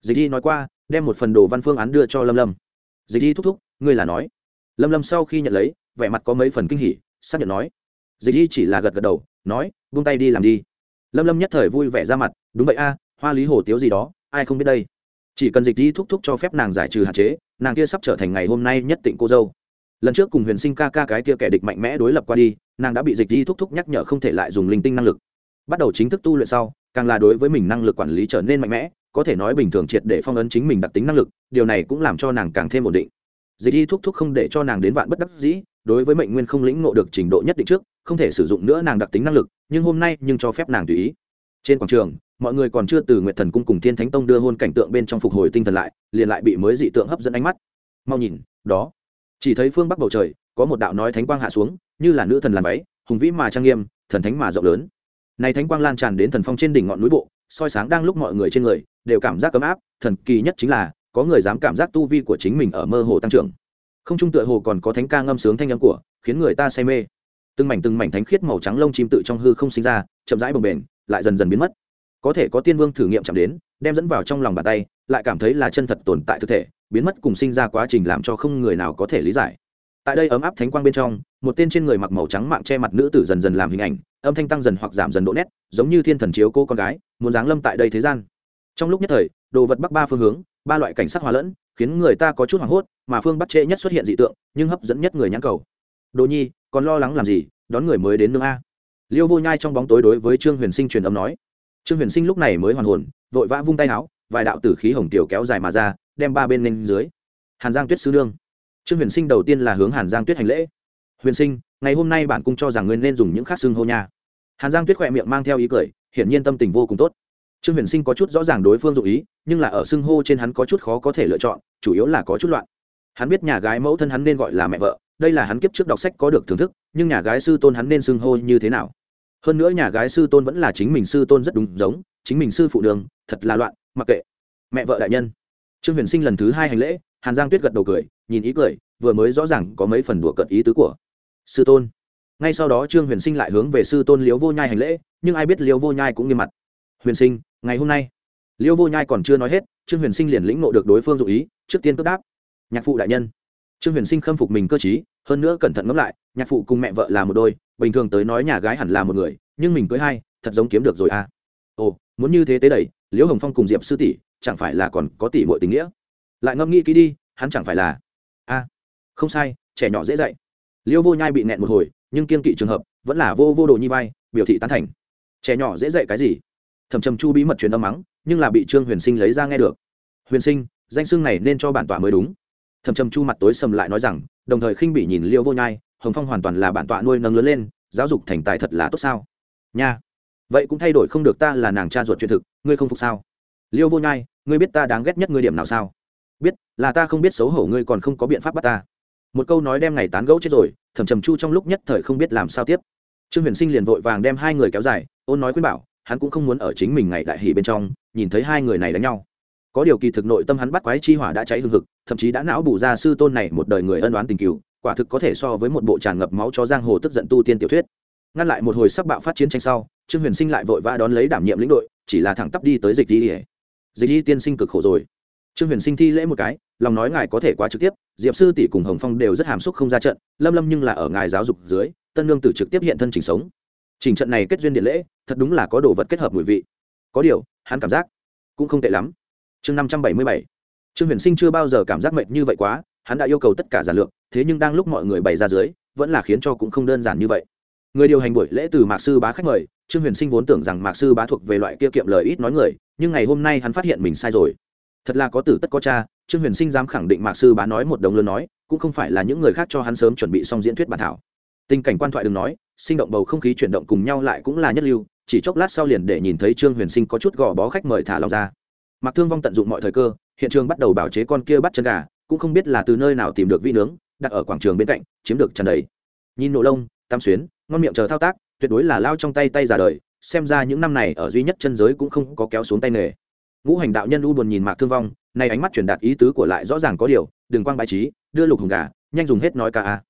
Dịch y nói qua, đem một phần đồ văn phương án đưa cho lâm lâm. Dịch y thúc thúc, ngươi là nói. Lâm lâm sau khi nhận lấy, vẻ mặt có mấy phần kinh hỉ, xác nhận nói. Dịch y chỉ là gật gật đầu, nói, buông tay đi làm đi. Lâm lâm nhất thời vui vẻ ra mặt, đúng vậy a, hoa lý hồ tiếu gì đó, ai không biết đây? Chỉ cần dịch y thúc thúc cho phép nàng giải trừ hạn chế nàng kia sắp trở thành ngày hôm nay nhất định cô dâu. Lần trước cùng huyền sinh ca ca cái kia kẻ địch mạnh mẽ đối lập qua đi, nàng đã bị dịch di thúc thúc nhắc nhở không thể lại dùng linh tinh năng lực. Bắt đầu chính thức tu luyện sau, càng là đối với mình năng lực quản lý trở nên mạnh mẽ, có thể nói bình thường triệt để phong ấn chính mình đặc tính năng lực, điều này cũng làm cho nàng càng thêm ổn định. Dịch di thúc thúc không để cho nàng đến vạn bất đắc dĩ, đối với mệnh nguyên không lĩnh ngộ được trình độ nhất định trước, không thể sử dụng nữa nàng đặc tính năng lực, nhưng hôm nay nhưng cho phép nàng tùy ý. Trên quảng trường mọi người còn chưa từ nguyện thần cung cùng thiên thánh tông đưa hôn cảnh tượng bên trong phục hồi tinh thần lại, liền lại bị mới dị tượng hấp dẫn ánh mắt. Mau nhìn, đó. Chỉ thấy phương bắc bầu trời, có một đạo nói thánh quang hạ xuống, như là nữ thần làm váy, hùng vĩ mà trang nghiêm, thần thánh mà rộng lớn. Này thánh quang lan tràn đến thần phong trên đỉnh ngọn núi bộ, soi sáng đang lúc mọi người trên người, đều cảm giác ấm áp, thần kỳ nhất chính là, có người dám cảm giác tu vi của chính mình ở mơ hồ tăng trưởng. Không trung tựa hồ còn có thánh ca ngâm sướng thanh âm của, khiến người ta say mê. Từng mảnh từng mảnh thánh khiết màu trắng lông chim tự trong hư không sinh ra, chậm rãi bồng bềnh, lại dần dần biến mất có thể có tiên vương thử nghiệm chạm đến, đem dẫn vào trong lòng bàn tay, lại cảm thấy là chân thật tồn tại thực thể, biến mất cùng sinh ra quá trình làm cho không người nào có thể lý giải. Tại đây ấm áp thánh quang bên trong, một tên trên người mặc màu trắng mạng che mặt nữ tử dần dần làm hình ảnh, âm thanh tăng dần hoặc giảm dần độ nét, giống như thiên thần chiếu cô con gái, muốn giáng lâm tại đây thế gian. Trong lúc nhất thời, đồ vật bắc ba phương hướng, ba loại cảnh sắc hòa lẫn, khiến người ta có chút hoảng hốt, mà phương bắc trễ nhất xuất hiện dị tượng, nhưng hấp dẫn nhất người nhãn cầu. Đồ nhi, còn lo lắng làm gì, đón người mới đến nước a. Liêu vô nhai trong bóng tối đối với trương huyền sinh truyền âm nói trương huyền sinh lúc này mới hoàn hồn, vội vã vung tay áo, vài đạo tử khí hồng tiểu kéo dài mà ra, đem ba bên lên dưới. Hàn giang tuyết sư nương. Trương huyền sinh đầu tiên là hướng hàn giang tuyết hành lễ. Huyền sinh, ngày hôm nay bản cung cho rằng ngươi nên dùng những khác xưng hô nha. Hàn giang tuyết khỏe miệng mang theo ý cười, hiển nhiên tâm tình vô cùng tốt. Trương huyền sinh có chút rõ ràng đối phương dụ ý, nhưng là ở xưng hô trên hắn có chút khó có thể lựa chọn, chủ yếu là có chút loạn. Hắn biết nhà gái mẫu thân hắn nên gọi là mẹ vợ, đây là hắn kiếp trước đọc sách có được thưởng thức, nhưng nhà gái sư tôn hắn nên xưng hô như thế nào? Hơn nữa nhà gái sư tôn vẫn là chính mình sư tôn rất đúng giống, chính mình sư phụ đường, thật là loạn, mặc kệ. Mẹ vợ đại nhân. Trương huyền sinh lần thứ hai hành lễ, hàn giang tuyết gật đầu cười, nhìn ý cười, vừa mới rõ ràng có mấy phần đùa cợt ý tứ của sư tôn. Ngay sau đó trương huyền sinh lại hướng về sư tôn liễu vô nhai hành lễ, nhưng ai biết liễu vô nhai cũng nghiêm mặt. Huyền sinh, ngày hôm nay. Liễu vô nhai còn chưa nói hết, trương huyền sinh liền lĩnh nộ được đối phương dụ ý, trước tiên cướp đáp. Nhạc phụ đại nhân. Trương huyền sinh khâm phục mình cơ t hơn nữa cẩn thận ngẫm lại, nhạc phụ cùng mẹ vợ là một đôi bình thường tới nói nhà gái hẳn là một người, nhưng mình cưới hai, thật giống kiếm được rồi à. Ồ, muốn như thế tế đẩy, liễu hồng phong cùng diệp sư tỷ chẳng phải là còn có tỷ mọi tình nghĩa? Lại ngẫm nghĩ kỹ đi, hắn chẳng phải là a. Không sai, trẻ nhỏ dễ dạy. Liêu vô nhai bị nẹn một hồi, nhưng kiên kỵ trường hợp, vẫn là vô vô đồ nhi vai, biểu thị tán thành. Trẻ nhỏ dễ dạy cái gì? Thầm trầm chu bí mật truyền âm mắng, nhưng là bị trương huyền sinh lấy ra nghe được. Huyền sinh, danh xưng này nên cho bản tỏa mới đúng. Thầm trầm chu mặt tối sầm lại nói rằng, đồng thời khinh bỉ nhìn liêu vô nhai hồng phong hoàn toàn là bản tọa nuôi nâng lớn lên, giáo dục thành tài thật là tốt sao? Nha. Vậy cũng thay đổi không được ta là nàng cha ruột chuyện thực, ngươi không phục sao? Liêu vô nhai, ngươi biết ta đáng ghét nhất ngươi điểm nào sao? Biết, là ta không biết xấu hổ ngươi còn không có biện pháp bắt ta. Một câu nói đem ngày tán gẫu chết rồi thầm trầm chu trong lúc nhất thời không biết làm sao tiếp. Trương huyền sinh liền vội vàng đem hai người kéo dài, ôn nói khuyên bảo, hắn cũng không muốn ở chính mình ngày đại hỷ bên trong, nhìn thấy hai người này đánh nhau. Có điều kỳ thực nội tâm hắn bắt quái chi hỏa đã cháy hừng hực, thậm chí đã não bù ra sư tôn này một đời người ân oán tình cựu quả thực có thể so với một bộ tràn ngập máu cho giang hồ tức giận tu tiên tiểu thuyết. Ngăn lại một hồi sắc bạo phát chiến tranh sau, trương huyền sinh lại vội vã đón lấy đảm nhiệm lĩnh đội, chỉ là thẳng tắp đi tới dịch đi dịch đi tiên sinh cực khổ rồi. Trương huyền sinh thi lễ một cái, lòng nói ngài có thể quá trực tiếp, diệp sư tỷ cùng hồng phong đều rất hàm xúc không ra trận, lâm lâm nhưng là ở ngài giáo dục dưới, tân lương tử trực tiếp hiện thân chỉnh sống. Chỉnh trận này kết duyên điện lễ, thật đúng là có đồ vật kết hợp mùi vị. Có điều, hắn cảm giác cũng không tệ lắm. Chương năm trăm bảy mươi bảy. Trương huyền sinh chưa bao giờ cảm giác mệt như vậy quá hắn đã yêu cầu tất cả giản lược, thế nhưng đang lúc mọi người bày ra dưới, vẫn là khiến cho cũng không đơn giản như vậy. Người điều hành buổi lễ từ mạc sư bá khách mời, trương huyền sinh vốn tưởng rằng mạc sư bá thuộc về loại kia kiệm lời ít nói người, nhưng ngày hôm nay hắn phát hiện mình sai rồi. Thật là có tử tất có cha, trương huyền sinh dám khẳng định mạc sư bá nói một đồng lớn nói, cũng không phải là những người khác cho hắn sớm chuẩn bị xong diễn thuyết bản thảo. Tình cảnh quan thoại đừng nói, sinh động bầu không khí chuyển động cùng nhau lại cũng là nhất lưu, chỉ chốc lát sau liền để nhìn thấy trương huyền sinh có chút gò bó khách mời thả lòng ra. Mạc thương vong tận dụng mọi thời cơ, hiện trường bắt đầu bảo chế con kia bắt chân gà cũng không biết là từ nơi nào tìm được vị nướng, đặt ở quảng trường bên cạnh, chiếm được tràn đầy. Nhìn nổ lông tam xuyến, ngon miệng chờ thao tác, tuyệt đối là lao trong tay tay già đời, xem ra những năm này ở duy nhất chân giới cũng không có kéo xuống tay nghề. Ngũ hành đạo nhân u buồn nhìn mạc thương vong nay ánh mắt truyền đạt ý tứ của lại rõ ràng có điều, đừng quang bài trí đưa lục hùng gà, nhanh dùng hết nói ca a.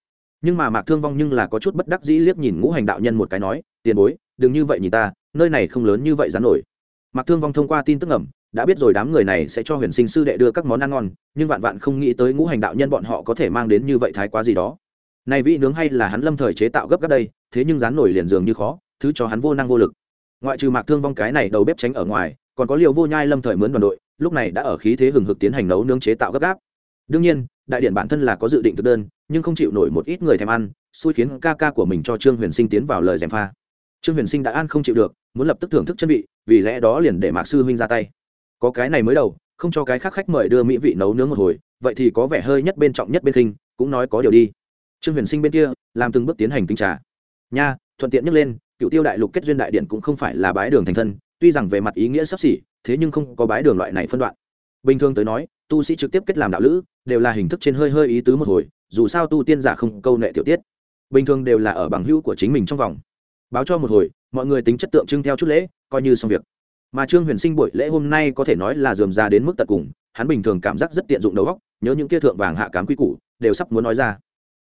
Nhưng mà mạc thương vong nhưng là có chút bất đắc dĩ liếc nhìn ngũ hành đạo nhân một cái nói, tiền bối, đừng như vậy nhìn ta, nơi này không lớn như vậy dán nổi. Mạc thương vong thông qua tin tức ẩm đã biết rồi đám người này sẽ cho huyền sinh sư đệ đưa các món ăn ngon, nhưng vạn vạn không nghĩ tới ngũ hành đạo nhân bọn họ có thể mang đến như vậy thái quá gì đó. Này vị nướng hay là hắn lâm thời chế tạo gấp gấp đây, thế nhưng rán nổi liền dường như khó, thứ cho hắn vô năng vô lực. Ngoại trừ mạc thương vong cái này đầu bếp tránh ở ngoài, còn có liều vô nhai lâm thời mướn đoàn đội, lúc này đã ở khí thế hừng hực tiến hành nấu nướng chế tạo gấp gáp. Đương nhiên, đại điện bản thân là có dự định thực đơn, nhưng không chịu nổi một ít người thèm ăn, xui khiến ca ca của mình cho trương huyền sinh tiến vào lời gièm pha. Trương huyền sinh đã ăn không chịu được, muốn lập tức thưởng thức chân vị, vì lẽ đó liền để mạc sư huynh ra tay có cái này mới đầu, không cho cái khác khách mời đưa mỹ vị nấu nướng một hồi, vậy thì có vẻ hơi nhất bên trọng nhất bên khinh, cũng nói có điều đi. Trương huyền sinh bên kia, làm từng bước tiến hành kinh trà. Nha, thuận tiện nhắc lên cựu tiêu đại lục kết duyên đại điện cũng không phải là bái đường thành thân, tuy rằng về mặt ý nghĩa sắp xỉ, thế nhưng không có bái đường loại này phân đoạn. Bình thường tới nói, tu sĩ trực tiếp kết làm đạo lữ, đều là hình thức trên hơi hơi ý tứ một hồi, dù sao tu tiên giả không câu nệ tiểu tiết. Bình thường đều là ở bằng hữu của chính mình trong vòng. Báo cho một hồi, mọi người tính chất tượng trưng theo chút lễ, coi như xong việc mà trương huyền sinh buổi lễ hôm nay có thể nói là dườm ra đến mức tận cùng, hắn bình thường cảm giác rất tiện dụng đầu óc, nhớ những kia thượng vàng hạ cám quy củ, đều sắp muốn nói ra.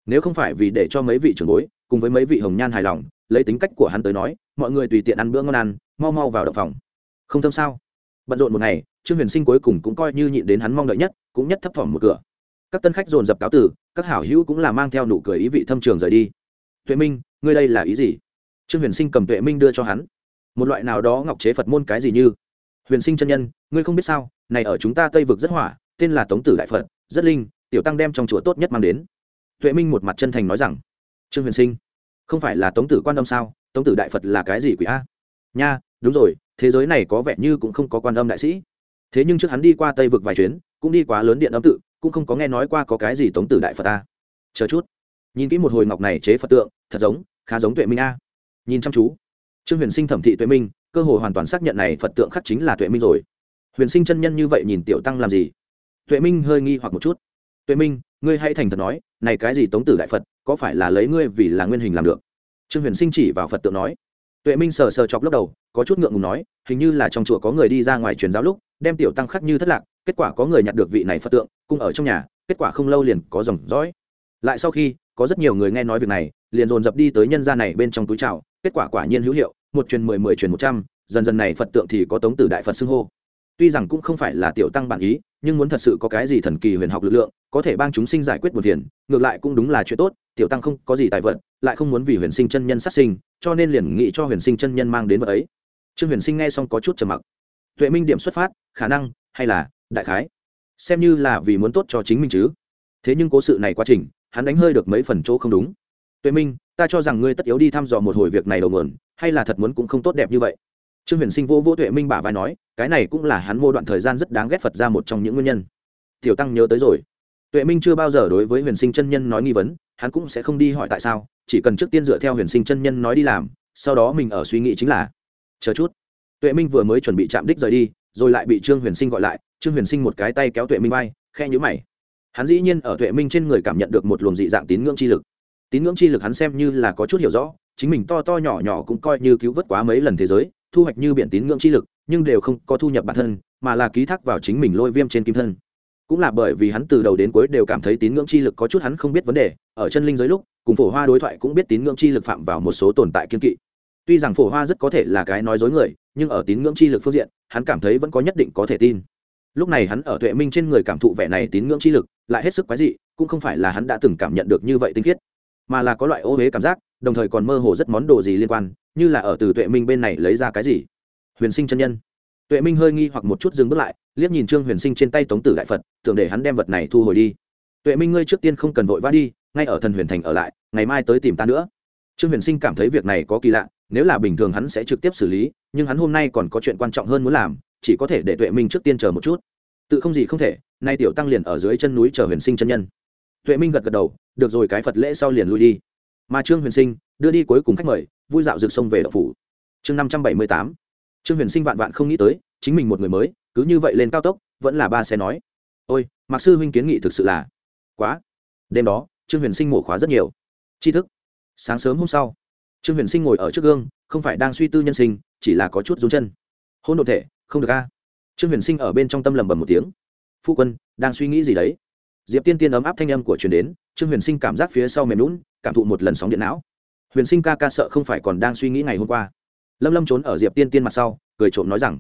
Nếu không phải vì để cho mấy vị trưởng bối, cùng với mấy vị hồng nhan hài lòng, lấy tính cách của hắn tới nói, mọi người tùy tiện ăn bữa ngon ăn, mau mau vào động phòng. Không thâm sao? Bận rộn một ngày, trương huyền sinh cuối cùng cũng coi như nhịn đến hắn mong đợi nhất, cũng nhất thấp thỏm một cửa. Các tân khách dồn dập cáo tử các hảo hữu cũng là mang theo nụ cười ý vị thâm trường rời đi. Tuệ minh, ngươi đây là ý gì? Trương huyền sinh cầm tuệ minh đưa cho hắn một loại nào đó ngọc chế phật môn cái gì như? Huyền sinh chân nhân, ngươi không biết sao, này ở chúng ta tây vực rất hỏa, tên là tống tử đại phật, rất linh, tiểu tăng đem trong chùa tốt nhất mang đến. Tuệ minh một mặt chân thành nói rằng, trương huyền sinh, không phải là tống tử quan âm sao? Tống tử đại phật là cái gì quỷ a? Nha, đúng rồi, thế giới này có vẻ như cũng không có quan âm đại sĩ. Thế nhưng trước hắn đi qua tây vực vài chuyến, cũng đi quá lớn điện âm tự, cũng không có nghe nói qua có cái gì tống tử đại phật ta chờ chút. Nhìn kỹ một hồi ngọc này chế phật tượng, thật giống, khá giống tuệ minh a. Nhìn chăm chú trương huyền sinh thẩm thị tuệ minh, cơ hội hoàn toàn xác nhận này phật tượng khắc chính là tuệ minh rồi. Huyền sinh chân nhân như vậy nhìn tiểu tăng làm gì? Tuệ minh hơi nghi hoặc một chút. Tuệ minh, ngươi hãy thành thật nói, này cái gì tống tử đại phật, có phải là lấy ngươi vì là nguyên hình làm được? Trương huyền sinh chỉ vào phật tượng nói. Tuệ minh sờ sờ chọc lốc đầu, có chút ngượng ngùng nói, hình như là trong chùa có người đi ra ngoài truyền giáo lúc, đem tiểu tăng khắc như thất lạc, kết quả có người nhặt được vị này phật tượng, cung ở trong nhà, kết quả không lâu liền có dòng dõi. Lại sau khi, có rất nhiều người nghe nói việc này, liền dồn dập đi tới nhân gia này bên trong túi trào kết quả quả nhiên hữu hiệu, một truyền mười mười truyền một trăm, dần dần này phật tượng thì có tống tử đại phật xưng hô. Tuy rằng cũng không phải là tiểu tăng bản ý, nhưng muốn thật sự có cái gì thần kỳ huyền học lực lượng, có thể bang chúng sinh giải quyết một phiền, ngược lại cũng đúng là chuyện tốt, tiểu tăng không có gì tài vật lại không muốn vì huyền sinh chân nhân sát sinh, cho nên liền nghĩ cho huyền sinh chân nhân mang đến vật ấy. Trương huyền sinh nghe xong có chút trầm mặc. Tuệ minh điểm xuất phát, khả năng, hay là, đại khái? Xem như là vì muốn tốt cho chính mình chứ. Thế nhưng cố sự này quá trình, hắn đánh hơi được mấy phần chỗ không đúng. Tuệ minh ta cho rằng ngươi tất yếu đi thăm dò một hồi việc này đầu nguồn hay là thật muốn cũng không tốt đẹp như vậy. Trương huyền sinh vô vô tuệ minh bả vai nói, cái này cũng là hắn mô đoạn thời gian rất đáng ghét phật ra một trong những nguyên nhân. Tiểu tăng nhớ tới rồi. Tuệ minh chưa bao giờ đối với huyền sinh chân nhân nói nghi vấn, hắn cũng sẽ không đi hỏi tại sao, chỉ cần trước tiên dựa theo huyền sinh chân nhân nói đi làm, sau đó mình ở suy nghĩ chính là, chờ chút. Tuệ minh vừa mới chuẩn bị chạm đích rời đi, rồi lại bị trương huyền sinh gọi lại, trương huyền sinh một cái tay kéo tuệ minh bay khe nhữ mày. Hắn dĩ nhiên ở tuệ minh trên người cảm nhận được một luồng dị dạng tín ngưỡng chi lực tín ngưỡng chi lực hắn xem như là có chút hiểu rõ, chính mình to to nhỏ nhỏ cũng coi như cứu vớt quá mấy lần thế giới, thu hoạch như biển tín ngưỡng chi lực, nhưng đều không có thu nhập bản thân, mà là ký thác vào chính mình lôi viêm trên kim thân. Cũng là bởi vì hắn từ đầu đến cuối đều cảm thấy tín ngưỡng chi lực có chút hắn không biết vấn đề, ở chân linh giới lúc, cùng phổ hoa đối thoại cũng biết tín ngưỡng chi lực phạm vào một số tồn tại kiên kỵ. Tuy rằng phổ hoa rất có thể là cái nói dối người, nhưng ở tín ngưỡng chi lực phương diện, hắn cảm thấy vẫn có nhất định có thể tin. Lúc này hắn ở tuệ minh trên người cảm thụ vẻ này tín ngưỡng chi lực, lại hết sức quái dị, cũng không phải là hắn đã từng cảm nhận được như vậy tinh khiết mà là có loại ô huế cảm giác, đồng thời còn mơ hồ rất món đồ gì liên quan, như là ở từ tuệ minh bên này lấy ra cái gì. Huyền sinh chân nhân. Tuệ minh hơi nghi hoặc một chút dừng bước lại, liếc nhìn trương huyền sinh trên tay tống tử đại phật, tưởng để hắn đem vật này thu hồi đi. Tuệ minh ngươi trước tiên không cần vội vã đi, ngay ở thần huyền thành ở lại, ngày mai tới tìm ta nữa. Trương huyền sinh cảm thấy việc này có kỳ lạ, nếu là bình thường hắn sẽ trực tiếp xử lý, nhưng hắn hôm nay còn có chuyện quan trọng hơn muốn làm, chỉ có thể để tuệ minh trước tiên chờ một chút. Tự không gì không thể, nay tiểu tăng liền ở dưới chân núi chờ huyền sinh chân nhân tuệ minh gật gật đầu, được rồi, cái phật lễ sau liền lui đi. Mà trương huyền sinh đưa đi cuối cùng khách mời, vui dạo rực sông về đậu phủ. Chương năm trăm bảy mươi tám. Trương huyền sinh vạn vạn không nghĩ tới, chính mình một người mới, cứ như vậy lên cao tốc, vẫn là ba xe nói. Ôi mặc sư huynh kiến nghị thực sự là quá. Đêm đó, trương huyền sinh mổ khóa rất nhiều. Tri thức. Sáng sớm hôm sau, trương huyền sinh ngồi ở trước gương, không phải đang suy tư nhân sinh, chỉ là có chút rún chân. Hôn đ ộ thể, không được a. Trương huyền sinh ở bên trong tâm lầm bầm một tiếng. Phu quân, đang suy nghĩ gì đấy? Diệp tiên tiên ấm áp thanh âm của truyền đến, trương huyền sinh cảm giác phía sau mềm lún cảm thụ một lần sóng điện não. Huyền sinh ca ca sợ không phải còn đang suy nghĩ ngày hôm qua. Lâm lâm trốn ở diệp tiên tiên mặt sau, cười trộm nói rằng,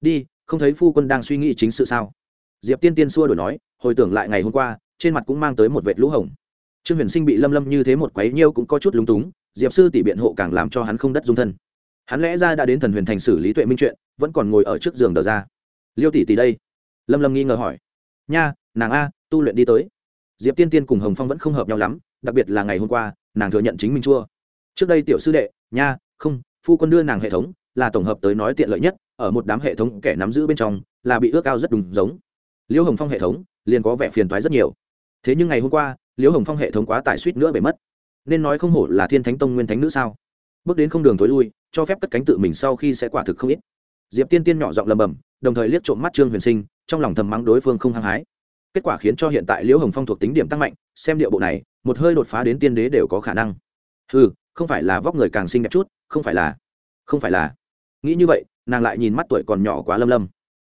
đi, không thấy phu quân đang suy nghĩ chính sự sao? Diệp tiên tiên xua đổi nói, hồi tưởng lại ngày hôm qua, trên mặt cũng mang tới một vệt lũ hồng. Trương huyền sinh bị lâm lâm như thế một quấy nhiêu cũng có chút lúng túng, diệp sư tỷ biện hộ càng làm cho hắn không đất dung thân. Hắn lẽ ra đã đến thần huyền thành xử lý tuệ minh chuyện, vẫn còn ngồi ở trước giường đờ ra. Liêu tỷ tỷ đây? Lâm lâm nghi ngờ hỏi. Nha, nàng a tu luyện đi tới. Diệp tiên tiên cùng hồng phong vẫn không hợp nhau lắm, đặc biệt là ngày hôm qua, nàng thừa nhận chính mình chua. Trước đây tiểu sư đệ, nha, không, phu quân đưa nàng hệ thống, là tổng hợp tới nói tiện lợi nhất, ở một đám hệ thống kẻ nắm giữ bên trong, là bị ước ao rất đúng giống. Liễu hồng phong hệ thống, liền có vẻ phiền toái rất nhiều. Thế nhưng ngày hôm qua, liễu hồng phong hệ thống quá tải suýt nữa bể mất. Nên nói không hổ là thiên thánh tông nguyên thánh nữ sao? Bước đến không đường tối lui, cho phép cất cánh tự mình sau khi sẽ quả thực không ít. Diệp tiên tiên nhỏ giọng lầm bầm, đồng thời liếc trộm mắt trương huyền sinh, trong lòng thầm mắng đối phương không hăng hái kết quả khiến cho hiện tại liễu hồng phong thuộc tính điểm tăng mạnh, xem điệu bộ này, một hơi đột phá đến tiên đế đều có khả năng. Ừ không phải là vóc người càng xinh đẹp chút, không phải là, không phải là. Nghĩ như vậy, nàng lại nhìn mắt tuổi còn nhỏ quá lâm lâm.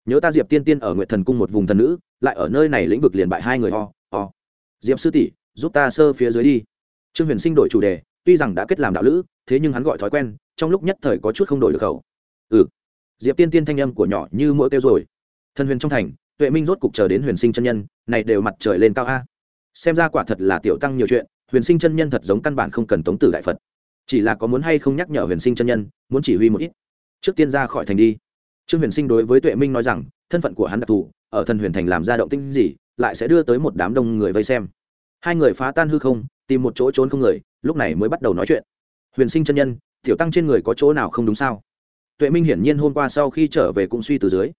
Nhớ ta diệp tiên tiên ở nguyện thần cung một vùng thần nữ, lại ở nơi này lĩnh vực liền bại hai người ho ho diệp sư tỷ, giúp ta sơ phía dưới đi. Trương huyền sinh đổi chủ đề, tuy rằng đã kết làm đạo lữ, thế nhưng hắn gọi thói quen, trong lúc nhất thời có chút không đổi được khẩu. Ừ. Diệp tiên tiên thanh âm của nhỏ như mỗi kêu rồi. Thân huyền trong thành tuệ minh rốt cục chờ đến huyền sinh chân nhân, này đều mặt trời lên cao a. Xem ra quả thật là tiểu tăng nhiều chuyện, huyền sinh chân nhân thật giống căn bản không cần tống tử đại phật. Chỉ là có muốn hay không nhắc nhở huyền sinh chân nhân, muốn chỉ huy một ít. Trước tiên ra khỏi thành đi. Trương huyền sinh đối với tuệ minh nói rằng, thân phận của hắn đặc thù, ở thần huyền thành làm ra động tinh gì, lại sẽ đưa tới một đám đông người vây xem. Hai người phá tan hư không, tìm một chỗ trốn không người, lúc này mới bắt đầu nói chuyện. Huyền sinh chân nhân, tiểu tăng trên người có chỗ nào không đúng sao? Tuệ minh hiển nhiên hôm qua sau khi trở về cũng suy từ dưới.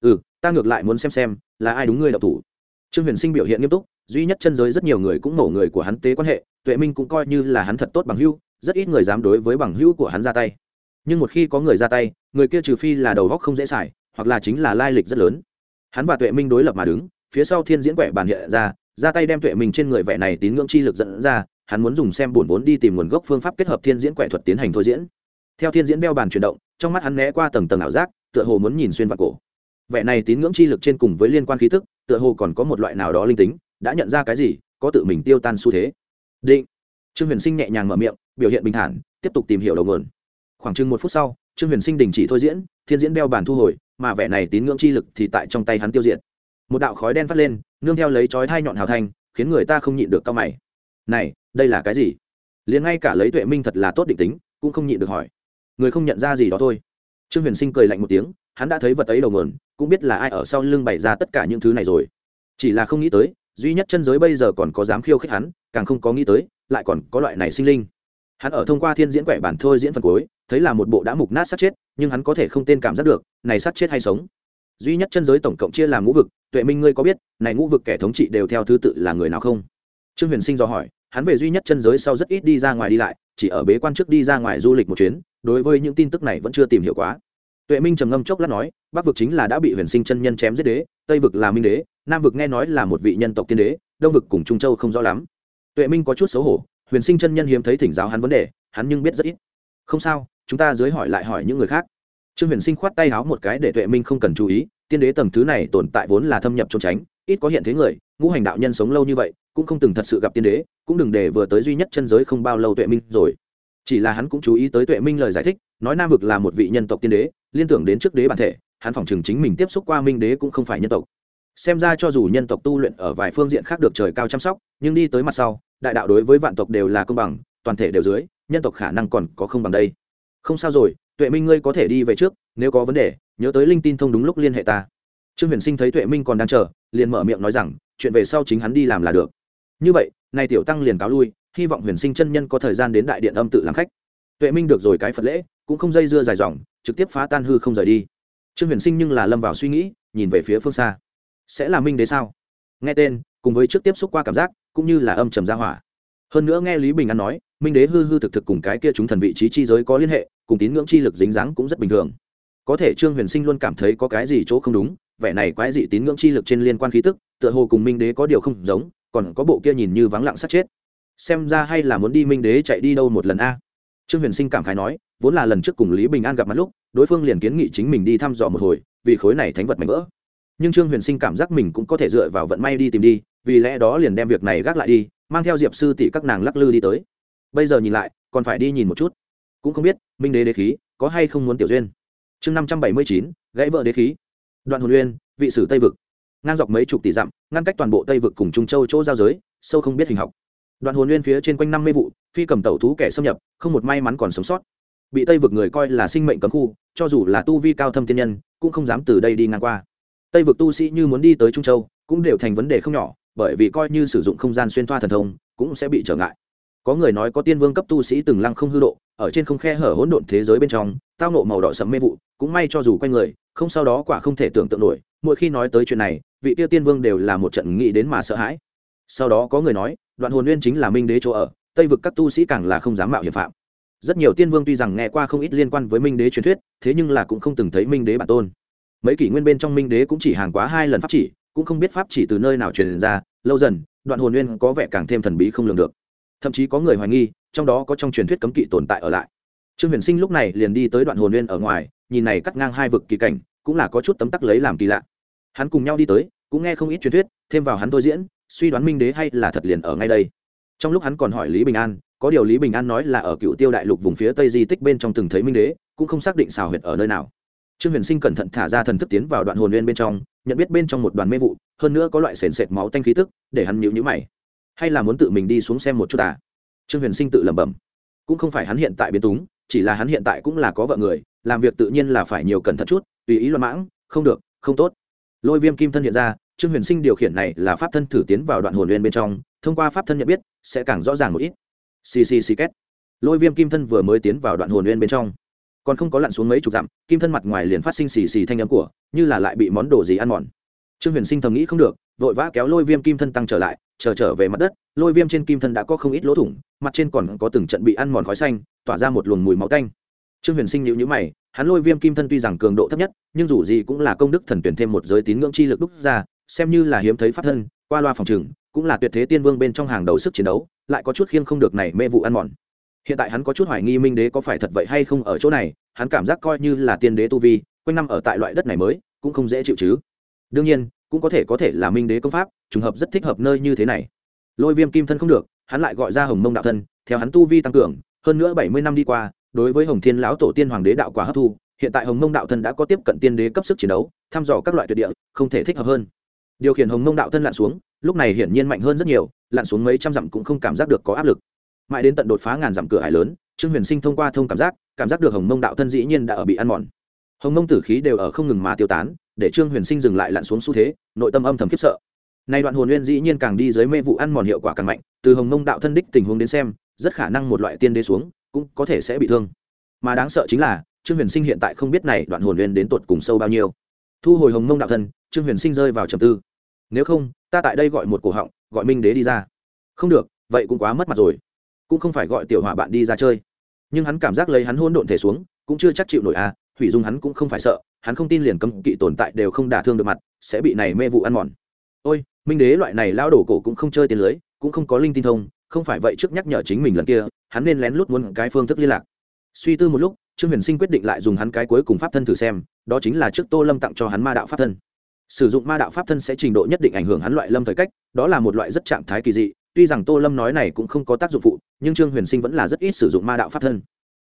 Ừ ta ngược lại muốn xem xem là ai đúng người đạo thủ. Trương huyền sinh biểu hiện nghiêm túc, duy nhất chân giới rất nhiều người cũng nổ người của hắn tế quan hệ, tuệ minh cũng coi như là hắn thật tốt bằng hữu, rất ít người dám đối với bằng hữu của hắn ra tay. Nhưng một khi có người ra tay, người kia trừ phi là đầu góc không dễ xài, hoặc là chính là lai lịch rất lớn. Hắn và tuệ minh đối lập mà đứng, phía sau thiên diễn quẻ bàn hiện ra ra tay đem tuệ minh trên người vẻ này tín ngưỡng chi lực dẫn ra, hắn muốn dùng xem bổn vốn đi tìm nguồn gốc phương pháp kết hợp thiên diễn quẻ thuật tiến hành thôi diễn. Theo thiên diễn đeo bàn chuyển động, trong mắt hắn né qua tầng tầng ảo giác, tựa hồ muốn nhìn xuyên vào cổ vẻ này tín ngưỡng chi lực trên cùng với liên quan khí tức, tựa hồ còn có một loại nào đó linh tính, đã nhận ra cái gì, có tự mình tiêu tan xu thế. Định. Trương huyền sinh nhẹ nhàng mở miệng, biểu hiện bình thản, tiếp tục tìm hiểu đầu nguồn. Khoảng chừng một phút sau, trương huyền sinh đình chỉ thôi diễn, thiên diễn đeo bàn thu hồi, mà vẻ này tín ngưỡng chi lực thì tại trong tay hắn tiêu diệt. Một đạo khói đen phát lên, nương theo lấy chói thai nhọn hào thanh khiến người ta không nhịn được cao mày. Này, đây là cái gì? Liền ngay cả lấy tuệ minh thật là tốt định tính, cũng không nhịn được hỏi. Người không nhận ra gì đó thôi. Trương huyền sinh cười lạnh một tiếng hắn đã thấy vật ấy đầu nguồn, cũng biết là ai ở sau lưng bày ra tất cả những thứ này rồi. Chỉ là không nghĩ tới, duy nhất chân giới bây giờ còn có dám khiêu khích hắn, càng không có nghĩ tới, lại còn có loại này sinh linh. Hắn ở thông qua thiên diễn quẻ bản thôi diễn phần cuối, thấy là một bộ đã mục nát sát chết, nhưng hắn có thể không tên cảm giác được, này sát chết hay sống. Duy nhất chân giới tổng cộng chia làm ngũ vực, tuệ minh ngươi có biết, này ngũ vực kẻ thống trị đều theo thứ tự là người nào không? Trương huyền sinh do hỏi, hắn về duy nhất chân giới sau rất ít đi ra ngoài đi lại, chỉ ở bế quan trước đi ra ngoài du lịch một chuyến, đối với những tin tức này vẫn chưa tìm hiểu quá tuệ minh trầm ngâm chốc lát nói, bắc vực chính là đã bị huyền sinh chân nhân chém giết đế, tây vực là minh đế, nam vực nghe nói là một vị nhân tộc tiên đế, đông vực cùng trung châu không rõ lắm. Tuệ minh có chút xấu hổ, huyền sinh chân nhân hiếm thấy thỉnh giáo hắn vấn đề, hắn nhưng biết rất ít. Không sao, chúng ta dưới hỏi lại hỏi những người khác. Trương huyền sinh khoát tay háo một cái để tuệ minh không cần chú ý, tiên đế tầng thứ này tồn tại vốn là thâm nhập trốn tránh, ít có hiện thế người, ngũ hành đạo nhân sống lâu như vậy, cũng không từng thật sự gặp tiên đế, cũng đừng để vừa tới duy nhất chân giới không bao lâu tuệ minh rồi. Chỉ là hắn cũng chú ý tới tuệ minh lời giải thích nói nam vực là một vị nhân tộc tiên đế, liên tưởng đến trước đế bản thể, hắn phỏng chừng chính mình tiếp xúc qua minh đế cũng không phải nhân tộc. Xem ra cho dù nhân tộc tu luyện ở vài phương diện khác được trời cao chăm sóc, nhưng đi tới mặt sau, đại đạo đối với vạn tộc đều là công bằng, toàn thể đều dưới, nhân tộc khả năng còn có không bằng đây. Không sao rồi, tuệ minh ngươi có thể đi về trước, nếu có vấn đề, nhớ tới linh tin thông đúng lúc liên hệ ta. Trương huyền sinh thấy tuệ minh còn đang chờ, liền mở miệng nói rằng, chuyện về sau chính hắn đi làm là được. Như vậy, nay tiểu tăng liền cáo lui, hy vọng huyền sinh chân nhân có thời gian đến đại điện âm tự làm khách. Tuệ minh được rồi cái phật lễ cũng không dây dưa dài dòng, trực tiếp phá tan hư không rời đi. Trương huyền sinh nhưng là lâm vào suy nghĩ, nhìn về phía phương xa. Sẽ là minh đế sao? Nghe tên, cùng với trước tiếp xúc qua cảm giác, cũng như là âm trầm ra hỏa. Hơn nữa nghe lý bình an nói, minh đế hư hư thực thực cùng cái kia chúng thần vị trí chi giới có liên hệ, cùng tín ngưỡng chi lực dính dáng cũng rất bình thường. Có thể trương huyền sinh luôn cảm thấy có cái gì chỗ không đúng, vẻ này quái dị tín ngưỡng chi lực trên liên quan khí tức, tựa hồ cùng minh đế có điều không giống, còn có bộ kia nhìn như vắng lặng sát chết. Xem ra hay là muốn đi minh đế chạy đi đâu một lần a? Trương huyền sinh cảm khái nói, vốn là lần trước cùng lý bình an gặp mặt lúc, đối phương liền kiến nghị chính mình đi thăm dò một hồi, vì khối này thánh vật mạnh vỡ. Nhưng trương huyền sinh cảm giác mình cũng có thể dựa vào vận may đi tìm đi, vì lẽ đó liền đem việc này gác lại đi, mang theo diệp sư tỷ các nàng lắc lư đi tới. Bây giờ nhìn lại, còn phải đi nhìn một chút. Cũng không biết, minh đế đế khí, có hay không muốn tiểu duyên? Chương năm trăm bảy mươi chín, gãy vợ đế khí. Đoạn hồn uyên vị sử tây vực. Ngang dọc mấy chục tỷ dặm, ngăn cách toàn bộ tây vực cùng trung châu chỗ giao giới, sâu không biết hình học. Đoạn hồn uyên phía trên quanh năm mươi vụ phi cầm tẩu thú kẻ xâm nhập, không một may mắn còn sống sót. Bị tây vực người coi là sinh mệnh cấm khu, cho dù là tu vi cao thâm tiên nhân, cũng không dám từ đây đi ngang qua. Tây vực tu sĩ như muốn đi tới trung châu, cũng đều thành vấn đề không nhỏ, bởi vì coi như sử dụng không gian xuyên thoa thần thông, cũng sẽ bị trở ngại. Có người nói có tiên vương cấp tu sĩ từng lăng không hư độ, ở trên không khe hở hỗn độn thế giới bên trong, tao nộ màu đỏ sẫm mê vụ, cũng may cho dù quanh người, không sau đó quả không thể tưởng tượng nổi, mỗi khi nói tới chuyện này, vị tiêu tiên vương đều là một trận nghĩ đến mà sợ hãi. Sau đó có người nói, đoạn hồn nguyên chính là minh đế chỗ ở tây vực các tu sĩ càng là không dám mạo hiểm phạm. Rất nhiều tiên vương tuy rằng nghe qua không ít liên quan với minh đế truyền thuyết, thế nhưng là cũng không từng thấy minh đế bản tôn. Mấy kỷ nguyên bên trong minh đế cũng chỉ hàng quá hai lần pháp chỉ, cũng không biết pháp chỉ từ nơi nào truyền ra, lâu dần, đoạn hồn nguyên có vẻ càng thêm thần bí không lường được. Thậm chí có người hoài nghi, trong đó có trong truyền thuyết cấm kỵ tồn tại ở lại. Trương huyền sinh lúc này liền đi tới đoạn hồn nguyên ở ngoài, nhìn này cắt ngang hai vực kỳ cảnh, cũng là có chút tấm tắc lấy làm kỳ lạ. Hắn cùng nhau đi tới, cũng nghe không ít truyền thuyết, thêm vào hắn thôi diễn, suy đoán minh đế hay là thật liền ở ngay đây trong lúc hắn còn hỏi lý bình an, có điều lý bình an nói là ở cựu tiêu đại lục vùng phía tây di tích bên trong từng thấy minh đế, cũng không xác định xào huyệt ở nơi nào. Trương huyền sinh cẩn thận thả ra thần thức tiến vào đoạn hồn nguyên bên trong, nhận biết bên trong một đoàn mê vụ, hơn nữa có loại sền sệt máu tanh khí tức, để hắn nhịu nhữ mày. Hay là muốn tự mình đi xuống xem một chút à? Trương huyền sinh tự lẩm bẩm. Cũng không phải hắn hiện tại biến túng, chỉ là hắn hiện tại cũng là có vợ người, làm việc tự nhiên là phải nhiều cẩn thận chút, tùy ý loạn mãng, không được, không tốt. Lôi viêm kim thân hiện ra trương huyền sinh điều khiển này là pháp thân thử tiến vào đoạn hồn nguyên bên trong, thông qua pháp thân nhận biết, sẽ càng rõ ràng một ít. Ccc két. Lôi viêm kim thân vừa mới tiến vào đoạn hồn nguyên bên trong. Còn không có lặn xuống mấy chục dặm, kim thân mặt ngoài liền phát sinh xì xì thanh âm của, như là lại bị món đồ gì ăn mòn. Trương huyền sinh thầm nghĩ không được, vội vã kéo lôi viêm kim thân tăng trở lại, chờ trở về mặt đất, lôi viêm trên kim thân đã có không ít lỗ thủng, mặt trên còn có từng trận bị ăn mòn khói xanh, tỏa ra một luồng mùi máu tanh. Trương huyền sinh nhịu nhữ mày, hắn lôi viêm kim thân tuy rằng cường độ thấp nhất, nhưng dù gì cũng là công đức thần tuyển thêm một giới tín ngưỡng chi lực đúc ra xem như là hiếm thấy phát thân, qua loa phòng trừng cũng là tuyệt thế tiên vương bên trong hàng đầu sức chiến đấu, lại có chút khiêng không được này mê vụ ăn mòn. Hiện tại hắn có chút hoài nghi minh đế có phải thật vậy hay không ở chỗ này, hắn cảm giác coi như là tiên đế tu vi, quanh năm ở tại loại đất này mới, cũng không dễ chịu chứ. Đương nhiên, cũng có thể có thể là minh đế công pháp, trùng hợp rất thích hợp nơi như thế này. Lôi viêm kim thân không được, hắn lại gọi ra hồng mông đạo thân, theo hắn tu vi tăng cường, hơn nữa bảy mươi năm đi qua, đối với hồng thiên lão tổ tiên hoàng đế đạo quả hấp thu, hiện tại hồng mông đạo thân đã có tiếp cận tiên đế cấp sức chiến đấu, thăm dò các loại tuyệt địa, không thể thích hợp hơn điều khiển hồng mông đạo thân lặn xuống, lúc này hiển nhiên mạnh hơn rất nhiều, lặn xuống mấy trăm dặm cũng không cảm giác được có áp lực. Mãi đến tận đột phá ngàn dặm cửa hải lớn, trương huyền sinh thông qua thông cảm giác cảm giác được hồng mông đạo thân dĩ nhiên đã ở bị ăn mòn. Hồng mông tử khí đều ở không ngừng mà tiêu tán, để trương huyền sinh dừng lại lặn xuống xu thế, nội tâm âm thầm khiếp sợ. Nay đoạn hồn nguyên dĩ nhiên càng đi dưới mê vụ ăn mòn hiệu quả càng mạnh, từ hồng mông đạo thân đích tình huống đến xem, rất khả năng một loại tiên đế xuống, cũng có thể sẽ bị thương. Mà đáng sợ chính là, trương huyền sinh hiện tại không biết này đoạn hồn nguyên đến tột cùng sâu bao nhiêu thu hồi hồng mông đạo thân, trương huyền sinh rơi vào trầm tư. Nếu không, ta tại đây gọi một cổ họng, gọi minh đế đi ra. Không được, vậy cũng quá mất mặt rồi. Cũng không phải gọi tiểu hỏa bạn đi ra chơi. Nhưng hắn cảm giác lấy hắn hôn độn thể xuống, cũng chưa chắc chịu nổi à hủy dung hắn cũng không phải sợ, hắn không tin liền cấm kỵ tồn tại đều không đả thương được mặt, sẽ bị này mê vụ ăn mòn. Ôi, minh đế loại này lao đổ cổ cũng không chơi tiền lưới, cũng không có linh tin thông, không phải vậy trước nhắc nhở chính mình lần kia, hắn nên lén lút muốn cái phương thức liên lạc. Suy tư một lúc, trương huyền sinh quyết định lại dùng hắn cái cuối cùng pháp thân thử xem đó chính là trước tô lâm tặng cho hắn ma đạo pháp thân. Sử dụng ma đạo pháp thân sẽ trình độ nhất định ảnh hưởng hắn loại lâm thời cách, đó là một loại rất trạng thái kỳ dị, tuy rằng tô lâm nói này cũng không có tác dụng phụ, nhưng trương huyền sinh vẫn là rất ít sử dụng ma đạo pháp thân.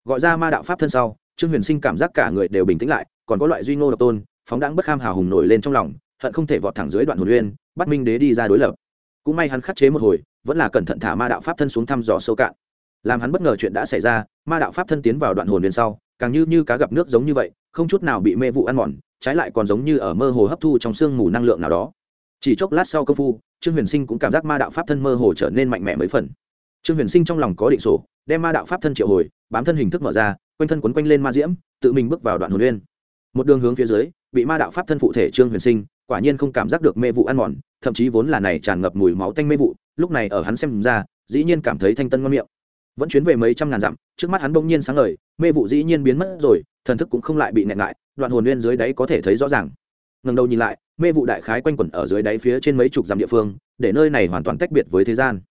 Gọi ra ma đạo pháp thân sau, trương huyền sinh cảm giác cả người đều bình tĩnh lại, còn có loại duy ngô độc tôn, phóng đáng bất kham hào hùng nổi lên trong lòng, hận không thể vọt thẳng dưới đoạn hồn uyên, bắt minh đế đi ra đối lập. Cũng may hắn khắc chế một hồi, vẫn là cẩn thận thả ma đạo pháp thân xuống thăm dò sâu cạn. Làm hắn bất ngờ chuyện đã xảy ra, ma đạo pháp thân tiến vào đoạn hồn uyên sau càng như như cá gặp nước giống như vậy, không chút nào bị mê vụ ăn mòn, trái lại còn giống như ở mơ hồ hấp thu trong sương mù năng lượng nào đó. Chỉ chốc lát sau công phu, trương huyền sinh cũng cảm giác ma đạo pháp thân mơ hồ trở nên mạnh mẽ mấy phần. Trương huyền sinh trong lòng có định sổ, đem ma đạo pháp thân triệu hồi, bám thân hình thức mở ra, quanh thân quấn quanh lên ma diễm, tự mình bước vào đoạn hồn uyên một đường hướng phía dưới, bị ma đạo pháp thân phụ thể trương huyền sinh, quả nhiên không cảm giác được mê vụ ăn mòn, thậm chí vốn là này tràn ngập mùi máu tanh mê vụ, lúc này ở hắn xem ra, dĩ nhiên cảm thấy thanh tân ngon miệng vẫn chuyến về mấy trăm ngàn dặm, trước mắt hắn bỗng nhiên sáng ngời, mê vụ dĩ nhiên biến mất rồi, thần thức cũng không lại bị nẹn lại đoạn hồn nguyên dưới đáy có thể thấy rõ ràng. Ngần đầu nhìn lại, mê vụ đại khái quanh quẩn ở dưới đáy phía trên mấy chục dặm địa phương, để nơi này hoàn toàn tách biệt với thế gian.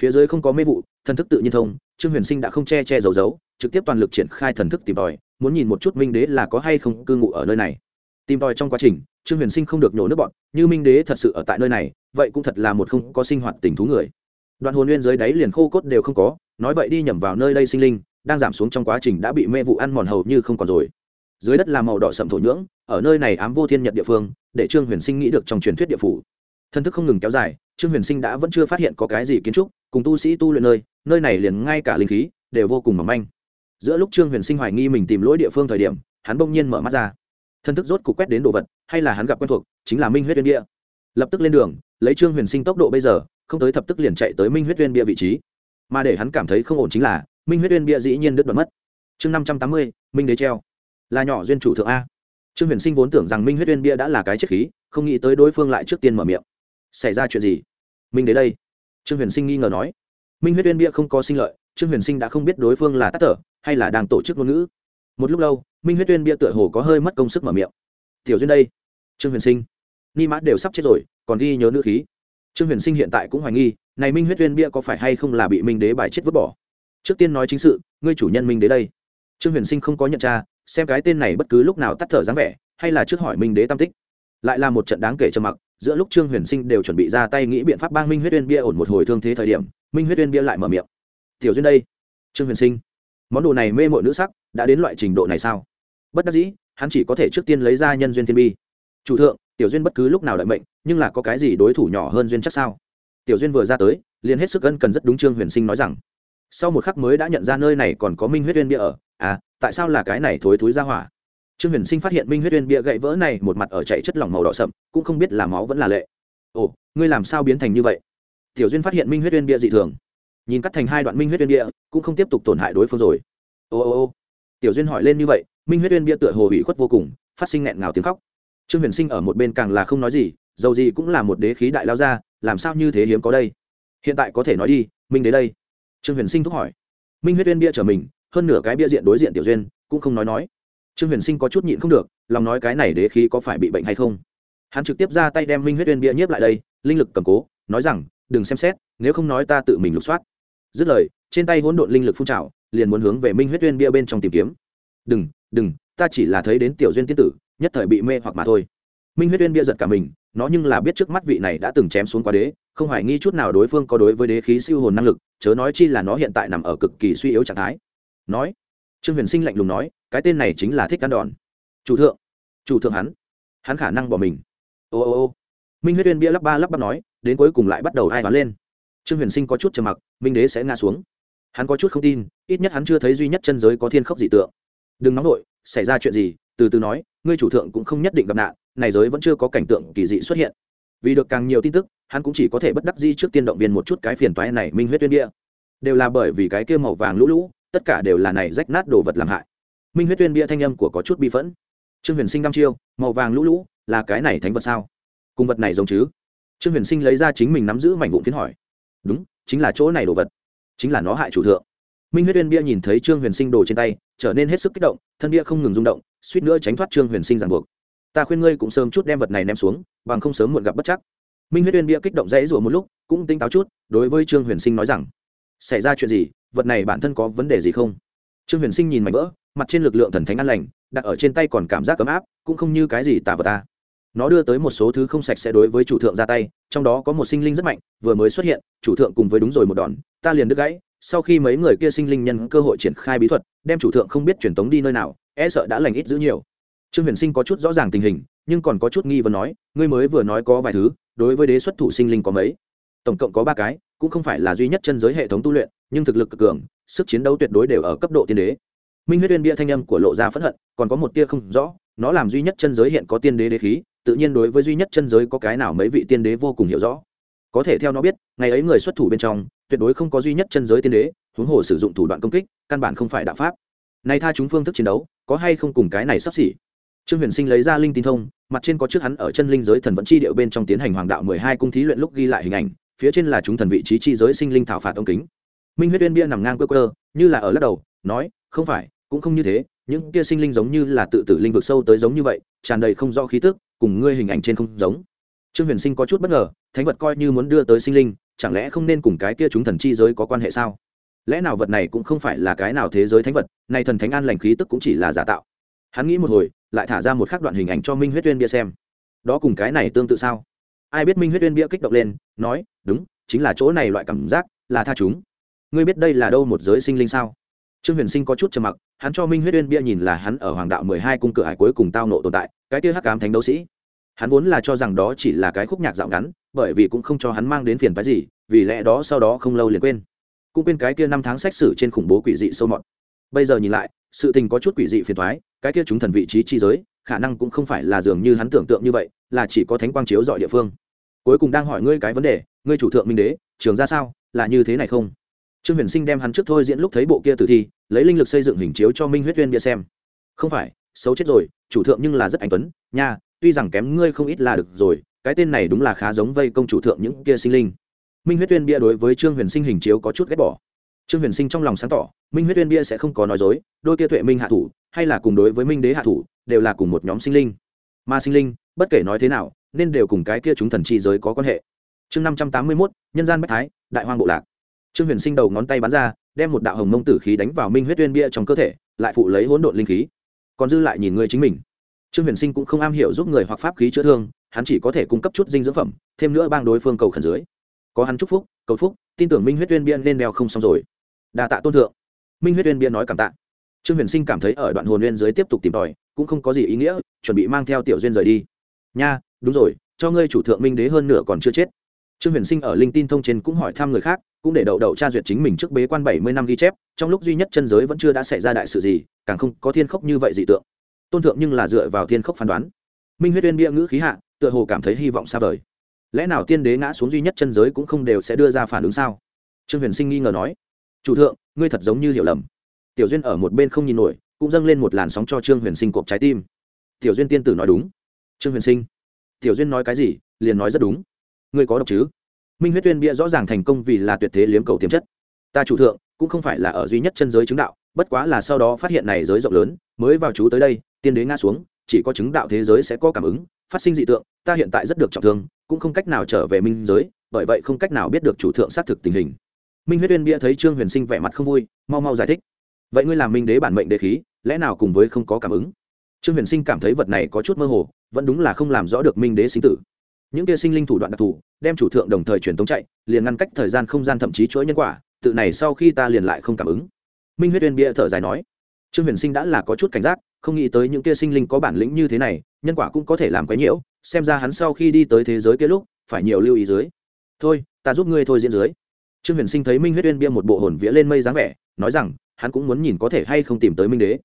Phía dưới không có mê vụ, thần thức tự nhiên thông, trương huyền sinh đã không che che giấu giấu, trực tiếp toàn lực triển khai thần thức tìm tòi, muốn nhìn một chút minh đế là có hay không cư ngụ ở nơi này. Tìm tòi trong quá trình, trương huyền sinh không được nhổ nước bọn, như minh đế thật sự ở tại nơi này, vậy cũng thật là một không có sinh hoạt tình thú người đoạn hồn nguyên dưới đáy liền khô cốt đều không có, nói vậy đi nhầm vào nơi đây sinh linh, đang giảm xuống trong quá trình đã bị mê vụ ăn mòn hầu như không còn rồi. Dưới đất là màu đỏ sậm thổ nhưỡng, ở nơi này ám vô thiên nhật địa phương, để trương huyền sinh nghĩ được trong truyền thuyết địa phủ. Thân thức không ngừng kéo dài, trương huyền sinh đã vẫn chưa phát hiện có cái gì kiến trúc, cùng tu sĩ tu luyện nơi nơi này liền ngay cả linh khí đều vô cùng mỏng manh. Giữa lúc trương huyền sinh hoài nghi mình tìm lỗi địa phương thời điểm, hắn bỗng nhiên mở mắt ra. Thân thức rốt cục quét đến đồ vật, hay là hắn gặp quen thuộc, chính là minh huyết viên địa lập tức lên đường, lấy trương huyền sinh tốc độ bây giờ không tới thập tức liền chạy tới minh huyết viên bia vị trí. Mà để hắn cảm thấy không ổn chính là, minh huyết viên bia dĩ nhiên đứt đoạn mất. Chương năm trăm tám mươi, minh đế treo. Là nhỏ duyên chủ thượng a. Trương huyền sinh vốn tưởng rằng minh huyết viên bia đã là cái chết khí, không nghĩ tới đối phương lại trước tiên mở miệng. Xảy ra chuyện gì? Minh đế đây. Trương huyền sinh nghi ngờ nói. Minh huyết viên bia không có sinh lợi, trương huyền sinh đã không biết đối phương là tắt thở hay là đang tổ chức ngôn ngữ. Một lúc lâu, minh huyết viên bia tựa hồ có hơi mất công sức mở miệng. Tiểu duyên đây. Trương huyền sinh. Ni mã đều sắp chết rồi, còn ghi nhớ nữ khí trương huyền sinh hiện tại cũng hoài nghi, này minh huyết viên bia có phải hay không là bị minh đế bài chết vứt bỏ? Trước tiên nói chính sự, ngươi chủ nhân minh đế đây. Trương huyền sinh không có nhận ra xem cái tên này bất cứ lúc nào tắt thở dáng vẻ, hay là trước hỏi minh đế tam tích. Lại là một trận đáng kể trầm mặc, giữa lúc trương huyền sinh đều chuẩn bị ra tay nghĩ biện pháp bang minh huyết uyên bia ổn một hồi thương thế thời điểm, minh huyết uyên bia lại mở miệng. Tiểu duyên đây. Trương huyền sinh. Món đồ này mê mội nữ sắc, đã đến loại trình độ này sao? Bất đắc dĩ, hắn chỉ có thể trước tiên lấy ra nhân duyên thiên bi. Chủ thượng, tiểu duyên bất cứ lúc nào đợi mệnh nhưng là có cái gì đối thủ nhỏ hơn duyên chắc sao? Tiểu duyên vừa ra tới, liền hết sức ân cần rất đúng trương huyền sinh nói rằng, sau một khắc mới đã nhận ra nơi này còn có minh huyết uyên bia ở. À tại sao là cái này thối thúi ra hỏa? Trương huyền sinh phát hiện minh huyết uyên bia gậy vỡ này một mặt ở chạy chất lỏng màu đỏ sậm, cũng không biết là máu vẫn là lệ. Ồ, ngươi làm sao biến thành như vậy? Tiểu duyên phát hiện minh huyết uyên bia dị thường, nhìn cắt thành hai đoạn minh huyết uyên bia, cũng không tiếp tục tổn hại đối phương rồi. Ô ô ô, tiểu duyên hỏi lên như vậy, minh huyết uyên bia tựa hồ ủy khuất vô cùng, phát sinh nghẹn ngào tiếng khóc. Trương huyền sinh ở một bên càng là không nói gì dầu gì cũng là một đế khí đại lao ra, làm sao như thế hiếm có đây? Hiện tại có thể nói đi, minh đế đây. Trương huyền sinh thúc hỏi. Minh huyết uyên bia trở mình, hơn nửa cái bia diện đối diện tiểu duyên, cũng không nói nói. Trương huyền sinh có chút nhịn không được, lòng nói cái này đế khí có phải bị bệnh hay không? Hắn trực tiếp ra tay đem minh huyết uyên bia nhiếp lại đây, linh lực cầm cố, nói rằng, đừng xem xét, nếu không nói ta tự mình lục soát. Dứt lời, trên tay hỗn độn linh lực phun trào, liền muốn hướng về minh huyết uyên bia bên trong tìm kiếm. Đừng đừng, ta chỉ là thấy đến tiểu duyên tiên tử, nhất thời bị mê hoặc mà thôi. Minh huyết uyên bia giật cả mình nó nhưng là biết trước mắt vị này đã từng chém xuống qua đế, không hoài nghi chút nào đối phương có đối với đế khí siêu hồn năng lực, chớ nói chi là nó hiện tại nằm ở cực kỳ suy yếu trạng thái. Nói, trương huyền sinh lạnh lùng nói, cái tên này chính là thích ăn đòn. Chủ thượng chủ thượng hắn hắn khả năng bỏ mình. Ô ô ô. Minh huyết uyên bia lắp ba lắp bắp nói, đến cuối cùng lại bắt đầu ai đoán lên. Trương huyền sinh có chút trầm mặc, minh đế sẽ ngã xuống. Hắn có chút không tin, ít nhất hắn chưa thấy duy nhất chân giới có thiên khốc dị tượng. Đừng nóng nổi xảy ra chuyện gì, từ từ nói, ngươi chủ thượng cũng không nhất định gặp nạn này giới vẫn chưa có cảnh tượng kỳ dị xuất hiện. Vì được càng nhiều tin tức, hắn cũng chỉ có thể bất đắc di trước tiên động viên một chút cái phiền toái này minh huyết tuyên địa đều là bởi vì cái kia màu vàng lũ lũ, tất cả đều là này rách nát đồ vật làm hại. Minh huyết tuyên bia thanh âm của có chút bi phẫn. Trương huyền sinh đăm chiêu, màu vàng lũ lũ, là cái này thánh vật sao? Cùng vật này giống chứ? Trương huyền sinh lấy ra chính mình nắm giữ mảnh vụn phiến hỏi. Đúng, chính là chỗ này đồ vật. Chính là nó hại chủ thượng. Minh huyết Tuyên bia nhìn thấy trương huyền sinh đồ trên tay, trở nên hết sức kích động, thân bia không ngừng rung động, suýt nữa tránh thoát trương huyền sinh ràng buộc ta khuyên ngươi cũng sớm chút đem vật này ném xuống, bằng không sớm muộn gặp bất chắc. Minh huyết uyên bia kích động dãy rủa một lúc, cũng tinh táo chút, đối với trương huyền sinh nói rằng, xảy ra chuyện gì? Vật này bản thân có vấn đề gì không? Trương huyền sinh nhìn mảnh vỡ, mặt trên lực lượng thần thánh an lành, đặt ở trên tay còn cảm giác ấm áp, cũng không như cái gì tả vật ta. Nó đưa tới một số thứ không sạch sẽ đối với chủ thượng ra tay, trong đó có một sinh linh rất mạnh, vừa mới xuất hiện, chủ thượng cùng với đúng rồi một đòn, ta liền đứt gãy. Sau khi mấy người kia sinh linh nhân cơ hội triển khai bí thuật, đem chủ thượng không biết truyền tống đi nơi nào e sợ đã lành ít giữ nhiều trương huyền sinh có chút rõ ràng tình hình, nhưng còn có chút nghi vấn nói, ngươi mới vừa nói có vài thứ, đối với đế xuất thủ sinh linh có mấy? Tổng cộng có ba cái, cũng không phải là duy nhất chân giới hệ thống tu luyện, nhưng thực lực cực cường, sức chiến đấu tuyệt đối đều ở cấp độ tiên đế. Minh huyết uyên bia thanh âm của lộ ra phẫn hận, còn có một tia không rõ, nó làm duy nhất chân giới hiện có tiên đế đế khí, tự nhiên đối với duy nhất chân giới có cái nào mấy vị tiên đế vô cùng hiểu rõ. Có thể theo nó biết, ngày ấy người xuất thủ bên trong, tuyệt đối không có duy nhất chân giới tiên đế, huống hồ sử dụng thủ đoạn công kích, căn bản không phải đạo pháp. Nay tha chúng phương thức chiến đấu, có hay không cùng cái này sắp xỉ? Trương huyền sinh lấy ra linh tin thông, mặt trên có trước hắn ở chân linh giới thần vẫn chi điệu bên trong tiến hành hoàng đạo mười hai cung thí luyện lúc ghi lại hình ảnh, phía trên là chúng thần vị trí chi giới sinh linh thảo phạt ông kính. Minh huyết uyên bia nằm ngang cơ cơ như là ở lắc đầu, nói, không phải, cũng không như thế, những kia sinh linh giống như là tự tử linh vực sâu tới giống như vậy, tràn đầy không rõ khí tức, cùng ngươi hình ảnh trên không giống. Trương huyền sinh có chút bất ngờ, thánh vật coi như muốn đưa tới sinh linh, chẳng lẽ không nên cùng cái kia chúng thần chi giới có quan hệ sao? Lẽ nào vật này cũng không phải là cái nào thế giới thánh vật, nay thần thánh an lành khí tức cũng chỉ là giả tạo hắn nghĩ một hồi, lại thả ra một khắc đoạn hình ảnh cho minh huyết Tuyên bia xem. Đó cùng cái này tương tự sao? Ai biết minh huyết Tuyên bia kích động lên, nói, đúng, chính là chỗ này loại cảm giác, là tha chúng. Ngươi biết đây là đâu một giới sinh linh sao? Trương huyền sinh có chút trầm mặc, hắn cho minh huyết uyên bia nhìn là hắn ở hoàng đạo mười hai cung cửa hải cuối cùng tao nộ tồn tại, cái kia hắc cám thánh đấu sĩ. Hắn vốn là cho rằng đó chỉ là cái khúc nhạc dạo ngắn, bởi vì cũng không cho hắn mang đến phiền phái gì, vì lẽ đó sau đó không lâu liền quên. Cũng quên cái kia năm tháng xét xử trên khủng bố quỷ dị sâu mọt. Bây giờ nhìn lại sự tình có chút quỷ dị phiền thoái, cái kia chúng thần vị trí chi giới, khả năng cũng không phải là dường như hắn tưởng tượng như vậy, là chỉ có thánh quang chiếu dọi địa phương. Cuối cùng đang hỏi ngươi cái vấn đề, ngươi chủ thượng minh đế, trường ra sao, là như thế này không? Trương huyền sinh đem hắn trước thôi diễn lúc thấy bộ kia tử thi, lấy linh lực xây dựng hình chiếu cho minh huyết viên bia xem. Không phải, xấu chết rồi, chủ thượng nhưng là rất anh tuấn, nha, tuy rằng kém ngươi không ít là được rồi, cái tên này đúng là khá giống vây công chủ thượng những kia sinh linh. Minh huyết tuyên bia đối với trương huyền sinh hình chiếu có chút ghét bỏ trương huyền sinh trong lòng sáng tỏ, minh huyết Uyên bia sẽ không có nói dối, đôi kia tuệ minh hạ thủ, hay là cùng đối với minh đế hạ thủ, đều là cùng một nhóm sinh linh. Mà sinh linh, bất kể nói thế nào, nên đều cùng cái kia chúng thần chi giới có quan hệ. Chương năm trăm tám mươi mốt, nhân gian bách thái, đại hoang bộ lạc. Trương huyền sinh đầu ngón tay bắn ra, đem một đạo hồng mông tử khí đánh vào minh huyết Uyên bia trong cơ thể, lại phụ lấy hỗn độn linh khí. Còn dư lại nhìn ngươi chính mình. Trương huyền sinh cũng không am hiểu giúp người hoặc pháp khí chữa thương, hắn chỉ có thể cung cấp chút dinh dưỡng phẩm, thêm nữa bang đối phương cầu khẩn dưới. Có hắn chúc phúc, cầu phúc, tin tưởng minh huyết Uyên Bia nên đeo không xong rồi đa tạ tôn thượng. Minh huyết Uyên biên nói cảm tạ. Trương huyền sinh cảm thấy ở đoạn hồn nguyên dưới tiếp tục tìm tòi, cũng không có gì ý nghĩa, chuẩn bị mang theo tiểu duyên rời đi. Nha, đúng rồi, cho ngươi chủ thượng minh đế hơn nửa còn chưa chết. Trương huyền sinh ở linh tin thông trên cũng hỏi thăm người khác, cũng để đậu đậu tra duyệt chính mình trước bế quan bảy mươi năm ghi chép, trong lúc duy nhất chân giới vẫn chưa đã xảy ra đại sự gì, càng không có thiên khốc như vậy dị tượng. Tôn thượng nhưng là dựa vào thiên khốc phán đoán. Minh huyết uyên bia ngữ khí hạ, tựa hồ cảm thấy hy vọng xa vời. Lẽ nào tiên đế ngã xuống duy nhất chân giới cũng không đều sẽ đưa ra phản ứng sao? Trương huyền sinh nghi ngờ nói chủ thượng, ngươi thật giống như hiểu lầm. Tiểu duyên ở một bên không nhìn nổi, cũng dâng lên một làn sóng cho trương huyền sinh cộp trái tim. Tiểu duyên tiên tử nói đúng. Trương huyền sinh. Tiểu duyên nói cái gì, liền nói rất đúng. Ngươi có độc chứ? Minh huyết tuyên bia rõ ràng thành công vì là tuyệt thế liếm cầu tiềm chất. Ta chủ thượng, cũng không phải là ở duy nhất chân giới chứng đạo, bất quá là sau đó phát hiện này giới rộng lớn, mới vào chú tới đây, tiên đế ngã xuống, chỉ có chứng đạo thế giới sẽ có cảm ứng, phát sinh dị tượng, ta hiện tại rất được trọng thương, cũng không cách nào trở về minh giới, bởi vậy không cách nào biết được chủ thượng xác thực tình hình minh huyết uyên bia thấy trương huyền sinh vẻ mặt không vui, mau mau giải thích. Vậy ngươi làm minh đế bản mệnh đế khí, lẽ nào cùng với không có cảm ứng? Trương huyền sinh cảm thấy vật này có chút mơ hồ, vẫn đúng là không làm rõ được minh đế sinh tử. Những kia sinh linh thủ đoạn đặc thù, đem chủ thượng đồng thời truyền tống chạy, liền ngăn cách thời gian không gian thậm chí chuỗi nhân quả, tự này sau khi ta liền lại không cảm ứng. Minh huyết uyên bia thở dài nói, trương huyền sinh đã là có chút cảnh giác, không nghĩ tới những kia sinh linh có bản lĩnh như thế này, nhân quả cũng có thể làm quấy nhiễu, xem ra hắn sau khi đi tới thế giới kia lúc, phải nhiều lưu ý dưới. Thôi, ta giúp ngươi thôi diễn dưới trương huyền sinh thấy minh huyết uyên bia một bộ hồn vía lên mây dáng vẻ, nói rằng, hắn cũng muốn nhìn có thể hay không tìm tới minh đế.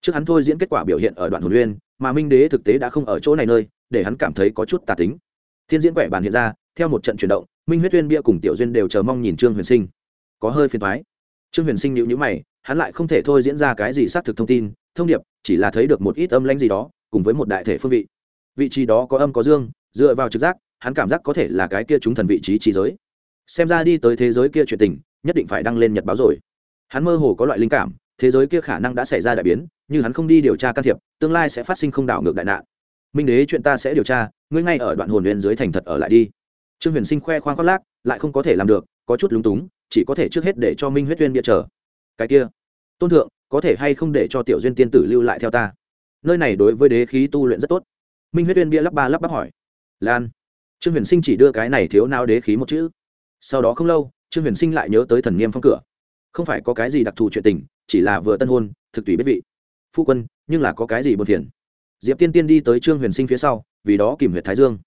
Trước hắn thôi diễn kết quả biểu hiện ở đoạn hồn uyên, mà minh đế thực tế đã không ở chỗ này nơi, để hắn cảm thấy có chút tà tính. Thiên diễn quẻ bàn hiện ra, theo một trận chuyển động, minh huyết uyên bia cùng tiểu duyên đều chờ mong nhìn trương huyền sinh. Có hơi phiền thoái trương huyền sinh nhịu nhữ mày, hắn lại không thể thôi diễn ra cái gì xác thực thông tin, thông điệp, chỉ là thấy được một ít âm lãnh gì đó, cùng với một đại thể phương vị. Vị trí đó có âm có dương, dựa vào trực giác, hắn cảm giác có thể là cái kia chúng thần vị trí trí giới xem ra đi tới thế giới kia chuyện tình, nhất định phải đăng lên nhật báo rồi. Hắn mơ hồ có loại linh cảm, thế giới kia khả năng đã xảy ra đại biến, như hắn không đi điều tra can thiệp, tương lai sẽ phát sinh không đảo ngược đại nạn. Minh đế, chuyện ta sẽ điều tra, ngươi ngay ở đoạn hồn huyền dưới thành thật ở lại đi. Trương huyền sinh khoe khoang khoác lác, lại không có thể làm được, có chút lúng túng, chỉ có thể trước hết để cho minh huyết tuyên bia chờ. Cái kia, tôn thượng, có thể hay không để cho tiểu duyên tiên tử lưu lại theo ta? Nơi này đối với đế khí tu luyện rất tốt. Minh huyết uyên bia lắp ba lắp bắp hỏi. Lan, trương huyền sinh chỉ đưa cái này thiếu nao đế khí một chữ sau đó không lâu, trương huyền sinh lại nhớ tới thần niêm phong cửa. Không phải có cái gì đặc thù chuyện tình, chỉ là vừa tân hôn, thực tùy biết vị. Phu quân, nhưng là có cái gì buồn phiền? Diệp tiên tiên đi tới trương huyền sinh phía sau, vì đó kìm huyệt thái dương.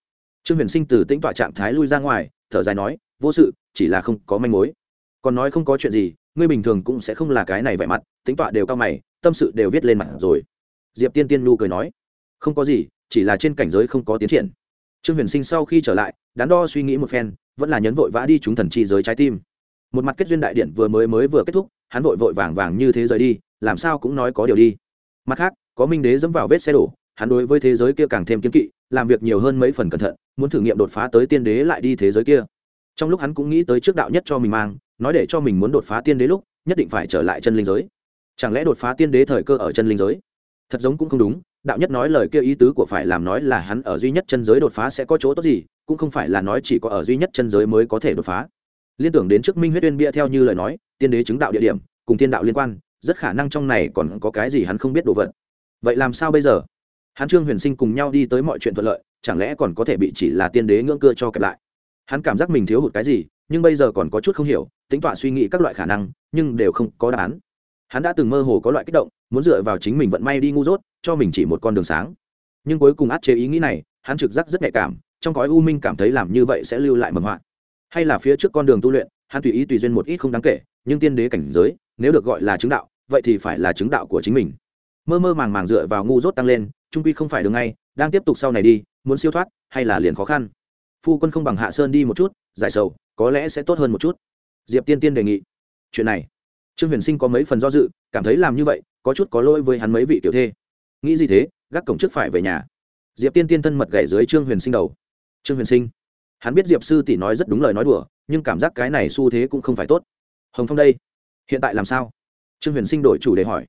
Trương huyền sinh từ tĩnh tọa trạng thái lui ra ngoài, thở dài nói, vô sự, chỉ là không có manh mối. Còn nói không có chuyện gì, ngươi bình thường cũng sẽ không là cái này vẻ mặt tính tọa đều cao mày, tâm sự đều viết lên mặt rồi. Diệp tiên tiên nu cười nói, không có gì, chỉ là trên cảnh giới không có tiến triển. Trương huyền sinh sau khi trở lại, đắn đo suy nghĩ một phen vẫn là nhấn vội vã đi chúng thần chi giới trái tim. Một mặt kết duyên đại điện vừa mới mới vừa kết thúc, hắn vội vội vàng vàng như thế rời đi, làm sao cũng nói có điều đi. Mặt khác, có minh đế dẫm vào vết xe đổ, hắn đối với thế giới kia càng thêm kiên kỵ, làm việc nhiều hơn mấy phần cẩn thận, muốn thử nghiệm đột phá tới tiên đế lại đi thế giới kia. Trong lúc hắn cũng nghĩ tới trước đạo nhất cho mình mang, nói để cho mình muốn đột phá tiên đế lúc, nhất định phải trở lại chân linh giới. Chẳng lẽ đột phá tiên đế thời cơ ở chân linh giới? Thật giống cũng không đúng đạo nhất nói lời kia ý tứ của phải làm nói là hắn ở duy nhất chân giới đột phá sẽ có chỗ tốt gì, cũng không phải là nói chỉ có ở duy nhất chân giới mới có thể đột phá. Liên tưởng đến trước minh huyết uyên bia theo như lời nói, tiên đế chứng đạo địa điểm, cùng tiên đạo liên quan, rất khả năng trong này còn có cái gì hắn không biết đồ vật. Vậy làm sao bây giờ? Hắn trương huyền sinh cùng nhau đi tới mọi chuyện thuận lợi, chẳng lẽ còn có thể bị chỉ là tiên đế ngưỡng cưa cho kẹp lại? Hắn cảm giác mình thiếu hụt cái gì, nhưng bây giờ còn có chút không hiểu, tính tọa suy nghĩ các loại khả năng, nhưng đều không có đáp án hắn đã từng mơ hồ có loại kích động, muốn dựa vào chính mình vận may đi ngu dốt, cho mình chỉ một con đường sáng. Nhưng cuối cùng át chế ý nghĩ này, hắn trực giác rất nhạy cảm, trong cõi u minh cảm thấy làm như vậy sẽ lưu lại mầm họa. Hay là phía trước con đường tu luyện, hắn tùy ý tùy duyên một ít không đáng kể, nhưng tiên đế cảnh giới, nếu được gọi là chứng đạo, vậy thì phải là chứng đạo của chính mình. Mơ mơ màng màng dựa vào ngu dốt tăng lên, trung quy không phải đường ngay, đang tiếp tục sau này đi, muốn siêu thoát, hay là liền khó khăn. Phu quân không bằng hạ sơn đi một chút, giải sầu, có lẽ sẽ tốt hơn một chút. Diệp tiên tiên đề nghị. Chuyện này trương huyền sinh có mấy phần do dự, cảm thấy làm như vậy, có chút có lỗi với hắn mấy vị tiểu thê. Nghĩ gì thế, gác cổng trước phải về nhà. Diệp tiên tiên thân mật gậy dưới trương huyền sinh đầu. Trương huyền sinh. Hắn biết diệp sư tỷ nói rất đúng lời nói đùa, nhưng cảm giác cái này xu thế cũng không phải tốt. Hồng phong đây. Hiện tại làm sao? Trương huyền sinh đổi chủ đề hỏi.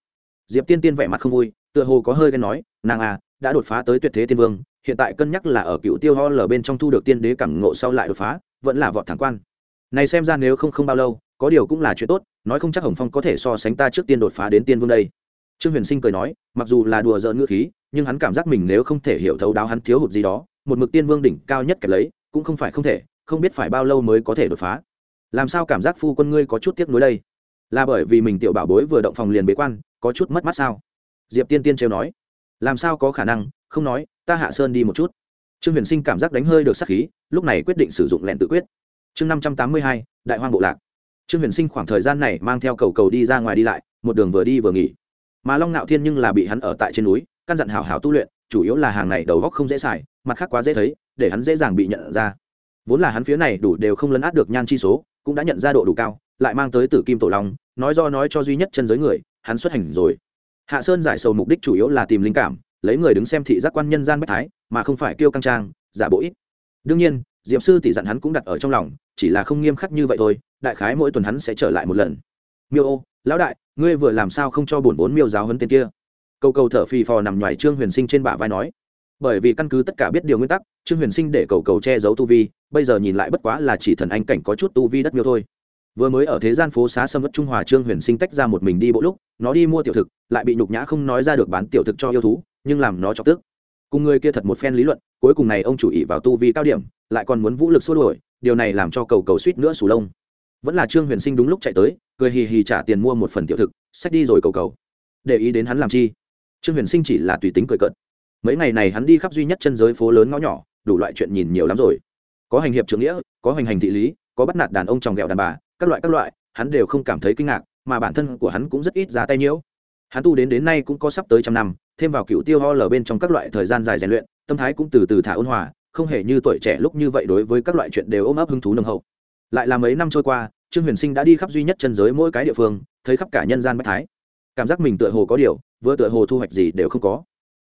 Diệp tiên tiên vẻ mặt không vui, tựa hồ có hơi ghen nói, nàng à đã đột phá tới tuyệt thế tiên vương, hiện tại cân nhắc là ở cựu tiêu ho lở bên trong thu được tiên đế cảm ngộ sau lại đột phá, vẫn là vọt thẳng quan. Này xem ra nếu không không bao lâu có điều cũng là chuyện tốt, nói không chắc hồng phong có thể so sánh ta trước tiên đột phá đến tiên vương đây. Trương huyền sinh cười nói, mặc dù là đùa giỡn ngữ khí, nhưng hắn cảm giác mình nếu không thể hiểu thấu đáo hắn thiếu hụt gì đó, một mực tiên vương đỉnh cao nhất kẹp lấy, cũng không phải không thể, không biết phải bao lâu mới có thể đột phá. Làm sao cảm giác phu quân ngươi có chút tiếc nuối đây? Là bởi vì mình tiểu bảo bối vừa động phòng liền bế quan, có chút mất mát sao? Diệp tiên tiên trêu nói. Làm sao có khả năng, không nói, ta hạ sơn đi một chút. Trương huyền sinh cảm giác đánh hơi được sắc khí, lúc này quyết định sử dụng lẹn tự quyết. Chương năm trăm tám mươi hai, đại hoang bộ lạc trương huyền sinh khoảng thời gian này mang theo cầu cầu đi ra ngoài đi lại, một đường vừa đi vừa nghỉ. Mà long nạo thiên nhưng là bị hắn ở tại trên núi, căn dặn hảo hảo tu luyện, chủ yếu là hàng này đầu góc không dễ xài, mặt khác quá dễ thấy, để hắn dễ dàng bị nhận ra. Vốn là hắn phía này đủ đều không lấn át được nhan chi số, cũng đã nhận ra độ đủ cao, lại mang tới tử kim tổ long, nói do nói cho duy nhất chân giới người, hắn xuất hành rồi. Hạ sơn giải sầu mục đích chủ yếu là tìm linh cảm, lấy người đứng xem thị giác quan nhân gian bất thái, mà không phải kêu căng trang, giả bộ ít. Đương nhiên diệp sư tỷ dặn hắn cũng đặt ở trong lòng, chỉ là không nghiêm khắc như vậy thôi, đại khái mỗi tuần hắn sẽ trở lại một lần. Miêu ô, lão đại, ngươi vừa làm sao không cho bổn bốn miêu giáo hấn tên kia? Câu cầu thở phì phò nằm ngoài trương huyền sinh trên bả vai nói. Bởi vì căn cứ tất cả biết điều nguyên tắc, trương huyền sinh để cầu cầu che giấu tu vi, bây giờ nhìn lại bất quá là chỉ thần anh cảnh có chút tu vi đất miêu thôi. Vừa mới ở thế gian phố xá sâm đất trung hòa trương huyền sinh tách ra một mình đi bộ lúc, nó đi mua tiểu thực, lại bị nhục nhã không nói ra được bán tiểu thực cho yêu thú, nhưng làm nó cho tức. Cùng người kia thật một phen lý luận, cuối cùng này ông chủ ý vào tu vi cao điểm lại còn muốn vũ lực xua đuổi, điều này làm cho cầu cầu suýt nữa sù lông. Vẫn là trương huyền sinh đúng lúc chạy tới, cười hì hì trả tiền mua một phần tiểu thực, xách đi rồi cầu cầu. Để ý đến hắn làm chi? Trương huyền sinh chỉ là tùy tính cười cợt. Mấy ngày này hắn đi khắp duy nhất chân giới phố lớn ngõ nhỏ, đủ loại chuyện nhìn nhiều lắm rồi. Có hành hiệp trưởng nghĩa, có hành hành thị lý, có bắt nạt đàn ông tròng ghẹo đàn bà, các loại các loại, hắn đều không cảm thấy kinh ngạc, mà bản thân của hắn cũng rất ít ra tay nhiễu. Hắn tu đến đến nay cũng có sắp tới trăm năm, thêm vào cựu tiêu ho lở bên trong các loại thời gian dài rèn luyện, tâm thái cũng từ từ thả ôn hòa không hề như tuổi trẻ lúc như vậy đối với các loại chuyện đều ôm ấp hứng thú nồng hậu. Lại là mấy năm trôi qua, trương huyền sinh đã đi khắp duy nhất chân giới mỗi cái địa phương, thấy khắp cả nhân gian bách thái. Cảm giác mình tựa hồ có điều, vừa tựa hồ thu hoạch gì đều không có.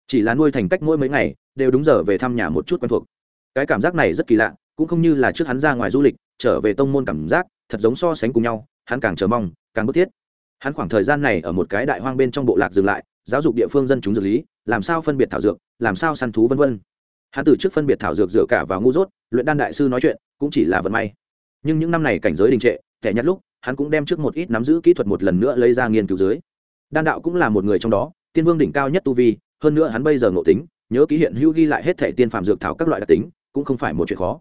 Chỉ là nuôi thành cách mỗi mấy ngày, đều đúng giờ về thăm nhà một chút quen thuộc. Cái cảm giác này rất kỳ lạ, cũng không như là trước hắn ra ngoài du lịch, trở về tông môn cảm giác, thật giống so sánh cùng nhau, hắn càng chờ mong, càng bức thiết. Hắn khoảng thời gian này ở một cái đại hoang bên trong bộ lạc dừng lại, giáo dục địa phương dân chúng dược lý, làm sao phân biệt thảo dược, làm sao săn thú vân vân hắn từ trước phân biệt thảo dược dựa cả vào ngu dốt, luyện đan đại sư nói chuyện, cũng chỉ là vận may. Nhưng những năm này cảnh giới đình trệ, kẻ nhặt lúc, hắn cũng đem trước một ít nắm giữ kỹ thuật một lần nữa lấy ra nghiên cứu dưới. Đan đạo cũng là một người trong đó, tiên vương đỉnh cao nhất tu vi, hơn nữa hắn bây giờ ngộ tính, nhớ ký hiện hữu ghi lại hết thẻ tiên phạm dược thảo các loại đặc tính, cũng không phải một chuyện khó.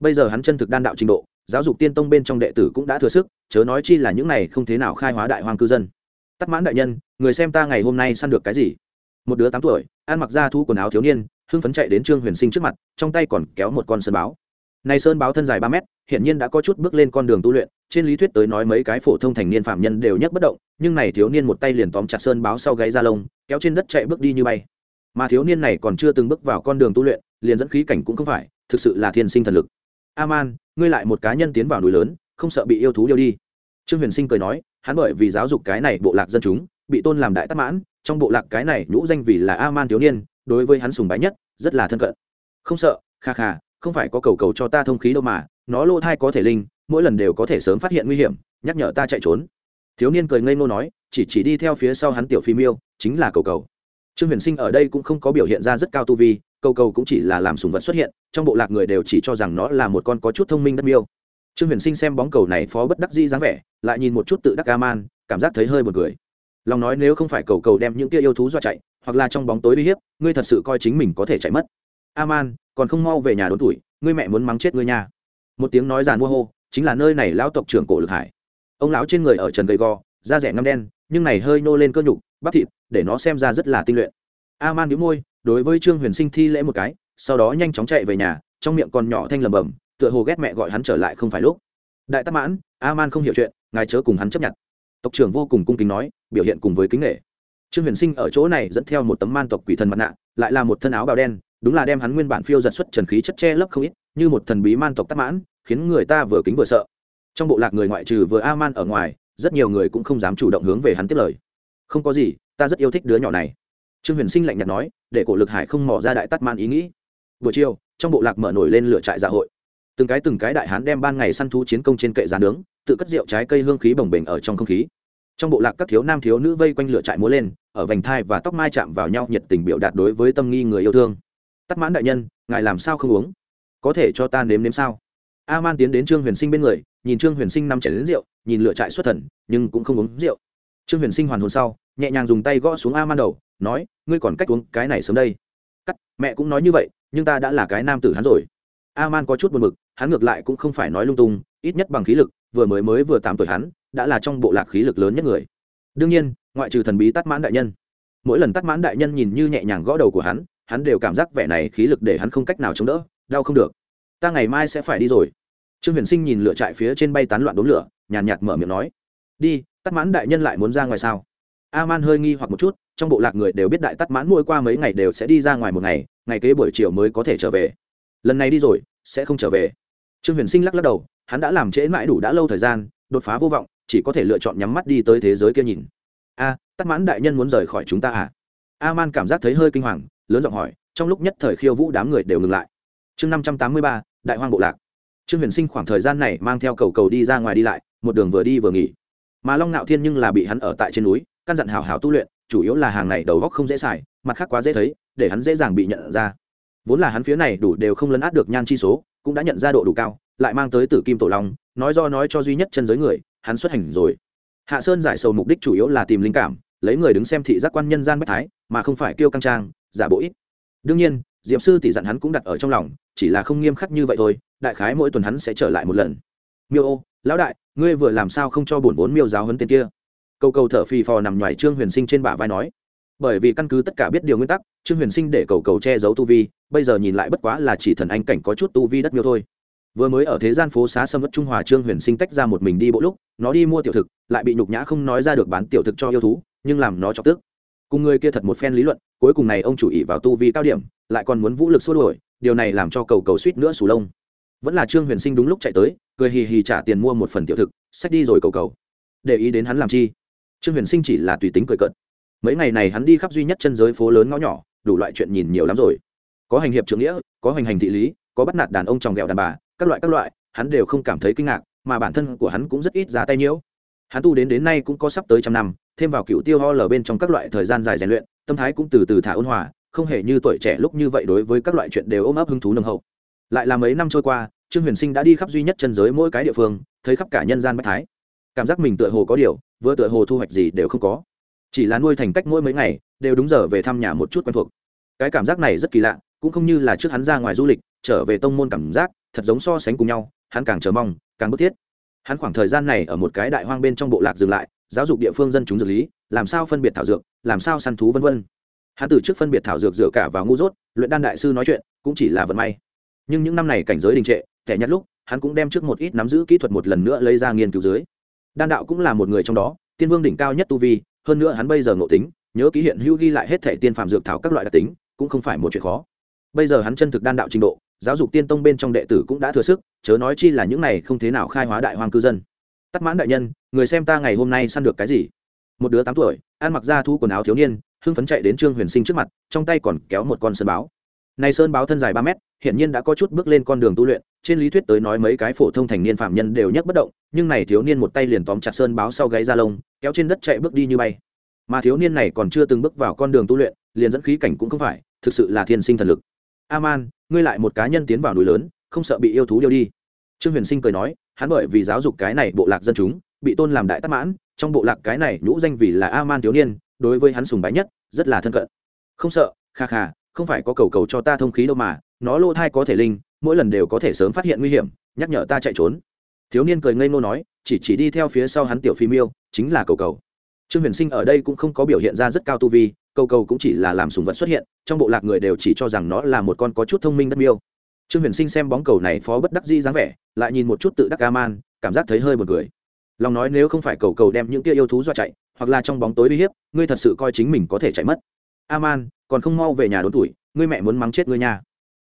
Bây giờ hắn chân thực đan đạo trình độ, giáo dục tiên tông bên trong đệ tử cũng đã thừa sức, chớ nói chi là những này không thế nào khai hóa đại hoang cư dân. Tắt mãn đại nhân, người xem ta ngày hôm nay săn được cái gì? Một đứa tám tuổi, ăn mặc ra thu quần áo thiếu niên hưng phấn chạy đến trương huyền sinh trước mặt, trong tay còn kéo một con sơn báo. Này sơn báo thân dài ba mét hiện nhiên đã có chút bước lên con đường tu luyện, trên lý thuyết tới nói mấy cái phổ thông thành niên phạm nhân đều nhấc bất động, nhưng này thiếu niên một tay liền tóm chặt sơn báo sau gáy ra lông, kéo trên đất chạy bước đi như bay. Mà thiếu niên này còn chưa từng bước vào con đường tu luyện, liền dẫn khí cảnh cũng không phải, thực sự là thiên sinh thần lực. Aman, ngươi lại một cá nhân tiến vào núi lớn, không sợ bị yêu thú điêu đi. Trương huyền sinh cười nói, hắn bởi vì giáo dục cái này bộ lạc dân chúng, bị tôn làm đại tắc mãn, trong bộ lạc cái này nhũ danh vì là aman thiếu niên đối với hắn sùng bái nhất, rất là thân cận. Không sợ, kha kha, không phải có cầu cầu cho ta thông khí đâu mà, nó lô thai có thể linh, mỗi lần đều có thể sớm phát hiện nguy hiểm, nhắc nhở ta chạy trốn. Thiếu niên cười ngây ngô nói, chỉ chỉ đi theo phía sau hắn tiểu phi miêu, chính là cầu cầu. Trương huyền sinh ở đây cũng không có biểu hiện ra rất cao tu vi, cầu cầu cũng chỉ là làm sùng vật xuất hiện, trong bộ lạc người đều chỉ cho rằng nó là một con có chút thông minh đất miêu. Trương huyền sinh xem bóng cầu này phó bất đắc dĩ dáng vẻ, lại nhìn một chút tự đắc ca man cảm giác thấy hơi buồn cười. Lòng nói nếu không phải cầu cầu đem những kia yêu thú dọa chạy hoặc là trong bóng tối uy hiếp, ngươi thật sự coi chính mình có thể chạy mất. Aman, còn không mau về nhà đốn tuổi, ngươi mẹ muốn mắng chết ngươi nha. Một tiếng nói giàn mua hô, chính là nơi này lão tộc trưởng cổ lực hải. Ông lão trên người ở trần gầy gò, da rẻ ngâm đen, nhưng này hơi nô lên cơ nhục, bắp thịt, để nó xem ra rất là tinh luyện. Aman nhíu môi, đối với trương huyền sinh thi lễ một cái, sau đó nhanh chóng chạy về nhà, trong miệng còn nhỏ thanh lầm bầm, tựa hồ ghét mẹ gọi hắn trở lại không phải lúc. Đại tắc mãn, aman không hiểu chuyện, ngài chớ cùng hắn chấp nhận. Tộc trưởng vô cùng cung kính nói, biểu hiện cùng với kính nghệ trương huyền sinh ở chỗ này dẫn theo một tấm man tộc quỷ thần mặt nạ, lại là một thân áo bào đen, đúng là đem hắn nguyên bản phiêu giật xuất trần khí chất che lấp không ít, như một thần bí man tộc tắc mãn, khiến người ta vừa kính vừa sợ. Trong bộ lạc người ngoại trừ vừa a man ở ngoài, rất nhiều người cũng không dám chủ động hướng về hắn tiếp lời. Không có gì, ta rất yêu thích đứa nhỏ này. Trương huyền sinh lạnh nhạt nói, để cổ lực hải không mỏ ra đại tắc man ý nghĩ. Buổi chiều, trong bộ lạc mở nổi lên lửa trại dạ hội. Từng cái từng cái đại hán đem ban ngày săn thú chiến công trên kệ giá nướng, tự cất rượu trái cây hương khí bồng bềnh ở trong không khí trong bộ lạc các thiếu nam thiếu nữ vây quanh lửa trại múa lên, ở vành thai và tóc mai chạm vào nhau, nhiệt tình biểu đạt đối với tâm nghi người yêu thương. Tắt mãn đại nhân, ngài làm sao không uống? Có thể cho ta nếm nếm sao? A man tiến đến trương huyền sinh bên người, nhìn trương huyền sinh nằm chảy đến rượu, nhìn lửa trại xuất thần, nhưng cũng không uống rượu. Trương huyền sinh hoàn hồn sau, nhẹ nhàng dùng tay gõ xuống a man đầu, nói, ngươi còn cách uống cái này sớm đây. Cắt, mẹ cũng nói như vậy, nhưng ta đã là cái nam tử hắn rồi. A man có chút buồn bực, hắn ngược lại cũng không phải nói lung tung, ít nhất bằng khí lực, vừa mới mới vừa tám tuổi hắn đã là trong bộ lạc khí lực lớn nhất người. Đương nhiên ngoại trừ thần bí tắt mãn đại nhân. Mỗi lần tắt mãn đại nhân nhìn như nhẹ nhàng gõ đầu của hắn hắn đều cảm giác vẻ này khí lực để hắn không cách nào chống đỡ đau không được. Ta ngày mai sẽ phải đi rồi. Trương huyền sinh nhìn lửa trại phía trên bay tán loạn đốn lửa nhàn nhạt, nhạt mở miệng nói. Đi tắt mãn đại nhân lại muốn ra ngoài sao? A man hơi nghi hoặc một chút trong bộ lạc người đều biết đại tắt mãn mỗi qua mấy ngày đều sẽ đi ra ngoài một ngày ngày kế buổi chiều mới có thể trở về. Lần này đi rồi sẽ không trở về. Trương huyền sinh lắc lắc đầu hắn đã làm trễ mãi đủ đã lâu thời gian đột phá vô vọng chỉ có thể lựa chọn nhắm mắt đi tới thế giới kia nhìn. A tắt mãn đại nhân muốn rời khỏi chúng ta à? A man cảm giác thấy hơi kinh hoàng, lớn giọng hỏi, trong lúc nhất thời khiêu vũ đám người đều ngừng lại. Chương năm trăm tám mươi ba, đại hoang bộ lạc. Trương huyền sinh khoảng thời gian này mang theo cầu cầu đi ra ngoài đi lại, một đường vừa đi vừa nghỉ. Mà long nạo thiên nhưng là bị hắn ở tại trên núi, căn dặn hào hào tu luyện, chủ yếu là hàng này đầu góc không dễ xài, mặt khác quá dễ thấy, để hắn dễ dàng bị nhận ra. Vốn là hắn phía này đủ đều không lấn át được nhan chi số, cũng đã nhận ra độ đủ cao, lại mang tới tử kim tổ long nói do nói cho duy nhất chân giới người, hắn xuất hành rồi. Hạ sơn giải sầu mục đích chủ yếu là tìm linh cảm, lấy người đứng xem thị giác quan nhân gian bách thái, mà không phải kêu căng trang, giả bộ ít. Đương nhiên, diệp sư tỷ dặn hắn cũng đặt ở trong lòng, chỉ là không nghiêm khắc như vậy thôi, đại khái mỗi tuần hắn sẽ trở lại một lần. Miêu ô, lão đại, ngươi vừa làm sao không cho bổn vốn miêu giáo hơn tên kia? Cầu cầu thở phì phò nằm ngoài trương huyền sinh trên bả vai nói. Bởi vì căn cứ tất cả biết điều nguyên tắc, trương huyền sinh để cầu cầu che giấu tu vi, bây giờ nhìn lại bất quá là chỉ thần anh cảnh có chút tu vi đất miêu thôi vừa mới ở thế gian phố xá sâm mất trung hòa trương huyền sinh tách ra một mình đi bộ lúc, nó đi mua tiểu thực, lại bị nhục nhã không nói ra được bán tiểu thực cho yêu thú, nhưng làm nó chọc tức. Cùng người kia thật một phen lý luận, cuối cùng này ông chủ ý vào tu vi cao điểm, lại còn muốn vũ lực xua đuổi, điều này làm cho cầu cầu suýt nữa sù lông. Vẫn là trương huyền sinh đúng lúc chạy tới, cười hì hì trả tiền mua một phần tiểu thực, xách đi rồi cầu cầu. Để ý đến hắn làm chi? Trương huyền sinh chỉ là tùy tính cười cợt. Mấy ngày này hắn đi khắp duy nhất chân giới phố lớn ngõ nhỏ, đủ loại chuyện nhìn nhiều lắm rồi. Có hành hiệp trưởng nghĩa, có hành hành thị lý, có bắt nạt đàn ông tròng ghẹo đàn bà các loại các loại, hắn đều không cảm thấy kinh ngạc, mà bản thân của hắn cũng rất ít ra tay nhiễu. Hắn tu đến đến nay cũng có sắp tới trăm năm, thêm vào cựu tiêu ho lở bên trong các loại thời gian dài rèn luyện, tâm thái cũng từ từ thả ôn hòa, không hề như tuổi trẻ lúc như vậy đối với các loại chuyện đều ôm ấp hứng thú nồng hậu. Lại là mấy năm trôi qua, trương huyền sinh đã đi khắp duy nhất chân giới mỗi cái địa phương, thấy khắp cả nhân gian bách thái. Cảm giác mình tựa hồ có điều, vừa tựa hồ thu hoạch gì đều không có. Chỉ là nuôi thành cách mỗi mấy ngày, đều đúng giờ về thăm nhà một chút quen thuộc. Cái cảm giác này rất kỳ lạ, cũng không như là trước hắn ra ngoài du lịch, trở về tông môn cảm giác thật giống so sánh cùng nhau, hắn càng chờ mong, càng bức thiết. Hắn khoảng thời gian này ở một cái đại hoang bên trong bộ lạc dừng lại, giáo dục địa phương dân chúng dược lý, làm sao phân biệt thảo dược, làm sao săn thú vân vân. Hắn từ trước phân biệt thảo dược dựa cả vào ngu dốt, luyện đan đại sư nói chuyện, cũng chỉ là vận may. Nhưng những năm này cảnh giới đình trệ, kẻ nhặt lúc, hắn cũng đem trước một ít nắm giữ kỹ thuật một lần nữa lấy ra nghiên cứu dưới. Đan đạo cũng là một người trong đó, tiên vương đỉnh cao nhất tu vi, hơn nữa hắn bây giờ ngộ tính, nhớ ký hiện hữu ghi lại hết thể tiên phạm dược thảo các loại đặc tính, cũng không phải một chuyện khó. Bây giờ hắn chân thực đan đạo trình độ giáo dục tiên tông bên trong đệ tử cũng đã thừa sức, chớ nói chi là những này không thế nào khai hóa đại hoang cư dân. Tắt mãn đại nhân, người xem ta ngày hôm nay săn được cái gì? Một đứa tám tuổi, ăn mặc ra thu quần áo thiếu niên, hưng phấn chạy đến trương huyền sinh trước mặt, trong tay còn kéo một con sơn báo. Nay sơn báo thân dài ba mét hiện nhiên đã có chút bước lên con đường tu luyện, trên lý thuyết tới nói mấy cái phổ thông thành niên phạm nhân đều nhấc bất động, nhưng này thiếu niên một tay liền tóm chặt sơn báo sau gáy ra lông, kéo trên đất chạy bước đi như bay. Mà thiếu niên này còn chưa từng bước vào con đường tu luyện, liền dẫn khí cảnh cũng không phải, thực sự là thiên sinh thần lực. Aman ngươi lại một cá nhân tiến vào núi lớn, không sợ bị yêu thú điêu đi. Trương huyền sinh cười nói, hắn bởi vì giáo dục cái này bộ lạc dân chúng, bị tôn làm đại tắc mãn, trong bộ lạc cái này nhũ danh vì là a man thiếu niên, đối với hắn sùng bái nhất, rất là thân cận. Không sợ, kha kha, không phải có cầu cầu cho ta thông khí đâu mà, nó lô thai có thể linh, mỗi lần đều có thể sớm phát hiện nguy hiểm, nhắc nhở ta chạy trốn. Thiếu niên cười ngây ngô nói, chỉ chỉ đi theo phía sau hắn tiểu phi miêu, chính là cầu cầu. Trương huyền sinh ở đây cũng không có biểu hiện ra rất cao tu vi cầu cầu cũng chỉ là làm sùng vật xuất hiện, trong bộ lạc người đều chỉ cho rằng nó là một con có chút thông minh đất miêu. Trương huyền sinh xem bóng cầu này phó bất đắc dĩ dáng vẻ, lại nhìn một chút tự đắc ca man cảm giác thấy hơi b u ồ n cười. Lòng nói nếu không phải cầu cầu đem những kia yêu thú do chạy, hoặc là trong bóng tối uy hiếp, ngươi thật sự coi chính mình có thể chạy mất. A man còn không mau về nhà đốn tuổi, ngươi mẹ muốn mắng chết ngươi nha.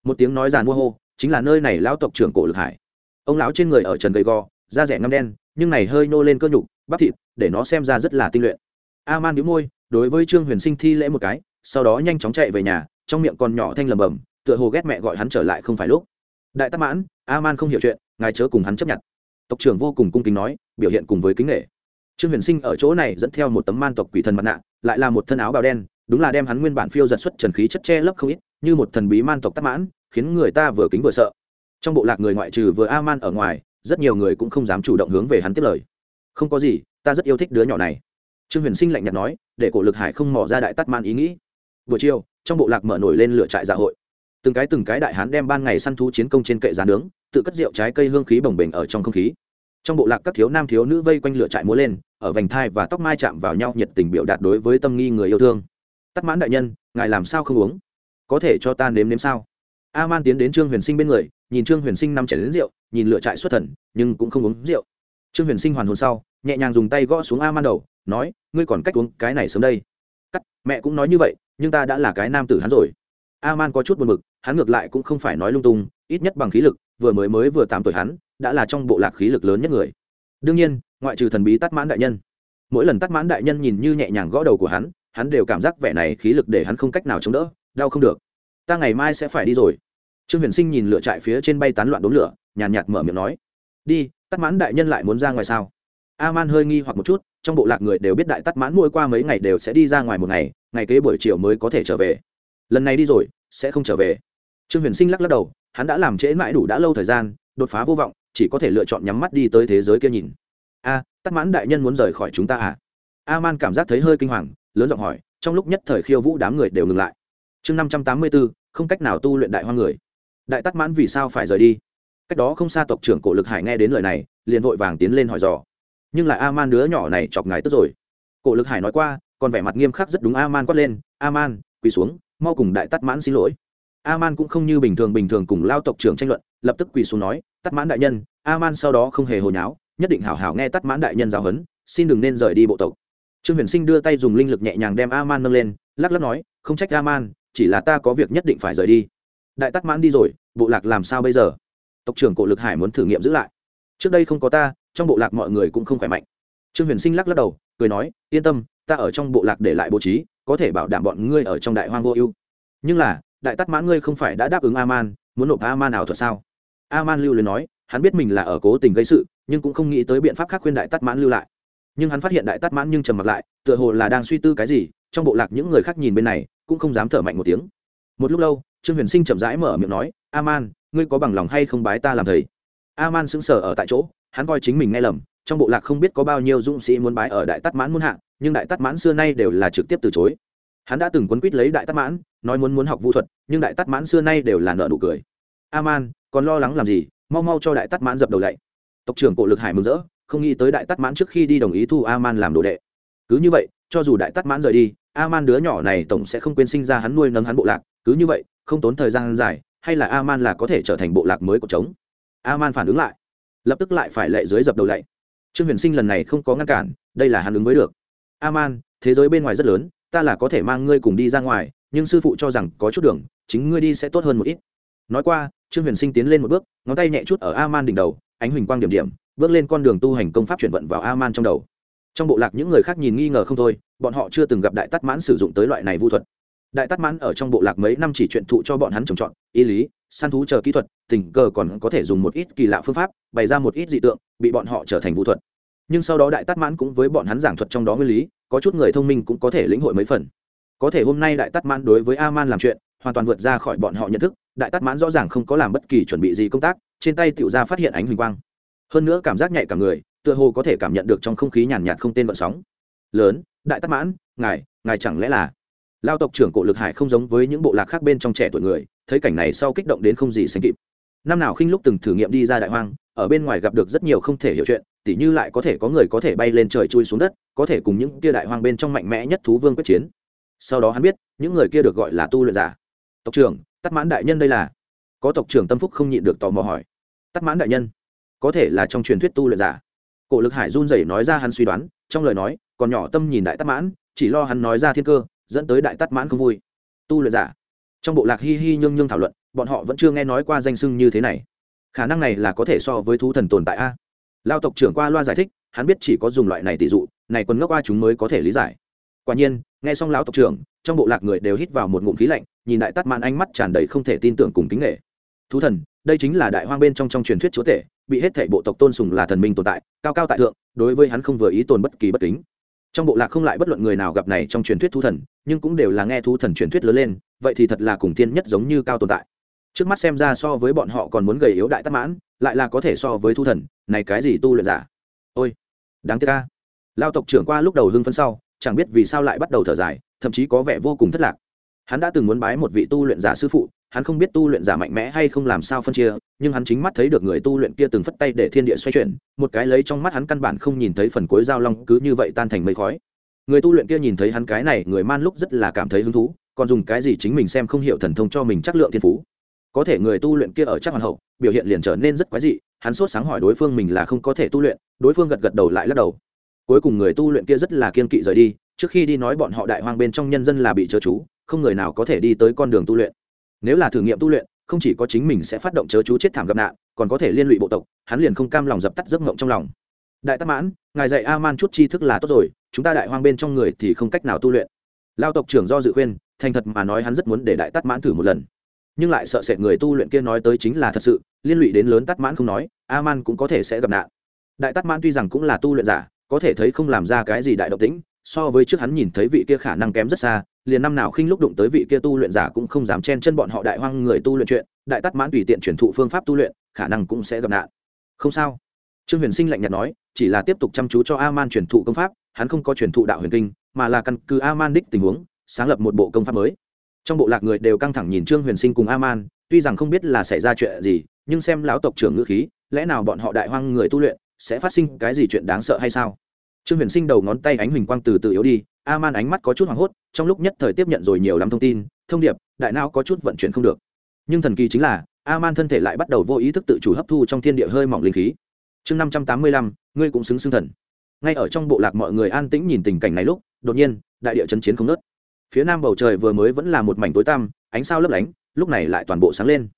Một tiếng nói giàn mua hô, chính là nơi này lão tộc trưởng cổ lực hải. Ông lão trên người ở trần gầy gò, da rẻ ngâm đen, nhưng này hơi nô lên cơ nhục, bắp thịt, để nó xem ra rất là tinh luyện. A man đĩu môi đối với trương huyền sinh thi lễ một cái, sau đó nhanh chóng chạy về nhà, trong miệng còn nhỏ thanh lầm bầm, tựa hồ ghét mẹ gọi hắn trở lại không phải lúc. Đại tắc mãn, a man không hiểu chuyện, ngài chớ cùng hắn chấp nhận. Tộc trưởng vô cùng cung kính nói, biểu hiện cùng với kính nghệ trương huyền sinh ở chỗ này dẫn theo một tấm man tộc quỷ thần mặt nạ, lại là một thân áo bào đen, đúng là đem hắn nguyên bản phiêu giật xuất trần khí chất che lấp không ít, như một thần bí man tộc tắc mãn, khiến người ta vừa kính vừa sợ. Trong bộ lạc người ngoại trừ vừa a man ở ngoài, rất nhiều người cũng không dám chủ động hướng về hắn tiếp lời. Không có gì, ta rất yêu thích đứa nhỏ này. Trương huyền sinh lạnh nhạt nói để cổ lực hải không mỏ ra đại tắt man ý nghĩ. Buổi chiều, trong bộ lạc mở nổi lên lửa trại dạ hội. Từng cái từng cái đại hán đem ban ngày săn thú chiến công trên kệ giá nướng, tự cất rượu trái cây hương khí bồng bềnh ở trong không khí. Trong bộ lạc các thiếu nam thiếu nữ vây quanh lửa trại múa lên, ở vành thai và tóc mai chạm vào nhau nhiệt tình biểu đạt đối với tâm nghi người yêu thương. Tắt mãn đại nhân, ngài làm sao không uống? Có thể cho ta nếm nếm sao? A man tiến đến trương huyền sinh bên người, nhìn trương huyền sinh nằm chảy đến rượu, nhìn lửa trại xuất thần, nhưng cũng không uống rượu. Trương huyền sinh hoàn hồn sau, nhẹ nhàng dùng tay gõ xuống a man đầu, nói ngươi còn cách uống cái này sớm đây. Cắt, mẹ cũng nói như vậy, nhưng ta đã là cái nam tử hắn rồi. A man có chút buồn mực hắn ngược lại cũng không phải nói lung tung, ít nhất bằng khí lực, vừa mới mới vừa tám tuổi hắn, đã là trong bộ lạc khí lực lớn nhất người. Đương nhiên, ngoại trừ thần bí tắt mãn đại nhân. Mỗi lần tắt mãn đại nhân nhìn như nhẹ nhàng gõ đầu của hắn hắn đều cảm giác vẻ này khí lực để hắn không cách nào chống đỡ, đau không được. Ta ngày mai sẽ phải đi rồi. Trương huyền sinh nhìn lửa trại phía trên bay tán loạn đốn lửa, nhàn nhạt mở miệng nói. Đi tắt mãn đại nhân lại muốn ra ngoài sao? A man hơi nghi hoặc một chút trong bộ lạc người đều biết đại tắt mãn mỗi qua mấy ngày đều sẽ đi ra ngoài một ngày ngày kế buổi chiều mới có thể trở về. Lần này đi rồi sẽ không trở về. Trương huyền sinh lắc lắc đầu hắn đã làm trễ mãi đủ đã lâu thời gian đột phá vô vọng chỉ có thể lựa chọn nhắm mắt đi tới thế giới kia nhìn. A à, tắt mãn đại nhân muốn rời khỏi chúng ta à? A man cảm giác thấy hơi kinh hoàng lớn giọng hỏi trong lúc nhất thời khiêu vũ đám người đều ngừng lại. Chương năm trăm tám mươi bốn không cách nào tu luyện đại hoa người. Đại tắt mãn vì sao phải rời đi? Cách đó không xa tộc trưởng cổ lực hải nghe đến lời này liền vội vàng tiến lên hỏi dò nhưng lại a man đứa nhỏ này chọc ngài tức rồi. Cổ lực hải nói qua, còn vẻ mặt nghiêm khắc rất đúng a man quát lên a man quỳ xuống, mau cùng đại tắt mãn xin lỗi. A man cũng không như bình thường bình thường cùng lao tộc trưởng tranh luận, lập tức quỳ xuống nói tắt mãn đại nhân a man sau đó không hề hồi nháo, nhất định hảo hảo nghe tắt mãn đại nhân giáo huấn, xin đừng nên rời đi bộ tộc. Trương huyền sinh đưa tay dùng linh lực nhẹ nhàng đem a man nâng lên, lắc lắc nói, không trách a man chỉ là ta có việc nhất định phải rời đi. Đại tắt mãn đi rồi, bộ lạc làm sao bây giờ? Tộc trưởng cổ lực hải muốn thử nghiệm giữ lại. Trước đây không có ta trong bộ lạc mọi người cũng không khỏe mạnh. Trương huyền sinh lắc lắc đầu, cười nói, yên tâm, ta ở trong bộ lạc để lại bố trí, có thể bảo đảm bọn ngươi ở trong đại hoang vô ưu. Nhưng là, đại tắt mãn ngươi không phải đã đáp ứng a man muốn nộp a man nào thuật sao? A man lưu liền nói, hắn biết mình là ở cố tình gây sự, nhưng cũng không nghĩ tới biện pháp khác khuyên đại tắt mãn lưu lại. Nhưng hắn phát hiện đại tắt mãn nhưng trầm mặc lại, tựa hồ là đang suy tư cái gì, trong bộ lạc những người khác nhìn bên này, cũng không dám thở mạnh một tiếng. Một lúc lâu, trương huyền sinh chậm rãi mở miệng nói a man ngươi có bằng lòng hay không bái ta làm thầy? A man sững sờ ở tại chỗ, hắn coi chính mình nghe lầm, trong bộ lạc không biết có bao nhiêu dũng sĩ muốn bái ở đại tắt mãn muôn hạng nhưng đại tắt mãn xưa nay đều là trực tiếp từ chối. Hắn đã từng quấn quýt lấy đại tát mãn, nói muốn muốn học vũ thuật, nhưng đại tát mãn xưa nay đều là nợ nụ cười. A man còn lo lắng làm gì? Mau mau cho đại tát mãn dập đầu lạy tộc trưởng cổ lực hải mừng rỡ, không nghĩ tới đại tát mãn trước khi đi đồng ý thu a man làm đồ đệ. Cứ như vậy, cho dù đại tát mãn rời đi a man đứa nhỏ này tổng sẽ không quên sinh ra hắn nuôi nấng hắn bộ lạc. Cứ như vậy, không tốn thời gian dài, hay là a man là có thể trở thành bộ lạc mới của trống? A man phản ứng lại. Lập tức lại phải lệ dưới dập đầu lạy. Trương huyền sinh lần này không có ngăn cản, đây là hắn ứng với được. A man thế giới bên ngoài rất lớn, ta là có thể mang ngươi cùng đi ra ngoài, nhưng sư phụ cho rằng có chút đường, chính ngươi đi sẽ tốt hơn một ít. Nói qua, trương huyền sinh tiến lên một bước, ngón tay nhẹ chút ở a man đỉnh đầu, ánh huỳnh quang điểm điểm, bước lên con đường tu hành công pháp chuyển vận vào a man trong đầu. Trong bộ lạc những người khác nhìn nghi ngờ không thôi, bọn họ chưa từng gặp đại tắt mãn sử dụng tới loại này vu thuật. Đại tắt mãn ở trong bộ lạc mấy năm chỉ chuyện thụ cho bọn hắn trồng trọt, y lý săn thú chờ kỹ thuật, tình cờ còn có thể dùng một ít kỳ lạ phương pháp, bày ra một ít dị tượng, bị bọn họ trở thành vũ thuật. Nhưng sau đó đại tắt mãn cũng với bọn hắn giảng thuật trong đó nguyên lý, có chút người thông minh cũng có thể lĩnh hội mấy phần. Có thể hôm nay đại tắt mãn đối với a man làm chuyện, hoàn toàn vượt ra khỏi bọn họ nhận thức, đại tắt mãn rõ ràng không có làm bất kỳ chuẩn bị gì công tác, trên tay tựu ra phát hiện ánh huỳnh quang. Hơn nữa cảm giác nhạy cả người, tựa hồ có thể cảm nhận được trong không khí nhàn nhạt không tên vận sóng. Lớn, đại tắt mãn, ngài ngài chẳng lẽ là lao tộc trưởng cổ lực hải không giống với những bộ lạc khác bên trong trẻ tuổi người thấy cảnh này sau kích động đến không gì sánh kịp. Năm nào khinh lúc từng thử nghiệm đi ra đại hoang, ở bên ngoài gặp được rất nhiều không thể hiểu chuyện, tỉ như lại có thể có người có thể bay lên trời chui xuống đất, có thể cùng những kia đại hoang bên trong mạnh mẽ nhất thú vương quyết chiến. Sau đó hắn biết, những người kia được gọi là tu luyện giả. Tộc trưởng tắt mãn đại nhân đây là. Có tộc trưởng tâm phúc không nhịn được tò mò hỏi. Tắt mãn đại nhân, có thể là trong truyền thuyết tu luyện giả? Cổ lực hải run rẩy nói ra hắn suy đoán, trong lời nói, còn nhỏ tâm nhìn đại tắt mãn, chỉ lo hắn nói ra thiên cơ, dẫn tới đại tắt mãn không vui. Tu luyện giả trong bộ lạc hi hi nhương nhương thảo luận, bọn họ vẫn chưa nghe nói qua danh sưng như thế này. Khả năng này là có thể so với thú thần tồn tại a. Lao tộc trưởng qua loa giải thích, hắn biết chỉ có dùng loại này tỷ dụ, này còn ngốc qua chúng mới có thể lý giải. Quả nhiên, nghe xong lão tộc trưởng, trong bộ lạc người đều hít vào một ngụm khí lạnh, nhìn đại tắt màn ánh mắt tràn đầy không thể tin tưởng cùng kính nghệ thú thần, đây chính là đại hoang bên trong trong truyền thuyết chúa tể, bị hết thảy bộ tộc tôn sùng là thần minh tồn tại, cao cao tại thượng, đối với hắn không vừa ý tồn bất kỳ bất kính trong bộ lạc không lại bất luận người nào gặp này trong truyền thuyết thú thần, nhưng cũng đều là nghe thú thần truyền thuyết lớn lên, vậy thì thật là cùng tiên nhất giống như cao tồn tại. Trước mắt xem ra so với bọn họ còn muốn gầy yếu đại tắc mãn, lại là có thể so với thú thần, này cái gì tu luyện giả? Ôi, đáng tiếc ca lao tộc trưởng qua lúc đầu hưng phân sau, chẳng biết vì sao lại bắt đầu thở dài, thậm chí có vẻ vô cùng thất lạc hắn đã từng muốn bái một vị tu luyện giả sư phụ, hắn không biết tu luyện giả mạnh mẽ hay không làm sao phân chia, nhưng hắn chính mắt thấy được người tu luyện kia từng phất tay để thiên địa xoay chuyển, một cái lấy trong mắt hắn căn bản không nhìn thấy phần cuối giao long cứ như vậy tan thành mây khói. Người tu luyện kia nhìn thấy hắn cái này, người man lúc rất là cảm thấy hứng thú, còn dùng cái gì chính mình xem không hiểu thần thông cho mình chắc lượng thiên phú. Có thể người tu luyện kia ở chắc hoàn hậu, biểu hiện liền trở nên rất quái dị, hắn sốt sáng hỏi đối phương mình là không có thể tu luyện, đối phương gật gật đầu lại lắc đầu. Cuối cùng người tu luyện kia rất là kiên kỵ rời đi, trước khi đi nói bọn họ đại hoang bên trong nhân dân là bị chớ chú không người nào có thể đi tới con đường tu luyện. Nếu là thử nghiệm tu luyện, không chỉ có chính mình sẽ phát động chớ chú chết thảm gặp nạn, còn có thể liên lụy bộ tộc, hắn liền không cam lòng dập tắt giấc mộng trong lòng. Đại tắc mãn, ngài dạy a man chút tri thức là tốt rồi, chúng ta đại hoang bên trong người thì không cách nào tu luyện. Lao tộc trưởng do dự khuyên, thành thật mà nói hắn rất muốn để đại tắc mãn thử một lần. Nhưng lại sợ sệt người tu luyện kia nói tới chính là thật sự, liên lụy đến lớn tắc mãn không nói a man cũng có thể sẽ gặp nạn. Đại tắc mãn tuy rằng cũng là tu luyện giả, có thể thấy không làm ra cái gì đại động tĩnh, so với trước hắn nhìn thấy vị kia khả năng kém rất xa liền năm nào khinh lúc đụng tới vị kia tu luyện giả cũng không dám chen chân bọn họ đại hoang người tu luyện chuyện, đại tắt mãn tùy tiện chuyển thụ phương pháp tu luyện, khả năng cũng sẽ gặp nạn. Không sao. Trương huyền sinh lạnh nhạt nói, chỉ là tiếp tục chăm chú cho a man chuyển thụ công pháp, hắn không có chuyển thụ đạo huyền kinh, mà là căn cứ a man đích tình huống, sáng lập một bộ công pháp mới. Trong bộ lạc người đều căng thẳng nhìn trương huyền sinh cùng a man tuy rằng không biết là xảy ra chuyện gì, nhưng xem lão tộc trưởng ngữ khí, lẽ nào bọn họ đại hoang người tu luyện, sẽ phát sinh cái gì chuyện đáng sợ hay sao? Trương huyền sinh đầu ngón tay ánh huỳnh quang từ từ yếu đi a man ánh mắt có chút hoảng hốt, trong lúc nhất thời tiếp nhận rồi nhiều lắm thông tin, thông điệp, đại não có chút vận chuyển không được. Nhưng thần kỳ chính là a man thân thể lại bắt đầu vô ý thức tự chủ hấp thu trong thiên địa hơi mỏng linh khí. Chương năm trăm tám mươi lăm, ngươi cũng xứng xưng thần. Ngay ở trong bộ lạc mọi người an tĩnh nhìn tình cảnh này lúc, đột nhiên, đại địa chấn chiến không nớt phía nam bầu trời vừa mới vẫn là một mảnh tối tăm, ánh sao lấp lánh, lúc này lại toàn bộ sáng lên.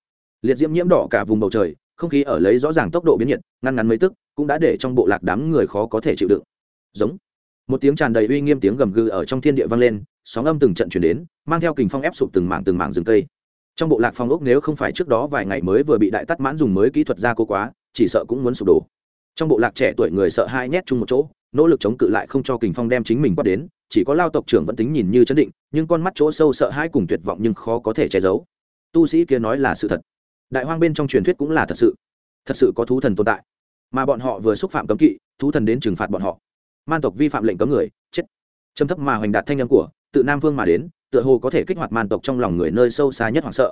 Liệt diễm nhiễm đỏ cả vùng bầu trời, không khí ở lấy rõ ràng tốc độ biến nhiệt, ngăn ngắn mấy tức, cũng đã để trong bộ lạc đám người khó có thể chịu đựng. Giống một tiếng tràn đầy uy nghiêm tiếng gầm gừ ở trong thiên địa vang lên, sóng âm từng trận chuyển đến, mang theo kình phong ép sụp từng mảng từng mảng rừng cây. Trong bộ lạc phong ốc nếu không phải trước đó vài ngày mới vừa bị đại tắt mãn dùng mới kỹ thuật ra cố quá, chỉ sợ cũng muốn sụp đổ. Trong bộ lạc trẻ tuổi người sợ hai nhét chung một chỗ, nỗ lực chống cự lại không cho kình phong đem chính mình quát đến, chỉ có lao tộc trưởng vẫn tính nhìn như chấn định, nhưng con mắt chỗ sâu sợ hai cùng tuyệt vọng nhưng khó có thể che giấu. Tu sĩ kia nói là sự thật. Đại hoang bên trong truyền thuyết cũng là thật sự. Thật sự có thú thần tồn tại. Mà bọn họ vừa xúc phạm cấm kỵ, thú thần đến trừng phạt bọn họ man tộc vi phạm lệnh cấm người, chết. Trầm thấp mà hoành đạt thanh âm của, tự nam vương mà đến, tựa hồ có thể kích hoạt man tộc trong lòng người nơi sâu xa nhất hoảng sợ.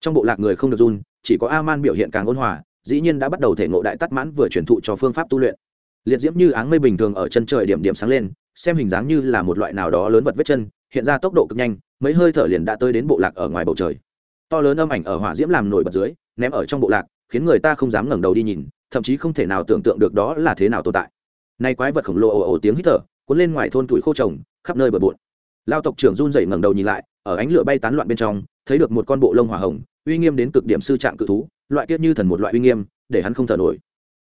Trong bộ lạc người không được run, chỉ có a man biểu hiện càng ôn hòa, dĩ nhiên đã bắt đầu thể ngộ đại tắt mãn vừa truyền thụ cho phương pháp tu luyện. Liệt diễm như áng mây bình thường ở chân trời điểm điểm sáng lên, xem hình dáng như là một loại nào đó lớn vật vết chân, hiện ra tốc độ cực nhanh, mấy hơi thở liền đã tới đến bộ lạc ở ngoài bầu trời. To lớn âm ảnh ở hỏa diễm làm nổi bật dưới, ném ở trong bộ lạc, khiến người ta không dám ngẩng đầu đi nhìn, thậm chí không thể nào tưởng tượng được đó là thế nào tồn tại nay quái vật khổng lồ ồ ồ tiếng hít thở, cuốn lên ngoài thôn tuổi khô trồng, khắp nơi bờ bộn. Lao tộc trưởng run rẩy ngẩng đầu nhìn lại, ở ánh lửa bay tán loạn bên trong, thấy được một con bộ lông hỏa hồng, uy nghiêm đến cực điểm sư trạng cự thú, loại kiết như thần một loại uy nghiêm, để hắn không thở nổi.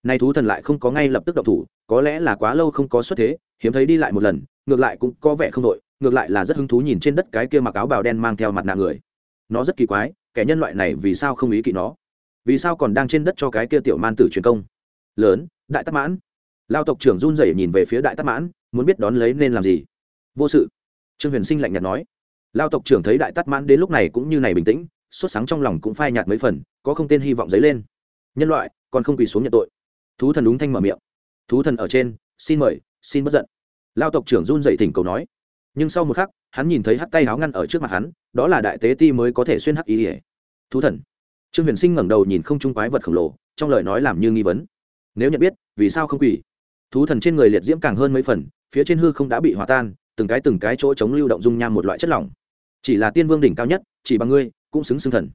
Nay thú thần lại không có ngay lập tức động thủ, có lẽ là quá lâu không có xuất thế, hiếm thấy đi lại một lần, ngược lại cũng có vẻ không đội ngược lại là rất hứng thú nhìn trên đất cái kia mặc áo bào đen mang theo mặt nạ người. Nó rất kỳ quái, kẻ nhân loại này vì sao không ý kỵ nó? Vì sao còn đang trên đất cho cái kia tiểu man tử truyền công? Lớn, đại tắc mãn lao tộc trưởng run rẩy nhìn về phía đại tắc mãn, muốn biết đón lấy nên làm gì. Vô sự. Trương huyền sinh lạnh nhạt nói. Lao tộc trưởng thấy đại tắc mãn đến lúc này cũng như này bình tĩnh xuất sáng trong lòng cũng phai nhạt mấy phần, có không tên hy vọng dấy lên. Nhân loại, còn không quỳ xuống nhận tội. Thú thần đúng thanh mở miệng. Thú thần ở trên, xin mời, xin bất giận. Lao tộc trưởng run dậy thỉnh cầu nói. Nhưng sau một khắc, hắn nhìn thấy hắt tay áo ngăn ở trước mặt hắn, đó là đại tế ti mới có thể xuyên hắc ý ỉa thú thần. Trương huyền sinh ngẩng đầu nhìn không trung quái vật khổng lồ, trong lời nói làm như nghi vấn. Nếu nhận biết, vì sao không quỳ? Thú thần trên người liệt diễm càng hơn mấy phần, phía trên hư không đã bị hòa tan, từng cái từng cái chỗ chống lưu động dung nham một loại chất lỏng. Chỉ là tiên vương đỉnh cao nhất, chỉ bằng ngươi, cũng xứng xưng thần.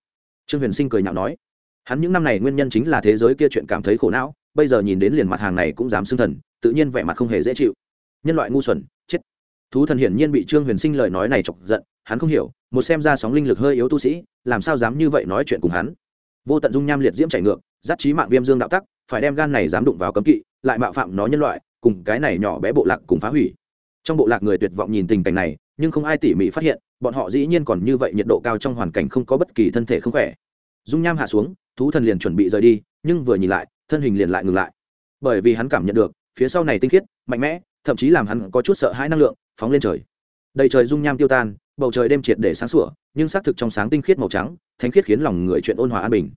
Trương huyền sinh cười nhạo nói, hắn những năm này nguyên nhân chính là thế giới kia chuyện cảm thấy khổ não, bây giờ nhìn đến liền mặt hàng này cũng dám xưng thần, tự nhiên vẻ mặt không hề dễ chịu. Nhân loại ngu xuẩn, chết. Thú thần hiển nhiên bị trương huyền sinh lời nói này chọc giận, hắn không hiểu, một xem ra sóng linh lực hơi yếu tu sĩ, làm sao dám như vậy nói chuyện cùng hắn. Vô tận dung nham liệt diễm chảy ngược giáp trí mạng viêm dương đạo tắc, phải đem gan này dám đụng vào cấm kỵ lại mạo phạm nó nhân loại, cùng cái này nhỏ bé bộ lạc cùng phá hủy. Trong bộ lạc người tuyệt vọng nhìn tình cảnh này, nhưng không ai tỉ mỉ phát hiện, bọn họ dĩ nhiên còn như vậy nhiệt độ cao trong hoàn cảnh không có bất kỳ thân thể không khỏe. Dung nham hạ xuống, thú thần liền chuẩn bị rời đi, nhưng vừa nhìn lại, thân hình liền lại ngừng lại. Bởi vì hắn cảm nhận được, phía sau này tinh khiết, mạnh mẽ, thậm chí làm hắn có chút sợ hãi năng lượng, phóng lên trời. Đầy trời dung nham tiêu tan, bầu trời đêm triệt để sáng sủa, nhưng xác thực trong sáng tinh khiết màu trắng, thánh khiết khiến lòng người chuyện ôn hòa an bình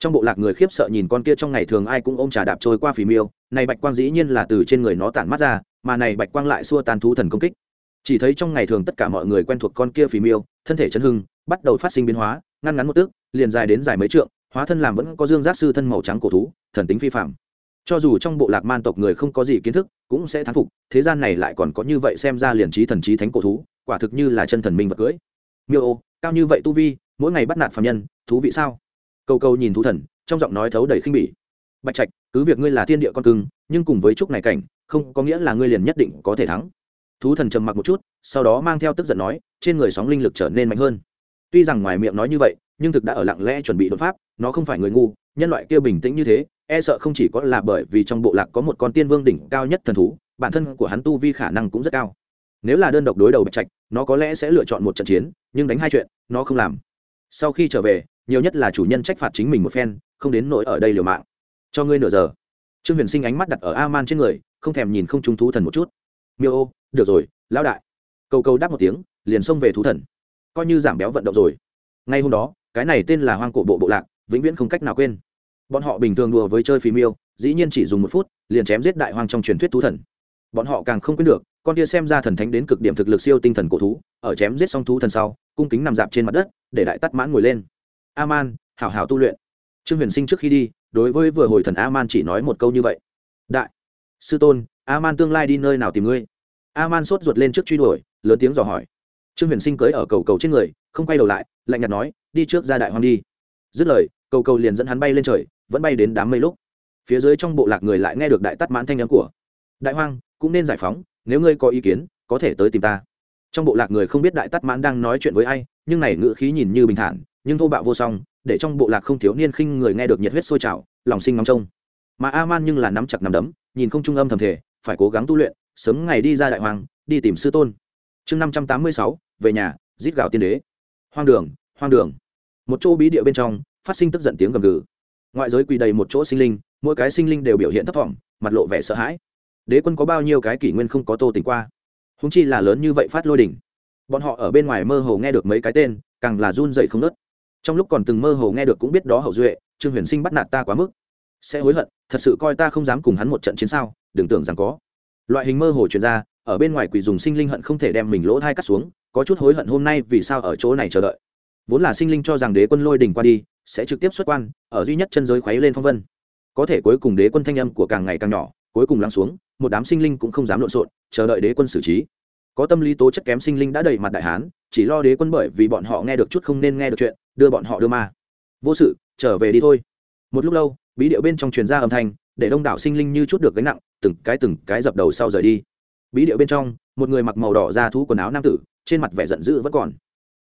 trong bộ lạc người khiếp sợ nhìn con kia trong ngày thường ai cũng ôm trà đạp trôi qua phì miêu, này bạch quang dĩ nhiên là từ trên người nó tản mắt ra, mà này bạch quang lại xua tan thú thần công kích. Chỉ thấy trong ngày thường tất cả mọi người quen thuộc con kia phì miêu, thân thể chấn hưng, bắt đầu phát sinh biến hóa, ngăn ngắn một tước liền dài đến dài mấy trượng, hóa thân làm vẫn có dương giác sư thân màu trắng cổ thú, thần tính phi phạm cho dù trong bộ lạc man tộc người không có gì kiến thức, cũng sẽ thán phục, thế gian này lại còn có như vậy xem ra liền trí thần trí thánh cổ thú, quả thực như là chân thần minh vật cưỡi. Miêu ô, cao như vậy tu vi, mỗi ngày bắt nạt phạm nhân, thú vị sao? Câu câu nhìn thú thần, trong giọng nói thấu đầy khinh bỉ. Bạch trạch, cứ việc ngươi là thiên địa con cưng, nhưng cùng với chúc này cảnh, không có nghĩa là ngươi liền nhất định có thể thắng. Thú thần trầm mặc một chút, sau đó mang theo tức giận nói, trên người sóng linh lực trở nên mạnh hơn. Tuy rằng ngoài miệng nói như vậy, nhưng thực đã ở lặng lẽ chuẩn bị đột pháp, nó không phải người ngu, nhân loại kia bình tĩnh như thế e sợ không chỉ có là bởi vì trong bộ lạc có một con tiên vương đỉnh cao nhất thần thú, bản thân của hắn tu vi khả năng cũng rất cao. Nếu là đơn độc đối đầu bạch trạch, nó có lẽ sẽ lựa chọn một trận chiến, nhưng đánh hai chuyện, nó không làm. Sau khi trở về nhiều nhất là chủ nhân trách phạt chính mình một phen, không đến nỗi ở đây liều mạng. Cho ngươi nửa giờ. Trương huyền sinh ánh mắt đặt ở a man trên người, không thèm nhìn không trung thú thần một chút. Miêu ô, được rồi, lão đại. Câu câu đáp một tiếng, liền xông về thú thần. Coi như giảm béo vận động rồi. Ngay hôm đó, cái này tên là hoang cổ bộ bộ lạc, vĩnh viễn không cách nào quên. Bọn họ bình thường đùa với chơi phí miêu dĩ nhiên chỉ dùng một phút, liền chém giết đại hoang trong truyền thuyết thú thần. Bọn họ càng không quên được, con kia xem ra thần thánh đến cực điểm thực lực siêu tinh thần cổ thú, ở chém giết xong thú thần sau, cung kính nằm dạp trên mặt đất, để đại tắt mãn ngồi lên a man hảo hảo tu luyện. Trương huyền sinh trước khi đi, đối với vừa hồi thần a man chỉ nói một câu như vậy. Đại, sư tôn a man tương lai đi nơi nào tìm ngươi? A man sốt ruột lên trước truy đuổi, lớn tiếng dò hỏi. Trương huyền sinh cưới ở cầu cầu trên người, không quay đầu lại, lạnh nhạt nói, đi trước ra đại hoang đi. Dứt lời, cầu cầu liền dẫn hắn bay lên trời, vẫn bay đến đám mây lúc. Phía dưới trong bộ lạc người lại nghe được đại tắt mãn thanh nhắn của. Đại hoang, cũng nên giải phóng, nếu ngươi có ý kiến, có thể tới tìm ta. Trong bộ lạc người không biết đại tắt mãn đang nói chuyện với ai, nhưng này ngữ khí nhìn như bình thản nhưng thô bạo vô song, để trong bộ lạc không thiếu niên khinh người nghe được nhiệt huyết sôi trào, lòng sinh ngóng trông. Mà a man nhưng là nắm chặt nắm đấm, nhìn không trung âm thầm thể phải cố gắng tu luyện, sớm ngày đi ra đại hoàng, đi tìm sư tôn. Chương năm trăm tám mươi sáu, về nhà rít gạo tiên đế. Hoang đường hoang đường. Một chỗ bí địa bên trong, phát sinh tức giận tiếng gầm gừ. Ngoại giới quỳ đầy một chỗ sinh linh, mỗi cái sinh linh đều biểu hiện thấp thỏm, mặt lộ vẻ sợ hãi. Đế quân có bao nhiêu cái kỷ nguyên không có tô tỉnh qua? Húng chi là lớn như vậy phát lôi đỉnh. Bọn họ ở bên ngoài mơ hồ nghe được mấy cái tên, càng là run dậy không nớt trong lúc còn từng mơ hồ nghe được cũng biết đó hậu duệ, trương huyền sinh bắt nạt ta quá mức. Sẽ hối hận, thật sự coi ta không dám cùng hắn một trận chiến sao, đừng tưởng rằng có. Loại hình mơ hồ truyền ra, ở bên ngoài quỷ dùng sinh linh hận không thể đem mình lỗ thai cắt xuống, có chút hối hận hôm nay vì sao ở chỗ này chờ đợi. Vốn là sinh linh cho rằng đế quân lôi đỉnh qua đi, sẽ trực tiếp xuất quan, ở duy nhất chân giới khuấy lên phong vân. Có thể cuối cùng đế quân thanh âm của càng ngày càng nhỏ, cuối cùng lắng xuống, một đám sinh linh cũng không dám lộn xộn, chờ đợi đế quân xử trí. Có tâm lý tố chất kém sinh linh đã đầy mặt đại hán, chỉ lo đế quân bởi vì bọn họ nghe được chút không nên nghe được chuyện đưa bọn họ đưa ma. Vô sự, trở về đi thôi. Một lúc lâu, bí điệu bên trong truyền ra âm thanh, để đông đảo sinh linh như chút được gánh nặng, từng cái từng cái dập đầu sau rời đi. Bí điệu bên trong, một người mặc màu đỏ ra thú quần áo nam tử, trên mặt vẻ giận dữ vẫn còn.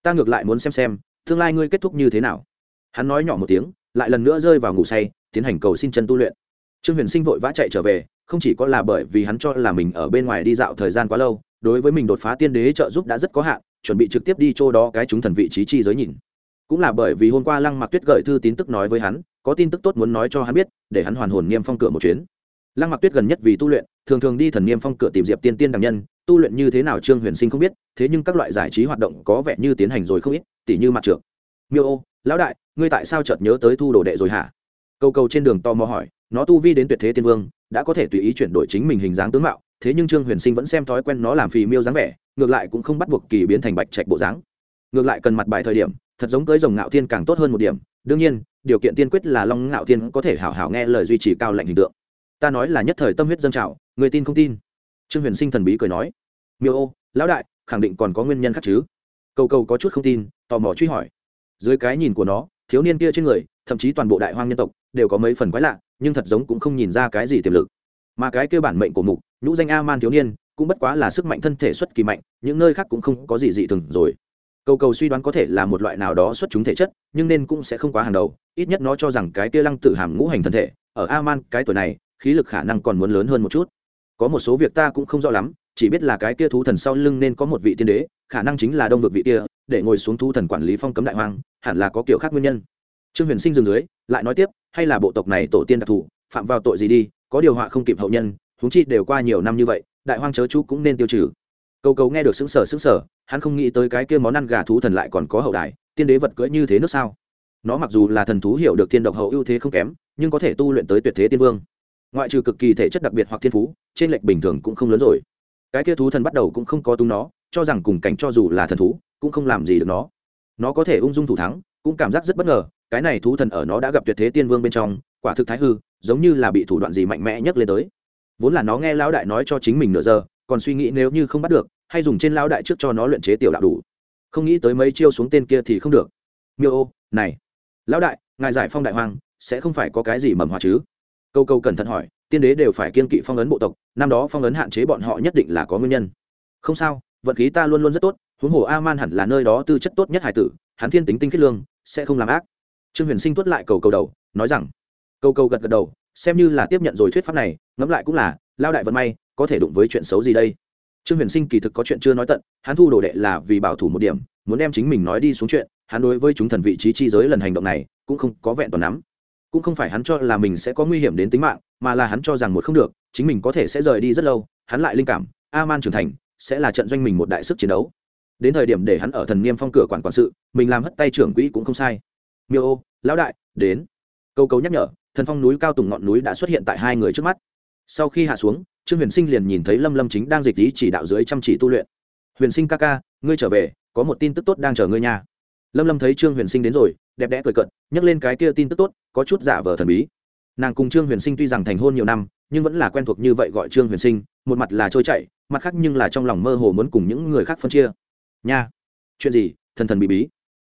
Ta ngược lại muốn xem xem, tương lai ngươi kết thúc như thế nào. Hắn nói nhỏ một tiếng, lại lần nữa rơi vào ngủ say, tiến hành cầu xin chân tu luyện. Trương huyền sinh vội vã chạy trở về, không chỉ có là bởi vì hắn cho là mình ở bên ngoài đi dạo thời gian quá lâu, đối với mình đột phá tiên đế trợ giúp đã rất có hạn, chuẩn bị trực tiếp đi chỗ đó cái chúng thần vị trí chi giới nhìn cũng là bởi vì hôm qua lăng mặc tuyết gửi thư tín tức nói với hắn, có tin tức tốt muốn nói cho hắn biết, để hắn hoàn hồn niêm phong cửa một chuyến. Lăng mặc tuyết gần nhất vì tu luyện, thường thường đi thần niêm phong cửa tìm diệp tiên tiên đằng nhân, tu luyện như thế nào trương huyền sinh không biết, thế nhưng các loại giải trí hoạt động có vẻ như tiến hành rồi không ít, tỉ như mặt trượt miêu ô, lão đại, ngươi tại sao chợt nhớ tới thu đồ đệ rồi hả? Câu câu trên đường to mò hỏi, nó tu vi đến tuyệt thế tiên vương, đã có thể tùy ý chuyển đổi chính mình hình dáng tướng mạo, thế nhưng trương huyền sinh vẫn xem thói quen nó làm phì miêu dáng vẻ, ngược lại cũng không bắt buộc kỳ biến thành bạch trạch bộ dáng. Ngược lại cần mặt bài thời điểm thật giống cưới rồng ngạo thiên càng tốt hơn một điểm. Đương nhiên, điều kiện tiên quyết là long ngạo thiên có thể hảo hảo nghe lời duy trì cao lạnh hình tượng. Ta nói là nhất thời tâm huyết dân trào, người tin không tin? Trương huyền sinh thần bí cười nói. Miêu ô, lão đại, khẳng định còn có nguyên nhân khác chứ? Cầu cầu có chút không tin, tò mò truy hỏi. Dưới cái nhìn của nó, thiếu niên kia trên người, thậm chí toàn bộ đại hoang nhân tộc, đều có mấy phần quái lạ, nhưng thật giống cũng không nhìn ra cái gì tiềm lực. Mà cái kêu bản mệnh của mục, nhũ danh a man thiếu niên, cũng bất quá là sức mạnh thân thể xuất kỳ mạnh, những nơi khác cũng không có gì dị thường rồi cầu cầu suy đoán có thể là một loại nào đó xuất chúng thể chất, nhưng nên cũng sẽ không quá hàng đầu, ít nhất nó cho rằng cái kia lăng tử hàm ngũ hành thân thể, ở a man cái tuổi này, khí lực khả năng còn muốn lớn hơn một chút. Có một số việc ta cũng không rõ lắm, chỉ biết là cái kia thú thần sau lưng nên có một vị tiên đế, khả năng chính là đông vực vị kia, để ngồi xuống thú thần quản lý phong cấm đại hoang, hẳn là có kiểu khác nguyên nhân. Trương huyền sinh dừng dưới, lại nói tiếp, hay là bộ tộc này tổ tiên đặc thù, phạm vào tội gì đi, có điều họa không kịp hậu nhân, huống chi đều qua nhiều năm như vậy, đại hoang chớ chú cũng nên tiêu trừ câu cầu nghe được xứng sở xứng sở hắn không nghĩ tới cái kia món ăn gà thú thần lại còn có hậu đại tiên đế vật cưỡi như thế nước sao? Nó mặc dù là thần thú hiểu được tiên độc hậu ưu thế không kém, nhưng có thể tu luyện tới tuyệt thế tiên vương. Ngoại trừ cực kỳ thể chất đặc biệt hoặc thiên phú, trên lệnh bình thường cũng không lớn rồi. Cái kia thú thần bắt đầu cũng không có tung nó, cho rằng cùng cảnh cho dù là thần thú, cũng không làm gì được nó. Nó có thể ung dung thủ thắng, cũng cảm giác rất bất ngờ, cái này thú thần ở nó đã gặp tuyệt thế tiên vương bên trong, quả thực thái hư, giống như là bị thủ đoạn gì mạnh mẽ nhất lên tới. Vốn là nó nghe lão đại nói cho chính mình nửa giờ còn suy nghĩ nếu như không bắt được, hay dùng trên lão đại trước cho nó luyện chế tiểu đạo đủ. Không nghĩ tới mấy chiêu xuống tên kia thì không được. Miêu ô, này. Lão đại, ngài giải phong đại hoàng, sẽ không phải có cái gì mầm hòa chứ? Câu câu cẩn thận hỏi, tiên đế đều phải kiên kỵ phong ấn bộ tộc, năm đó phong ấn hạn chế bọn họ nhất định là có nguyên nhân. Không sao, vận khí ta luôn luôn rất tốt, huống hồ a man hẳn là nơi đó tư chất tốt nhất hải tử, hắn thiên tính tinh kết lương, sẽ không làm ác. Trương huyền sinh tuất lại cầu cầu đầu, nói rằng câu câu gật gật đầu xem như là tiếp nhận rồi thuyết pháp này, ngẫm lại cũng là, lao đại vận may, có thể đụng với chuyện xấu gì đây? Trương huyền sinh kỳ thực có chuyện chưa nói tận, hắn thu đồ đệ là vì bảo thủ một điểm, muốn đem chính mình nói đi xuống chuyện, hắn đối với chúng thần vị trí chi giới lần hành động này, cũng không có vẹn toàn nắm cũng không phải hắn cho là mình sẽ có nguy hiểm đến tính mạng, mà là hắn cho rằng một không được, chính mình có thể sẽ rời đi rất lâu, hắn lại linh cảm a man trưởng thành, sẽ là trận doanh mình một đại sức chiến đấu. Đến thời điểm để hắn ở thần niêm phong cửa quản quản sự, mình làm hất tay trưởng quỹ cũng không sai. Miêu ô, lão đại, đến. Câu câu nhắc nhở thần phong núi cao tùng ngọn núi đã xuất hiện tại hai người trước mắt. Sau khi hạ xuống, trương huyền sinh liền nhìn thấy lâm lâm chính đang dịch lý chỉ đạo dưới chăm chỉ tu luyện. Huyền sinh ca ca, ngươi trở về, có một tin tức tốt đang chờ ngươi nha. Lâm lâm thấy trương huyền sinh đến rồi, đẹp đẽ cười cận nhắc lên cái kia tin tức tốt, có chút giả vờ thần bí. Nàng cùng trương huyền sinh tuy rằng thành hôn nhiều năm, nhưng vẫn là quen thuộc như vậy gọi trương huyền sinh, một mặt là trôi chảy, mặt khác nhưng là trong lòng mơ hồ muốn cùng những người khác phân chia. Nha, chuyện gì? Thần thần bí bí.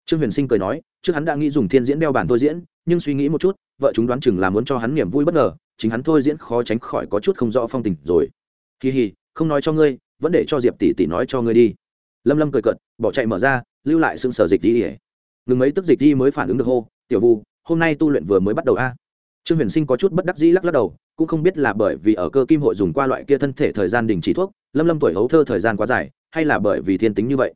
Trương huyền sinh cười nói trước hắn đã nghĩ dùng thiên diễn đeo bản thôi diễn, nhưng suy nghĩ một chút, vợ chúng đoán chừng là muốn cho hắn niềm vui bất ngờ, chính hắn thôi diễn khó tránh khỏi có chút không rõ phong tình rồi. Kỳ hì, không nói cho ngươi, vẫn để cho diệp tỷ tỷ nói cho ngươi đi. Lâm lâm cười cận bỏ chạy mở ra, lưu lại xương sở dịch đi. Ỉa ngừng mấy tức dịch đi mới phản ứng được hô, tiểu vu, hôm nay tu luyện vừa mới bắt đầu a. Trương huyền sinh có chút bất đắc dĩ lắc lắc đầu, cũng không biết là bởi vì ở cơ kim hội dùng qua loại kia thân thể thời gian đình chỉ thuốc, lâm lâm tuổi hấu thơ thời gian quá dài, hay là bởi vì thiên tính như vậy.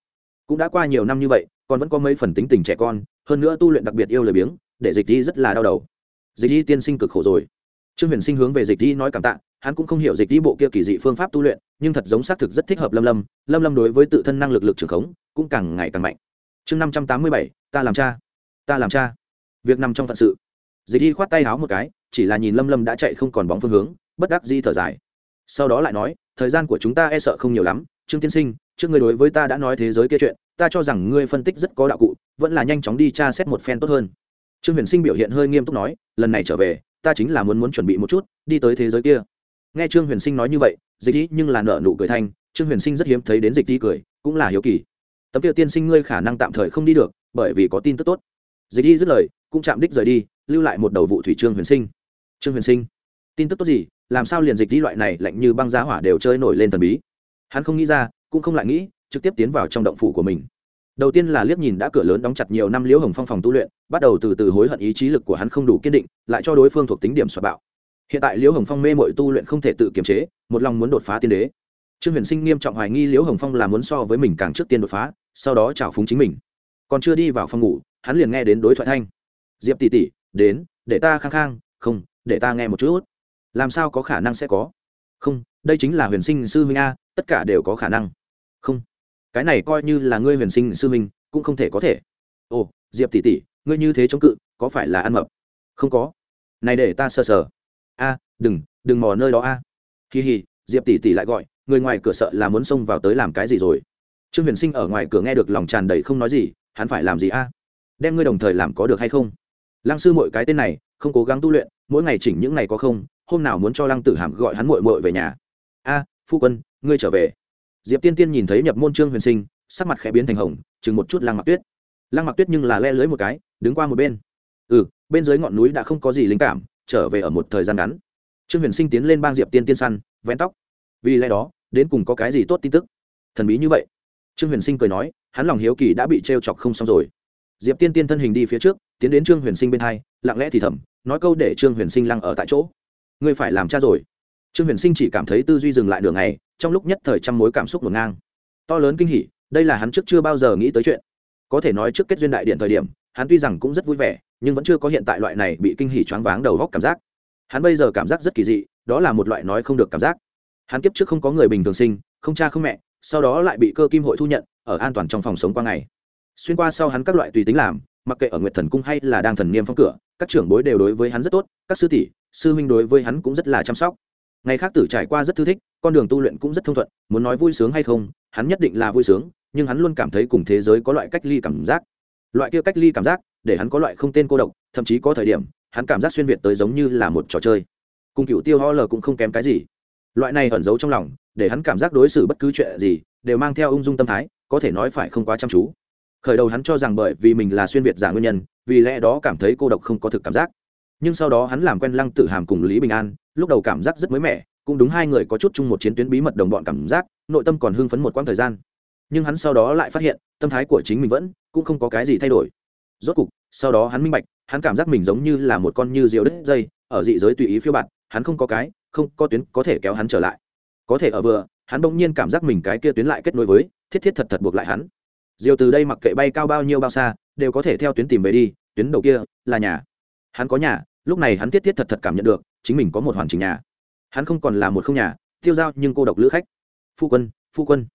Cũng đã qua nhiều năm như vậy, còn vẫn có mấy phần tính tình trẻ con hơn nữa tu luyện đặc biệt yêu lời biếng, để dịch di rất là đau đầu. Dịch di tiên sinh cực khổ rồi. Trương huyền sinh hướng về dịch di nói cảm tạ, hắn cũng không hiểu dịch di bộ kia kỳ dị phương pháp tu luyện, nhưng thật giống xác thực rất thích hợp lâm lâm lâm lâm đối với tự thân năng lực lực trường khống cũng càng ngày càng mạnh. Chương năm trăm tám mươi bảy, ta làm cha, ta làm cha. Việc nằm trong phận sự. Dịch di khoát tay háo một cái, chỉ là nhìn lâm lâm đã chạy không còn bóng phương hướng, bất đắc di thở dài. Sau đó lại nói, thời gian của chúng ta e sợ không nhiều lắm, trương tiên sinh trước ngươi đối với ta đã nói thế giới kia chuyện, ta cho rằng ngươi phân tích rất có đạo cụ, vẫn là nhanh chóng đi tra xét một phen tốt hơn. Trương huyền sinh biểu hiện hơi nghiêm túc nói, lần này trở về, ta chính là muốn muốn chuẩn bị một chút, đi tới thế giới kia. Nghe trương huyền sinh nói như vậy, dịch ý nhưng là nợ nụ cười thanh, trương huyền sinh rất hiếm thấy đến dịch ý cười, cũng là hiếu kỳ. Tấm kia tiên sinh ngươi khả năng tạm thời không đi được, bởi vì có tin tức tốt. Dịch ý dứt lời, cũng chạm đích rời đi, lưu lại một đầu vụ thủy trương huyền sinh. Trương huyền sinh, tin tức tốt gì? Làm sao liền dịch đi loại này lạnh như băng giá hỏa đều chơi nổi lên thần bí? Hắn không nghĩ ra cũng không lại nghĩ, trực tiếp tiến vào trong động phủ của mình. Đầu tiên là liếc nhìn đã cửa lớn đóng chặt nhiều năm liễu hồng phong phòng tu luyện, bắt đầu từ từ hối hận ý chí lực của hắn không đủ kiên định, lại cho đối phương thuộc tính điểm xoa bạo. Hiện tại liễu hồng phong mê mội tu luyện không thể tự kiềm chế, một lòng muốn đột phá tiên đế. Trương huyền sinh nghiêm trọng hoài nghi liễu hồng phong là muốn so với mình càng trước tiên đột phá, sau đó trào phúng chính mình. Còn chưa đi vào phòng ngủ, hắn liền nghe đến đối thoại thanh. Diệp tỷ tỷ, đến, để ta khang khang, không, để ta nghe một chút. Làm sao có khả năng sẽ có? Không, đây chính là huyền sinh sư huynh a, tất cả đều có khả năng không. Cái này coi như là ngươi huyền sinh sư minh cũng không thể có thể. Ồ, diệp tỷ tỷ, ngươi như thế chống cự, có phải là ăn mập? Không có. Này để ta sờ sờ. A, đừng đừng mò nơi đó a. À. kỳ hì diệp tỷ tỷ lại gọi, người ngoài cửa sợ là muốn xông vào tới làm cái gì rồi. Trương huyền sinh ở ngoài cửa nghe được lòng tràn đầy không nói gì, hắn phải làm gì a? Đem ngươi đồng thời làm có được hay không? Lăng sư mọi cái tên này, không cố gắng tu luyện, mỗi ngày chỉnh những ngày có không? Hôm nào muốn cho lăng tử hàm gọi hắn mội mội về nhà? A, phu quân, ngươi trở về diệp tiên tiên nhìn thấy nhập môn trương huyền sinh, sắc mặt khẽ biến thành hồng, chừng một chút lăng mặc tuyết. Lăng mặc tuyết nhưng là le lưới một cái, đứng qua một bên. Ừ bên dưới ngọn núi đã không có gì linh cảm, trở về ở một thời gian ngắn. Trương huyền sinh tiến lên bang diệp tiên tiên săn, vén tóc. Vì lẽ đó, đến cùng có cái gì tốt tin tức? Thần bí như vậy. Trương huyền sinh cười nói, hắn lòng hiếu kỳ đã bị t r e o chọc không xong rồi. Diệp tiên tiên thân hình đi phía trước, tiến đến trương huyền sinh bên hai, lặng lẽ thì thầm, nói câu để trương huyền sinh lăng ở tại chỗ. Ngươi phải làm cha rồi trương huyền sinh chỉ cảm thấy tư duy dừng lại đường này trong lúc nhất thời trăm mối cảm xúc ngổn ngang. To lớn kinh hỉ, đây là hắn trước chưa bao giờ nghĩ tới chuyện. Có thể nói trước kết duyên đại điện thời điểm, hắn tuy rằng cũng rất vui vẻ, nhưng vẫn chưa có hiện tại loại này bị kinh hỉ choáng váng đầu góc cảm giác. Hắn bây giờ cảm giác rất kỳ dị, đó là một loại nói không được cảm giác. Hắn kiếp trước không có người bình thường sinh, không cha không mẹ, sau đó lại bị cơ kim hội thu nhận, ở an toàn trong phòng sống qua ngày. Xuyên qua sau hắn các loại tùy tính làm, mặc kệ ở nguyệt thần cung hay là đang thần niêm phong cửa, các trưởng bối đều đối với hắn rất tốt, các sư tỷ, sư huynh đối với hắn cũng rất là chăm sóc ngày khác tử trải qua rất thư thích, con đường tu luyện cũng rất thông thuận, muốn nói vui sướng hay không, hắn nhất định là vui sướng, nhưng hắn luôn cảm thấy cùng thế giới có loại cách ly cảm giác. Loại kia cách ly cảm giác, để hắn có loại không tên cô độc, thậm chí có thời điểm, hắn cảm giác xuyên việt tới giống như là một trò chơi. Cùng cựu tiêu ho lờ cũng không kém cái gì. Loại này ẩn giấu trong lòng, để hắn cảm giác đối xử bất cứ chuyện gì, đều mang theo ung dung tâm thái, có thể nói phải không quá chăm chú. Khởi đầu hắn cho rằng bởi vì mình là xuyên việt giả nguyên nhân, vì lẽ đó cảm thấy cô độc không có thực cảm giác. Nhưng sau đó hắn làm quen lăng tử hàm cùng lý bình an lúc đầu cảm giác rất mới mẻ, cũng đúng hai người có chút chung một chiến tuyến bí mật đồng bọn cảm giác, nội tâm còn hưng phấn một quãng thời gian. Nhưng hắn sau đó lại phát hiện, tâm thái của chính mình vẫn cũng không có cái gì thay đổi. Rốt cục, sau đó hắn minh bạch, hắn cảm giác mình giống như là một con như diều đứt dây, ở dị giới tùy ý phiêu bạt, hắn không có cái, không có tuyến có thể kéo hắn trở lại. Có thể ở vừa, hắn bỗng nhiên cảm giác mình cái kia tuyến lại kết nối với, thiết thiết thật thật buộc lại hắn. Diều từ đây mặc kệ bay cao bao nhiêu bao xa, đều có thể theo tuyến tìm về đi, tuyến đầu kia là nhà. Hắn có nhà, lúc này hắn thiết thiết thật thật cảm nhận được chính mình có một hoàn chỉnh nhà. Hắn không còn là một không nhà, tiêu dao nhưng cô độc lữ khách. Phu quân phu quân,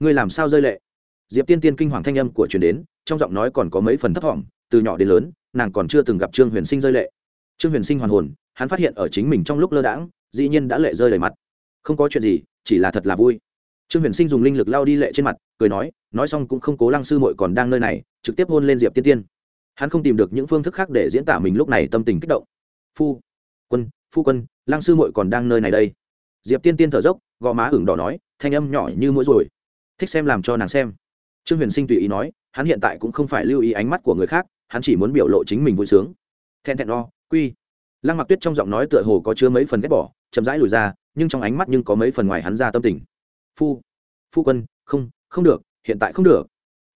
ngươi làm sao rơi lệ? Diệp tiên tiên kinh hoàng thanh âm của truyền đến, trong giọng nói còn có mấy phần thấp thỏm, từ nhỏ đến lớn, nàng còn chưa từng gặp trương huyền sinh rơi lệ. Trương huyền sinh hoàn hồn, hắn phát hiện ở chính mình trong lúc lơ đãng, dĩ nhiên đã lệ rơi đầy mặt. Không có chuyện gì, chỉ là thật là vui. Trương huyền sinh dùng linh lực lao đi lệ trên mặt, cười nói nói xong cũng không cố lăng sư muội còn đang nơi này, trực tiếp hôn lên diệp tiên tiên. Hắn không tìm được những phương thức khác để diễn tả mình lúc này tâm tình kích động. Phu quân phu quân, lăng sư muội còn đang nơi này đây. Diệp tiên tiên thở dốc, gò má ửng đỏ nói, thanh âm nhỏ như mũi rồi. Thích xem làm cho nàng xem. Trương huyền sinh tùy ý nói, hắn hiện tại cũng không phải lưu ý ánh mắt của người khác, hắn chỉ muốn biểu lộ chính mình vui sướng. Thẹn thẹn o, quy. Lăng mặc tuyết trong giọng nói tựa hồ có chứa mấy phần ghét bỏ, chậm rãi lùi ra, nhưng trong ánh mắt nhưng có mấy phần ngoài hắn ra tâm tình. Phu phu quân, không không được, hiện tại không được.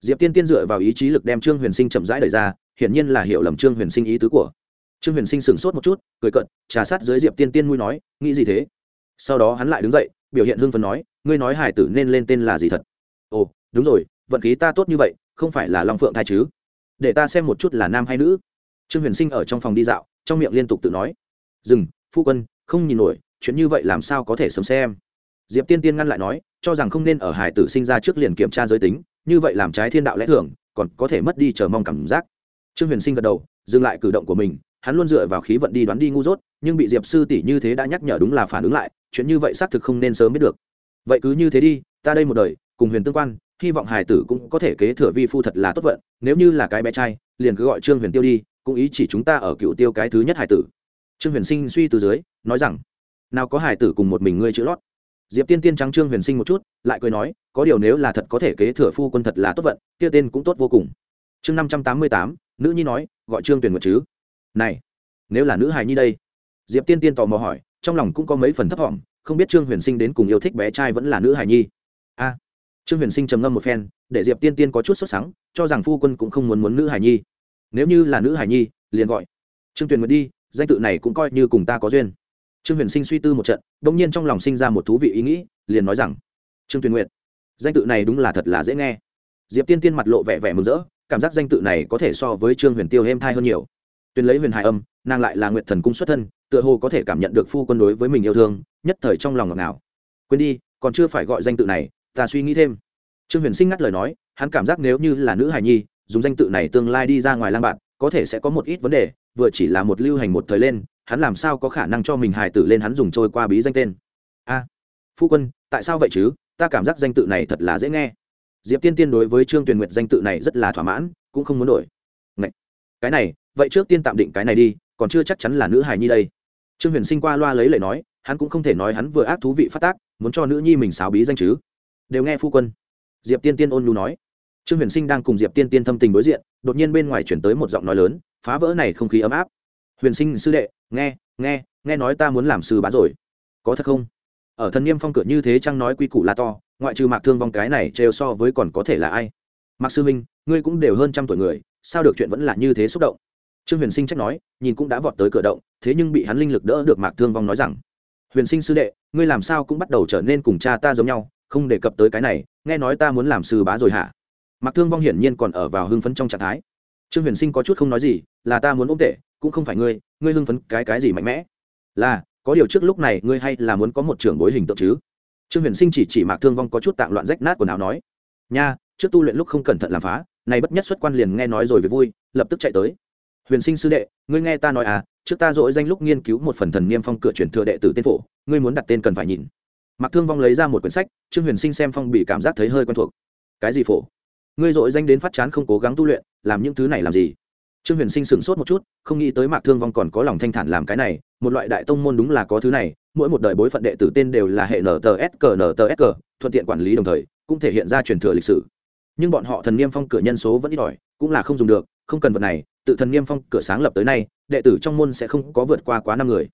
Diệp tiên tiên dựa vào ý chí lực đem trương huyền sinh chậm rãi đời ra, hiển nhiên là hiểu lầm trương huyền sinh ý tứ của trương huyền sinh sửng sốt một chút, cười cận trà sát dưới diệp tiên tiên mui nói, nghĩ gì thế? Sau đó hắn lại đứng dậy, biểu hiện hưng phấn nói, ngươi nói hải tử nên lên tên là gì thật? Ồ, đúng rồi, vận khí ta tốt như vậy, không phải là long phượng thai chứ? Để ta xem một chút là nam hay nữ. Trương huyền sinh ở trong phòng đi dạo, trong miệng liên tục tự nói, dừng, phu quân, không nhìn nổi, chuyện như vậy làm sao có thể sớm xem? Diệp tiên tiên ngăn lại nói, cho rằng không nên ở hải tử sinh ra trước liền kiểm tra giới tính, như vậy làm trái thiên đạo lẽ thường, còn có thể mất đi chờ mong cảm giác. Trương huyền sinh gật đầu, dừng lại cử động của mình hắn luôn dựa vào khí vận đi đoán đi ngu dốt, nhưng bị diệp sư tỷ như thế đã nhắc nhở đúng là phản ứng lại, chuyện như vậy xác thực không nên sớm biết được. Vậy cứ như thế đi, ta đây một đời, cùng huyền tương quan, hy vọng Hải tử cũng có thể kế thừa vi phu thật là tốt vận, nếu như là cái bé trai, liền cứ gọi trương huyền tiêu đi, cũng ý chỉ chúng ta ở cựu tiêu cái thứ nhất Hải tử. Trương huyền sinh suy từ dưới, nói rằng, nào có Hải tử cùng một mình ngươi chữ lót. Diệp tiên tiên trắng trương huyền sinh một chút, lại cười nói, có điều nếu là thật có thể kế thừa phu quân thật là tốt vận, kia tên cũng tốt vô cùng. Chương năm trăm tám mươi tám, nữ nhi nói, gọi trương tuyển một chứ này, nếu là nữ hài nhi đây? Diệp tiên tiên tò mò hỏi, trong lòng cũng có mấy phần thấp thỏm không biết trương huyền sinh đến cùng yêu thích bé trai vẫn là nữ hài nhi. A, trương huyền sinh trầm ngâm một phen, để diệp tiên tiên có chút sốt sắng, cho rằng phu quân cũng không muốn muốn nữ hài nhi. Nếu như là nữ hài nhi, liền gọi. Trương tuyền nguyệt đi, danh tự này cũng coi như cùng ta có duyên. Trương huyền sinh suy tư một trận đ ỗ n g nhiên trong lòng sinh ra một thú vị ý nghĩ, liền nói rằng, trương tuyền nguyệt, danh tự này đúng là thật là dễ nghe. Diệp tiên tiên mặt lộ vẻ vẻ mừng rỡ, cảm giác danh tự này có thể so với trương huyền tiêu êm thai hơn nhiều tuyên lấy huyền hải âm, nàng lại là nguyệt thần cung xuất thân, tựa hồ có thể cảm nhận được phu quân đối với mình yêu thương, nhất thời trong lòng ngọt ngào. Quên đi, còn chưa phải gọi danh tự này, ta suy nghĩ thêm. Trương huyền sinh ngắt lời nói, hắn cảm giác nếu như là nữ hài nhi, dùng danh tự này tương lai đi ra ngoài lang bạn, có thể sẽ có một ít vấn đề, vừa chỉ là một lưu hành một thời lên, hắn làm sao có khả năng cho mình hài tử lên hắn dùng trôi qua bí danh tên? A, phu quân, tại sao vậy chứ? Ta cảm giác danh tự này thật là dễ nghe. Diệp tiên tiên đối với trương tuyền nguyệt danh tự này rất là thỏa mãn, cũng không muốn đổi. Ngậy! cái này vậy trước tiên tạm định cái này đi, còn chưa chắc chắn là nữ hài nhi đây. Trương huyền sinh qua loa lấy lời nói, hắn cũng không thể nói hắn vừa ác thú vị phát tác, muốn cho nữ nhi mình xáo bí danh chứ. Đều nghe phu quân. Diệp tiên tiên ôn nhu nói. Trương huyền sinh đang cùng diệp tiên tiên thâm tình đối diện, đột nhiên bên ngoài chuyển tới một giọng nói lớn, phá vỡ này không khí ấm áp. Huyền sinh sư đệ, nghe nghe nghe nói ta muốn làm sư bá rồi. Có thật không? Ở thần niêm phong cửa như thế chăng nói quy củ là to, ngoại trừ mạc thương vong cái này trêu so với còn có thể là ai? Mạc sư minh, ngươi cũng đều hơn trăm tuổi người, sao được chuyện vẫn là như thế xúc động? Trương huyền sinh trách nói, nhìn cũng đã vọt tới cửa động, thế nhưng bị hắn linh lực đỡ được mạc thương vong nói rằng, huyền sinh sư đệ, ngươi làm sao cũng bắt đầu trở nên cùng cha ta giống nhau, không đề cập tới cái này, nghe nói ta muốn làm sư bá rồi hả? Mạc thương vong hiển nhiên còn ở vào hưng phấn trong trạng thái. Trương huyền sinh có chút không nói gì, là ta muốn ôm tệ, cũng không phải ngươi ngươi hưng phấn cái cái gì mạnh mẽ? Là, có điều trước lúc này ngươi hay là muốn có một trưởng bối hình tượng chứ? Trương huyền sinh chỉ chỉ mạc thương vong có chút tạng loạn rách nát quần áo nói, nha, trước tu luyện lúc không cẩn thận làm phá này bất nhất xuất quan liền nghe nói rồi về vui, lập tức chạy tới huyền sinh sư đệ, ngươi nghe ta nói à trước ta dội danh lúc nghiên cứu một phần thần niêm phong cửa truyền thừa đệ tử tên phổ, ngươi muốn đặt tên cần phải nhìn. Mạc thương vong lấy ra một quyển sách, trương huyền sinh xem phong bị cảm giác thấy hơi quen thuộc. Cái gì phổ? Ngươi dội danh đến phát chán không cố gắng tu luyện, làm những thứ này làm gì? Trương huyền sinh sửng sốt một chút, không nghĩ tới mạc thương vong còn có lòng thanh thản làm cái này, một loại đại tông môn đúng là có thứ này, mỗi một đời bối phận đệ tử tên đều là hệ ntsq ntsq thuận tiện quản lý đồng thời, cũng thể hiện ra truyền thừa lịch sử. Nhưng bọn họ thần niêm phong cửa nhân số vẫn ít ỏi, cũng là không dùng được không cần vật này, tự thần niêm phong cửa sáng lập tới nay, đệ tử trong môn sẽ không có vượt qua quá năm người.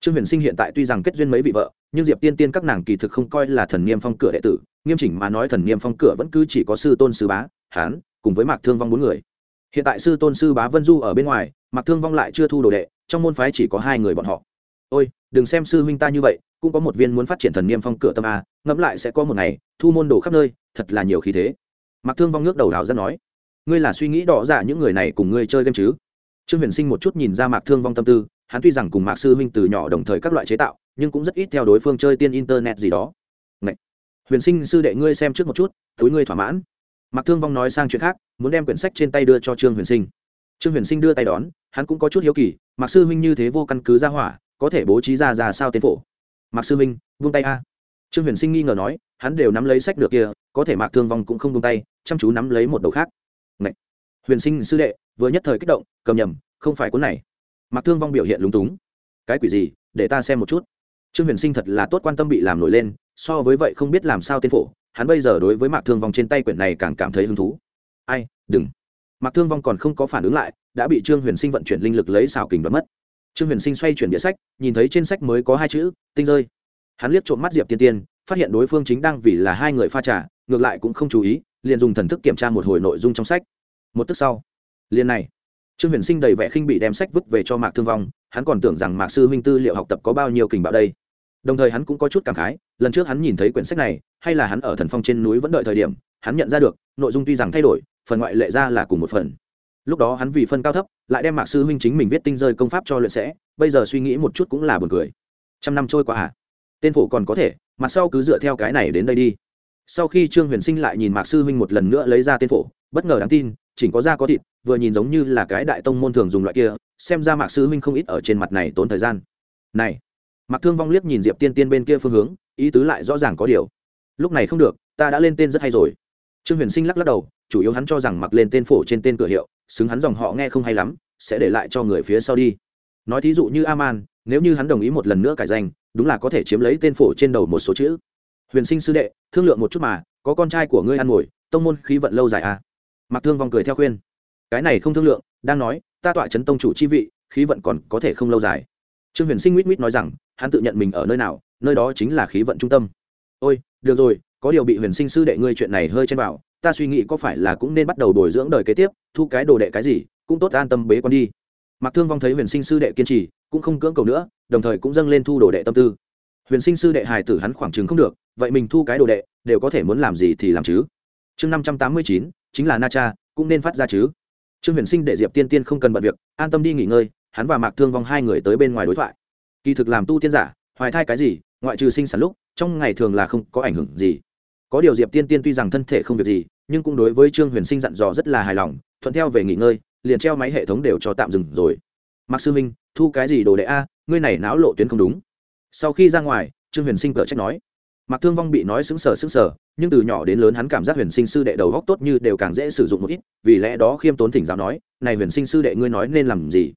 Trương huyền sinh hiện tại tuy rằng kết duyên mấy vị vợ, nhưng diệp tiên tiên các nàng kỳ thực không coi là thần niêm phong cửa đệ tử, nghiêm chỉnh mà nói thần niêm phong cửa vẫn cứ chỉ có sư tôn sư bá, hán, cùng với mạc thương vong bốn người. Hiện tại sư tôn sư bá vân du ở bên ngoài, mạc thương vong lại chưa thu đồ đệ, trong môn phái chỉ có hai người bọn họ. Ôi, đừng xem sư huynh ta như vậy, cũng có một viên muốn phát triển thần niêm phong cửa tâm a, ngẫm lại sẽ có một ngày, thu môn đồ khắp nơi, thật là nhiều khí thế. Mạc thương vong nước đầu đào ra nói ngươi là suy nghĩ đỏ dạ những người này cùng ngươi chơi game chứ? Trương huyền sinh một chút nhìn ra mạc thương vong tâm tư, hắn tuy rằng cùng mạc sư huynh từ nhỏ đồng thời các loại chế tạo, nhưng cũng rất ít theo đối phương chơi tiên internet gì đó. Ngậy! huyền sinh, sư đệ ngươi xem trước một chút, túi ngươi thỏa mãn. Mạc thương vong nói sang chuyện khác, muốn đem quyển sách trên tay đưa cho trương huyền sinh. Trương huyền sinh đưa tay đón, hắn cũng có chút hiếu kỳ, mạc sư huynh như thế vô căn cứ ra hỏa, có thể bố trí ra ra sao tên phổ? Mạc sư huynh vung tay a. Trương huyền sinh nghi ngờ nói, hắn đều nắm lấy sách được kia, có thể mạc thương vong cũng không vung tay, chăm chú nắm lấy một đầu khác. Ngậy! huyền sinh sư đệ, vừa nhất thời kích động, cầm nhầm, không phải cuốn này. Mạc thương vong biểu hiện lúng túng. Cái quỷ gì, để ta xem một chút. Trương huyền sinh thật là tốt quan tâm bị làm nổi lên, so với vậy không biết làm sao tên phổ, hắn bây giờ đối với mạc thương vong trên tay quyển này càng cảm thấy hứng thú. Ai, đừng. Mạc thương vong còn không có phản ứng lại, đã bị trương huyền sinh vận chuyển linh lực lấy xào kình đoán mất. Trương huyền sinh xoay chuyển địa sách, nhìn thấy trên sách mới có hai chữ, tinh rơi. Hắn liếc trộm mắt diệp tiên tiên phát hiện đối phương chính đang vì là hai người pha trà, ngược lại cũng không chú ý, liền dùng thần thức kiểm tra một hồi nội dung trong sách. Một tức sau, liền này, trương huyền sinh đầy vẻ khinh bị đem sách vứt về cho mạc thương vong, hắn còn tưởng rằng mạc sư huynh tư liệu học tập có bao nhiêu kình bạo đây. Đồng thời hắn cũng có chút cảm khái, lần trước hắn nhìn thấy quyển sách này, hay là hắn ở thần phong trên núi vẫn đợi thời điểm, hắn nhận ra được, nội dung tuy rằng thay đổi, phần ngoại lệ ra là cùng một phần. Lúc đó hắn vì phân cao thấp, lại đem mạc sư huynh chính mình viết tinh rơi công pháp cho luyện sẽ, bây giờ suy nghĩ một chút cũng là buồn cười. Trăm năm trôi qua à? Tên phổ còn có thể mặt sau cứ dựa theo cái này đến đây đi. Sau khi trương huyền sinh lại nhìn mạc sư huynh một lần nữa lấy ra tên phổ, bất ngờ đáng tin, chỉnh có da có thịt, vừa nhìn giống như là cái đại tông môn thường dùng loại kia, xem ra mạc sư huynh không ít ở trên mặt này tốn thời gian. Này, mạc thương vong liếc nhìn diệp tiên tiên bên kia phương hướng, ý tứ lại rõ ràng có điều. Lúc này không được, ta đã lên tên rất hay rồi. Trương huyền sinh lắc lắc đầu, chủ yếu hắn cho rằng mặc lên tên phổ trên tên cửa hiệu, xứng hắn dòng họ nghe không hay lắm, sẽ để lại cho người phía sau đi. Nói thí dụ như aman, nếu như hắn đồng ý một lần nữa cải danh đúng là có thể chiếm lấy tên phổ trên đầu một số chữ. Huyền sinh sư đệ, thương lượng một chút mà, có con trai của ngươi ăn ngồi, tông môn khí vận lâu dài à? Mặc thương vong cười theo khuyên. Cái này không thương lượng, đang nói, ta tọa chấn tông chủ chi vị, khí vận còn có thể không lâu dài. Trương huyền sinh nguyễn nguyễn nói rằng, hắn tự nhận mình ở nơi nào, nơi đó chính là khí vận trung tâm. Ôi, được rồi, có điều bị huyền sinh sư đệ ngươi chuyện này hơi chen vào, ta suy nghĩ có phải là cũng nên bắt đầu bồi dưỡng đời kế tiếp, thu cái đồ đệ cái gì, cũng tốt an tâm bế con đi. Mặc thương vong thấy huyền sinh sư đệ kiên trì, cũng không cưỡng cầu nữa đồng thời cũng dâng lên thu đồ đệ tâm tư. Huyền sinh sư đệ hài tử hắn khoảng chừng không được, vậy mình thu cái đồ đệ, đều có thể muốn làm gì thì làm chứ? Chương năm trăm tám mươi chín, chính là na cha, cũng nên phát ra chứ. Trương huyền sinh để diệp tiên tiên không cần bận việc, an tâm đi nghỉ ngơi, hắn và mạc thương vong hai người tới bên ngoài đối thoại. Kỳ thực làm tu tiên giả, hoài thai cái gì, ngoại trừ sinh sản lúc, trong ngày thường là không có ảnh hưởng gì. Có điều diệp tiên tiên tuy rằng thân thể không việc gì, nhưng cũng đối với trương huyền sinh dặn dò rất là hài lòng, thuận theo về nghỉ ngơi, liền treo máy hệ thống đều cho tạm dừng rồi. Mặc sư minh thu cái gì đồ đệ a, ngươi này não lộ tuyến không đúng. Sau khi ra ngoài, trương huyền sinh cờ trách nói. Mặc thương vong bị nói xứng sở xứng sở nhưng từ nhỏ đến lớn hắn cảm giác huyền sinh sư đệ đầu góc tốt như đều càng dễ sử dụng một ít, vì lẽ đó khiêm tốn thỉnh giáo nói, này huyền sinh sư đệ ngươi nói nên làm gì?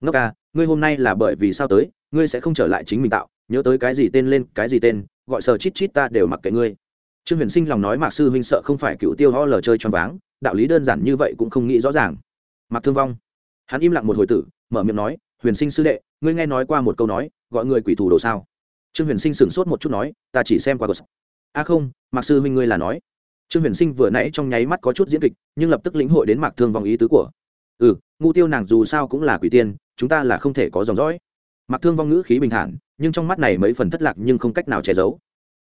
Ngốc a ngươi hôm nay là bởi vì sao tới, ngươi sẽ không trở lại chính mình tạo, nhớ tới cái gì tên lên, cái gì tên, gọi sờ chít chít ta đều mặc kệ ngươi. Trương huyền sinh lòng nói mạc sư huynh sợ không phải cựu tiêu ho lờ chơi choáng váng, đạo lý đơn giản như vậy cũng không nghĩ rõ ràng. Mặc thương vong, hắn im lặng một hồi tử, mở miệng nói huyền sinh sư đệ, ngươi nghe nói qua một câu nói, gọi người quỷ thủ đồ sao? Trương huyền sinh sửng sốt một chút nói, ta chỉ xem qua cột a không, mạc sư huynh ngươi là nói. Trương huyền sinh vừa nãy trong nháy mắt có chút diễn kịch, nhưng lập tức lĩnh hội đến mạc thương vong ý tứ của. Ừ ngu tiêu nàng dù sao cũng là quỷ tiên, chúng ta là không thể có dòng dõi. Mạc thương vong ngữ khí bình thản, nhưng trong mắt này mấy phần thất lạc nhưng không cách nào che giấu.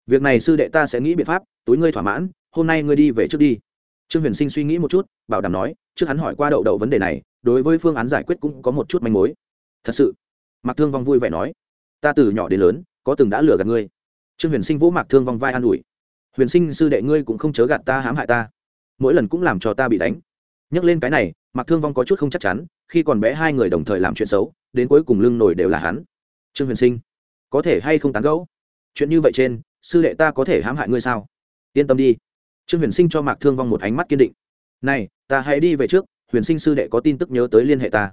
Việc này sư đệ ta sẽ nghĩ biện pháp, túi ngươi thỏa mãn, hôm nay ngươi đi về trước đi. Trương huyền sinh suy nghĩ một chút, bảo đảm nói, trước hắn hỏi qua đậu đậu vấn đề này, đối với phương án giải quyết cũng có một chút manh mối thật sự. Mạc thương vong vui vẻ nói, ta từ nhỏ đến lớn, có từng đã lừa gạt ngươi. Trương huyền sinh vỗ mạc thương vong vai an ủi, huyền sinh, sư đệ ngươi cũng không chớ gạt ta, hãm hại ta. Mỗi lần cũng làm cho ta bị đánh. Nhắc lên cái này, mạc thương vong có chút không chắc chắn, khi còn bé hai người đồng thời làm chuyện xấu, đến cuối cùng lưng nổi đều là hắn. Trương huyền sinh, có thể hay không tán gẫu? Chuyện như vậy trên, sư đệ ta có thể hãm hại ngươi sao? Yên tâm đi. Trương huyền sinh cho mạc thương vong một ánh mắt kiên định, này, ta hãy đi về trước, huyền sinh sư đệ có tin tức nhớ tới liên hệ ta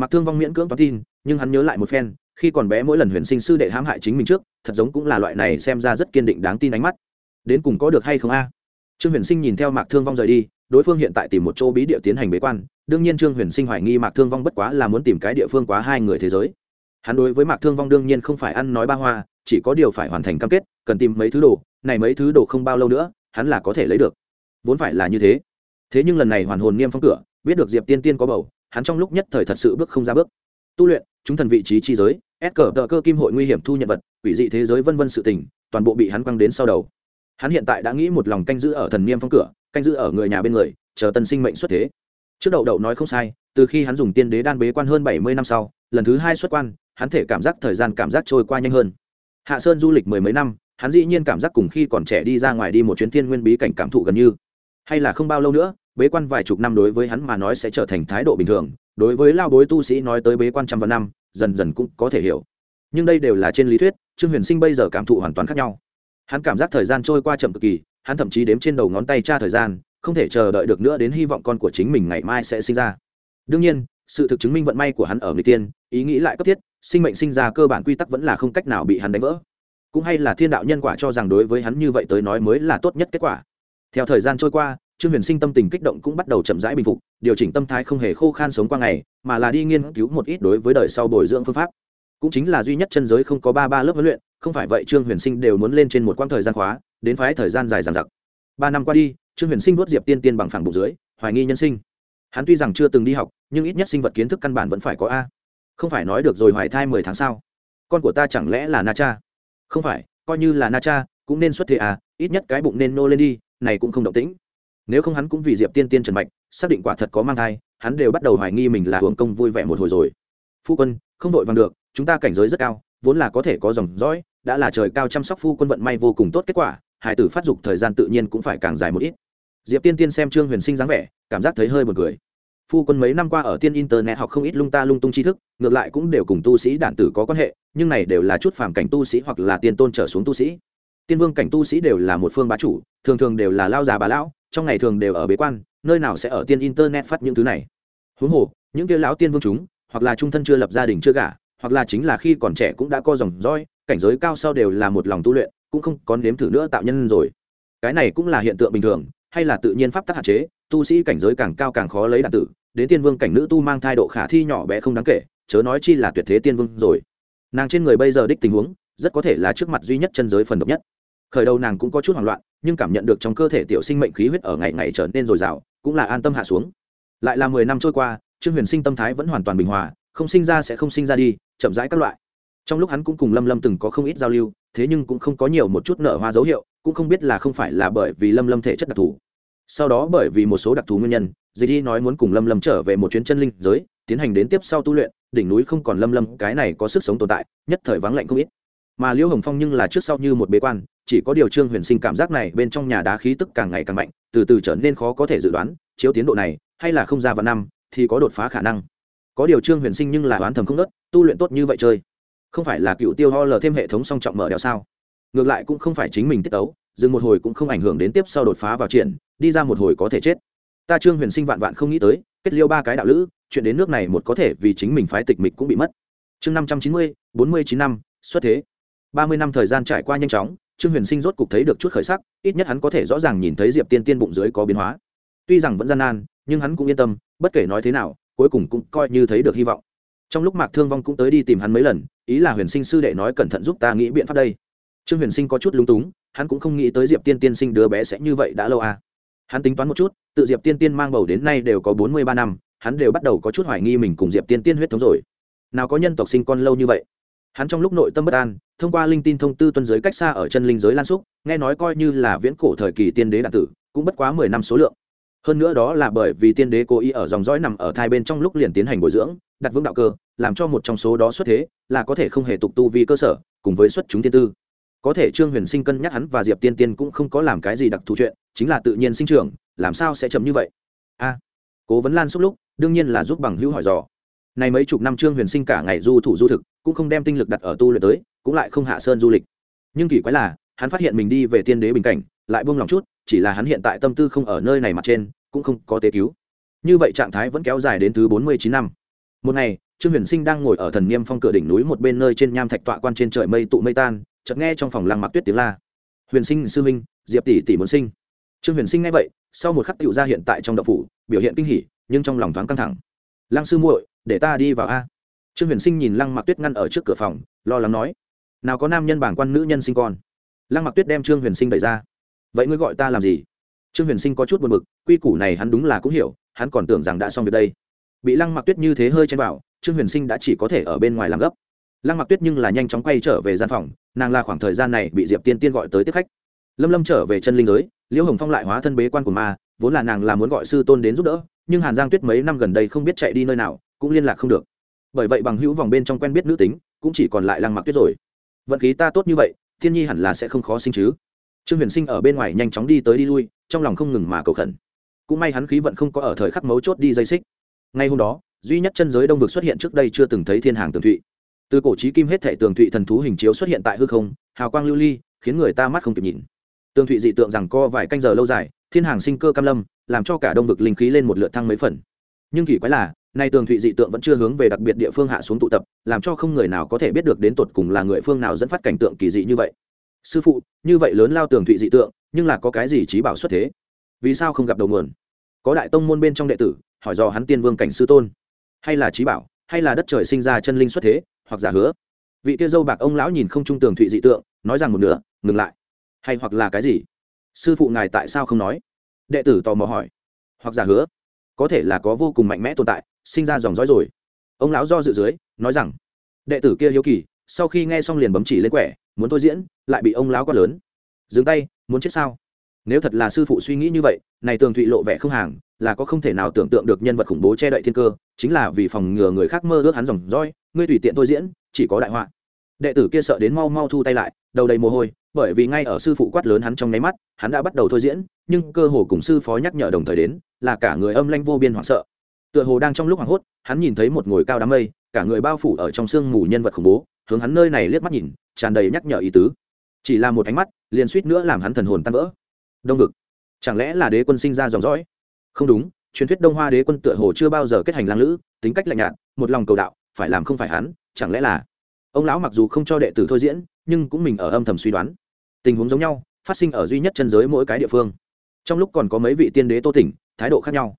mạc thương vong miễn cưỡng toán tin, nhưng hắn nhớ lại một phen, khi còn bé mỗi lần huyền sinh sư đệ hãm hại chính mình trước, thật giống cũng là loại này xem ra rất kiên định đáng tin ánh mắt. Đến cùng có được hay không a? Trương huyền sinh nhìn theo mạc thương vong rời đi, đối phương hiện tại tìm một chỗ bí địa tiến hành bế quan, đương nhiên trương huyền sinh hoài nghi mạc thương vong bất quá là muốn tìm cái địa phương quá hai người thế giới. Hắn đối với mạc thương vong đương nhiên không phải ăn nói ba hoa, chỉ có điều phải hoàn thành cam kết, cần tìm mấy thứ đồ, này mấy thứ đồ không bao lâu nữa, hắn là có thể lấy được. Vốn phải là như thế. Thế nhưng lần này hoàn hồn niêm phong cửa, biết được diệp tiên tiên có bầu hắn trong lúc nhất thời thật sự bước không ra bước. Tu luyện, chúng thần vị trí chi giới ép cờ tờ cơ kim hội nguy hiểm thu nhận vật, quỷ dị thế giới vân vân sự tình, toàn bộ bị hắn quăng đến sau đầu. Hắn hiện tại đã nghĩ một lòng canh giữ ở thần niêm phong cửa, canh giữ ở người nhà bên người, chờ tân sinh mệnh xuất thế. Trước đậu đậu nói không sai, từ khi hắn dùng tiên đế đan bế quan hơn bảy mươi năm sau, lần thứ hai xuất quan, hắn thể cảm giác thời gian cảm giác trôi qua nhanh hơn. Hạ sơn du lịch mười mấy năm, hắn dĩ nhiên cảm giác cùng khi còn trẻ đi ra ngoài đi một chuyến thiên nguyên bí cảnh cảm thụ gần như. Hay là không bao lâu nữa bế quan vài chục năm đối với hắn mà nói sẽ trở thành thái độ bình thường, đối với lao bối tu sĩ nói tới bế quan trăm vạn năm, dần dần cũng có thể hiểu. Nhưng đây đều là trên lý thuyết, trương huyền sinh bây giờ cảm thụ hoàn toàn khác nhau. Hắn cảm giác thời gian trôi qua chậm cực kỳ, hắn thậm chí đếm trên đầu ngón tay tra thời gian, không thể chờ đợi được nữa đến hy vọng con của chính mình ngày mai sẽ sinh ra. Đương nhiên, sự thực chứng minh vận may của hắn ở người tiên, ý nghĩ lại cấp thiết, sinh mệnh sinh ra cơ bản quy tắc vẫn là không cách nào bị hắn đánh vỡ. Cũng hay là thiên đạo nhân quả cho rằng đối với hắn như vậy tới nói mới là tốt nhất kết quả. Theo thời gian trôi qua trương huyền sinh tâm tình kích động cũng bắt đầu chậm rãi bình phục, điều chỉnh tâm thái không hề khô khan sống qua ngày, mà là đi nghiên cứu một ít đối với đời sau bồi dưỡng phương pháp. Cũng chính là duy nhất chân giới không có ba ba lớp huấn luyện, không phải vậy trương huyền sinh đều muốn lên trên một quãng thời gian khóa, đến phái thời gian dài dằng dặc. Ba năm qua đi, trương huyền sinh vuốt diệp tiên tiên bằng phẳng bụng dưới, hoài nghi nhân sinh. Hắn tuy rằng chưa từng đi học, nhưng ít nhất sinh vật kiến thức căn bản vẫn phải có a. Không phải nói được rồi hoài thai mười tháng sau. Con của ta chẳng lẽ là na cha? Không phải, coi như là na cha, cũng nên xuất thế à ít nhất cái bụng nên nô lên đi, này cũng không động tĩnh nếu không hắn cũng vì diệp tiên tiên trần mạch, xác định quả thật có mang thai, hắn đều bắt đầu hoài nghi mình là hưởng công vui vẻ một hồi rồi. Phu quân, không vội vàng được, chúng ta cảnh giới rất cao, vốn là có thể có dòng dõi, đã là trời cao chăm sóc phu quân vận may vô cùng tốt kết quả, hải tử phát dục thời gian tự nhiên cũng phải càng dài một ít. Diệp tiên tiên xem trương huyền sinh dáng vẻ, cảm giác thấy hơi buồn cười. Phu quân mấy năm qua ở tiên internet học không ít lung ta lung tung tri thức, ngược lại cũng đều cùng tu sĩ đản tử có quan hệ, nhưng này đều là chút phàm cảnh tu sĩ hoặc là tiên tôn trở xuống tu sĩ. Tiên vương cảnh tu sĩ đều là một phương bá chủ, thường thường đều là lao già bà lão trong ngày thường đều ở bế quan, nơi nào sẽ ở tiên internet phát những thứ này? Huống hồ, những kia lão tiên vương chúng, hoặc là trung thân chưa lập gia đình chưa gả, hoặc là chính là khi còn trẻ cũng đã co dòng roi cảnh giới cao sau đều là một lòng tu luyện, cũng không có nếm thử nữa tạo nhân rồi. Cái này cũng là hiện tượng bình thường, hay là tự nhiên pháp tắc hạn chế, tu sĩ cảnh giới càng cao càng khó lấy đạn tử, đến tiên vương cảnh nữ tu mang thai độ khả thi nhỏ bé không đáng kể, chớ nói chi là tuyệt thế tiên vương rồi. Nàng trên người bây giờ đích tình huống, rất có thể là trước mặt duy nhất chân giới phần độc nhất khởi đầu nàng cũng có chút hoảng loạn, nhưng cảm nhận được trong cơ thể tiểu sinh mệnh khí huyết ở ngày ngày trở nên dồi dào, cũng là an tâm hạ xuống. Lại là mười năm trôi qua, trương huyền sinh tâm thái vẫn hoàn toàn bình hòa, không sinh ra sẽ không sinh ra đi, chậm rãi các loại. Trong lúc hắn cũng cùng lâm lâm từng có không ít giao lưu, thế nhưng cũng không có nhiều một chút nở hoa dấu hiệu, cũng không biết là không phải là bởi vì lâm lâm thể chất đặc thù. Sau đó bởi vì một số đặc thù nguyên nhân dì đi nói muốn cùng lâm lâm trở về một chuyến chân linh giới, tiến hành đến tiếp sau tu luyện, đỉnh núi không còn lâm lâm, cái này có sức sống tồn tại, nhất thời vắng lạnh không ít. Mà liễu hồng phong nhưng là trước sau như một bế quan chỉ có điều trương huyền sinh cảm giác này bên trong nhà đá khí tức càng ngày càng mạnh, từ từ trở nên khó có thể dự đoán, chiếu tiến độ này, hay là không ra vào năm, thì có đột phá khả năng. Có điều trương huyền sinh nhưng là oán thầm không nớt, tu luyện tốt như vậy chơi. Không phải là cựu tiêu ho lờ thêm hệ thống song trọng mở đèo sao? Ngược lại cũng không phải chính mình tiết tấu, dừng một hồi cũng không ảnh hưởng đến tiếp sau đột phá vào triển, đi ra một hồi có thể chết. Ta trương huyền sinh vạn vạn không nghĩ tới, kết liêu ba cái đạo lữ, chuyện đến nước này một có thể vì chính mình phái tịch mịch cũng bị mất. Chương năm trăm chín mươi, bốn mươi chín năm, xuất thế. Ba mươi năm thời gian trải qua nhanh chóng trương huyền sinh rốt cục thấy được chút khởi sắc, ít nhất hắn có thể rõ ràng nhìn thấy diệp tiên tiên bụng dưới có biến hóa. Tuy rằng vẫn gian nan, nhưng hắn cũng yên tâm, bất kể nói thế nào, cuối cùng cũng coi như thấy được hy vọng. Trong lúc mạc thương vong cũng tới đi tìm hắn mấy lần, ý là huyền sinh sư đệ nói cẩn thận giúp ta nghĩ biện pháp đây. Trương huyền sinh có chút lúng túng, hắn cũng không nghĩ tới diệp tiên tiên sinh đứa bé sẽ như vậy đã lâu à. Hắn tính toán một chút, tự diệp tiên tiên mang bầu đến nay đều có bốn mươi ba năm, hắn đều bắt đầu có chút hoài nghi mình cùng diệp tiên tiên huyết thống rồi. Nào có nhân tộc sinh con lâu như vậy hắn trong lúc nội tâm bất an, thông qua linh tin thông tư tuân giới cách xa ở chân linh giới lan xúc, nghe nói coi như là viễn cổ thời kỳ tiên đế đạn tử, cũng bất quá mười năm số lượng. Hơn nữa đó là bởi vì tiên đế cố ý ở dòng dõi nằm ở thai bên trong lúc liền tiến hành bồi dưỡng, đặt vững đạo cơ, làm cho một trong số đó xuất thế, là có thể không hề tục tu vì cơ sở, cùng với xuất chúng tiên tư. Có thể trương huyền sinh cân nhắc hắn và diệp tiên tiên cũng không có làm cái gì đặc thù chuyện, chính là tự nhiên sinh trưởng, làm sao sẽ chậm như vậy? A, cố vấn lan xúc lúc, đương nhiên là giúp bằng hữu hỏi dò. Này mấy chục năm trương huyền sinh cả ngày du thủ du thực cũng không đem tinh lực đặt ở tu luyện tới, cũng lại không hạ sơn du lịch. Nhưng kỳ quái là, hắn phát hiện mình đi về tiên đế bình cảnh, lại buông lòng chút, chỉ là hắn hiện tại tâm tư không ở nơi này mặt trên, cũng không có tế cứu. Như vậy trạng thái vẫn kéo dài đến thứ bốn mươi chín năm. Một ngày, trương huyền sinh đang ngồi ở thần niêm phong cửa đỉnh núi một bên nơi trên nham thạch tọa quan trên trời mây tụ mây tan, chợt nghe trong phòng lăng mặc tuyết tiếng la. Huyền sinh sư minh diệp tỷ tỷ muốn sinh. Trương huyền sinh nghe vậy, sau một khắc tựu ra hiện tại trong đậu phủ, biểu hiện kinh hỉ, nhưng trong lòng thoáng căng thẳng. Lăng sư muội, để ta đi vào a trương huyền sinh nhìn lăng mặc tuyết ngăn ở trước cửa phòng, lo lắng nói, nào có nam nhân bảng quan nữ nhân sinh con. Lăng mặc tuyết đem trương huyền sinh đẩy ra. Vậy ngươi gọi ta làm gì? Trương huyền sinh có chút buồn b ự c quy củ này hắn đúng là cũng hiểu, hắn còn tưởng rằng đã xong việc đây. Bị lăng mặc tuyết như thế hơi chen vào, trương huyền sinh đã chỉ có thể ở bên ngoài làm gấp. Lăng mặc tuyết nhưng là nhanh chóng quay trở về gian phòng, nàng là khoảng thời gian này bị diệp tiên tiên gọi tới tiếp khách. Lâm lâm trở về chân linh giới, liễu hồng phong lại hóa thân bế quan của ma, vốn là nàng là muốn gọi sư tôn đến giúp đỡ, nhưng hàn giang tuyết mấy năm gần đây không biết chạy đi nơi nào, cũng liên lạc không được bởi vậy bằng hữu vòng bên trong quen biết nữ tính, cũng chỉ còn lại lăng mặc tuyết rồi. Vận khí ta tốt như vậy, thiên nhi hẳn là sẽ không khó sinh chứ. Trương huyền sinh ở bên ngoài nhanh chóng đi tới đi lui, trong lòng không ngừng mà cầu khẩn. Cũng may hắn khí vận không có ở thời khắc mấu chốt đi dây xích. Ngay hôm đó, duy nhất chân giới đông vực xuất hiện trước đây chưa từng thấy thiên hàng tường thụy. Từ cổ trí kim hết thể tường thụy thần thú hình chiếu xuất hiện tại hư không, hào quang lưu ly, khiến người ta mắt không kịp nhìn. Tường thụy dị tượng rằng co vài canh giờ lâu dài, thiên hàng sinh cơ cam lâm, làm cho cả đông vực linh khí lên một lượt thăng mấy phần. Nhưng kỳ quái là nay tường thụy dị tượng vẫn chưa hướng về đặc biệt địa phương hạ xuống tụ tập, làm cho không người nào có thể biết được đến tột cùng là người phương nào dẫn phát cảnh tượng kỳ dị như vậy. Sư phụ, như vậy lớn lao tường thụy dị tượng, nhưng là có cái gì trí bảo xuất thế? Vì sao không gặp đầu nguồn? Có đại tông môn bên trong đệ tử, hỏi do hắn tiên vương cảnh sư tôn. Hay là trí bảo, hay là đất trời sinh ra chân linh xuất thế, hoặc giả hứa? Vị kia dâu bạc ông lão nhìn không trung tường thụy dị tượng, nói rằng một nửa, ngừng lại. Hay hoặc là cái gì? Sư phụ ngài tại sao không nói? Đệ tử tò mò hỏi. Hoặc giả hứa? Có thể là có vô cùng mạnh mẽ tồn tại, sinh ra dòng dõi rồi. Ông lão do dự dưới, nói rằng, đệ tử kia hiếu kỳ, sau khi nghe xong liền bấm chỉ lên quẻ, muốn tôi diễn, lại bị ông lão quát lớn. Dừng tay, muốn chết sao? Nếu thật là sư phụ suy nghĩ như vậy, này tường thụy lộ vẻ không hàng, là có không thể nào tưởng tượng được nhân vật khủng bố che đậy thiên cơ, chính là vì phòng ngừa người khác mơ ước hắn dòng roi ngươi tùy tiện tôi diễn, chỉ có đại họa đệ tử kia sợ đến mau mau thu tay lại, đầu đầy mồ hôi, bởi vì ngay ở sư phụ quát lớn hắn trong nháy mắt, hắn đã bắt đầu thôi diễn, nhưng cơ hồ cùng sư phó nhắc nhở đồng thời đến, là cả người âm lanh vô biên hoảng sợ. Tựa hồ đang trong lúc hoảng hốt, hắn nhìn thấy một ngồi cao đám mây, cả người bao phủ ở trong sương mù nhân vật khủng bố, hướng hắn nơi này liếc mắt nhìn, tràn đầy nhắc nhở ý tứ. Chỉ là một ánh mắt, liền suýt nữa làm hắn thần hồn tan vỡ. Đông vực. Chẳng lẽ là đế quân sinh ra dòng dõi? Không đúng, truyền thuyết đông hoa đế quân tựa hồ chưa bao giờ kết hành lang lữ, tính cách lạnh nhạt, một lòng cầu đạo, phải làm không phải hắn, chẳng lẽ là ông lão mặc dù không cho đệ tử thôi diễn, nhưng cũng mình ở âm thầm suy đoán. Tình huống giống nhau, phát sinh ở duy nhất chân giới mỗi cái địa phương. Trong lúc còn có mấy vị tiên đế tô tỉnh, thái độ khác nhau.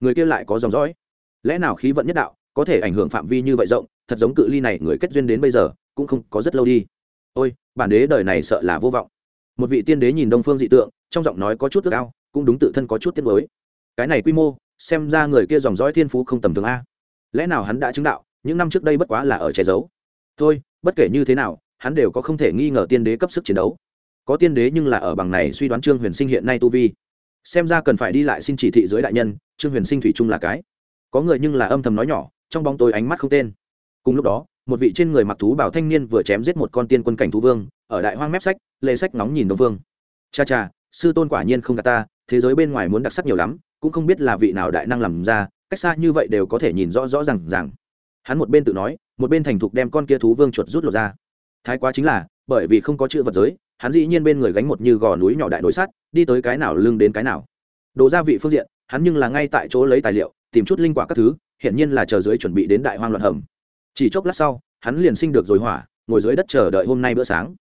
Người kia lại có dòng dõi. Lẽ nào khí vận nhất đạo, có thể ảnh hưởng phạm vi như vậy rộng, thật giống cự ly này người kết duyên đến bây giờ, cũng không có rất lâu đi. Ôi, bản đế đời này sợ là vô vọng. Một vị tiên đế nhìn đông phương dị tượng, trong giọng nói có chút ước ao, cũng đúng tự thân có chút tiết mới cái này quy mô, xem ra người kia dòng dõi thiên phú không tầm thường a. Lẽ nào hắn đã chứng đạo, những năm trước đây bất quá là ở che giấu thôi, bất kể như thế nào, hắn đều có không thể nghi ngờ tiên đế cấp sức chiến đấu. Có tiên đế nhưng là ở bằng này suy đoán trương huyền sinh hiện nay tu vi. Xem ra cần phải đi lại xin chỉ thị dưới đại nhân, trương huyền sinh thủy chung là cái. Có người nhưng là âm thầm nói nhỏ, trong bóng tối ánh mắt không tên. Cùng lúc đó, một vị trên người mặc thú bảo thanh niên vừa chém giết một con tiên quân cảnh thú vương, ở đại hoang mép sách lê sách nóng nhìn đông vương. Cha cha, sư tôn quả nhiên không gạt ta, thế giới bên ngoài muốn đặc sắc nhiều lắm, cũng không biết là vị nào đại năng làm ra, cách xa như vậy đều có thể nhìn rõ rõ r à n g rằng hắn một bên tự nói một bên thành thục đem con kia thú vương chuột rút lột ra. Thái quá chính là, bởi vì không có chữ vật giới, hắn dĩ nhiên bên người gánh một như gò núi nhỏ đại nối sắt, đi tới cái nào lưng đến cái nào. Đồ gia vị phương diện, hắn nhưng là ngay tại chỗ lấy tài liệu, tìm chút linh quả các thứ, hiển nhiên là chờ dưới chuẩn bị đến đại hoang loạn hầm. Chỉ chốc lát sau, hắn liền sinh được rồi hỏa, ngồi dưới đất chờ đợi hôm nay bữa sáng.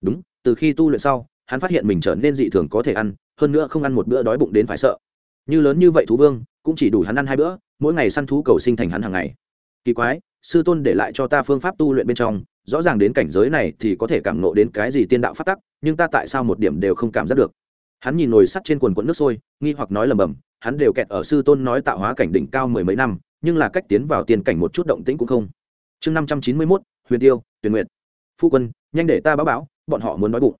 Đúng, từ khi tu luyện sau, hắn phát hiện mình trở nên dị thường có thể ăn, hơn nữa không ăn một bữa đói bụng đến phải sợ. Như lớn như vậy thú vương, cũng chỉ đủ hắn ăn hai bữa, mỗi ngày săn thú cầu sinh thành hắn hàng ngày. Kỳ quái sư tôn để lại cho ta phương pháp tu luyện bên trong, rõ ràng đến cảnh giới này thì có thể cảm nộ đến cái gì tiên đạo phát tắc, nhưng ta tại sao một điểm đều không cảm giác được? Hắn nhìn nồi sắt trên quần quẫn nước sôi, nghi hoặc nói lầm bầm hắn đều kẹt ở sư tôn nói tạo hóa cảnh đỉnh cao mười mấy năm, nhưng là cách tiến vào tiền cảnh một chút động tĩnh cũng không. Chương năm trăm chín mươi mốt, huyền tiêu tuyền nguyện phu quân, nhanh để ta báo báo, bọn họ muốn nói bụng.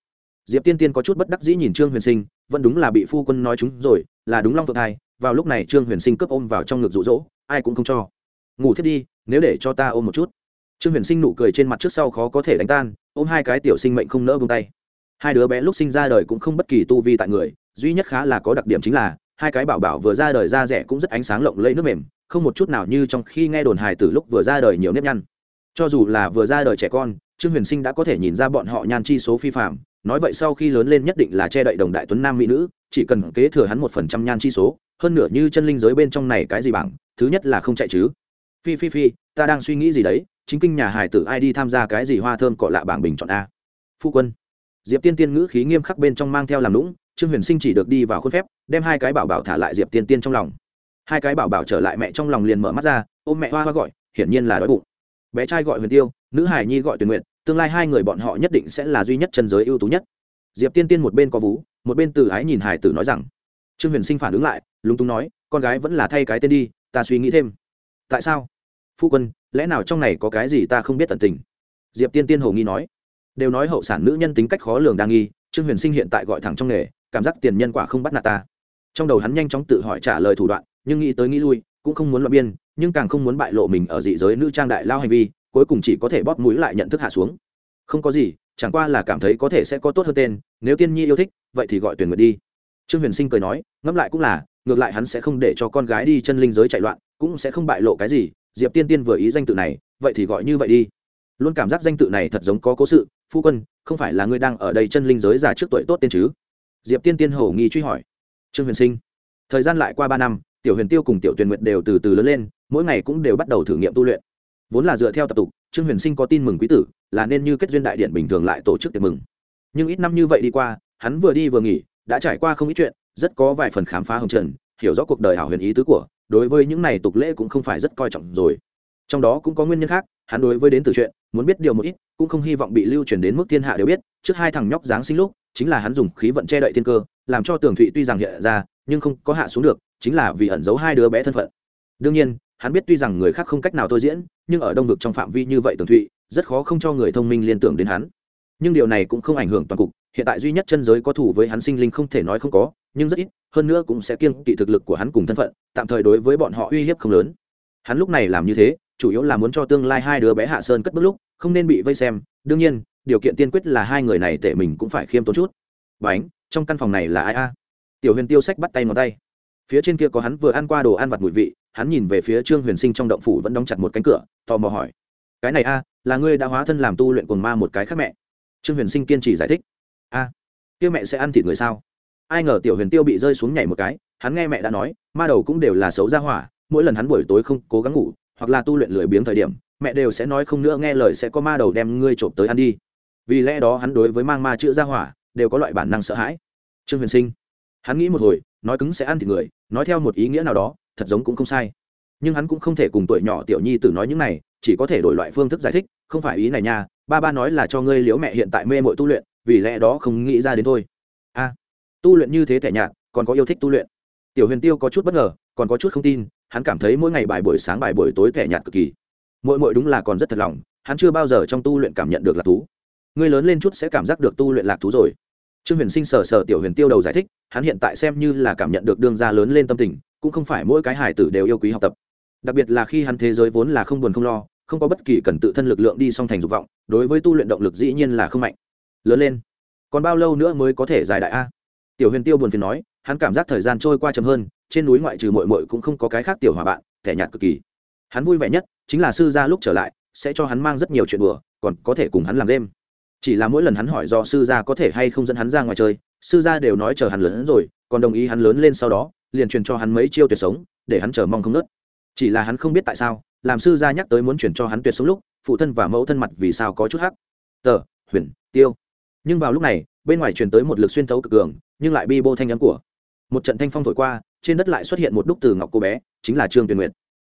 Diệp tiên tiên có chút bất đắc dĩ nhìn trương huyền sinh, vẫn đúng là bị phu quân nói chúng rồi, là đúng long phượng thai, vào lúc này trương huyền sinh cướp ôm vào trong ngực rụ rỗ ai cũng không cho. Ngủ thiết đi nếu để cho ta ôm một chút. Trương huyền sinh nụ cười trên mặt trước sau khó có thể đánh tan, ôm hai cái tiểu sinh mệnh không nỡ vung tay. Hai đứa bé lúc sinh ra đời cũng không bất kỳ tu vi tại người, duy nhất khá là có đặc điểm chính là, hai cái bảo bảo vừa ra đời da rẻ cũng rất ánh sáng lộng lẫy nước mềm, không một chút nào như trong khi nghe đồn hài từ lúc vừa ra đời nhiều nếp nhăn. Cho dù là vừa ra đời trẻ con, trương huyền sinh đã có thể nhìn ra bọn họ nhan chi số phi phạm, nói vậy sau khi lớn lên nhất định là che đậy đồng đại tuấn nam mỹ nữ, chỉ cần kế thừa hắn một phần trăm nhan chi số, hơn nữa như chân linh giới bên trong này cái gì bằng, thứ nhất là không chạy chứ phi phi phi, ta đang suy nghĩ gì đấy, chính kinh nhà hải tử ai đi tham gia cái gì hoa thơm cọ lạ bảng bình chọn a. Phu quân. Diệp tiên tiên ngữ khí nghiêm khắc bên trong mang theo làm lũng trương huyền sinh chỉ được đi vào khuôn phép, đem hai cái bảo bảo thả lại diệp tiên tiên trong lòng. Hai cái bảo bảo trở lại mẹ trong lòng liền mở mắt ra, ôm mẹ hoa hoa gọi, hiển nhiên là đói bụng. Bé trai gọi huyền tiêu, nữ hải nhi gọi tuyển nguyện tương lai hai người bọn họ nhất định sẽ là duy nhất chân giới ưu tú nhất. Diệp tiên tiên một bên có vú, một bên từ ái nhìn hải tử nói rằng, trương huyền sinh phản ứng lại, lúng túng nói, con gái vẫn là thay cái tên đi, ta suy nghĩ thêm. Tại sao? Phu quân, lẽ nào trong này có cái gì ta không biết tận tình? Diệp tiên tiên hồ nghi nói. Đều nói hậu sản nữ nhân tính cách khó lường đa nghi, trương huyền sinh hiện tại gọi thẳng trong nghề, cảm giác tiền nhân quả không bắt nạt ta. Trong đầu hắn nhanh chóng tự hỏi trả lời thủ đoạn, nhưng nghĩ tới nghĩ lui, cũng không muốn loại biên, nhưng càng không muốn bại lộ mình ở dị giới nữ trang đại lao hành vi, cuối cùng chỉ có thể bóp mũi lại nhận thức hạ xuống. Không có gì, chẳng qua là cảm thấy có thể sẽ có tốt hơn tên, nếu tiên nhi yêu thích, vậy thì gọi tuyển nguyệt đi. Trương huyền sinh cười nói, ngẫm lại cũng là, ngược lại hắn sẽ không để cho con gái đi chân linh giới chạy loạn, cũng sẽ không bại lộ cái gì diệp tiên tiên vừa ý danh tự này, vậy thì gọi như vậy đi. Luôn cảm giác danh tự này thật giống có cố sự, phu quân, không phải là ngươi đang ở đây chân linh giới già trước tuổi tốt tiên chứ? Diệp tiên tiên hầu nghi truy hỏi. Trương huyền sinh, thời gian lại qua ba năm, tiểu huyền tiêu cùng tiểu tuyền nguyện đều từ từ lớn lên, mỗi ngày cũng đều bắt đầu thử nghiệm tu luyện. Vốn là dựa theo tập tục, trương huyền sinh có tin mừng quý tử, là nên như kết duyên đại điện bình thường lại tổ chức tiệc mừng. Nhưng ít năm như vậy đi qua, hắn vừa đi vừa nghỉ, đã trải qua không ít chuyện, rất có vài phần khám phá hồng trần, hiểu rõ cuộc đời hảo huyền ý tứ của đối với những này tục lễ cũng không phải rất coi trọng rồi. Trong đó cũng có nguyên nhân khác, hắn đối với đến từ chuyện, muốn biết điều một ít, cũng không hy vọng bị lưu truyền đến mức thiên hạ đều biết, trước hai thằng nhóc giáng sinh lúc, chính là hắn dùng khí vận che đậy thiên cơ, làm cho tường thụy tuy rằng hiện ra, nhưng không có hạ xuống được, chính là vì ẩn giấu hai đứa bé thân phận. Đương nhiên, hắn biết tuy rằng người khác không cách nào tôi diễn, nhưng ở đông vực trong phạm vi như vậy tường thụy, rất khó không cho người thông minh liên tưởng đến hắn nhưng điều này cũng không ảnh hưởng toàn cục. Hiện tại duy nhất chân giới có thủ với hắn sinh linh không thể nói không có, nhưng rất ít, hơn nữa cũng sẽ kiêng kỵ thực lực của hắn cùng thân phận, tạm thời đối với bọn họ uy hiếp không lớn. Hắn lúc này làm như thế, chủ yếu là muốn cho tương lai hai đứa bé hạ sơn cất bước lúc, không nên bị vây xem. Đương nhiên, điều kiện tiên quyết là hai người này tệ mình cũng phải khiêm tốn chút. Bánh, trong căn phòng này là ai a? Tiểu huyền tiêu sách bắt tay ngón tay. Phía trên kia có hắn vừa ăn qua đồ ăn vặt mùi vị, hắn nhìn về phía trương huyền sinh trong động phủ vẫn đóng chặt một cánh cửa, tò mò hỏi. Cái này a, là ngươi đã hóa thân làm tu luyện cồn ma một cái khác mẹ trương huyền sinh kiên trì giải thích. A, kia mẹ sẽ ăn thịt người sao? Ai ngờ tiểu huyền tiêu bị rơi xuống nhảy một cái, hắn nghe mẹ đã nói, ma đầu cũng đều là xấu ra hỏa, mỗi lần hắn buổi tối không cố gắng ngủ, hoặc là tu luyện lười biếng thời điểm, mẹ đều sẽ nói không nữa nghe lời sẽ có ma đầu đem ngươi trộm tới ăn đi. Vì lẽ đó hắn đối với mang ma chữ ra hỏa đều có loại bản năng sợ hãi. Trương huyền sinh, hắn nghĩ một hồi, nói cứng sẽ ăn thịt người, nói theo một ý nghĩa nào đó, thật giống cũng không sai. Nhưng hắn cũng không thể cùng tuổi nhỏ tiểu nhi tử nói những này, chỉ có thể đổi loại phương thức giải thích không phải ý này nha, ba ba nói là cho ngươi liễu mẹ hiện tại mê mội tu luyện, vì lẽ đó không nghĩ ra đến thôi. A, tu luyện như thế tẻ nhạt, còn có yêu thích tu luyện. Tiểu huyền tiêu có chút bất ngờ, còn có chút không tin, hắn cảm thấy mỗi ngày bài buổi sáng bài buổi tối tẻ nhạt cực kỳ. Mỗi mỗi đúng là còn rất thật lòng, hắn chưa bao giờ trong tu luyện cảm nhận được lạc thú. Ngươi lớn lên chút sẽ cảm giác được tu luyện lạc thú rồi. Trương huyền sinh sờ sờ tiểu huyền tiêu đầu giải thích, hắn hiện tại xem như là cảm nhận được đương gia lớn lên tâm tình, cũng không phải mỗi cái hải tử đều yêu quý học tập. Đặc biệt là khi hắn thế giới vốn là không buồn không lo không có bất kỳ cần tự thân lực lượng đi song thành dục vọng, đối với tu luyện động lực dĩ nhiên là không mạnh. Lớn lên. Còn bao lâu nữa mới có thể giải đại a? Tiểu huyền tiêu buồn phiền nói, hắn cảm giác thời gian trôi qua chậm hơn, trên núi ngoại trừ mội mội cũng không có cái khác tiểu hòa bạn, thẻ nhạt cực kỳ. Hắn vui vẻ nhất, chính là sư gia lúc trở lại, sẽ cho hắn mang rất nhiều chuyện đùa, còn có thể cùng hắn làm đêm. Chỉ là mỗi lần hắn hỏi do sư gia có thể hay không dẫn hắn ra ngoài chơi, sư gia đều nói chờ hắn lớn rồi, còn đồng ý hắn lớn lên sau đó, liền truyền cho hắn mấy chiêu tuyệt sống, để hắn chờ mong không nớt chỉ là hắn không biết tại sao làm sư gia nhắc tới muốn chuyển cho hắn tuyệt sống lúc, phụ thân và mẫu thân mặt vì sao có chút hắc. Tờ, huyền, tiêu. Nhưng vào lúc này, bên ngoài truyền tới một lực xuyên thấu cực cường, nhưng lại bi bô thanh nhắn của. Một trận thanh phong thổi qua, trên đất lại xuất hiện một đúc từ ngọc cô bé, chính là trương tuyền nguyệt.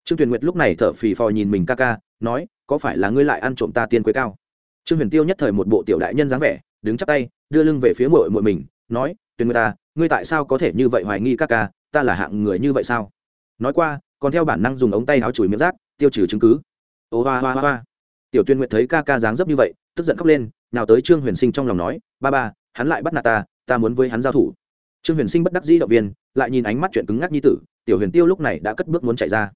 Trương tuyền nguyệt lúc này thở phì phò nhìn mình ca ca, nói, có phải là ngươi lại ăn trộm ta tiên quế cao? Trương huyền tiêu nhất thời một bộ tiểu đại nhân dáng vẻ, đứng chắp tay, đưa lưng về phía mội mội mình, nói, tuyền nguyệt ta ngươi tại sao có thể như vậy hoài nghi ca ca? Ta là hạng người như vậy sao? Nói qua, còn theo bản năng dùng ống tay áo chùi miệng rác tiêu trừ chứng cứ. Ô, hoa hoa hoa tiểu tuyên nguyện thấy ca ca dáng dấp như vậy, tức giận khóc lên, nào tới trương huyền sinh trong lòng nói, ba ba, hắn lại bắt nạt ta ta muốn với hắn giao thủ. Trương huyền sinh bất đắc dĩ động viên, lại nhìn ánh mắt chuyện cứng ngắc như tử, tiểu huyền tiêu lúc này đã cất bước muốn chạy ra.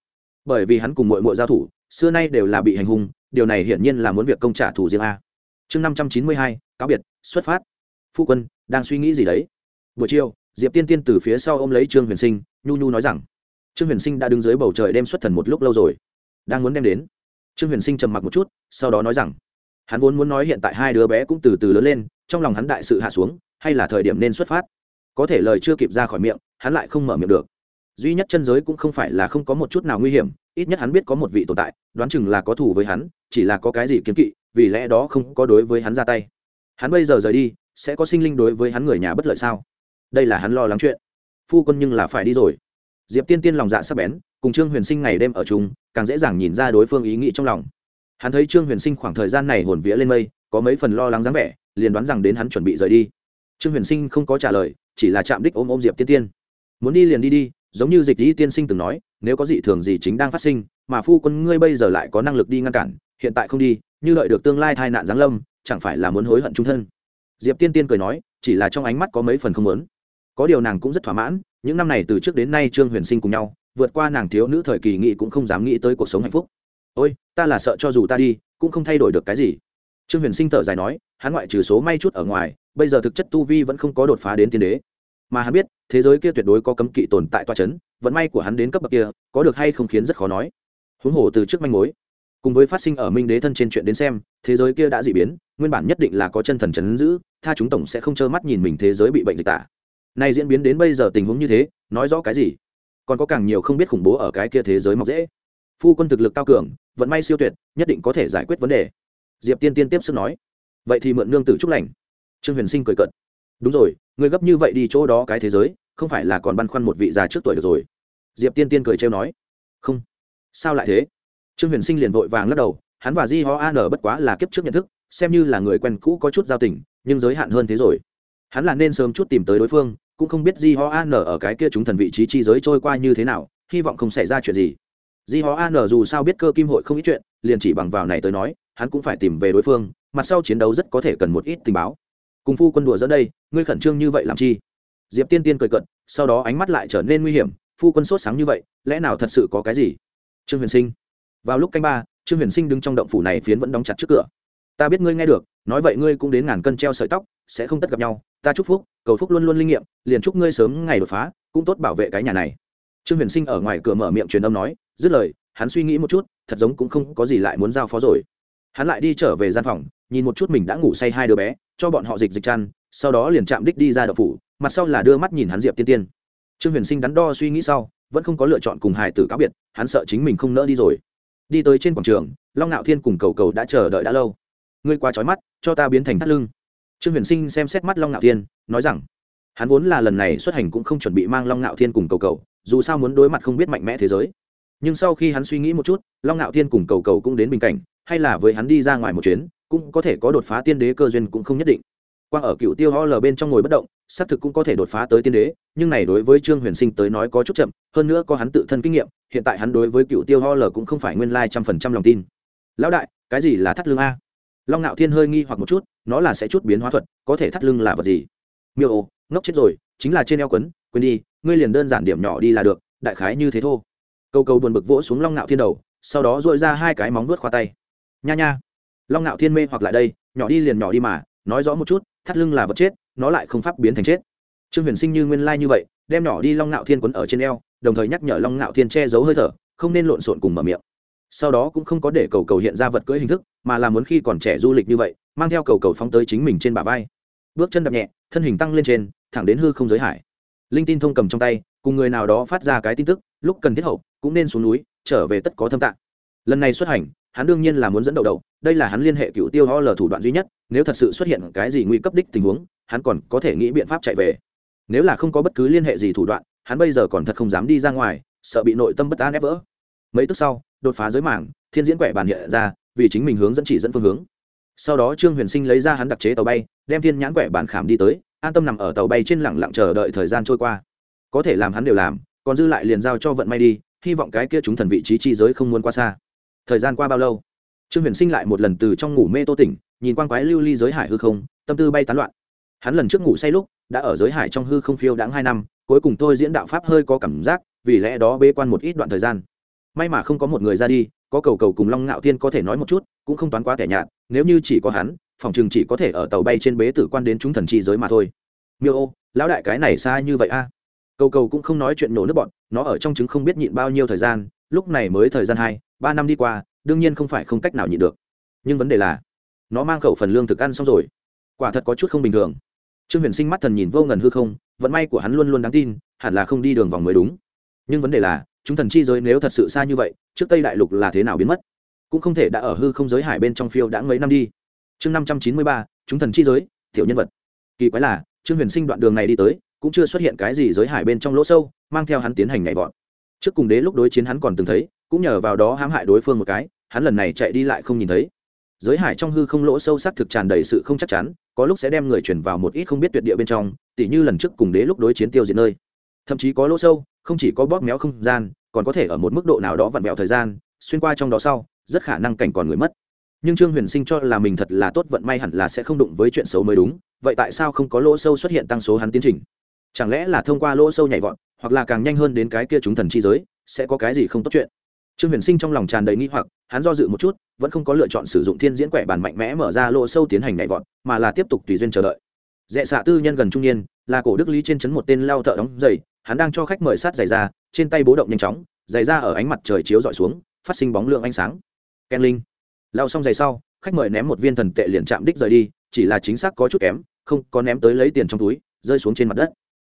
Bởi vì hắn cùng mội mội giao thủ, xưa nay đều là bị hành hung, điều này hiển nhiên là muốn việc công trả thù riêng a. Chương năm trăm chín mươi hai, cáo biệt, xuất phát. Phu quân, đang suy nghĩ gì đấy? Buổi chiều, diệp tiên tiên từ phía sau ôm lấy trương huyền sinh, nhu nhu nói rằng, trương huyền sinh đã đứng dưới bầu trời đem xuất thần một lúc lâu rồi đang muốn đem đến. Trương huyền sinh trầm mặc một chút, sau đó nói rằng, hắn vốn muốn nói hiện tại hai đứa bé cũng từ từ lớn lên, trong lòng hắn đại sự hạ xuống, hay là thời điểm nên xuất phát. Có thể lời chưa kịp ra khỏi miệng, hắn lại không mở miệng được. Duy nhất chân giới cũng không phải là không có một chút nào nguy hiểm, ít nhất hắn biết có một vị tồn tại, đoán chừng là có thù với hắn, chỉ là có cái gì kiếm kỵ, vì lẽ đó không có đối với hắn ra tay. Hắn bây giờ rời đi, sẽ có sinh linh đối với hắn người nhà bất lợi sao? Đây là hắn lo lắng chuyện. Phu quân nhưng là phải đi rồi. Diệp tiên tiên lòng dạ sắp bén cùng trương huyền sinh ngày đêm ở chung, càng dễ dàng nhìn ra đối phương ý nghĩ trong lòng. Hắn thấy trương huyền sinh khoảng thời gian này hồn vía lên mây, có mấy phần lo lắng dáng vẻ, liền đoán rằng đến hắn chuẩn bị rời đi. Trương huyền sinh không có trả lời, chỉ là chạm đích ôm ôm diệp tiên tiên. Muốn đi liền đi đi, giống như dịch dĩ tiên sinh từng nói, nếu có dị thường gì chính đang phát sinh, mà phu quân ngươi bây giờ lại có năng lực đi ngăn cản, hiện tại không đi, như lợi được tương lai tai nạn giáng lâm, chẳng phải là muốn hối hận trung thân? Diệp tiên tiên cười nói, chỉ là trong ánh mắt có mấy phần không muốn. Có điều nàng cũng rất thỏa mãn, những năm này từ trước đến nay trương huyền sinh cùng nhau vượt qua nàng thiếu nữ thời kỳ nghị cũng không dám nghĩ tới cuộc sống hạnh phúc. Ôi, ta là sợ cho dù ta đi, cũng không thay đổi được cái gì. Trương huyền sinh thở dài nói, hắn ngoại trừ số may chút ở ngoài, bây giờ thực chất tu vi vẫn không có đột phá đến tiên đế. Mà hắn biết, thế giới kia tuyệt đối có cấm kỵ tồn tại toa c h ấ n vận may của hắn đến cấp bậc kia, có được hay không khiến rất khó nói. Huống hồ từ trước manh mối, cùng với phát sinh ở minh đế thân trên chuyện đến xem, thế giới kia đã d ị biến, nguyên bản nhất định là có chân thần chấn giữ, tha chúng tổng sẽ không trơ mắt nhìn mình thế giới bị bệnh dịch tả. Nay diễn biến đến bây giờ tình huống như thế, nói rõ cái gì? Còn có càng nhiều không biết khủng bố ở cái kia thế giới mọc dễ. Phu quân thực lực cao cường, vận may siêu tuyệt, nhất định có thể giải quyết vấn đề. Diệp tiên tiên tiếp sức nói. Vậy thì mượn nương tử trúc lành. Trương huyền sinh cười cận đúng rồi, người gấp như vậy đi chỗ đó cái thế giới, không phải là còn băn khoăn một vị già trước tuổi được rồi. Diệp tiên tiên cười trêu nói. Không. Sao lại thế? Trương huyền sinh liền vội vàng lắc đầu, hắn và di ho an bất quá là kiếp trước nhận thức, xem như là người quen cũ có chút giao tình, nhưng giới hạn hơn thế rồi. Hắn là nên sớm chút tìm tới đối phương cũng không biết di ho an ở cái kia chúng thần vị trí chi giới trôi qua như thế nào, hy vọng không xảy ra chuyện gì. Di ho an dù sao biết cơ kim hội không ít chuyện, liền chỉ bằng vào này tới nói, hắn cũng phải tìm về đối phương, mặt sau chiến đấu rất có thể cần một ít tình báo. Cùng phu quân đùa dẫn đây, ngươi khẩn trương như vậy làm chi? Diệp tiên tiên cười cận sau đó ánh mắt lại trở nên nguy hiểm, phu quân sốt sáng như vậy, lẽ nào thật sự có cái gì? Trương huyền sinh. Vào lúc canh ba, trương huyền sinh đứng trong động phủ này phiến vẫn đóng chặt trước cửa. Ta biết ngươi nghe được, nói vậy ngươi cũng đến ngàn cân treo sợi tóc, sẽ không tất gặp nhau, ta chúc phúc cầu phúc luôn luôn linh nghiệm, liền chúc ngươi sớm ngày đột phá, cũng tốt bảo vệ cái nhà này. Trương huyền sinh ở ngoài cửa mở miệng truyền âm nói, dứt lời, hắn suy nghĩ một chút, thật giống cũng không có gì lại muốn giao phó rồi. Hắn lại đi trở về gian phòng, nhìn một chút mình đã ngủ say hai đứa bé, cho bọn họ dịch dịch chăn, sau đó liền chạm đích đi ra đậu phủ, mặt sau là đưa mắt nhìn hắn diệp tiên tiên. Trương huyền sinh đắn đo suy nghĩ sau, vẫn không có lựa chọn cùng hải tử cáo biệt, hắn sợ chính mình không nỡ đi rồi. Đi tới trên quảng trường, long ngạo thiên cùng cầu cầu đã chờ đợi đã lâu. Ngươi quá trói mắt, cho ta biến thành thắt lưng trương huyền sinh xem xét mắt long ngạo thiên, nói rằng, hắn vốn là lần này xuất hành cũng không chuẩn bị mang long ngạo thiên cùng cầu cầu, dù sao muốn đối mặt không biết mạnh mẽ thế giới. Nhưng sau khi hắn suy nghĩ một chút, long ngạo thiên cùng cầu cầu cũng đến bình cảnh, hay là với hắn đi ra ngoài một chuyến, cũng có thể có đột phá tiên đế cơ duyên cũng không nhất định. Quang ở cựu tiêu ho lờ bên trong ngồi bất động, xác thực cũng có thể đột phá tới tiên đế, nhưng này đối với trương huyền sinh tới nói có chút chậm, hơn nữa có hắn tự thân kinh nghiệm, hiện tại hắn đối với cựu tiêu ho lờ cũng không phải nguyên lai trăm phần trăm lòng tin. Lão đại, cái gì là thắt lưng a? Long ngạo thiên hơi nghi hoặc một chút, nó là sẽ chút biến hóa thuật, có thể thắt lưng là vật gì? Miêu ô, ngốc chết rồi, chính là trên eo quấn, quên đi, ngươi liền đơn giản điểm nhỏ đi là được, đại khái như thế thô. Câu câu buồn bực vỗ xuống long ngạo thiên đầu, sau đó dội ra hai cái móng vuốt khoa tay. Nha nha. Long ngạo thiên mê hoặc lại đây, nhỏ đi liền nhỏ đi mà, nói rõ một chút, thắt lưng là vật chết, nó lại không pháp biến thành chết. Trương huyền sinh như nguyên lai như vậy, đem nhỏ đi long ngạo thiên quấn ở trên eo, đồng thời nhắc nhở long ngạo thiên che giấu hơi thở, không nên lộn xộn cùng mở miệng sau đó cũng không có để cầu cầu hiện ra vật cưỡi hình thức, mà là muốn khi còn trẻ du lịch như vậy, mang theo cầu cầu phóng tới chính mình trên bả vai. Bước chân đập nhẹ, thân hình tăng lên trên, thẳng đến hư không giới hải. Linh tin thông cầm trong tay, cùng người nào đó phát ra cái tin tức, lúc cần thiết hậu, cũng nên xuống núi, trở về tất có thâm tạng. Lần này xuất hành, hắn đương nhiên là muốn dẫn đầu đầu đây là hắn liên hệ cựu tiêu ho lờ thủ đoạn duy nhất, nếu thật sự xuất hiện cái gì nguy cấp đích tình huống, hắn còn có thể nghĩ biện pháp chạy về. Nếu là không có bất cứ liên hệ gì thủ đoạn, hắn bây giờ còn thật không dám đi ra ngoài, sợ bị nội tâm bất an ép vỡ mấy tức sau, đột phá giới mảng, thiên diễn quẻ bàn hiện ra, vì chính mình hướng dẫn chỉ dẫn phương hướng. Sau đó trương huyền sinh lấy ra hắn đặc chế tàu bay, đem thiên nhãn quẻ bàn khảm đi tới, an tâm nằm ở tàu bay trên lẳng lặng chờ đợi thời gian trôi qua. Có thể làm hắn đều làm, còn dư lại liền giao cho vận may đi, hy vọng cái kia chúng thần vị trí chi giới không muốn qua xa. Thời gian qua bao lâu? Trương huyền sinh lại một lần từ trong ngủ mê tô tỉnh, nhìn quan quái lưu ly giới hải hư không, tâm tư bay tán loạn. Hắn lần trước ngủ say lúc, đã ở giới hải trong hư không phiêu đáng hai năm, cuối cùng tôi diễn đạo pháp hơi có cảm giác, vì lẽ đó bê quan một ít đoạn thời gian may mà không có một người ra đi, có cầu cầu cùng long ngạo thiên có thể nói một chút, cũng không toán quá tẻ nhạt, nếu như chỉ có hắn, phòng chừng chỉ có thể ở tàu bay trên bế tử quan đến chúng thần chi giới mà thôi. Miêu ô, lão đại cái này xa như vậy a? Cầu cầu cũng không nói chuyện nổ nước bọn, nó ở trong trứng không biết nhịn bao nhiêu thời gian, lúc này mới thời gian hai, ba năm đi qua, đương nhiên không phải không cách nào nhịn được. Nhưng vấn đề là, nó mang khẩu phần lương thực ăn xong rồi. Quả thật có chút không bình thường. Trương huyền sinh mắt thần nhìn vô ngần hư không, vận may của hắn luôn luôn đáng tin, hẳn là không đi đường vòng mới đúng. Nhưng vấn đề là chúng thần chi giới nếu thật sự xa như vậy, trước tây đại lục là thế nào biến mất? Cũng không thể đã ở hư không giới hải bên trong phiêu đã mấy năm đi. Chương năm trăm chín mươi ba, chúng thần chi giới, tiểu nhân vật. Kỳ quái là, trương huyền sinh đoạn đường này đi tới, cũng chưa xuất hiện cái gì giới hải bên trong lỗ sâu, mang theo hắn tiến hành nhảy vọt. Trước cùng đế lúc đối chiến hắn còn từng thấy, cũng nhờ vào đó hãm hại đối phương một cái, hắn lần này chạy đi lại không nhìn thấy. Giới hải trong hư không lỗ sâu sắc thực tràn đầy sự không chắc chắn, có lúc sẽ đem người chuyển vào một ít không biết tuyệt địa bên trong, tỉ như lần trước cùng đế lúc đối chiến tiêu diệt nơi thậm chí có lỗ sâu, không chỉ có bóp méo không gian, còn có thể ở một mức độ nào đó vặn vẹo thời gian, xuyên qua trong đó sau, rất khả năng cảnh còn người mất. Nhưng trương huyền sinh cho là mình thật là tốt vận may hẳn là sẽ không đụng với chuyện xấu mới đúng, vậy tại sao không có lỗ sâu xuất hiện tăng số hắn tiến trình? Chẳng lẽ là thông qua lỗ sâu nhảy vọt, hoặc là càng nhanh hơn đến cái kia chúng thần chi giới, sẽ có cái gì không tốt chuyện? Trương huyền sinh trong lòng tràn đầy nghi hoặc, hắn do dự một chút, vẫn không có lựa chọn sử dụng thiên diễn quẻ bàn mạnh mẽ mở ra lỗ sâu tiến hành nhảy vọt, mà là tiếp tục tùy duyên chờ đợi. Dẹ xạ tư nhân gần trung niên, là cổ đức lý trên chấn một tên lao thợ đóng giày hắn đang cho khách mời sát giày ra, trên tay bố động nhanh chóng, giày ra ở ánh mặt trời chiếu dọi xuống, phát sinh bóng lượng ánh sáng. Ken linh, lao xong giày sau, khách mời ném một viên thần tệ liền chạm đích rời đi, chỉ là chính xác có chút kém, không có ném tới lấy tiền trong túi, rơi xuống trên mặt đất.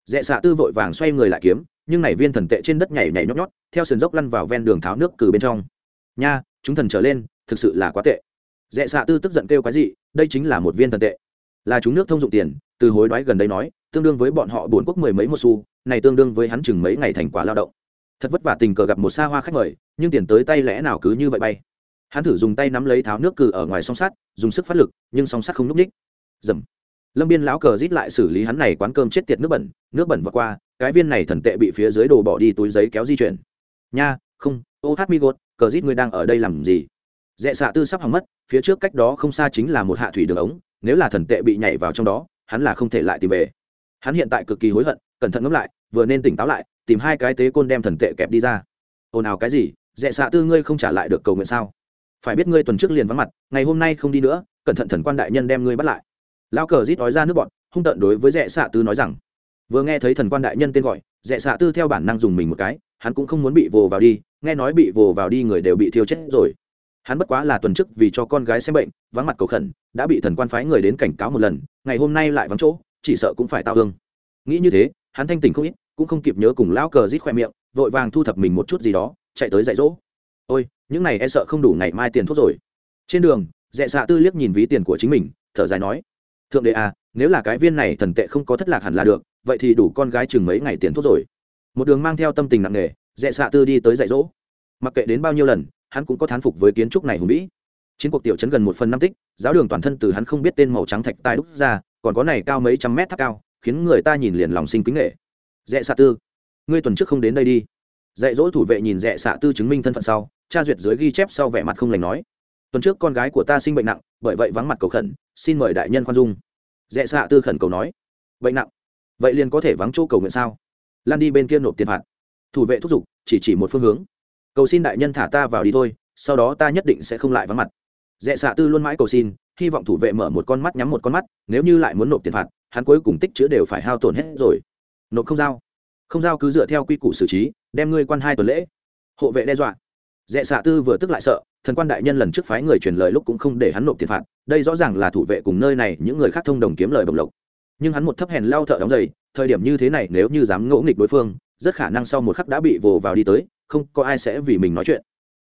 Dẹ xạ tư vội vàng xoay người lại kiếm, nhưng này viên thần tệ trên đất nhảy nhảy nhót nhót, theo sườn dốc lăn vào ven đường tháo nước từ bên trong. Nha, chúng thần trở lên, thực sự là quá tệ. Dẹ xạ tư tức giận kêu cái gì đây chính là một viên thần tệ. Là chúng nước thông dụng tiền, từ hối đoái gần đây nói tương đương với bọn họ bốn quốc mười mấy một xu, này tương đương với hắn chừng mấy ngày thành quả lao động. Thật vất vả tình cờ gặp một xa hoa khách mời, nhưng tiền tới tay lẽ nào cứ như vậy bay. Hắn thử dùng tay nắm lấy tháo nước cừ ở ngoài song sắt, dùng sức phát lực, nhưng song sắt không núp ních dầm. Lâm biên lão cờ rít lại xử lý hắn này quán cơm chết tiệt nước bẩn nước bẩn vượt qua, cái viên này thần tệ bị phía dưới đồ bỏ đi túi giấy kéo di chuyển. Nha, không, ô hát mi gột, cờ rít ngươi đang ở đây làm gì? Dẹ xạ tư sắp hỏng mất, phía trước cách đó không xa chính là một hạ thủy đường ống, nếu là thần tệ bị nhảy vào trong đó, hắn là không thể lại tìm về hắn hiện tại cực kỳ hối hận, cẩn thận ngẫm lại, vừa nên tỉnh táo lại, tìm hai cái tế côn đem thần tệ kẹp đi ra. Ồn ào cái gì, dẹ xạ tư ngươi không trả lại được cầu nguyện sao? Phải biết ngươi tuần trước liền vắng mặt, ngày hôm nay không đi nữa, cẩn thận thần quan đại nhân đem ngươi bắt lại. Lao cờ rít ói ra nước bọn, hung tận đối với dẹ xạ tư nói rằng, vừa nghe thấy thần quan đại nhân tên gọi, dẹ xạ tư theo bản năng dùng mình một cái, hắn cũng không muốn bị vồ vào đi, nghe nói bị vồ vào đi người đều bị thiêu chết rồi. Hắn bất quá là tuần trước vì cho con gái xem bệnh, vắng mặt cầu khẩn, đã bị thần quan phái người đến cảnh cáo một lần, ngày hôm nay lại vắng chỗ chỉ sợ cũng phải tao hương. Nghĩ như thế, hắn thanh tỉnh không ít, cũng không kịp nhớ cùng lão cờ rít khoe miệng, vội vàng thu thập mình một chút gì đó, chạy tới dạy dỗ. Ôi, những này e sợ không đủ ngày mai tiền thuốc rồi. Trên đường dẹ xạ tư liếc nhìn ví tiền của chính mình, thở dài nói, thượng đệ à nếu là cái viên này thần tệ không có thất lạc hẳn là được, vậy thì đủ con gái chừng mấy ngày tiền thuốc rồi. Một đường mang theo tâm tình nặng nề dẹ xạ tư đi tới dạy dỗ. Mặc kệ đến bao nhiêu lần, hắn cũng có thán phục với kiến trúc này hùng vĩ. Chiến cuộc tiểu chấn gần một phần năm tích, giáo đường toàn thân từ hắn không biết tên màu trắng thạch tai đúc ra còn có này cao mấy trăm mét tháp cao, khiến người ta nhìn liền lòng sinh kính nghệ. Dẹ xạ tư, ngươi tuần trước không đến đây đi. Dạy dỗ thủ vệ nhìn dẹ xạ tư chứng minh thân phận sau, tra duyệt dưới ghi chép sau vẻ mặt không lành nói, tuần trước con gái của ta sinh bệnh nặng, bởi vậy vắng mặt cầu khẩn, xin mời đại nhân khoan dung. Dẹ xạ tư khẩn cầu nói, bệnh nặng? Vậy liền có thể vắng chỗ cầu nguyện sao? Lan đi bên kia nộp tiền phạt. Thủ vệ thúc giục, chỉ chỉ một phương hướng, cầu xin đại nhân thả ta vào đi thôi, sau đó ta nhất định sẽ không lại vắng mặt. Dẹ xạ tư luôn mãi cầu xin hy vọng thủ vệ mở một con mắt nhắm một con mắt, nếu như lại muốn nộp tiền phạt, hắn cuối cùng tích chữ đều phải hao tổn hết rồi. Nộp không giao. Không giao cứ dựa theo quy củ xử trí, đem ngươi quan hai tuần lễ. Hộ vệ đe dọa. Dẹ xạ tư vừa tức lại sợ, thần quan đại nhân lần trước phái người truyền lời lúc cũng không để hắn nộp tiền phạt, đây rõ ràng là thủ vệ cùng nơi này những người khác thông đồng kiếm lời bồng lộc. Nhưng hắn một thấp hèn lao thợ đóng giày, thời điểm như thế này nếu như dám ngỗ nghịch đối phương, rất khả năng sau một khắc đã bị vồ vào đi tới, không có ai sẽ vì mình nói chuyện.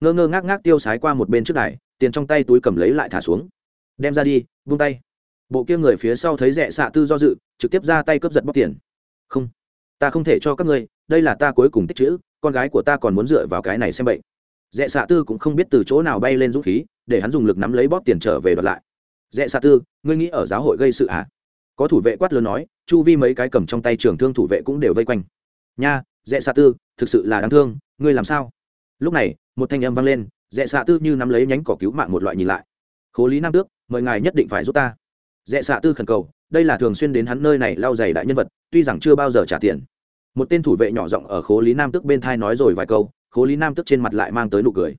Ngơ ngơ ngác ngác tiêu sái qua một bên trước đài, tiền trong tay túi cầm lấy lại thả xuống đem ra đi, vung tay. Bộ kia người phía sau thấy rẽ xạ tư do dự, trực tiếp ra tay cướp giật bóc tiền. Không, ta không thể cho các ngươi, đây là ta cuối cùng tích chữ, con gái của ta còn muốn dựa vào cái này xem bệnh. Rẽ xạ tư cũng không biết từ chỗ nào bay lên dũng khí, để hắn dùng lực nắm lấy bóp tiền trở về đoạt lại. Rẽ xạ tư, ngươi nghĩ ở giáo hội gây sự à? Có thủ vệ quát lớn nói, chu vi mấy cái cầm trong tay trường thương thủ vệ cũng đều vây quanh. Nha rẽ xạ tư, thực sự là đáng thương, ngươi làm sao? Lúc này, một thanh âm vang lên rẽ xạ tư như nắm lấy nhánh cỏ cứu mạng một loại nhìn lại. Khố lý nam tước mời ngài nhất định phải giúp ta. Dẹ xạ tư khẩn cầu, đây là thường xuyên đến hắn nơi này lao giày đại nhân vật, tuy rằng chưa bao giờ trả tiền. Một tên thủ vệ nhỏ giọng ở khố lý nam tước bên thai nói rồi vài câu, khố lý nam tước trên mặt lại mang tới nụ cười.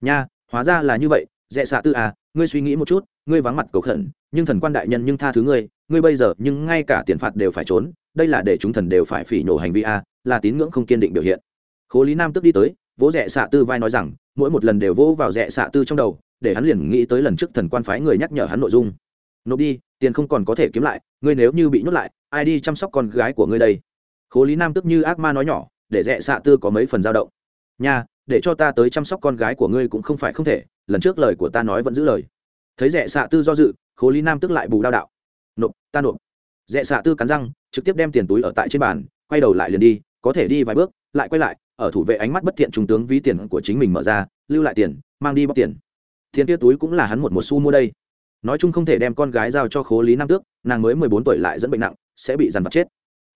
Nha, hóa ra là như vậy dẹ xạ tư à ngươi suy nghĩ một chút, ngươi vắng mặt cầu khẩn, nhưng thần quan đại nhân nhưng tha thứ ngươi ngươi bây giờ nhưng ngay cả tiền phạt đều phải trốn, đây là để chúng thần đều phải phỉ nhổ hành vi a là tín ngưỡng không kiên định biểu hiện. Khố lý nam tức đi tới, vỗ rẽ xạ tư vai nói rằng, mỗi một lần đều vỗ vào rẽ xạ tư trong đầu để hắn liền nghĩ tới lần trước thần quan phái người nhắc nhở hắn nội dung. Nộp đi, tiền không còn có thể kiếm lại, ngươi nếu như bị nhốt lại, ai đi chăm sóc con gái của ngươi đây? Khố lý nam tức như ác ma nói nhỏ, để dẹ xạ tư có mấy phần dao động. Nha, để cho ta tới chăm sóc con gái của ngươi cũng không phải không thể, lần trước lời của ta nói vẫn giữ lời. Thấy dẹ xạ tư do dự, khố lý nam tức lại bù đao đạo. Nộp, ta nộp. Dẹ xạ tư cắn răng, trực tiếp đem tiền túi ở tại trên bàn, quay đầu lại liền đi, có thể đi vài bước, lại quay lại, ở thủ vệ ánh mắt bất thiện trung tướng ví tiền của chính mình mở ra, lưu lại tiền, mang đi bóc tiền thiên kia túi cũng là hắn một một xu mua đây. Nói chung không thể đem con gái giao cho khố lý nam tước, nàng mới mười bốn tuổi lại dẫn bệnh nặng, sẽ bị dằn vặt chết.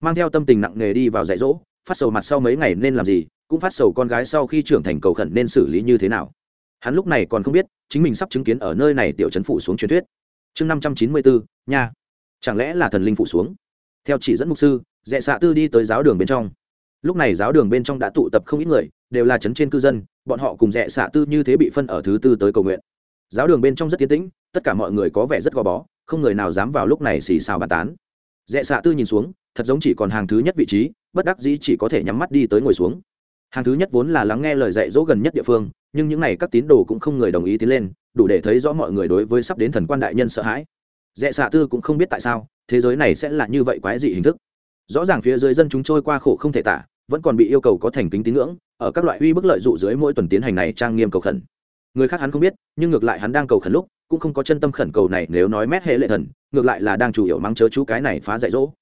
Mang theo tâm tình nặng nề đi vào dạy dỗ, phát sầu mặt sau mấy ngày nên làm gì, cũng phát sầu con gái sau khi trưởng thành cầu khẩn nên xử lý như thế nào. Hắn lúc này còn không biết, chính mình sắp chứng kiến ở nơi này tiểu chấn phụ xuống truyền thuyết. Chương năm trăm chín mươi bốn nha. Chẳng lẽ là thần linh phụ xuống? Theo chỉ dẫn mục sư dẹ xạ tư đi tới giáo đường bên trong. Lúc này giáo đường bên trong đã tụ tập không ít người, đều là chấn trên cư dân bọn họ cùng dẹ xạ tư như thế bị phân ở thứ tư tới cầu nguyện. Giáo đường bên trong rất tiến tĩnh, tất cả mọi người có vẻ rất gò bó, không người nào dám vào lúc này xì xào bàn tán. Rẽ xạ tư nhìn xuống, thật giống chỉ còn hàng thứ nhất vị trí, bất đắc dĩ chỉ có thể nhắm mắt đi tới ngồi xuống. Hàng thứ nhất vốn là lắng nghe lời dạy dỗ gần nhất địa phương, nhưng những n à y các tín đồ cũng không người đồng ý tiến lên, đủ để thấy rõ mọi người đối với sắp đến thần quan đại nhân sợ hãi. Rẽ xạ tư cũng không biết tại sao, thế giới này sẽ là như vậy quái dị hình thức. Rõ ràng phía dưới dân chúng trôi qua khổ không thể tả vẫn còn bị yêu cầu có thành kính tín ngưỡng, ở các loại uy bức lợi dụ dưới mỗi tuần tiến hành này trang nghiêm cầu khẩn. Người khác hắn không biết, nhưng ngược lại hắn đang cầu khẩn lúc, cũng không có chân tâm khẩn cầu này nếu nói mét hệ lệ thần, ngược lại là đang chủ yếu mang chớ chú cái này phá dạy dỗ.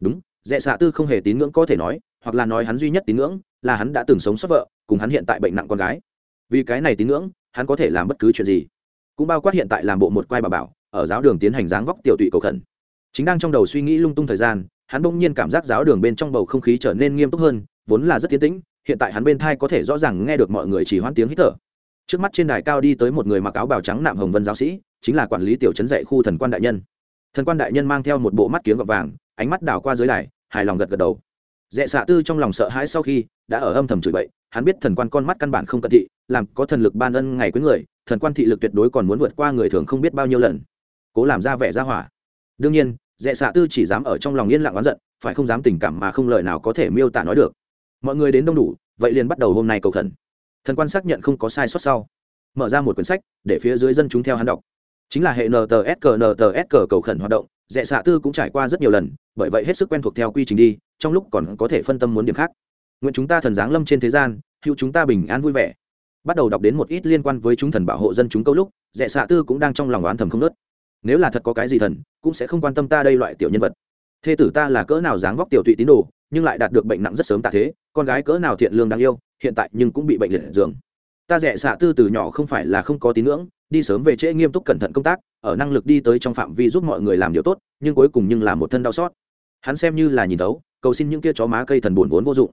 Đúng, dẹ xạ tư không hề tín ngưỡng có thể nói, hoặc là nói hắn duy nhất tín ngưỡng, là hắn đã từng sống sót vợ, cùng hắn hiện tại bệnh nặng con gái. Vì cái này tín ngưỡng, hắn có thể làm bất cứ chuyện gì. Cũng bao quát hiện tại làm bộ một quai bà bảo, ở giáo đường tiến hành dáng vóc tiểu tụy cầu khẩn. Chính đang trong đầu suy nghĩ lung tung thời gian hắn bỗng nhiên cảm giác giáo đường bên trong bầu không khí trở nên nghiêm túc hơn, vốn là rất tiến tĩnh, hiện tại hắn bên thai có thể rõ ràng nghe được mọi người chỉ hoãn tiếng hít thở. Trước mắt trên đài cao đi tới một người mặc áo bào trắng nạm hồng vân giáo sĩ, chính là quản lý tiểu trấn dạy khu thần quan đại nhân. Thần quan đại nhân mang theo một bộ mắt kiếng gọt vàng, ánh mắt đảo qua dưới đài, hài lòng gật gật đầu. Dẹ xạ tư trong lòng sợ hãi sau khi đã ở âm thầm chửi bậy, hắn biết thần quan con mắt căn bản không cận thị, làm có thần lực ban ân ngày cuối người, thần quan thị lực tuyệt đối còn muốn vượt qua người thường không biết bao nhiêu lần. Cố làm ra vẻ ra hỏa. Đương nhiên dẹ xạ tư chỉ dám ở trong lòng yên lặng oán giận, phải không dám tình cảm mà không lời nào có thể miêu tả nói được. Mọi người đến đông đủ, vậy liền bắt đầu hôm nay cầu khẩn. Thần quan xác nhận không có sai sót sau, mở ra một quyển sách, để phía dưới dân chúng theo hắn đọc. Chính là hệ ntsk cầu khẩn hoạt động, dẹ xạ tư cũng trải qua rất nhiều lần, bởi vậy hết sức quen thuộc theo quy trình đi, trong lúc còn có thể phân tâm muốn điểm khác. Nguyện chúng ta thần giáng lâm trên thế gian, hữu chúng ta bình an vui vẻ. Bắt đầu đọc đến một ít liên quan với chúng thần bảo hộ dân chúng câu lúc, dẹ xạ tư cũng đang trong lòng oán thầm không nớt nếu là thật có cái gì thần, cũng sẽ không quan tâm ta đây loại tiểu nhân vật. Thê tử ta là cỡ nào dáng vóc tiểu tụy tín đồ, nhưng lại đạt được bệnh nặng rất sớm tạ thế, con gái cỡ nào thiện lương đáng yêu, hiện tại nhưng cũng bị bệnh liệt giường. Ta rẻ xạ tư từ nhỏ không phải là không có tín ngưỡng, đi sớm về trễ nghiêm túc cẩn thận công tác, ở năng lực đi tới trong phạm vi giúp mọi người làm điều tốt, nhưng cuối cùng nhưng là một thân đau xót. Hắn xem như là nhìn tấu cầu xin những kia chó má cây thần buồn vốn vô dụng.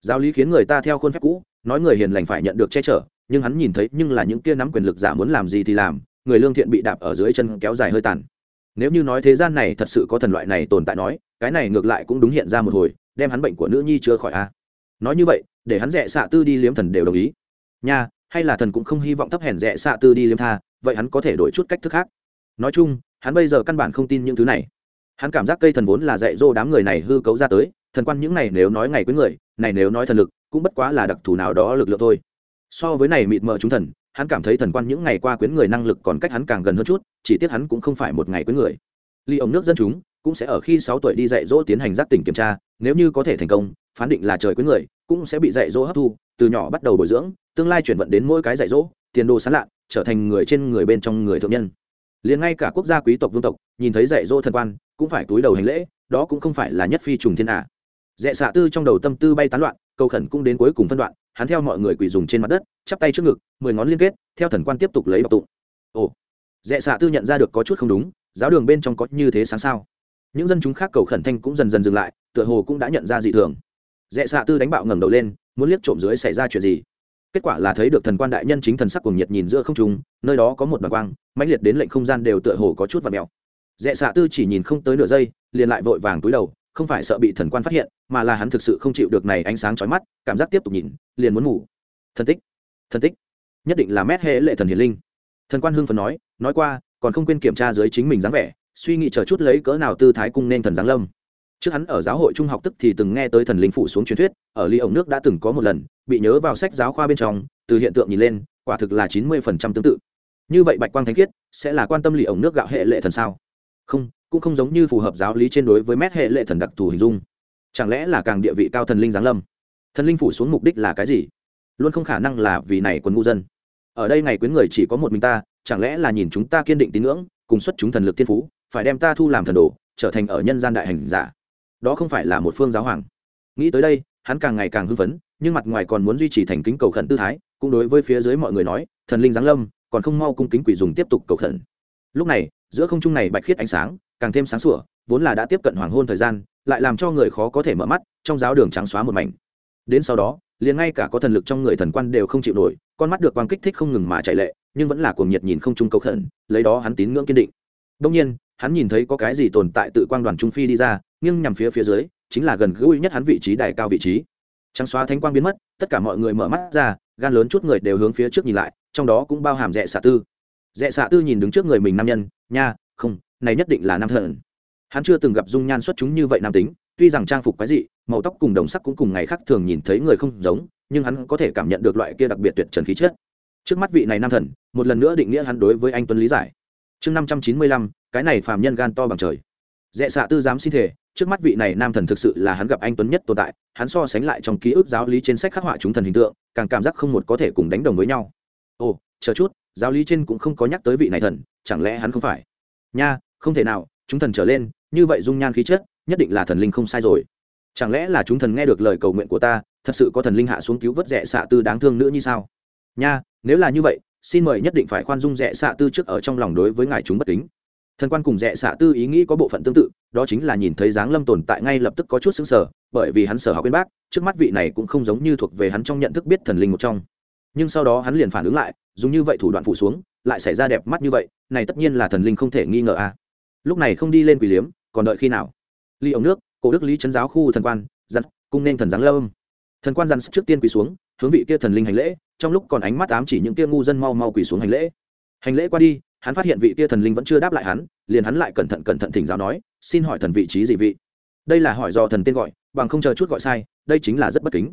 Giáo lý khiến người ta theo khuôn phép cũ, nói người hiền lành phải nhận được che chở, nhưng hắn nhìn thấy nhưng là những kia nắm quyền lực giả muốn làm gì thì làm người lương thiện bị đạp ở dưới chân kéo dài hơi tàn. Nếu như nói thế gian này thật sự có thần loại này tồn tại nói, cái này ngược lại cũng đúng hiện ra một hồi, đem hắn bệnh của nữ nhi chưa khỏi a. Nói như vậy, để hắn rẽ xạ tư đi liếm thần đều đồng ý. Nha, hay là thần cũng không hy vọng thấp hèn rẽ xạ tư đi liếm tha, vậy hắn có thể đổi chút cách thức khác. Nói chung, hắn bây giờ căn bản không tin những thứ này. Hắn cảm giác cây thần vốn là dạy dỗ đám người này hư cấu ra tới, thần quan những này nếu nói ngày với người, này nếu nói thần lực, cũng bất quá là đặc thù nào đó lực lượng thôi. So với này mịt mờ chúng thần hắn cảm thấy thần quan những ngày qua quyến người năng lực còn cách hắn càng gần hơn chút, chỉ tiếc hắn cũng không phải một ngày quyến người. Ly ống nước dân chúng cũng sẽ ở khi sáu tuổi đi dạy dỗ tiến hành giác tỉnh kiểm tra, nếu như có thể thành công, phán định là trời quyến người, cũng sẽ bị dạy dỗ hấp thu, từ nhỏ bắt đầu bồi dưỡng, tương lai chuyển vận đến mỗi cái dạy dỗ, tiền đồ sán lạ, trở thành người trên người bên trong người thượng nhân. Liền ngay cả quốc gia quý tộc vương tộc, nhìn thấy dạy dỗ thần quan, cũng phải túi đầu hành lễ, đó cũng không phải là nhất phi trùng thiên à dẹ xạ tư trong đầu tâm tư bay tán loạn, cầu khẩn cũng đến cuối cùng phân đoạn, hắn theo mọi người quỳ dùng trên mặt đất, chắp tay trước ngực, mười ngón liên kết, theo thần quan tiếp tục lấy bọc tụng. Ồ, dẹ xạ tư nhận ra được có chút không đúng, giáo đường bên trong có như thế sáng sao. Những dân chúng khác cầu khẩn thanh cũng dần dần dừng lại, tựa hồ cũng đã nhận ra dị thường. Dẹ xạ tư đánh bạo ngẩng đầu lên, muốn liếc trộm dưới xảy ra chuyện gì. Kết quả là thấy được thần quan đại nhân chính thần sắc cùng nhiệt nhìn giữa không trung, nơi đó có một đoàn quang, mãnh liệt đến lệnh không gian đều tựa hồ có chút và mèo. Dẹ xạ tư chỉ nhìn không tới nửa giây, liền lại vội vàng túi đầu không phải sợ bị thần quan phát hiện, mà là hắn thực sự không chịu được này ánh sáng chói mắt, cảm giác tiếp tục nhìn, liền muốn ngủ. Thần tích thần tích. Nhất định là mét hệ lệ thần hiền linh. Thần quan hưng phần nói nói qua, còn không quên kiểm tra dưới chính mình dáng vẻ, suy nghĩ chờ chút lấy cỡ nào tư thái cung nên thần giáng lâm. Trước hắn ở giáo hội trung học tức thì từng nghe tới thần linh phụ xuống truyền thuyết, ở ly ổng nước đã từng có một lần, bị nhớ vào sách giáo khoa bên trong, từ hiện tượng nhìn lên, quả thực là chín mươi phần trăm tương tự. Như vậy bạch quang thánh khiết, sẽ là quan tâm lì ổng nước gạo hệ lệ thần sao? Không, cũng không giống như phù hợp giáo lý trên đối với mét hệ lệ thần đặc thù hình dung. Chẳng lẽ là càng địa vị cao thần linh giáng lâm? Thần linh phủ xuống mục đích là cái gì? Luôn không khả năng là vì này quân ngu dân. Ở đây ngày quyến người chỉ có một mình ta, chẳng lẽ là nhìn chúng ta kiên định tín ngưỡng, cùng xuất chúng thần lực thiên phú, phải đem ta thu làm thần đồ, trở thành ở nhân gian đại hành giả? Đó không phải là một phương giáo hoàng. Nghĩ tới đây, hắn càng ngày càng hưng phấn, nhưng mặt ngoài còn muốn duy trì thành kính cầu khẩn tư thái, cũng đối với phía dưới mọi người nói, thần linh giáng lâm, còn không mau cung kính quỷ dùng tiếp tục cầu khẩn. Lúc này giữa không trung này bạch khiết ánh sáng, càng thêm sáng sủa, vốn là đã tiếp cận hoàng hôn thời gian, lại làm cho người khó có thể mở mắt, trong giáo đường trắng xóa một mảnh. Đến sau đó, liền ngay cả có thần lực trong người thần quan đều không chịu nổi, con mắt được quang kích thích không ngừng mà chạy lệ, nhưng vẫn là cuồng nhiệt nhìn không trung cầu khẩn, lấy đó hắn tín ngưỡng kiên định. Đông nhiên, hắn nhìn thấy có cái gì tồn tại tự quang đoàn trung phi đi ra nhưng nhằm phía phía dưới, chính là gần gũi nhất hắn vị trí đài cao vị trí. Trắng xóa thánh quang biến mất, tất cả mọi người mở mắt ra, gan lớn chút người đều hướng phía trước nhìn lại, trong đó cũng bao hàm rẽ xạ tư. Rẽ xạ tư nhìn đứng trước người mình nam nhân nha, không, này nhất định là nam thần. Hắn chưa từng gặp dung nhan xuất chúng như vậy nam tính, tuy rằng trang phục quái dị, màu tóc cùng đồng sắc cũng cùng ngày khác thường nhìn thấy người không giống, nhưng hắn có thể cảm nhận được loại kia đặc biệt tuyệt trần khí chất. Trước mắt vị này nam thần, một lần nữa định nghĩa hắn đối với anh tuấn lý giải. Chương năm trăm chín mươi lăm, cái này phàm nhân gan to bằng trời. Dẹ xạ tư dám xin thể trước mắt vị này nam thần thực sự là hắn gặp anh tuấn nhất tồn tại, hắn so sánh lại trong ký ức giáo lý trên sách khắc họa chúng thần hình tượng, càng cảm giác không một có thể cùng đánh đồng với nhau. Ồ, chờ chút, giáo lý trên cũng không có nhắc tới vị này thần chẳng lẽ hắn không phải? Nha, không thể nào, chúng thần trở lên, như vậy dung nhan khí chất, nhất định là thần linh không sai rồi. Chẳng lẽ là chúng thần nghe được lời cầu nguyện của ta, thật sự có thần linh hạ xuống cứu vớt rẻ xạ tư đáng thương nữa như sao? Nha, nếu là như vậy, xin mời nhất định phải khoan dung rẻ xạ tư trước ở trong lòng đối với ngài chúng bất kính. Thần quan cùng rẻ xạ tư ý nghĩ có bộ phận tương tự, đó chính là nhìn thấy dáng lâm tồn tại ngay lập tức có chút xứng sở bởi vì hắn sở học bên bác, trước mắt vị này cũng không giống như thuộc về hắn trong nhận thức biết thần linh một trong. Nhưng sau đó hắn liền phản ứng lại, dùng như vậy thủ đoạn phụ xuống lại xảy ra đẹp mắt như vậy, này tất nhiên là thần linh không thể nghi ngờ a à. lúc này không đi lên quỷ liếm, còn đợi khi nào? Ly ống nước, cổ đức lý trấn giáo khu thần quan, dặn, cung nên thần giáng lâm. Thần quan dặn trước tiên quỳ xuống, hướng vị kia thần linh hành lễ, trong lúc còn ánh mắt ám chỉ những kia ngu dân mau mau quỳ xuống hành lễ. Hành lễ qua đi, hắn phát hiện vị kia thần linh vẫn chưa đáp lại hắn, liền hắn lại cẩn thận cẩn thận thỉnh giáo nói, xin hỏi thần vị trí gì vị? Đây là hỏi do thần tên gọi, bằng không chờ chút gọi sai, đây chính là rất bất kính.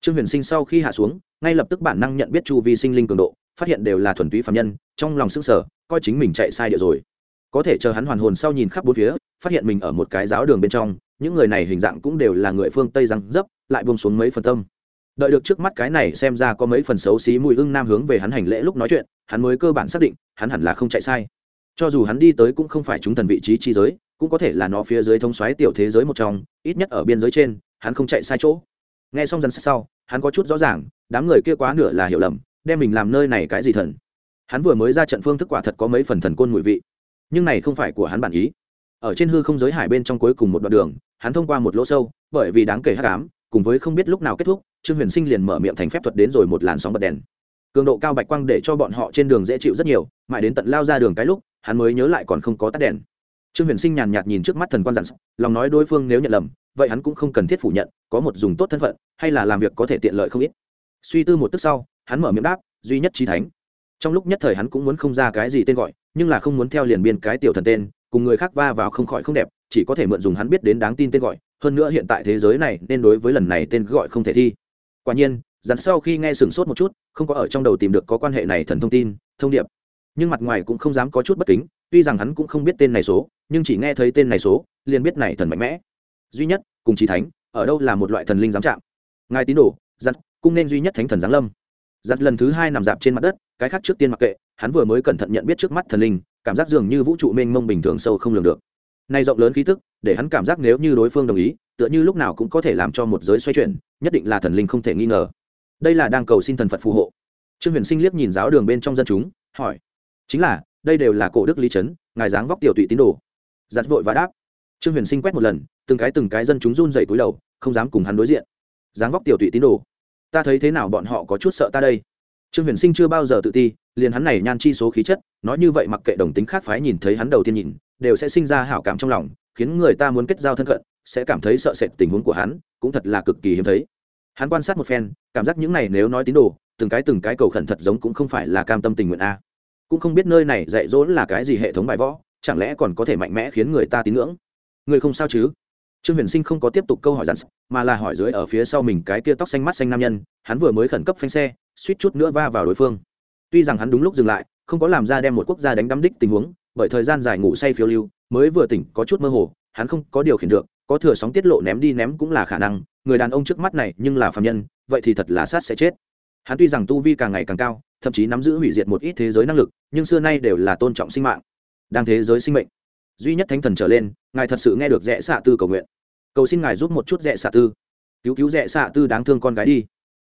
Trương huyền sinh sau khi hạ xuống, ngay lập tức bản năng nhận biết chu vi sinh linh cường độ phát hiện đều là thuần túy phạm nhân, trong lòng s ư n g sở coi chính mình chạy sai địa rồi. Có thể chờ hắn hoàn hồn sau nhìn khắp bốn phía, phát hiện mình ở một cái giáo đường bên trong, những người này hình dạng cũng đều là người phương tây răng dấp, lại buông xuống mấy phần tâm. Đợi được trước mắt cái này xem ra có mấy phần xấu xí mùi ưng nam hướng về hắn hành lễ lúc nói chuyện, hắn mới cơ bản xác định, hắn hẳn là không chạy sai. Cho dù hắn đi tới cũng không phải chúng thần vị trí chi giới, cũng có thể là nó phía dưới thông xoáy tiểu thế giới một trong, ít nhất ở biên giới trên, hắn không chạy sai chỗ. Nghe xong dần sau, hắn có chút rõ ràng, đám người kia quá nửa là hiểu lầm đem mình làm nơi này cái gì thần? Hắn vừa mới ra trận phương thức quả thật có mấy phần thần côn mùi vị, nhưng này không phải của hắn bản ý. Ở trên hư không giới hải bên trong cuối cùng một đoạn đường, hắn thông qua một lỗ sâu, bởi vì đáng kể hát cám cùng với không biết lúc nào kết thúc, trương huyền sinh liền mở miệng thành phép thuật đến rồi một làn sóng bật đèn. Cường độ cao bạch quang để cho bọn họ trên đường dễ chịu rất nhiều, mãi đến tận lao ra đường cái lúc, hắn mới nhớ lại còn không có tắt đèn. Trương huyền sinh nhàn nhạt nhìn trước mắt thần quan dặn lòng nói đối phương nếu nhận lầm, vậy hắn cũng không cần thiết phủ nhận, có một dùng tốt thân phận, hay là làm việc có thể tiện lợi không ít. Suy tư một tức sau hắn mở miệng đáp, duy nhất trí thánh. Trong lúc nhất thời hắn cũng muốn không ra cái gì tên gọi, nhưng là không muốn theo liền biên cái tiểu thần tên, cùng người khác va vào không khỏi không đẹp, chỉ có thể mượn dùng hắn biết đến đáng tin tên gọi, hơn nữa hiện tại thế giới này nên đối với lần này tên gọi không thể thi. Quả nhiên, dặn sau khi nghe sửng sốt một chút, không có ở trong đầu tìm được có quan hệ này thần thông tin, thông điệp. Nhưng mặt ngoài cũng không dám có chút bất kính, tuy rằng hắn cũng không biết tên này số, nhưng chỉ nghe thấy tên này số, liền biết này thần mạnh mẽ. Duy nhất, cùng trí thánh, ở đâu là một loại thần linh giám chạm ngài tín đồ, dặn cũng nên duy nhất thánh thần giáng lâm giặt lần thứ hai nằm dạp trên mặt đất, cái khác trước tiên mặc kệ, hắn vừa mới cẩn thận nhận biết trước mắt thần linh, cảm giác dường như vũ trụ mênh mông bình thường sâu không lường được. Nay rộng lớn khí tức, để hắn cảm giác nếu như đối phương đồng ý, tựa như lúc nào cũng có thể làm cho một giới xoay chuyển, nhất định là thần linh không thể nghi ngờ. Đây là đang cầu xin thần phật phù hộ. Trương huyền sinh liếc nhìn giáo đường bên trong dân chúng, hỏi, chính là, đây đều là cổ đức lý trấn ngài dáng vóc tiểu tụy tín đồ. Giặt vội và đáp. Trương huyền sinh quét một lần, từng cái từng cái dân chúng run dậy túi đầu, không dám cùng hắn đối diện. Dáng vóc tiểu tụy tín đồ? Ta thấy thế nào bọn họ có chút sợ ta đây? Trương huyền sinh chưa bao giờ tự ti, liền hắn này nhan chi số khí chất, nói như vậy mặc kệ đồng tính khác phái nhìn thấy hắn đầu tiên nhìn, đều sẽ sinh ra hảo cảm trong lòng, khiến người ta muốn kết giao thân cận, sẽ cảm thấy sợ sệt tình huống của hắn, cũng thật là cực kỳ hiếm thấy. Hắn quan sát một phen, cảm giác những này nếu nói tín đồ, từng cái từng cái cầu khẩn thật giống cũng không phải là cam tâm tình nguyện a. Cũng không biết nơi này dạy dỗ là cái gì hệ thống bài võ, chẳng lẽ còn có thể mạnh mẽ khiến người ta tín ngưỡng? Người không sao chứ? Trương huyền sinh không có tiếp tục câu hỏi dặn, mà là hỏi dưới ở phía sau mình cái kia tóc xanh mắt xanh nam nhân, hắn vừa mới khẩn cấp phanh xe, suýt chút nữa va vào đối phương. Tuy rằng hắn đúng lúc dừng lại, không có làm ra đem một quốc gia đánh đắm đích tình huống, bởi thời gian dài ngủ say phiêu lưu, mới vừa tỉnh có chút mơ hồ, hắn không có điều khiển được, có thừa sóng tiết lộ ném đi ném cũng là khả năng, người đàn ông trước mắt này nhưng là phạm nhân, vậy thì thật là sát sẽ chết. Hắn tuy rằng tu vi càng ngày càng cao, thậm chí nắm giữ hủy diệt một ít thế giới năng lực, nhưng xưa nay đều là tôn trọng sinh mạng, đang thế giới sinh mệnh. Duy nhất thánh thần trở lên ngài thật sự nghe được rẽ xạ tư cầu nguyện. Cầu xin ngài giúp một chút rẽ xạ tư. Cứu cứu rẽ xạ tư đáng thương con gái đi.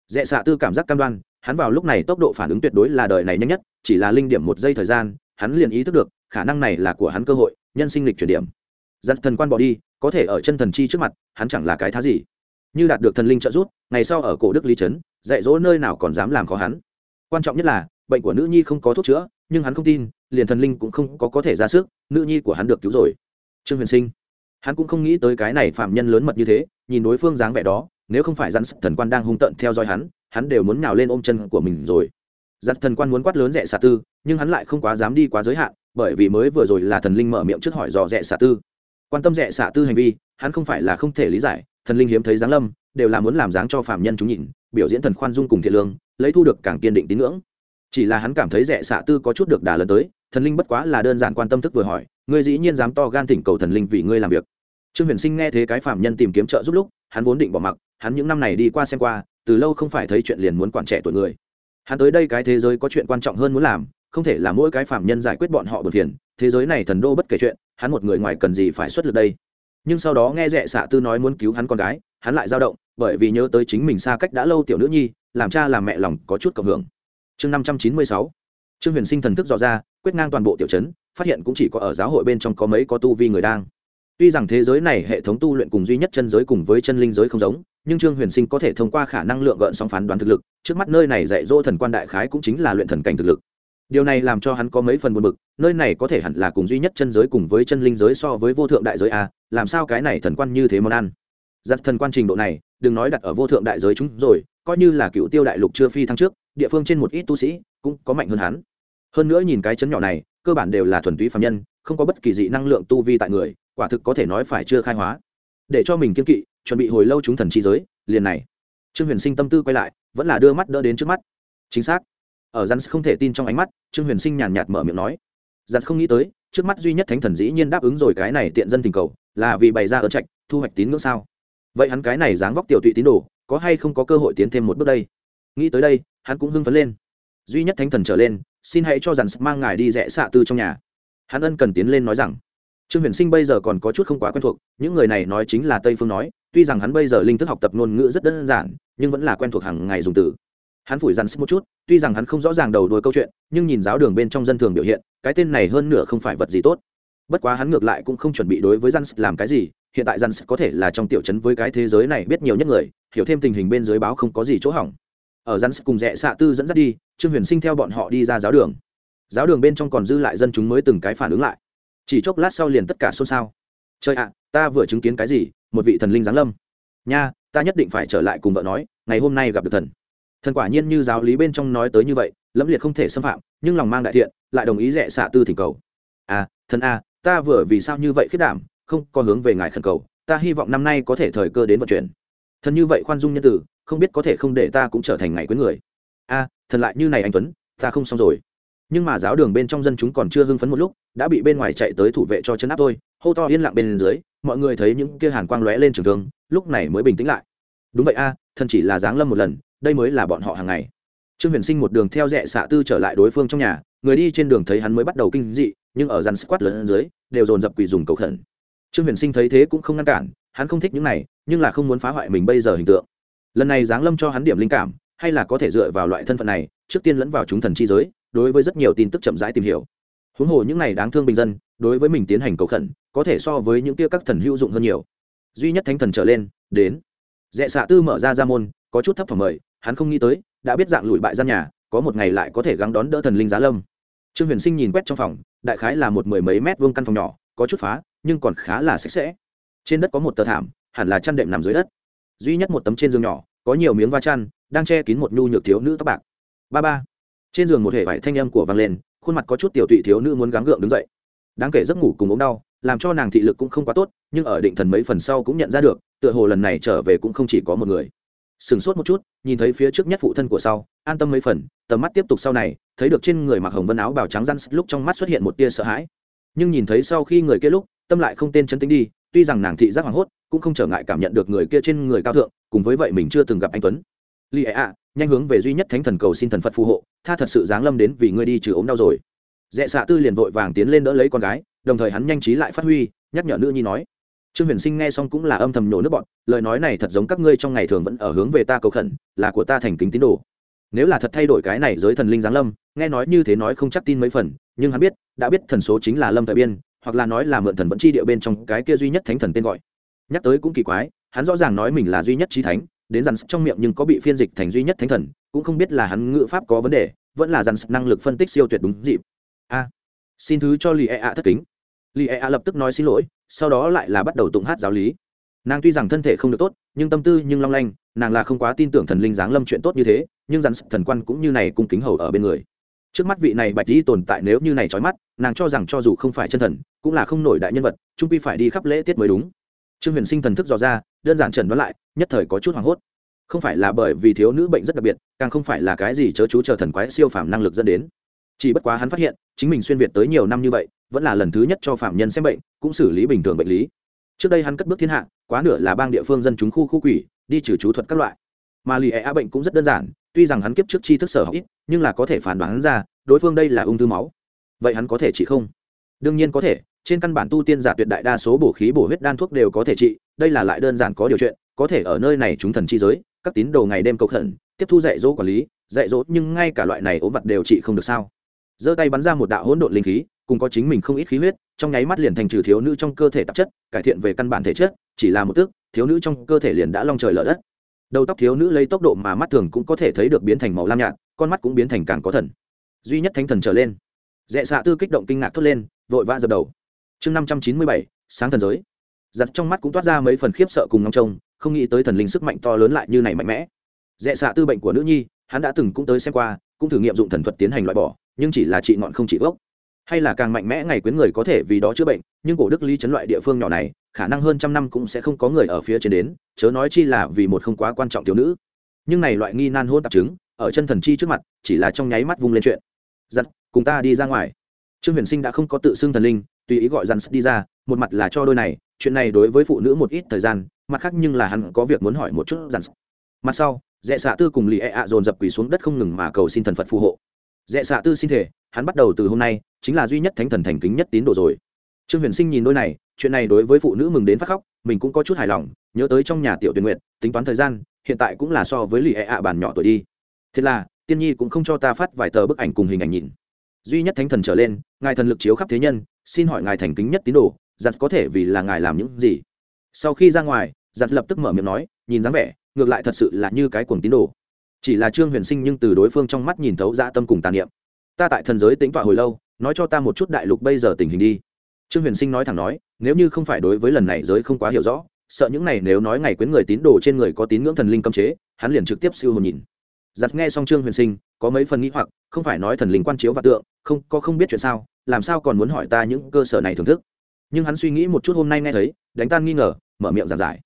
Rẽ xạ tư cảm giác cam đoan, hắn vào lúc này tốc độ phản ứng tuyệt đối là đời này nhanh nhất, chỉ là linh điểm một giây thời gian, hắn liền ý thức được, khả năng này là của hắn cơ hội, nhân sinh lịch chuyển điểm. Giặt thần quan bỏ đi, có thể ở chân thần chi trước mặt, hắn chẳng là cái thá gì. Như đạt được thần linh trợ giúp, ngày sau ở cổ đức lý trấn, dạy dỗ nơi nào còn dám làm khó hắn. Quan trọng nhất là, bệnh của nữ nhi không có thuốc chữa, nhưng hắn không tin, liền thần linh cũng không có có thể ra sức, nữ nhi của hắn được cứu rồi trương huyền sinh. Hắn cũng không nghĩ tới cái này phạm nhân lớn mật như thế, nhìn đối phương dáng vẻ đó, nếu không phải rắn thần quan đang hung tợn theo dõi hắn hắn đều muốn nào lên ôm chân của mình rồi. Dặn thần quan muốn quát lớn rẻ xạ tư, nhưng hắn lại không quá dám đi quá giới hạn, bởi vì mới vừa rồi là thần linh mở miệng trước hỏi dò rẻ xạ tư. Quan tâm rẻ xạ tư hành vi, hắn không phải là không thể lý giải, thần linh hiếm thấy giáng lâm, đều là muốn làm dáng cho phạm nhân chúng nhìn, biểu diễn thần khoan dung cùng thiện lương, lấy thu được càng kiên định tín ngưỡng. Chỉ là hắn cảm thấy rẻ xạ tư có chút được đà lần tới, thần linh bất quá là đơn giản quan tâm thức vừa hỏi ngươi dĩ nhiên dám to gan thỉnh cầu thần linh vì ngươi làm việc. Trương huyền sinh nghe thế cái phạm nhân tìm kiếm trợ giúp lúc, hắn vốn định bỏ mặc, hắn những năm này đi qua xem qua, từ lâu không phải thấy chuyện liền muốn quản trẻ tuổi người. Hắn tới đây cái thế giới có chuyện quan trọng hơn muốn làm, không thể là mỗi cái phạm nhân giải quyết bọn họ bật phiền, thế giới này thần đô bất kể chuyện, hắn một người ngoài cần gì phải xuất lực đây? Nhưng sau đó nghe dạ rẽ xạ tư nói muốn cứu hắn con gái, hắn lại dao động, bởi vì nhớ tới chính mình xa cách đã lâu tiểu nữ nhi, làm cha làm mẹ lòng có chút cộng hưởng. Chương năm trăm chín mươi sáu. Trương huyền sinh thần thức dò ra quyết ngang toàn bộ tiểu trấn phát hiện cũng chỉ có ở giáo hội bên trong có mấy có tu vi người đang. Tuy rằng thế giới này hệ thống tu luyện cùng duy nhất chân giới cùng với chân linh giới không giống, nhưng trương huyền sinh có thể thông qua khả năng lượng gợn sóng phán đoán thực lực, trước mắt nơi này dạy dỗ thần quan đại khái cũng chính là luyện thần cảnh thực lực. Điều này làm cho hắn có mấy phần buồn bực, nơi này có thể hẳn là cùng duy nhất chân giới cùng với chân linh giới so với vô thượng đại giới a, làm sao cái này thần quan như thế món ăn? Giật thần quan trình độ này, đừng nói đặt ở vô thượng đại giới chúng rồi, coi như là cựu tiêu đại lục chưa phi thăng trước, địa phương trên một ít tu sĩ cũng có mạnh hơn hắn. Hơn nữa nhìn cái chấn nhỏ này cơ bản đều là thuần túy phạm nhân, không có bất kỳ dị năng lượng tu vi tại người, quả thực có thể nói phải chưa khai hóa. Để cho mình kiên kỵ, chuẩn bị hồi lâu chúng thần chi giới, liền này. Trương huyền sinh tâm tư quay lại, vẫn là đưa mắt đỡ đến trước mắt. Chính xác. Ở rắn không thể tin trong ánh mắt, trương huyền sinh nhàn nhạt mở miệng nói. Giặt không nghĩ tới, trước mắt duy nhất thánh thần dĩ nhiên đáp ứng rồi cái này tiện dân tình cầu, là vì bày ra ơn trạch, thu hoạch tín ngưỡng sao? Vậy hắn cái này dáng vóc tiểu tụy tín đồ, có hay không có cơ hội tiến thêm một bước đây? Nghĩ tới đây, hắn cũng hưng phấn lên. Duy nhất thánh thần trở lên xin hãy cho dàn mang ngài đi rẽ xạ tư trong nhà. Hắn ân cần tiến lên nói rằng, trương huyền sinh bây giờ còn có chút không quá quen thuộc, những người này nói chính là tây phương nói, tuy rằng hắn bây giờ linh thức học tập ngôn ngữ rất đơn giản, nhưng vẫn là quen thuộc hàng ngày dùng từ. Hắn phủi dằn một chút, tuy rằng hắn không rõ ràng đầu đuôi câu chuyện, nhưng nhìn giáo đường bên trong dân thường biểu hiện, cái tên này hơn nửa không phải vật gì tốt. Bất quá hắn ngược lại cũng không chuẩn bị đối với dàn làm cái gì, hiện tại dàn có thể là trong tiểu chấn với cái thế giới này biết nhiều nhất người, hiểu thêm tình hình bên dưới báo không có gì chỗ hỏng ở dằn cùng rẽ xạ tư dẫn dắt đi, trương huyền sinh theo bọn họ đi ra giáo đường. Giáo đường bên trong còn dư lại dân chúng mới từng cái phản ứng lại. Chỉ chốc lát sau liền tất cả xôn xao. Trời ạ, ta vừa chứng kiến cái gì, một vị thần linh giáng lâm. Nha, ta nhất định phải trở lại cùng vợ nói, ngày hôm nay gặp được thần. Thần quả nhiên như giáo lý bên trong nói tới như vậy, lẫm liệt không thể xâm phạm, nhưng lòng mang đại thiện, lại đồng ý rẻ xạ tư thỉnh cầu. À thần a ta vừa vì sao như vậy khiết đảm, không có hướng về ngài khẩn cầu, ta hy vọng năm nay có thể thời cơ đến vận chuyển. Thần như vậy khoan dung nhân tử không biết có thể không để ta cũng trở thành ngày quý người. A, thần lại như này anh tuấn, ta không xong rồi. Nhưng mà giáo đường bên trong dân chúng còn chưa hưng phấn một lúc, đã bị bên ngoài chạy tới thủ vệ cho chân áp tôi hô to yên lặng bên dưới, mọi người thấy những kia hàn quang lóe lên trường thương, lúc này mới bình tĩnh lại. Đúng vậy a, thần chỉ là giáng lâm một lần, đây mới là bọn họ hàng ngày. Trương huyền sinh một đường theo rẽ xạ tư trở lại đối phương trong nhà, người đi trên đường thấy hắn mới bắt đầu kinh dị, nhưng ở rắn squat lớn dưới, đều dồn dập quỳ dùng cầu khẩn. Trương huyền sinh thấy thế cũng không ngăn cản, hắn không thích những này, nhưng là không muốn phá hoại mình bây giờ hình tượng lần này giáng lâm cho hắn điểm linh cảm, hay là có thể dựa vào loại thân phận này, trước tiên lẫn vào chúng thần chi giới, đối với rất nhiều tin tức chậm rãi tìm hiểu. Huống hồ những này đáng thương bình dân, đối với mình tiến hành cầu khẩn, có thể so với những kia các thần hữu dụng hơn nhiều. Duy nhất thánh thần trở lên, đến. Dẹ xạ tư mở ra ra môn, có chút thấp phẩm mời, hắn không nghĩ tới, đã biết dạng lụi bại gian nhà, có một ngày lại có thể gắng đón đỡ thần linh giá lâm. Trương huyền sinh nhìn quét trong phòng, đại khái là một mười mấy mét vuông căn phòng nhỏ, có chút phá, nhưng còn khá là sạch sẽ. Trên đất có một tờ thảm, hẳn là chăn đệm nằm dưới đất duy nhất một tấm trên giường nhỏ, có nhiều miếng va chăn, đang che kín một nhu nhược thiếu nữ tóc bạc. Ba ba. Trên giường một hệ vải thanh âm của vang lên, khuôn mặt có chút tiểu tụy thiếu nữ muốn gắng gượng đứng dậy. Đáng kể giấc ngủ cùng ốm đau, làm cho nàng thị lực cũng không quá tốt, nhưng ở định thần mấy phần sau cũng nhận ra được, tựa hồ lần này trở về cũng không chỉ có một người. Sửng sốt một chút, nhìn thấy phía trước nhất phụ thân của sau, an tâm mấy phần, tầm mắt tiếp tục sau này, thấy được trên người mặc hồng vân áo bào trắng răn lúc trong mắt xuất hiện một tia sợ hãi. Nhưng nhìn thấy sau khi người kia lúc, tâm lại không tên chân tính đi tuy rằng nàng thị giác hoảng hốt, cũng không trở ngại cảm nhận được người kia trên người cao thượng, cùng với vậy mình chưa từng gặp anh tuấn. Li ạ, nhanh hướng về duy nhất thánh thần cầu xin thần phật phù hộ, tha thật sự giáng lâm đến vì ngươi đi trừ ốm đau rồi. Dẹ xạ tư liền vội vàng tiến lên đỡ lấy con gái, đồng thời hắn nhanh trí lại phát huy, nhắc nhở nữ nhi nói, trương huyền sinh nghe xong cũng là âm thầm nhổ nước bọn, lời nói này thật giống các ngươi trong ngày thường vẫn ở hướng về ta cầu khẩn, là của ta thành kính tín đồ. Nếu là thật thay đổi cái này giới thần linh giáng lâm, nghe nói như thế nói không chắc tin mấy phần, nhưng hắn biết, đã biết thần số chính là lâm thời biên hoặc là nói là mượn thần vẫn chi địa bên trong cái kia duy nhất thánh thần tên gọi. Nhắc tới cũng kỳ quái, hắn rõ ràng nói mình là duy nhất trí thánh, đến dàn trong miệng nhưng có bị phiên dịch thành duy nhất thánh thần, cũng không biết là hắn ngữ pháp có vấn đề, vẫn là dàn năng lực phân tích siêu tuyệt đúng dịp. A, xin thứ cho lì e ạ thất kính. Lì e ạ lập tức nói xin lỗi, sau đó lại là bắt đầu tụng hát giáo lý. Nàng tuy rằng thân thể không được tốt, nhưng tâm tư nhưng long lanh, nàng là không quá tin tưởng thần linh giáng lâm chuyện tốt như thế, nhưng dàn thần quan cũng như này cung kính hầu ở bên người trước mắt vị này bạch di tồn tại nếu như này trói mắt, nàng cho rằng cho dù không phải chân thần, cũng là không nổi đại nhân vật, trung quy phải đi khắp lễ tiết mới đúng. Trương huyền sinh thần thức dò ra, đơn giản trần đoán lại, nhất thời có chút hoảng hốt. Không phải là bởi vì thiếu nữ bệnh rất đặc biệt, càng không phải là cái gì chớ chú chờ thần quái siêu phàm năng lực dẫn đến. Chỉ bất quá hắn phát hiện, chính mình xuyên việt tới nhiều năm như vậy, vẫn là lần thứ nhất cho phạm nhân xem bệnh, cũng xử lý bình thường bệnh lý. Trước đây hắn cất bước thiên hạ, quá nửa là bang địa phương dân chúng khu khu quỷ, đi trừ chú thuật các loại. Mà lì e bệnh cũng rất đơn giản, tuy rằng hắn kiếp trước chi thức sở học ít nhưng là có thể phản đoán ra, đối phương đây là ung thư máu. Vậy hắn có thể trị không? Đương nhiên có thể, trên căn bản tu tiên giả tuyệt đại đa số bổ khí bổ huyết đan thuốc đều có thể trị, đây là lại đơn giản có điều chuyện, có thể ở nơi này chúng thần chi giới, các tín đồ ngày đêm cầu khẩn, tiếp thu dạy dỗ quản lý, dạy dỗ nhưng ngay cả loại này ốm vật đều trị không được sao? Giơ tay bắn ra một đạo hỗn độn linh khí, cùng có chính mình không ít khí huyết, trong nháy mắt liền thành trừ thiếu nữ trong cơ thể tạp chất, cải thiện về căn bản thể chất, chỉ là một tước thiếu nữ trong cơ thể liền đã long trời lở đất. Đầu tóc thiếu nữ lấy tốc độ mà mắt thường cũng có thể thấy được biến thành màu lam nhạt con mắt cũng biến thành càng có thần. Duy nhất thánh thần trở lên. Dẹ xạ tư kích động kinh ngạc thốt lên, vội vã dập đầu. Chương năm trăm chín mươi bảy, sáng thần giới. Giặt trong mắt cũng toát ra mấy phần khiếp sợ cùng ngóng trông, không nghĩ tới thần linh sức mạnh to lớn lại như này mạnh mẽ. Dẹ xạ tư bệnh của nữ nhi, hắn đã từng cũng tới xem qua, cũng thử nghiệm dụng thần thuật tiến hành loại bỏ, nhưng chỉ là trị ngọn không trị gốc. Hay là càng mạnh mẽ ngày quyến người có thể vì đó chữa bệnh, nhưng cổ đức lý chấn loại địa phương nhỏ này, khả năng hơn trăm năm cũng sẽ không có người ở phía trên đến, chớ nói chi là vì một không quá quan trọng thiếu nữ. Nhưng này loại nghi nan hôn tạp chứng ở chân thần chi trước mặt, chỉ là trong nháy mắt vung lên chuyện. Giặt cùng ta đi ra ngoài. Trương huyền sinh đã không có tự xưng thần linh, tùy ý gọi dàn đi ra, một mặt là cho đôi này, chuyện này đối với phụ nữ một ít thời gian, mặt khác nhưng là hắn có việc muốn hỏi một chút dàn mặt sau dẹ xạ tư cùng lì ẹ、e、ạ dồn dập quỳ xuống đất không ngừng mà cầu xin thần phật phù hộ. Dẹ xạ tư xin thể, hắn bắt đầu từ hôm nay, chính là duy nhất thánh thần thành kính nhất tín đồ rồi. Trương huyền sinh nhìn đôi này, chuyện này đối với phụ nữ mừng đến phát khóc, mình cũng có chút hài lòng, nhớ tới trong nhà tiểu tuyển nguyện tính toán thời gian, hiện tại cũng là so với lì ẹ、e、ạ bàn nhỏ tuổi đi thế là, tiên nhi cũng không cho ta phát vài tờ bức ảnh cùng hình ảnh nhìn. Duy nhất thánh thần trở lên, ngài thần lực chiếu khắp thế nhân, xin hỏi ngài thành kính nhất tín đồ, giặt có thể vì là ngài làm những gì? Sau khi ra ngoài, giặt lập tức mở miệng nói, nhìn dáng vẻ, ngược lại thật sự là như cái cuồng tín đồ. Chỉ là trương huyền sinh nhưng từ đối phương trong mắt nhìn thấu dã tâm cùng tàn niệm. Ta tại thần giới tính tọa hồi lâu, nói cho ta một chút đại lục bây giờ tình hình đi. Trương huyền sinh nói thẳng nói, nếu như không phải đối với lần này giới không quá hiểu rõ, sợ những này nếu nói ngày quyến người tín đồ trên người có tín ngưỡng thần linh cấm chế, hắn liền trực tiếp siêu hồn nhìn giặt nghe xong trương huyền sinh, có mấy phần nghĩ hoặc, không phải nói thần linh quan chiếu và tượng, không, có không biết chuyện sao, làm sao còn muốn hỏi ta những cơ sở này thưởng thức. Nhưng hắn suy nghĩ một chút hôm nay nghe thấy, đánh tan nghi ngờ, mở miệng giảng giải.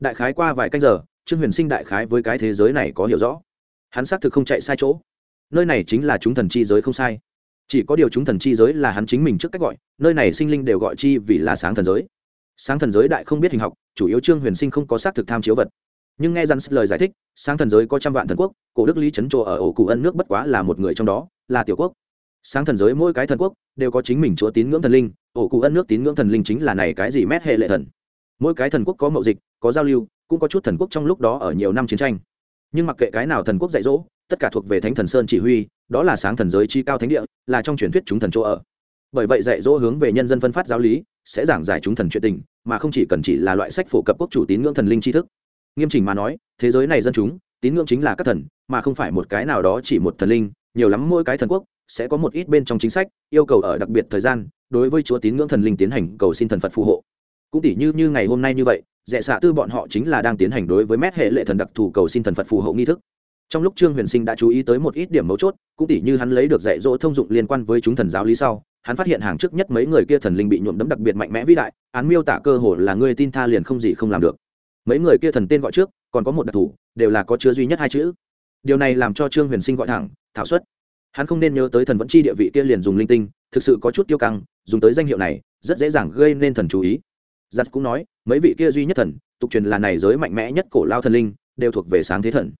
Đại khái qua vài canh giờ, trương huyền sinh đại khái với cái thế giới này có hiểu rõ. Hắn xác thực không chạy sai chỗ. Nơi này chính là chúng thần chi giới không sai. Chỉ có điều chúng thần chi giới là hắn chính mình trước cách gọi, nơi này sinh linh đều gọi chi vì là sáng thần giới. Sáng thần giới đại không biết hình học, chủ yếu trương huyền sinh không có xác thực tham chiếu vật nhưng nghe rắn lời giải thích, sáng thần giới có trăm vạn thần quốc, cổ đức lý trấn chỗ ở ổ cụ ân nước bất quá là một người trong đó, là tiểu quốc. Sáng thần giới mỗi cái thần quốc đều có chính mình chúa tín ngưỡng thần linh, ổ cụ ân nước tín ngưỡng thần linh chính là này cái gì mét hệ lệ thần. Mỗi cái thần quốc có mậu dịch, có giao lưu, cũng có chút thần quốc trong lúc đó ở nhiều năm chiến tranh. Nhưng mặc kệ cái nào thần quốc dạy dỗ, tất cả thuộc về thánh thần sơn chỉ huy, đó là sáng thần giới chi cao thánh địa, là trong truyền thuyết chúng thần chỗ ở. Bởi vậy dạy dỗ hướng về nhân dân phân phát giáo lý, sẽ giảng giải chúng thần chuyện tình, mà không chỉ cần chỉ là loại sách phổ cập quốc chủ tín ngưỡng thần linh tri thức nghiêm chỉnh mà nói, thế giới này dân chúng, tín ngưỡng chính là các thần, mà không phải một cái nào đó chỉ một thần linh, nhiều lắm mỗi cái thần quốc sẽ có một ít bên trong chính sách, yêu cầu ở đặc biệt thời gian, đối với chúa tín ngưỡng thần linh tiến hành cầu xin thần phật phù hộ. Cũng tỷ như như ngày hôm nay như vậy dẹ xạ tư bọn họ chính là đang tiến hành đối với mét hệ lệ thần đặc thù cầu xin thần phật phù hộ nghi thức. Trong lúc trương huyền sinh đã chú ý tới một ít điểm mấu chốt, cũng tỷ như hắn lấy được dạy dỗ thông dụng liên quan với chúng thần giáo lý sau, hắn phát hiện hàng trước nhất mấy người kia thần linh bị nhuộm đấm đặc biệt mạnh mẽ vĩ đại, án miêu tả cơ hồ là người tin tha liền không gì không làm được mấy người kia thần tên gọi trước, còn có một đặc thù, đều là có chứa duy nhất hai chữ. Điều này làm cho trương huyền sinh gọi thẳng, thảo suất hắn không nên nhớ tới thần vẫn chi địa vị kia liền dùng linh tinh, thực sự có chút tiêu căng, dùng tới danh hiệu này, rất dễ dàng gây nên thần chú ý. Giặt cũng nói, mấy vị kia duy nhất thần, tục truyền là này giới mạnh mẽ nhất cổ lao thần linh, đều thuộc về sáng thế thần.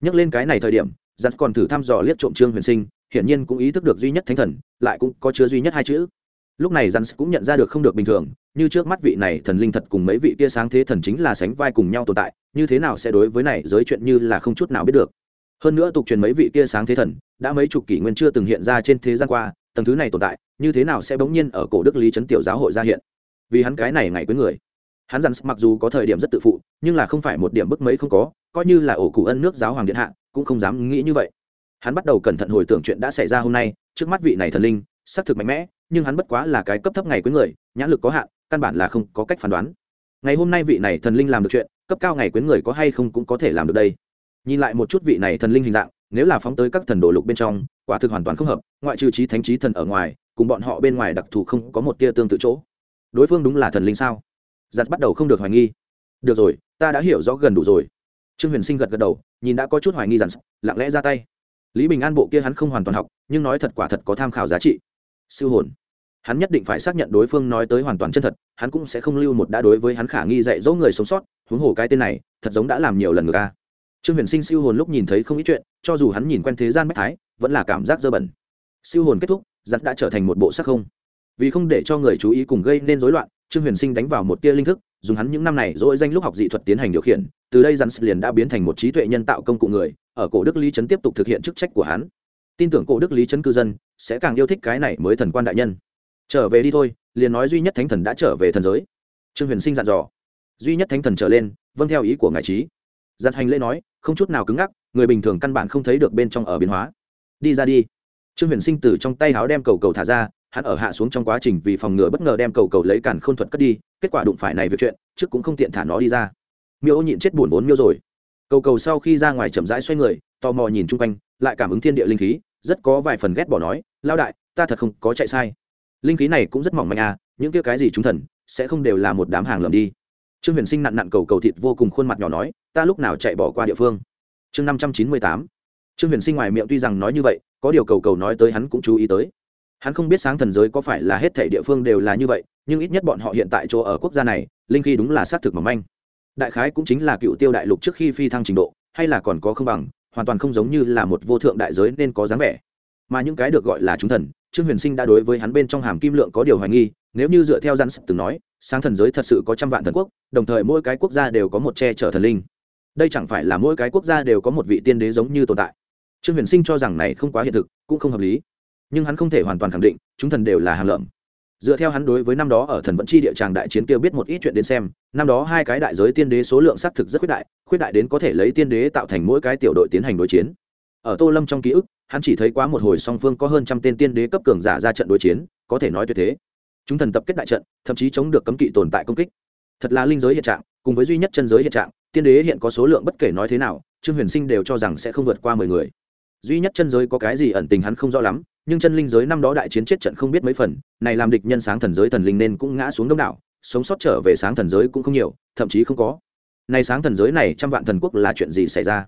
Nhắc lên cái này thời điểm giặt còn thử thăm dò liếc trộm trương huyền sinh, hiển nhiên cũng ý thức được duy nhất thánh thần, lại cũng có chứa duy nhất hai chữ lúc này giặt cũng nhận ra được không được bình thường, như trước mắt vị này thần linh thật cùng mấy vị kia sáng thế thần chính là sánh vai cùng nhau tồn tại, như thế nào sẽ đối với này giới chuyện như là không chút nào biết được. Hơn nữa tục truyền mấy vị kia sáng thế thần, đã mấy chục kỷ nguyên chưa từng hiện ra trên thế gian qua, tầng thứ này tồn tại, như thế nào sẽ bỗng nhiên ở cổ đức lý trấn tiểu giáo hội ra hiện? Vì hắn cái này ngày cuối người. Hắn dặn mặc dù có thời điểm rất tự phụ, nhưng là không phải một điểm bức mấy không có, coi như là ổ cụ ân nước giáo hoàng điện hạ, cũng không dám nghĩ như vậy. Hắn bắt đầu cẩn thận hồi tưởng chuyện đã xảy ra hôm nay, trước mắt vị này thần linh, xác thực mạnh mẽ nhưng hắn bất quá là cái cấp thấp ngày cuối người, nhãn lực có hạn, căn bản là không có cách phán đoán. Ngày hôm nay vị này thần linh làm được chuyện, cấp cao ngày quyến người có hay không cũng có thể làm được đây. Nhìn lại một chút vị này thần linh hình dạng, nếu là phóng tới các thần đồ lục bên trong, quả thực hoàn toàn không hợp, ngoại trừ trí thánh trí thần ở ngoài, cùng bọn họ bên ngoài đặc thù không có một tia tương tự chỗ. Đối phương đúng là thần linh sao? Giặt bắt đầu không được hoài nghi. Được rồi, ta đã hiểu rõ gần đủ rồi. Trương huyền sinh gật gật đầu, nhìn đã có chút hoài nghi dặn lặng lẽ ra tay. Lý bình an bộ kia hắn không hoàn toàn học, nhưng nói thật quả thật có tham khảo giá trị siêu hồn. Hắn nhất định phải xác nhận đối phương nói tới hoàn toàn chân thật, hắn cũng sẽ không lưu một đã đối với hắn khả nghi dạy dỗ người sống sót, huống hồ cái tên này, thật giống đã làm nhiều lần ngược ca trương huyền sinh siêu hồn lúc nhìn thấy không ít chuyện, cho dù hắn nhìn quen thế gian bách thái, vẫn là cảm giác dơ bẩn. Siêu hồn kết thúc giặt đã trở thành một bộ sắc không. Vì không để cho người chú ý cùng gây nên rối loạn, trương huyền sinh đánh vào một tia linh thức, dùng hắn những năm này dỗi danh lúc học dị thuật tiến hành điều khiển, từ đây rắn liền đã biến thành một trí tuệ nhân tạo công cụ người, ở cổ đức lý trấn tiếp tục thực hiện chức trách của hắn tin tưởng cổ đức lý trấn cư dân sẽ càng yêu thích cái này mới thần quan đại nhân. Trở về đi thôi, liền nói duy nhất thánh thần đã trở về thần giới. Trương huyền sinh dặn dò. Duy nhất thánh thần trở lên vâng theo ý của ngài trí giặt hành lễ nói, không chút nào cứng ngắc, người bình thường căn bản không thấy được bên trong ở biến hóa. Đi ra đi. Trương huyền sinh từ trong tay háo đem cầu cầu thả ra, hắn ở hạ xuống trong quá trình vì phòng ngừa bất ngờ đem cầu cầu lấy cản khôn thuật cất đi, kết quả đụng phải này việc chuyện, trước cũng không tiện thả nó đi ra. Miêu ô nhịn chết buồn vốn miêu rồi. Cầu cầu sau khi ra ngoài chậm rãi xoay người, tò mò nhìn chung quanh lại cảm ứng thiên địa linh khí, rất có vài phần ghét bỏ nói lao đại, ta thật không có chạy sai. Linh khí này cũng rất mỏng manh à những kia cái gì chúng thần, sẽ không đều là một đám hàng lầm đi. Trương huyền sinh nặn nặn cầu cầu thịt vô cùng khuôn mặt nhỏ nói, ta lúc nào chạy bỏ qua địa phương? Chương năm trăm chín mươi tám. Trương huyền sinh ngoài miệng tuy rằng nói như vậy, có điều cầu cầu nói tới hắn cũng chú ý tới. Hắn không biết sáng thần giới có phải là hết thể địa phương đều là như vậy, nhưng ít nhất bọn họ hiện tại chỗ ở quốc gia này, linh khi đúng là xác thực mỏng manh. Đại khái cũng chính là cựu tiêu đại lục trước khi phi thăng trình độ, hay là còn có không bằng hoàn toàn không giống như là một vô thượng đại giới nên có dáng vẻ. Mà những cái được gọi là chúng thần, trương huyền sinh đã đối với hắn bên trong hàm kim lượng có điều hoài nghi, nếu như dựa theo gian sập từng nói, sáng thần giới thật sự có trăm vạn thần quốc, đồng thời mỗi cái quốc gia đều có một che chở thần linh. Đây chẳng phải là mỗi cái quốc gia đều có một vị tiên đế giống như tồn tại. Trương huyền sinh cho rằng này không quá hiện thực, cũng không hợp lý. Nhưng hắn không thể hoàn toàn khẳng định, chúng thần đều là hàng lợm. Dựa theo hắn đối với năm đó ở thần vẫn chi địa tràng đại chiến kia biết một ít chuyện đến xem, năm đó hai cái đại giới tiên đế số lượng xác thực rất quyết đại khuyết đại đến có thể lấy tiên đế tạo thành mỗi cái tiểu đội tiến hành đối chiến. Ở tô lâm trong ký ức, hắn chỉ thấy quá một hồi song phương có hơn trăm tên tiên đế cấp cường giả ra trận đối chiến, có thể nói tuyệt thế. Chúng thần tập kết đại trận, thậm chí chống được cấm kỵ tồn tại công kích. Thật là linh giới hiện trạng, cùng với duy nhất chân giới hiện trạng, tiên đế hiện có số lượng bất kể nói thế nào, trương huyền sinh đều cho rằng sẽ không vượt qua mười người. Duy nhất chân giới có cái gì ẩn tình hắn không rõ lắm, nhưng chân linh giới năm đó đại chiến chết trận không biết mấy phần, này làm địch nhân sáng thần giới thần linh nên cũng ngã xuống đông đảo, sống sót trở về sáng thần giới cũng không nhiều, thậm chí không có này sáng thần giới này trăm vạn thần quốc là chuyện gì xảy ra?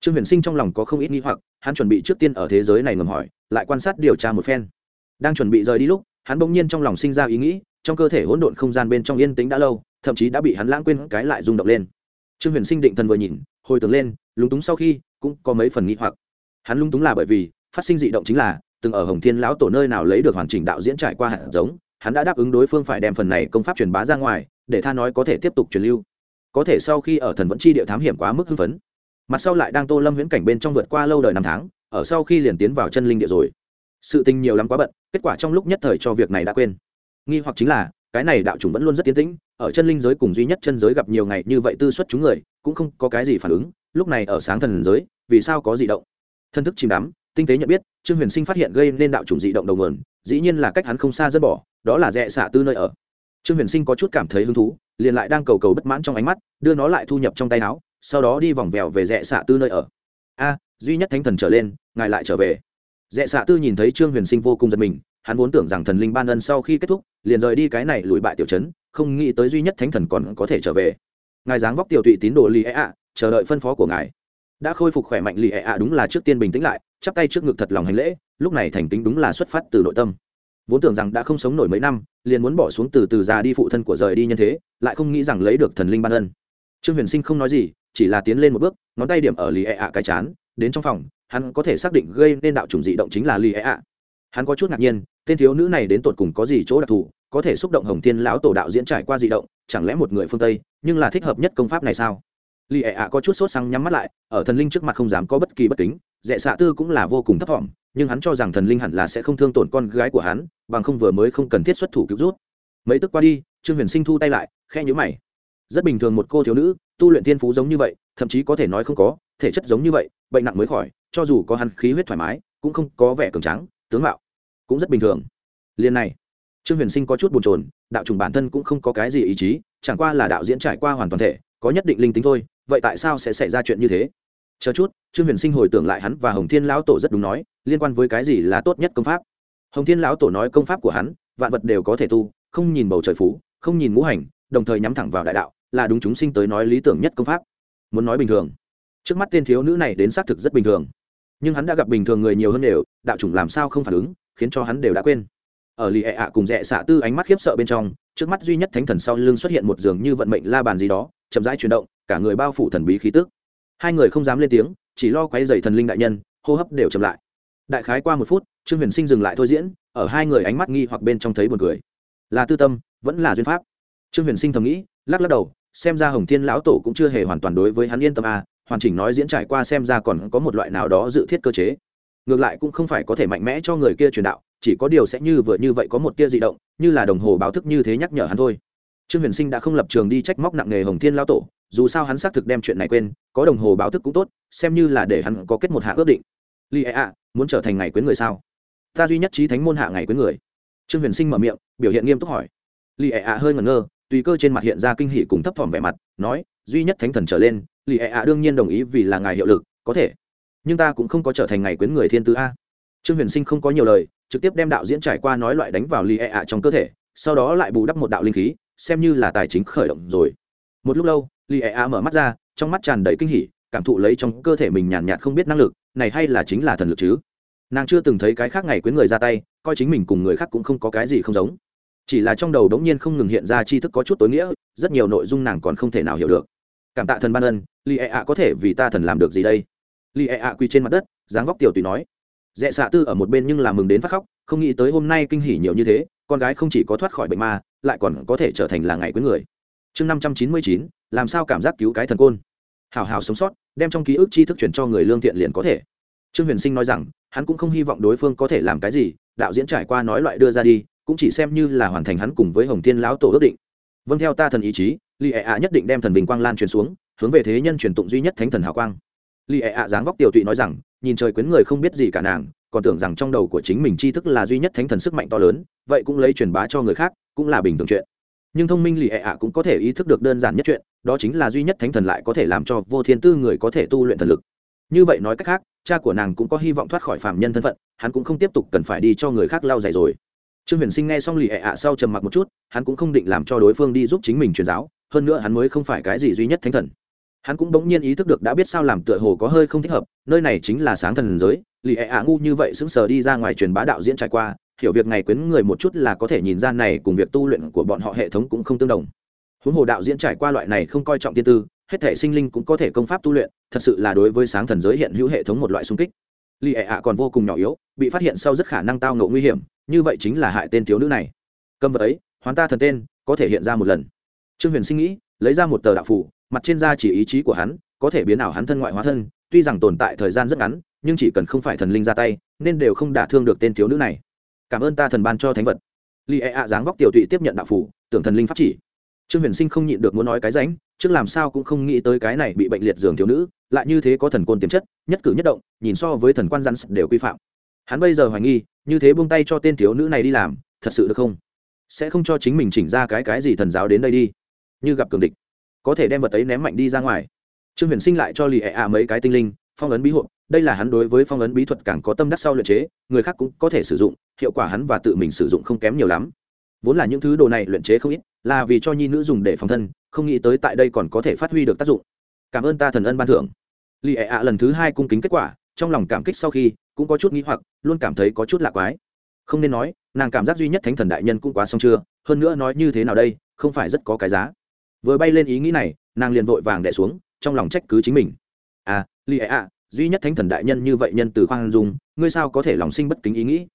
Trương huyền sinh trong lòng có không ít nghi hoặc, hắn chuẩn bị trước tiên ở thế giới này ngầm hỏi, lại quan sát điều tra một phen. Đang chuẩn bị rời đi lúc, hắn bỗng nhiên trong lòng sinh ra ý nghĩ, trong cơ thể hỗn độn không gian bên trong yên tĩnh đã lâu, thậm chí đã bị hắn lãng quên cái lại rung động lên. Trương huyền sinh định thần vừa nhìn, hồi tưởng lên, lúng túng sau khi, cũng có mấy phần nghi hoặc. Hắn lúng túng là bởi vì, phát sinh dị động chính là, từng ở hồng thiên lão tổ nơi nào lấy được hoàn chỉnh đạo diễn trải qua hạt giống, hắn đã đáp ứng đối phương phải đem phần này công pháp truyền bá ra ngoài, để tha nói có thể tiếp tục truyền lưu có thể sau khi ở thần vẫn chi địa thám hiểm quá mức hưng phấn. Mặt sau lại đang tô lâm viễn cảnh bên trong vượt qua lâu đời năm tháng, ở sau khi liền tiến vào chân linh địa rồi. Sự tình nhiều lắm quá bận, kết quả trong lúc nhất thời cho việc này đã quên. Nghi hoặc chính là, cái này đạo chủng vẫn luôn rất tiến tĩnh, ở chân linh giới cùng duy nhất chân giới gặp nhiều ngày như vậy tư xuất chúng người, cũng không có cái gì phản ứng, lúc này ở sáng thần giới, vì sao có dị động? Thân thức chìm đắm, tinh tế nhận biết, trương huyền sinh phát hiện gây nên đạo chủng dị động đầu nguồn, dĩ nhiên là cách hắn không xa dân bỏ, đó là rẽ xạ tư nơi ở. Trương huyền sinh có chút cảm thấy hứng thú liền lại đang cầu cầu bất mãn trong ánh mắt, đưa nó lại thu nhập trong tay áo, sau đó đi vòng vèo về dạ rẽ xạ tư nơi ở. A, duy nhất thánh thần trở lên, ngài lại trở về. Dạ rẽ xạ tư nhìn thấy trương huyền sinh vô cùng giật mình, hắn vốn tưởng rằng thần linh ban ân sau khi kết thúc, liền rời đi cái này lùi bại tiểu chấn không nghĩ tới duy nhất thánh thần còn có thể trở về. Ngài dáng vóc tiểu tụy tín đồ lì ẹ ạ chờ đợi phân phó của ngài. Đã khôi phục khỏe mạnh lì ẹ ạ đúng là trước tiên bình tĩnh lại, chắp tay trước ngực thật lòng hành lễ, lúc này thành tính đúng là xuất phát từ nội tâm. Vốn tưởng rằng đã không sống nổi mấy năm, liền muốn bỏ xuống từ từ già đi phụ thân của rời đi nhân thế lại không nghĩ rằng lấy được thần linh ban ân. Trương huyền sinh không nói gì, chỉ là tiến lên một bước, ngón tay điểm ở lì ẹ ạ cái chán, đến trong phòng, hắn có thể xác định gây nên đạo chủng dị động chính là lì ẹ ạ hắn có chút ngạc nhiên, tên thiếu nữ này đến tột cùng có gì chỗ đặc thù, có thể xúc động hồng thiên lão tổ đạo diễn trải qua dị động, chẳng lẽ một người phương tây, nhưng là thích hợp nhất công pháp này sao? Lì ẹ ạ có chút sốt sáng nhắm mắt lại, ở thần linh trước mặt không dám có bất kỳ bất kính dẹ xạ tư cũng là vô cùng thấp vọng, nhưng hắn cho rằng thần linh hẳn là sẽ không thương tổn con gái của hắn, bằng không vừa mới không cần thiết xuất thủ cứu rút mấy tức qua đi trương huyền sinh thu tay lại khe nhữ mày. Rất bình thường một cô thiếu nữ, tu luyện thiên phú giống như vậy, thậm chí có thể nói không có, thể chất giống như vậy, bệnh nặng mới khỏi, cho dù có hắn khí huyết thoải mái, cũng không có vẻ cường tráng, tướng mạo cũng rất bình thường. Liên này, trương huyền sinh có chút bồn chồn, đạo trùng bản thân cũng không có cái gì ý chí, chẳng qua là đạo diễn trải qua hoàn toàn thể, có nhất định linh tính thôi, vậy tại sao sẽ xảy ra chuyện như thế? Chờ chút, trương huyền sinh hồi tưởng lại hắn và hồng thiên lão tổ rất đúng nói, liên quan với cái gì là tốt nhất công pháp? Hồng thiên lão tổ nói công pháp của hắn, vạn vật đều có thể tu, không nhìn bầu trời phú không nhìn ngũ hành, đồng thời nhắm thẳng vào đại đạo, là đúng chúng sinh tới nói lý tưởng nhất công pháp. Muốn nói bình thường, trước mắt tên thiếu nữ này đến xác thực rất bình thường. Nhưng hắn đã gặp bình thường người nhiều hơn đều, đạo chủng làm sao không phản ứng, khiến cho hắn đều đã quên. Ở lì ẹ ạ cùng dạ rẽ xạ tư ánh mắt khiếp sợ bên trong, trước mắt duy nhất thánh thần sau lưng xuất hiện một giường như vận mệnh la bàn gì đó, chậm rãi chuyển động, cả người bao phủ thần bí khí tức. Hai người không dám lên tiếng, chỉ lo quấy dày thần linh đại nhân, hô hấp đều chậm lại. Đại khái qua một phút, trương huyền sinh dừng lại thôi diễn, ở hai người ánh mắt nghi hoặc bên trong thấy buồn cười. Là tư tâm vẫn là duyên pháp. Trương huyền sinh thầm nghĩ, lắc lắc đầu, xem ra hồng thiên lão tổ cũng chưa hề hoàn toàn đối với hắn yên tâm à hoàn chỉnh nói diễn trải qua xem ra còn có một loại nào đó dự thiết cơ chế. Ngược lại cũng không phải có thể mạnh mẽ cho người kia truyền đạo, chỉ có điều sẽ như vừa như vậy có một tia di động, như là đồng hồ báo thức như thế nhắc nhở hắn thôi. Trương huyền sinh đã không lập trường đi trách móc nặng nề hồng thiên lão tổ, dù sao hắn xác thực đem chuyện này quên, có đồng hồ báo thức cũng tốt, xem như là để hắn có kết một hạ ước định. Li e ạ muốn trở thành ngày quyến người sao? Ta duy nhất trí thánh môn hạ ngày quyến người. Trương huyền sinh mở miệng, biểu hiện nghiêm túc hỏi li e ạ hơi ngẩn ngơ, tùy cơ trên mặt hiện ra kinh hỷ cùng thấp thỏm vẻ mặt, nói, duy nhất thánh thần trở lên li e ạ đương nhiên đồng ý vì là ngài hiệu lực, có thể. Nhưng ta cũng không có trở thành ngày quyến người thiên tứ a. Trương huyền sinh không có nhiều lời, trực tiếp đem đạo diễn trải qua nói loại đánh vào li e ạ trong cơ thể, sau đó lại bù đắp một đạo linh khí, xem như là tài chính khởi động rồi. Một lúc lâu li e a mở mắt ra, trong mắt tràn đầy kinh hỉ, cảm thụ lấy trong cơ thể mình nhàn nhạt không biết năng lực, này hay là chính là thần lực chứ? Nàng chưa từng thấy cái khác ngày quyến người ra tay, coi chính mình cùng người khác cũng không có cái gì không giống chỉ là trong đầu đống nhiên không ngừng hiện ra tri thức có chút tối nghĩa, rất nhiều nội dung nàng còn không thể nào hiểu được. Cảm tạ thần ban ân li e ạ có thể vì ta thần làm được gì đây? Li e ạ quỳ trên mặt đất, dáng vóc tiểu tùy nói. Dẹ xạ tư ở một bên nhưng làm mừng đến phát khóc, không nghĩ tới hôm nay kinh hỉ nhiều như thế, con gái không chỉ có thoát khỏi bệnh ma, lại còn có thể trở thành là ngày cuối người. Chương năm trăm chín mươi chín, làm sao cảm giác cứu cái thần côn? Hào hào sống sót, đem trong ký ức tri thức chuyển cho người lương thiện liền có thể. Trương huyền sinh nói rằng, hắn cũng không hy vọng đối phương có thể làm cái gì, đạo diễn trải qua nói loại đưa ra đi cũng chỉ xem như là hoàn thành hắn cùng với hồng thiên lão tổ ước định. Vâng theo ta thần ý chí lì ệ ạ nhất định đem thần bình quang lan truyền xuống, hướng về thế nhân truyền tụng duy nhất thánh thần hào quang. Lì ệ ạ dáng vóc tiểu tụy nói rằng, nhìn trời quyến người không biết gì cả nàng, còn tưởng rằng trong đầu của chính mình tri thức là duy nhất thánh thần sức mạnh to lớn, vậy cũng lấy truyền bá cho người khác, cũng là bình thường chuyện. Nhưng thông minh lì ệ ạ cũng có thể ý thức được đơn giản nhất chuyện, đó chính là duy nhất thánh thần lại có thể làm cho vô thiên tư người có thể tu luyện thần lực. Như vậy nói cách khác, cha của nàng cũng có hy vọng thoát khỏi phạm nhân thân phận, hắn cũng không tiếp tục cần phải đi cho người khác lau dày rồi trương huyền sinh nghe xong lì ệ ạ sau trầm mặc một chút, hắn cũng không định làm cho đối phương đi giúp chính mình truyền giáo, hơn nữa hắn mới không phải cái gì duy nhất thánh thần. Hắn cũng bỗng nhiên ý thức được đã biết sao làm tựa hồ có hơi không thích hợp, nơi này chính là sáng thần giới, lì ệ ạ ngu như vậy sững sờ đi ra ngoài truyền bá đạo diễn trải qua, hiểu việc này quyến người một chút là có thể nhìn ra này cùng việc tu luyện của bọn họ hệ thống cũng không tương đồng. Huống hồ đạo diễn trải qua loại này không coi trọng tiên tư, hết thể sinh linh cũng có thể công pháp tu luyện, thật sự là đối với sáng thần giới hiện hữu hệ thống một loại xung kích. Lì ạ còn vô cùng nhỏ yếu, bị phát hiện sau rất khả năng tao ngộ nguy hiểm như vậy chính là hại tên thiếu nữ này. Cầm vật ấy, hoán ta thần tên, có thể hiện ra một lần. Trương huyền sinh nghĩ, lấy ra một tờ đạo phủ, mặt trên da chỉ ý chí của hắn, có thể biến ảo hắn thân ngoại hóa thân, tuy rằng tồn tại thời gian rất ngắn, nhưng chỉ cần không phải thần linh ra tay, nên đều không đả thương được tên thiếu nữ này. Cảm ơn ta thần ban cho thánh vật. Li e a dáng vóc tiểu tụy tiếp nhận đạo phủ, tưởng thần linh pháp chỉ. Trương huyền sinh không nhịn được muốn nói cái ránh, trước làm sao cũng không nghĩ tới cái này bị bệnh liệt giường thiếu nữ, lại như thế có thần côn tiềm chất, nhất cử nhất động, nhìn so với thần quan răn đều quy phạm hắn bây giờ hoài nghi, như thế buông tay cho tên thiếu nữ này đi làm, thật sự được không? Sẽ không cho chính mình chỉnh ra cái cái gì thần giáo đến đây đi. Như gặp cường địch, có thể đem vật ấy ném mạnh đi ra ngoài. Trương huyền sinh lại cho lì ẹ ạ mấy cái tinh linh, phong ấn bí hộ. Đây là hắn đối với phong ấn bí thuật càng có tâm đắc sau luyện chế, người khác cũng có thể sử dụng, hiệu quả hắn và tự mình sử dụng không kém nhiều lắm. Vốn là những thứ đồ này luyện chế không ít, là vì cho nhi nữ dùng để phòng thân, không nghĩ tới tại đây còn có thể phát huy được tác dụng. Cảm ơn ta thần ân ban thưởng. Lì ẹ ạ lần thứ hai cung kính kết quả, trong lòng cảm kích sau khi cũng có chút nghĩ hoặc, luôn cảm thấy có chút lạ quái. Không nên nói, nàng cảm giác duy nhất thánh thần đại nhân cũng quá xong chưa, hơn nữa nói như thế nào đây, không phải rất có cái giá. Vừa bay lên ý nghĩ này, nàng liền vội vàng đẻ xuống, trong lòng trách cứ chính mình. À li ạ, duy nhất thánh thần đại nhân như vậy nhân từ khoan dung, ngươi sao có thể lòng sinh bất kính ý nghĩ?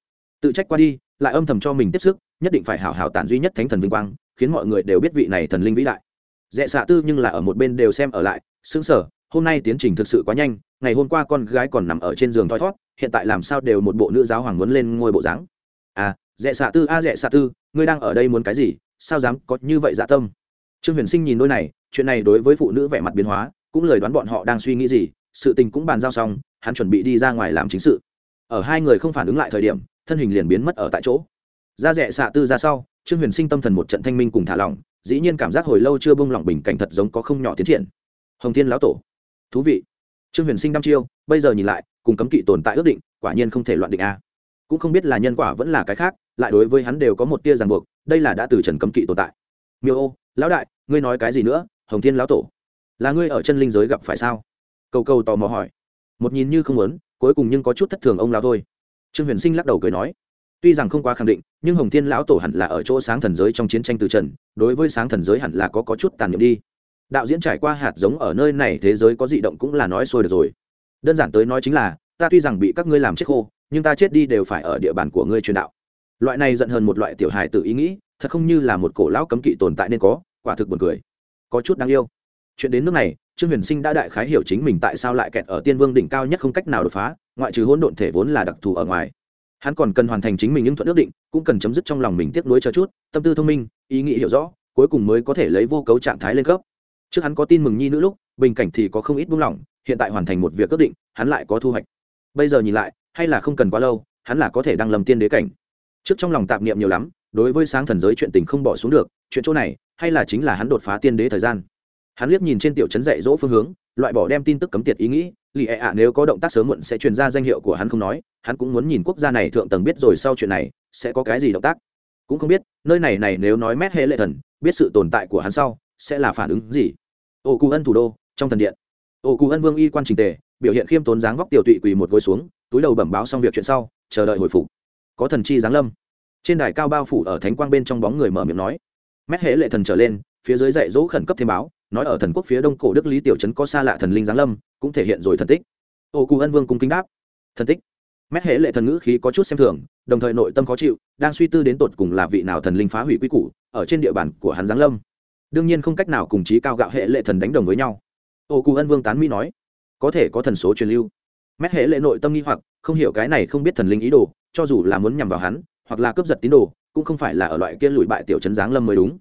Tự trách qua đi, lại âm thầm cho mình tiếp sức, nhất định phải hảo hảo tản duy nhất thánh thần vinh quang, khiến mọi người đều biết vị này thần linh vĩ đại. Dẹ xạ tư nhưng là ở một bên đều xem ở lại xứng sở hôm nay tiến trình thực sự quá nhanh, ngày hôm qua con gái còn nằm ở trên giường thoi thót hiện tại làm sao đều một bộ nữ giáo hoàng muốn lên ngôi bộ dáng? À dẹ xạ tư a à, dẹ xạ tư ngươi đang ở đây muốn cái gì? Sao dám có như vậy dạ tâm? Trương huyền sinh nhìn đôi này chuyện này đối với phụ nữ vẻ mặt biến hóa cũng lời đoán bọn họ đang suy nghĩ gì sự tình cũng bàn giao xong hắn chuẩn bị đi ra ngoài làm chính sự. Ở hai người không phản ứng lại thời điểm thân hình liền biến mất ở tại chỗ. Ra dạ rẻ xạ tư ra sau trương huyền sinh tâm thần một trận thanh minh cùng thả lỏng dĩ nhiên cảm giác hồi lâu chưa bông lỏng bình cảnh thật giống có không nhỏ tiến triển. Hồng thiên lão tổ. Thú vị. Trương huyền sinh đăm chiêu bây giờ nhìn lại cùng cấm kỵ tồn tại ước định quả nhiên không thể loạn định a. Cũng không biết là nhân quả vẫn là cái khác lại đối với hắn đều có một tia ràng buộc đây là đã từ trần cấm kỵ tồn tại. Miêu ô lão đại ngươi nói cái gì nữa hồng thiên lão tổ? Là ngươi ở chân linh giới gặp phải sao? Cầu cầu tò mò hỏi. Một nhìn như không muốn cuối cùng nhưng có chút thất thường ông lão thôi. Trương huyền sinh lắc đầu cười nói. Tuy rằng không quá khẳng định nhưng hồng thiên lão tổ hẳn là ở chỗ sáng thần giới trong chiến tranh từ trần đối với sáng thần giới hẳn là có, có chút tàn nhẫn đi. Đạo diễn trải qua hạt giống ở nơi này thế giới có dị động cũng là nói xôi được rồi đơn giản tới nói chính là, ta tuy rằng bị các ngươi làm chết khô, nhưng ta chết đi đều phải ở địa bàn của ngươi truyền đạo. Loại này giận hơn một loại tiểu hài tự ý nghĩ, thật không như là một cổ lão cấm kỵ tồn tại nên có, quả thực buồn cười. Có chút đáng yêu. Chuyện đến nước này, trương huyền sinh đã đại khái hiểu chính mình tại sao lại kẹt ở tiên vương đỉnh cao nhất không cách nào đột phá, ngoại trừ hỗn độn thể vốn là đặc thù ở ngoài. Hắn còn cần hoàn thành chính mình những thuận ước định, cũng cần chấm dứt trong lòng mình tiếp nối cho chút, tâm tư thông minh, ý nghĩ hiểu rõ, cuối cùng mới có thể lấy vô cấu trạng thái lên cấp. Trước hắn có tin mừng nhi nữ lúc, bình cảnh thì có không ít buông lỏng hiện tại hoàn thành một việc ước định, hắn lại có thu hoạch. Bây giờ nhìn lại, hay là không cần quá lâu, hắn là có thể đang lầm tiên đế cảnh. Trước trong lòng tạp niệm nhiều lắm, đối với sáng thần giới chuyện tình không bỏ xuống được, chuyện chỗ này, hay là chính là hắn đột phá tiên đế thời gian. Hắn liếc nhìn trên tiểu trấn dạy dỗ phương hướng, loại bỏ đem tin tức cấm tiệt ý nghĩ lì ẹ ạ nếu có động tác sớm muộn sẽ truyền ra danh hiệu của hắn không nói, hắn cũng muốn nhìn quốc gia này thượng tầng biết rồi sau chuyện này, sẽ có cái gì động tác. Cũng không biết, nơi này này nếu nói mét hệ lệ thần, biết sự tồn tại của hắn sau, sẽ là phản ứng gì. Ô cụ ân thủ đô, trong thần điện ổ cụ ân vương y quan trình tề, biểu hiện khiêm tốn dáng vóc tiểu tụy quỳ một gối xuống, túi đầu bẩm báo xong việc chuyện sau, chờ đợi hồi phục. Có thần chi giáng lâm. Trên đài cao bao phủ ở thánh quang bên trong bóng người mở miệng nói. Mét hễ lệ thần trở lên, phía dưới dạy dỗ khẩn cấp thêm báo, nói ở thần quốc phía đông cổ đức lý tiểu trấn có xa lạ thần linh giáng lâm, cũng thể hiện rồi thần tích. Ô cụ ân vương cung kính đáp. Thần tích. Mét hễ lệ thần ngữ khí có chút xem thường, đồng thời nội tâm khó chịu, đang suy tư đến tột cùng là vị nào thần linh phá hủy quy củ, ở trên địa bàn của hắn giáng lâm. Đương nhiên không cách nào cùng chí cao gạo hệ lệ thần đánh đồng với nhau ô cụ ân vương tán mỹ nói, có thể có thần số truyền lưu. Mét hệ lệ nội tâm nghi hoặc, không hiểu cái này không biết thần linh ý đồ, cho dù là muốn nhằm vào hắn, hoặc là cướp giật tín đồ, cũng không phải là ở loại kia lùi bại tiểu trấn giáng lâm mới đúng.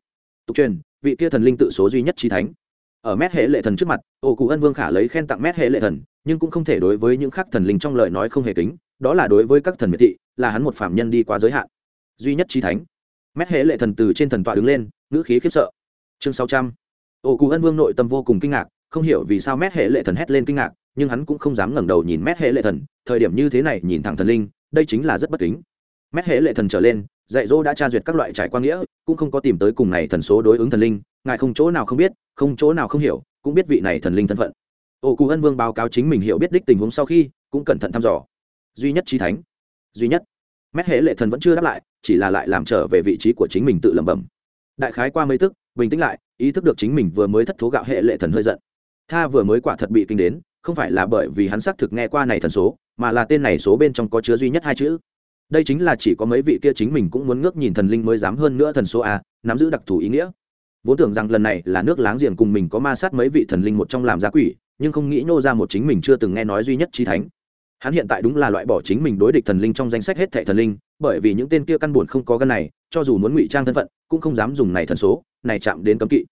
Tục truyền, vị kia thần linh tự số duy nhất trí thánh. Ở mét hệ lệ thần trước mặt, ô cụ ân vương khả lấy khen tặng mét hệ lệ thần, nhưng cũng không thể đối với những khác thần linh trong lời nói không hề kính, đó là đối với các thần miệt thị, là hắn một phạm nhân đi quá giới hạn. Duy nhất trí thánh. Mét hệ lệ thần từ trên thần tọa đứng lên, ngữ khí khiếp sợ. Chương sáu trăm. Ô cụ ân vương nội tâm vô cùng kinh ngạc không hiểu vì sao mét hệ lệ thần hét lên kinh ngạc, nhưng hắn cũng không dám ngẩng đầu nhìn mét hệ lệ thần, thời điểm như thế này nhìn thẳng thần linh, đây chính là rất bất kính. Mét hệ lệ thần trở lên, dạy dỗ đã tra duyệt các loại trải quan nghĩa, cũng không có tìm tới cùng này thần số đối ứng thần linh, ngài không chỗ nào không biết, không chỗ nào không hiểu, cũng biết vị này thần linh thân phận. Ô cụ ân vương báo cáo chính mình hiểu biết đích tình huống sau khi, cũng cẩn thận thăm dò. Duy nhất trí thánh. Duy nhất. Mét hệ lệ thần vẫn chưa đáp lại, chỉ là lại làm trở về vị trí của chính mình tự lẩm bẩm. Đại khái qua mấy tức, bình tĩnh lại, ý thức được chính mình vừa mới thất thố gạo hệ lệ thần hơi giận tha vừa mới quả thật bị kinh đến, không phải là bởi vì hắn xác thực nghe qua này thần số, mà là tên này số bên trong có chứa duy nhất hai chữ. Đây chính là chỉ có mấy vị kia chính mình cũng muốn ngước nhìn thần linh mới dám hơn nữa thần số a, nắm giữ đặc thù ý nghĩa. Vốn tưởng rằng lần này là nước láng giềng cùng mình có ma sát mấy vị thần linh một trong làm giá quỷ, nhưng không nghĩ nô ra một chính mình chưa từng nghe nói duy nhất chi thánh. Hắn hiện tại đúng là loại bỏ chính mình đối địch thần linh trong danh sách hết thệ thần linh, bởi vì những tên kia căn buồn không có gân này, cho dù muốn ngụy trang thân phận, cũng không dám dùng này thần số, này chạm đến cấm kỵ.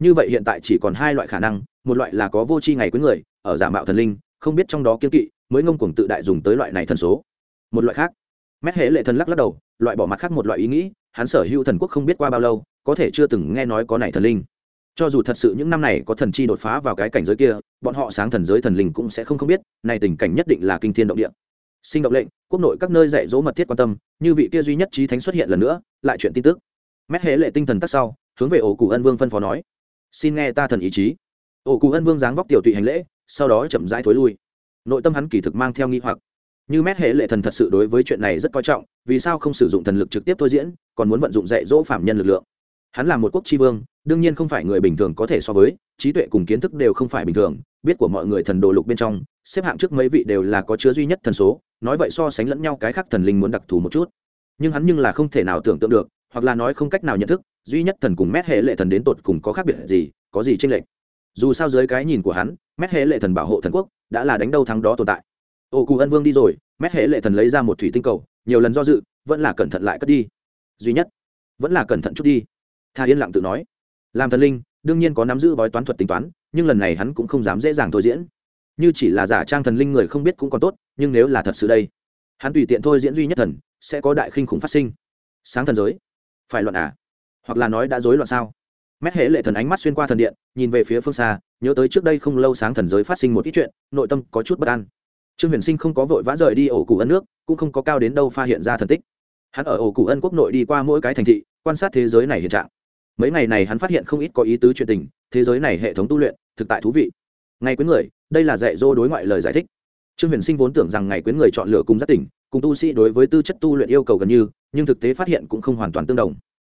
Như vậy hiện tại chỉ còn hai loại khả năng một loại là có vô tri ngày cuối người, ở giả mạo thần linh, không biết trong đó kiên kỵ, mới ngông cuồng tự đại dùng tới loại này thần số. Một loại khác, mét hệ lệ thần lắc lắc đầu, loại bỏ mặt khác một loại ý nghĩ, hắn sở hữu thần quốc không biết qua bao lâu, có thể chưa từng nghe nói có này thần linh. Cho dù thật sự những năm này có thần chi đột phá vào cái cảnh giới kia, bọn họ sáng thần giới thần linh cũng sẽ không không biết, này tình cảnh nhất định là kinh thiên động địa. Sinh động lệnh, quốc nội các nơi dạy dỗ mật thiết quan tâm, như vị kia duy nhất trí thánh xuất hiện lần nữa, lại chuyện tin tức. Mét hệ lệ tinh thần tắc sau, hướng về ổ cụ ân vương phân phó nói, xin nghe ta thần ý chí ổ cụ ân vương dáng vóc tiểu tụy hành lễ, sau đó chậm rãi thối lui. Nội tâm hắn kỳ thực mang theo nghi hoặc. Như mét hệ lệ thần thật sự đối với chuyện này rất coi trọng, vì sao không sử dụng thần lực trực tiếp thôi diễn, còn muốn vận dụng dạy dỗ phạm nhân lực lượng? Hắn là một quốc tri vương, đương nhiên không phải người bình thường có thể so với, trí tuệ cùng kiến thức đều không phải bình thường, biết của mọi người thần đồ lục bên trong, xếp hạng trước mấy vị đều là có chứa duy nhất thần số, nói vậy so sánh lẫn nhau cái khác thần linh muốn đặc thù một chút. Nhưng hắn nhưng là không thể nào tưởng tượng được, hoặc là nói không cách nào nhận thức, duy nhất thần cùng mét hệ lệ thần đến tột cùng có khác biệt gì, có gì tranh lệch dù sao dưới cái nhìn của hắn, mét hệ lệ thần bảo hộ thần quốc đã là đánh đâu thắng đó tồn tại. Ô cụ ân vương đi rồi, mét hệ lệ thần lấy ra một thủy tinh cầu, nhiều lần do dự, vẫn là cẩn thận lại cất đi. Duy nhất, vẫn là cẩn thận chút đi. Tha yên lặng tự nói. Làm thần linh, đương nhiên có nắm giữ bói toán thuật tính toán, nhưng lần này hắn cũng không dám dễ dàng thôi diễn. Như chỉ là giả trang thần linh người không biết cũng còn tốt, nhưng nếu là thật sự đây, hắn tùy tiện thôi diễn duy nhất thần, sẽ có đại khinh khủng phát sinh. Sáng thần giới, phải loạn à? Hoặc là nói đã dối loạn sao? Mét hễ lệ thần ánh mắt xuyên qua thần điện, nhìn về phía phương xa, nhớ tới trước đây không lâu sáng thần giới phát sinh một ít chuyện, nội tâm có chút bất an. Trương huyền sinh không có vội vã rời đi ổ cụ ân nước, cũng không có cao đến đâu pha hiện ra thần tích. Hắn ở ổ cụ ân quốc nội đi qua mỗi cái thành thị, quan sát thế giới này hiện trạng. Mấy ngày này hắn phát hiện không ít có ý tứ chuyện tình, thế giới này hệ thống tu luyện, thực tại thú vị. Ngày quyến người, đây là dạy dỗ đối ngoại lời giải thích. Trương huyền sinh vốn tưởng rằng ngày quyến người chọn lựa cùng giác tỉnh, cùng tu sĩ đối với tư chất tu luyện yêu cầu gần như, nhưng thực tế phát hiện cũng không hoàn toàn tương đồng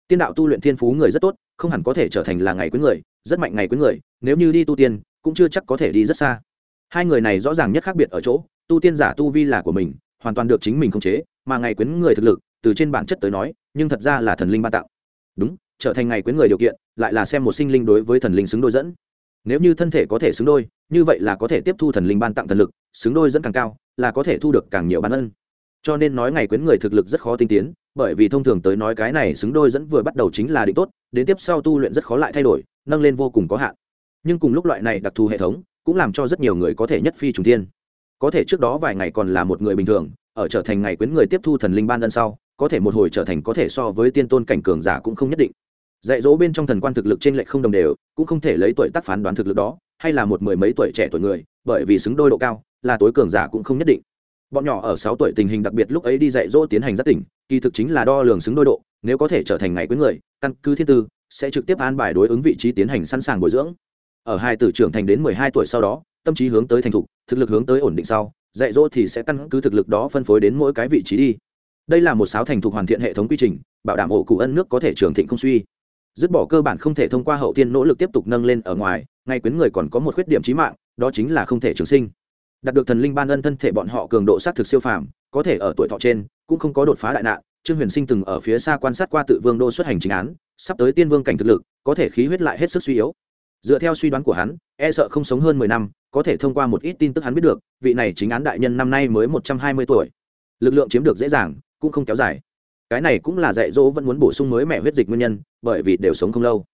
tiên đạo tu luyện thiên phú người rất tốt, không hẳn có thể trở thành là ngày quyến người, rất mạnh ngày quyến người, nếu như đi tu tiên, cũng chưa chắc có thể đi rất xa. Hai người này rõ ràng nhất khác biệt ở chỗ, tu tiên giả tu vi là của mình, hoàn toàn được chính mình khống chế, mà ngày quyến người thực lực, từ trên bản chất tới nói, nhưng thật ra là thần linh ban tặng. đúng, trở thành ngày quyến người điều kiện, lại là xem một sinh linh đối với thần linh xứng đôi dẫn. Nếu như thân thể có thể xứng đôi, như vậy là có thể tiếp thu thần linh ban tặng thần lực, xứng đôi dẫn càng cao, là có thể thu được càng nhiều ban ân cho nên nói ngày quyến người thực lực rất khó tinh tiến, bởi vì thông thường tới nói cái này xứng đôi dẫn vừa bắt đầu chính là định tốt, đến tiếp sau tu luyện rất khó lại thay đổi, nâng lên vô cùng có hạn. Nhưng cùng lúc loại này đặc thù hệ thống, cũng làm cho rất nhiều người có thể nhất phi trùng thiên. Có thể trước đó vài ngày còn là một người bình thường, ở trở thành ngày quyến người tiếp thu thần linh ban ân sau, có thể một hồi trở thành có thể so với tiên tôn cảnh cường giả cũng không nhất định. Dạy dỗ bên trong thần quan thực lực trên lệch không đồng đều, cũng không thể lấy tuổi tác phán đoán thực lực đó, hay là một mười mấy tuổi trẻ tuổi người, bởi vì xứng đôi độ cao, là tối cường giả cũng không nhất định bọn nhỏ ở sáu tuổi tình hình đặc biệt lúc ấy đi dạy dỗ tiến hành giác tỉnh, kỳ thực chính là đo lường xứng đôi độ, nếu có thể trở thành ngày cuối người, căn cứ thiên tư, sẽ trực tiếp an bài đối ứng vị trí tiến hành sẵn sàng bồi dưỡng. Ở hai tử trưởng thành đến mười hai tuổi sau đó, tâm trí hướng tới thành thục, thực lực hướng tới ổn định sau, dạy dỗ thì sẽ căn cứ thực lực đó phân phối đến mỗi cái vị trí đi. Đây là một sáo thành thục hoàn thiện hệ thống quy trình, bảo đảm ổ cụ ân nước có thể trường thịnh không suy. Dứt bỏ cơ bản không thể thông qua hậu tiên nỗ lực tiếp tục nâng lên ở ngoài ngay quyến người còn có một khuyết điểm trí mạng, đó chính là không thể trường sinh đạt được thần linh ban ân thân thể bọn họ cường độ sát thực siêu phàm, có thể ở tuổi thọ trên, cũng không có đột phá đại nạn. Trương huyền sinh từng ở phía xa quan sát qua tự vương đô xuất hành chính án, sắp tới tiên vương cảnh thực lực, có thể khí huyết lại hết sức suy yếu. Dựa theo suy đoán của hắn e sợ không sống hơn mười năm, có thể thông qua một ít tin tức hắn biết được, vị này chính án đại nhân năm nay mới một trăm hai mươi tuổi. Lực lượng chiếm được dễ dàng, cũng không kéo dài. Cái này cũng là dạy dỗ vẫn muốn bổ sung mới mẹ huyết dịch nguyên nhân, bởi vì đều sống không lâu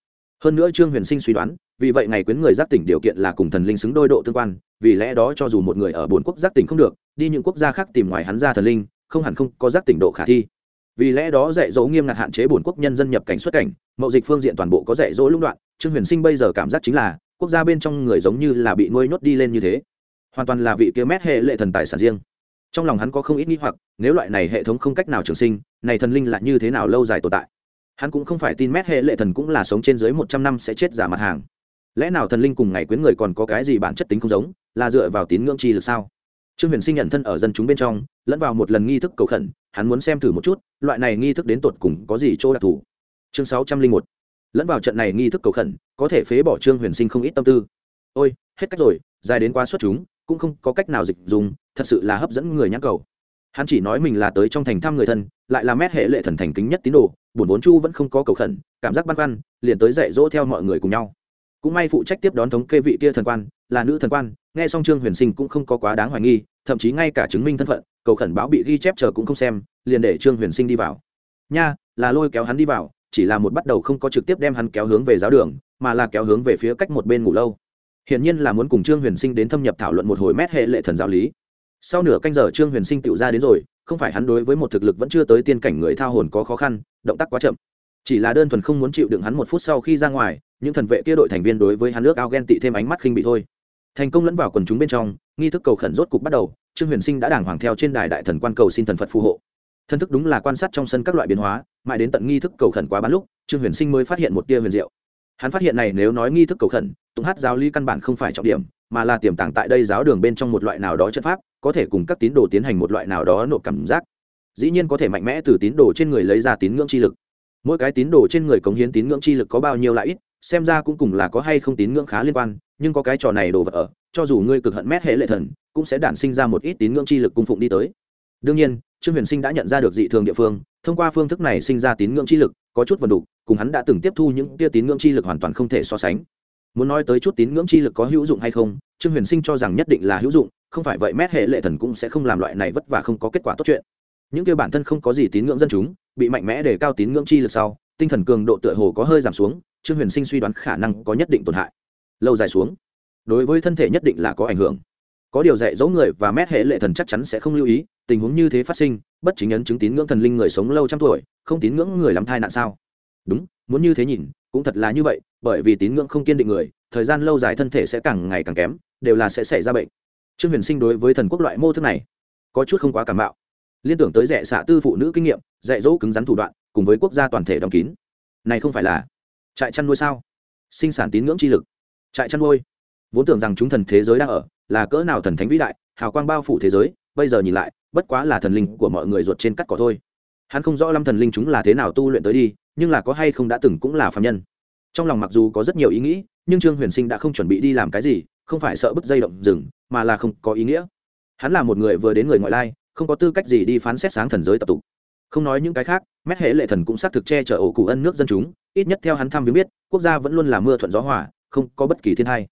hơn nữa trương huyền sinh suy đoán, vì vậy ngày quyến người giác tỉnh điều kiện là cùng thần linh xứng đôi độ tương quan, vì lẽ đó cho dù một người ở bốn quốc giác tỉnh không được, đi những quốc gia khác tìm ngoài hắn ra thần linh, không hẳn không có giác tỉnh độ khả thi. Vì lẽ đó dạy dỗ nghiêm ngặt hạn chế bốn quốc nhân dân nhập cảnh xuất cảnh, mậu dịch phương diện toàn bộ có dạy dỗ lũng đoạn, trương huyền sinh bây giờ cảm giác chính là, quốc gia bên trong người giống như là bị nuôi nhốt đi lên như thế. Hoàn toàn là vị kia mét hệ lệ thần tài sản riêng. Trong lòng hắn có không ít nghĩ hoặc, nếu loại này hệ thống không cách nào trường sinh, này thần linh là như thế nào lâu dài tồn tại? Hắn cũng không phải tin mét hệ lệ thần cũng là sống trên dưới một trăm năm sẽ chết giả mặt hàng. Lẽ nào thần linh cùng ngày quyến người còn có cái gì bản chất tính không giống, là dựa vào tín ngưỡng chi lực sao? Trương huyền sinh nhận thân ở dân chúng bên trong, lẫn vào một lần nghi thức cầu khẩn, hắn muốn xem thử một chút, loại này nghi thức đến tột cùng có gì chỗ đặc thù. Chương sáu trăm linh một. Lẫn vào trận này nghi thức cầu khẩn, có thể phế bỏ trương huyền sinh không ít tâm tư. Ôi, hết cách rồi, dài đến quá xuất chúng, cũng không có cách nào dịch dùng, thật sự là hấp dẫn người nhãn cầu hắn chỉ nói mình là tới trong thành thăm người thân, lại là mét hệ lệ thần thành kính nhất tín đồ, buồn vốn chu vẫn không có cầu khẩn, cảm giác băn khoăn, liền tới dạy dỗ theo mọi người cùng nhau. Cũng may phụ trách tiếp đón thống kê vị kia thần quan, là nữ thần quan, nghe xong trương huyền sinh cũng không có quá đáng hoài nghi, thậm chí ngay cả chứng minh thân phận, cầu khẩn báo bị ghi chép chờ cũng không xem, liền để trương huyền sinh đi vào. Nha, là lôi kéo hắn đi vào, chỉ là một bắt đầu không có trực tiếp đem hắn kéo hướng về giáo đường, mà là kéo hướng về phía cách một bên ngủ lâu. Hiển nhiên là muốn cùng trương huyền sinh đến thâm nhập thảo luận một hồi mét hệ lệ thần giáo lý sau nửa canh giờ trương huyền sinh tự ra đến rồi, không phải hắn đối với một thực lực vẫn chưa tới tiên cảnh người thao hồn có khó khăn, động tác quá chậm. Chỉ là đơn thuần không muốn chịu đựng hắn một phút sau khi ra ngoài, những thần vệ kia đội thành viên đối với hắn nước ao ghen tị thêm ánh mắt khinh bị thôi. Thành công lẫn vào quần chúng bên trong, nghi thức cầu khẩn rốt cục bắt đầu, trương huyền sinh đã đàng hoàng theo trên đài đại thần quan cầu xin thần phật phù hộ. Thân thức đúng là quan sát trong sân các loại biến hóa, mãi đến tận nghi thức cầu khẩn quá bán lúc, trương huyền sinh mới phát hiện một tia huyền diệu. Hắn phát hiện này nếu nói nghi thức cầu khẩn, tụng hát giáo lý căn bản không phải trọng điểm, mà là tiềm tàng tại đây giáo đường bên trong một loại nào đó chất pháp có thể cùng các tín đồ tiến hành một loại nào đó nộp cảm giác. Dĩ nhiên có thể mạnh mẽ từ tín đồ trên người lấy ra tín ngưỡng chi lực. Mỗi cái tín đồ trên người cống hiến tín ngưỡng chi lực có bao nhiêu là ít, xem ra cũng cùng là có hay không tín ngưỡng khá liên quan, nhưng có cái trò này đồ vật ở, cho dù ngươi cực hận mét hệ lệ thần, cũng sẽ đản sinh ra một ít tín ngưỡng chi lực cung phụng đi tới. Đương nhiên, trương huyền sinh đã nhận ra được dị thường địa phương, thông qua phương thức này sinh ra tín ngưỡng chi lực, có chút vần đục, cùng hắn đã từng tiếp thu những tia tín ngưỡng chi lực hoàn toàn không thể so sánh. Muốn nói tới chút tín ngưỡng chi lực có hữu dụng hay không, trương huyền sinh cho rằng nhất định là hữu dụng không phải vậy mét hệ lệ thần cũng sẽ không làm loại này vất vả không có kết quả tốt chuyện. Những kia bản thân không có gì tín ngưỡng dân chúng, bị mạnh mẽ để cao tín ngưỡng chi lực sau, tinh thần cường độ tựa hồ có hơi giảm xuống, trương huyền sinh suy đoán khả năng có nhất định tổn hại. Lâu dài xuống, đối với thân thể nhất định là có ảnh hưởng. Có điều dạy dỗ người và mét hệ lệ thần chắc chắn sẽ không lưu ý, tình huống như thế phát sinh, bất chính ấn chứng tín ngưỡng thần linh người sống lâu trăm tuổi, không tín ngưỡng người làm thai nạn sao? Đúng, muốn như thế nhìn, cũng thật là như vậy, bởi vì tín ngưỡng không kiên định người, thời gian lâu dài thân thể sẽ càng ngày càng kém, đều là sẽ xảy ra bệnh trương huyền sinh đối với thần quốc loại mô thức này, có chút không quá cảm bạo liên tưởng tới rẻ xạ tư phụ nữ kinh nghiệm, dạy dỗ cứng rắn thủ đoạn, cùng với quốc gia toàn thể đóng kín. Này không phải là trại chăn nuôi sao? Sinh sản tín ngưỡng chi lực. Trại chăn nuôi. Vốn tưởng rằng chúng thần thế giới đang ở, là cỡ nào thần thánh vĩ đại, hào quang bao phủ thế giới, bây giờ nhìn lại, bất quá là thần linh của mọi người ruột trên cắt cỏ thôi. Hắn không rõ lâm thần linh chúng là thế nào tu luyện tới đi, nhưng là có hay không đã từng cũng là phạm nhân. Trong lòng mặc dù có rất nhiều ý nghĩ, nhưng trương huyền sinh đã không chuẩn bị đi làm cái gì không phải sợ bứt dây động rừng, mà là không có ý nghĩa. Hắn là một người vừa đến người ngoại lai, không có tư cách gì đi phán xét sáng thần giới tập tục. Không nói những cái khác, mét hệ lệ thần cũng xác thực che chở ổ cụ ân nước dân chúng, ít nhất theo hắn thăm viếng biết, quốc gia vẫn luôn là mưa thuận gió hòa, không có bất kỳ thiên tai.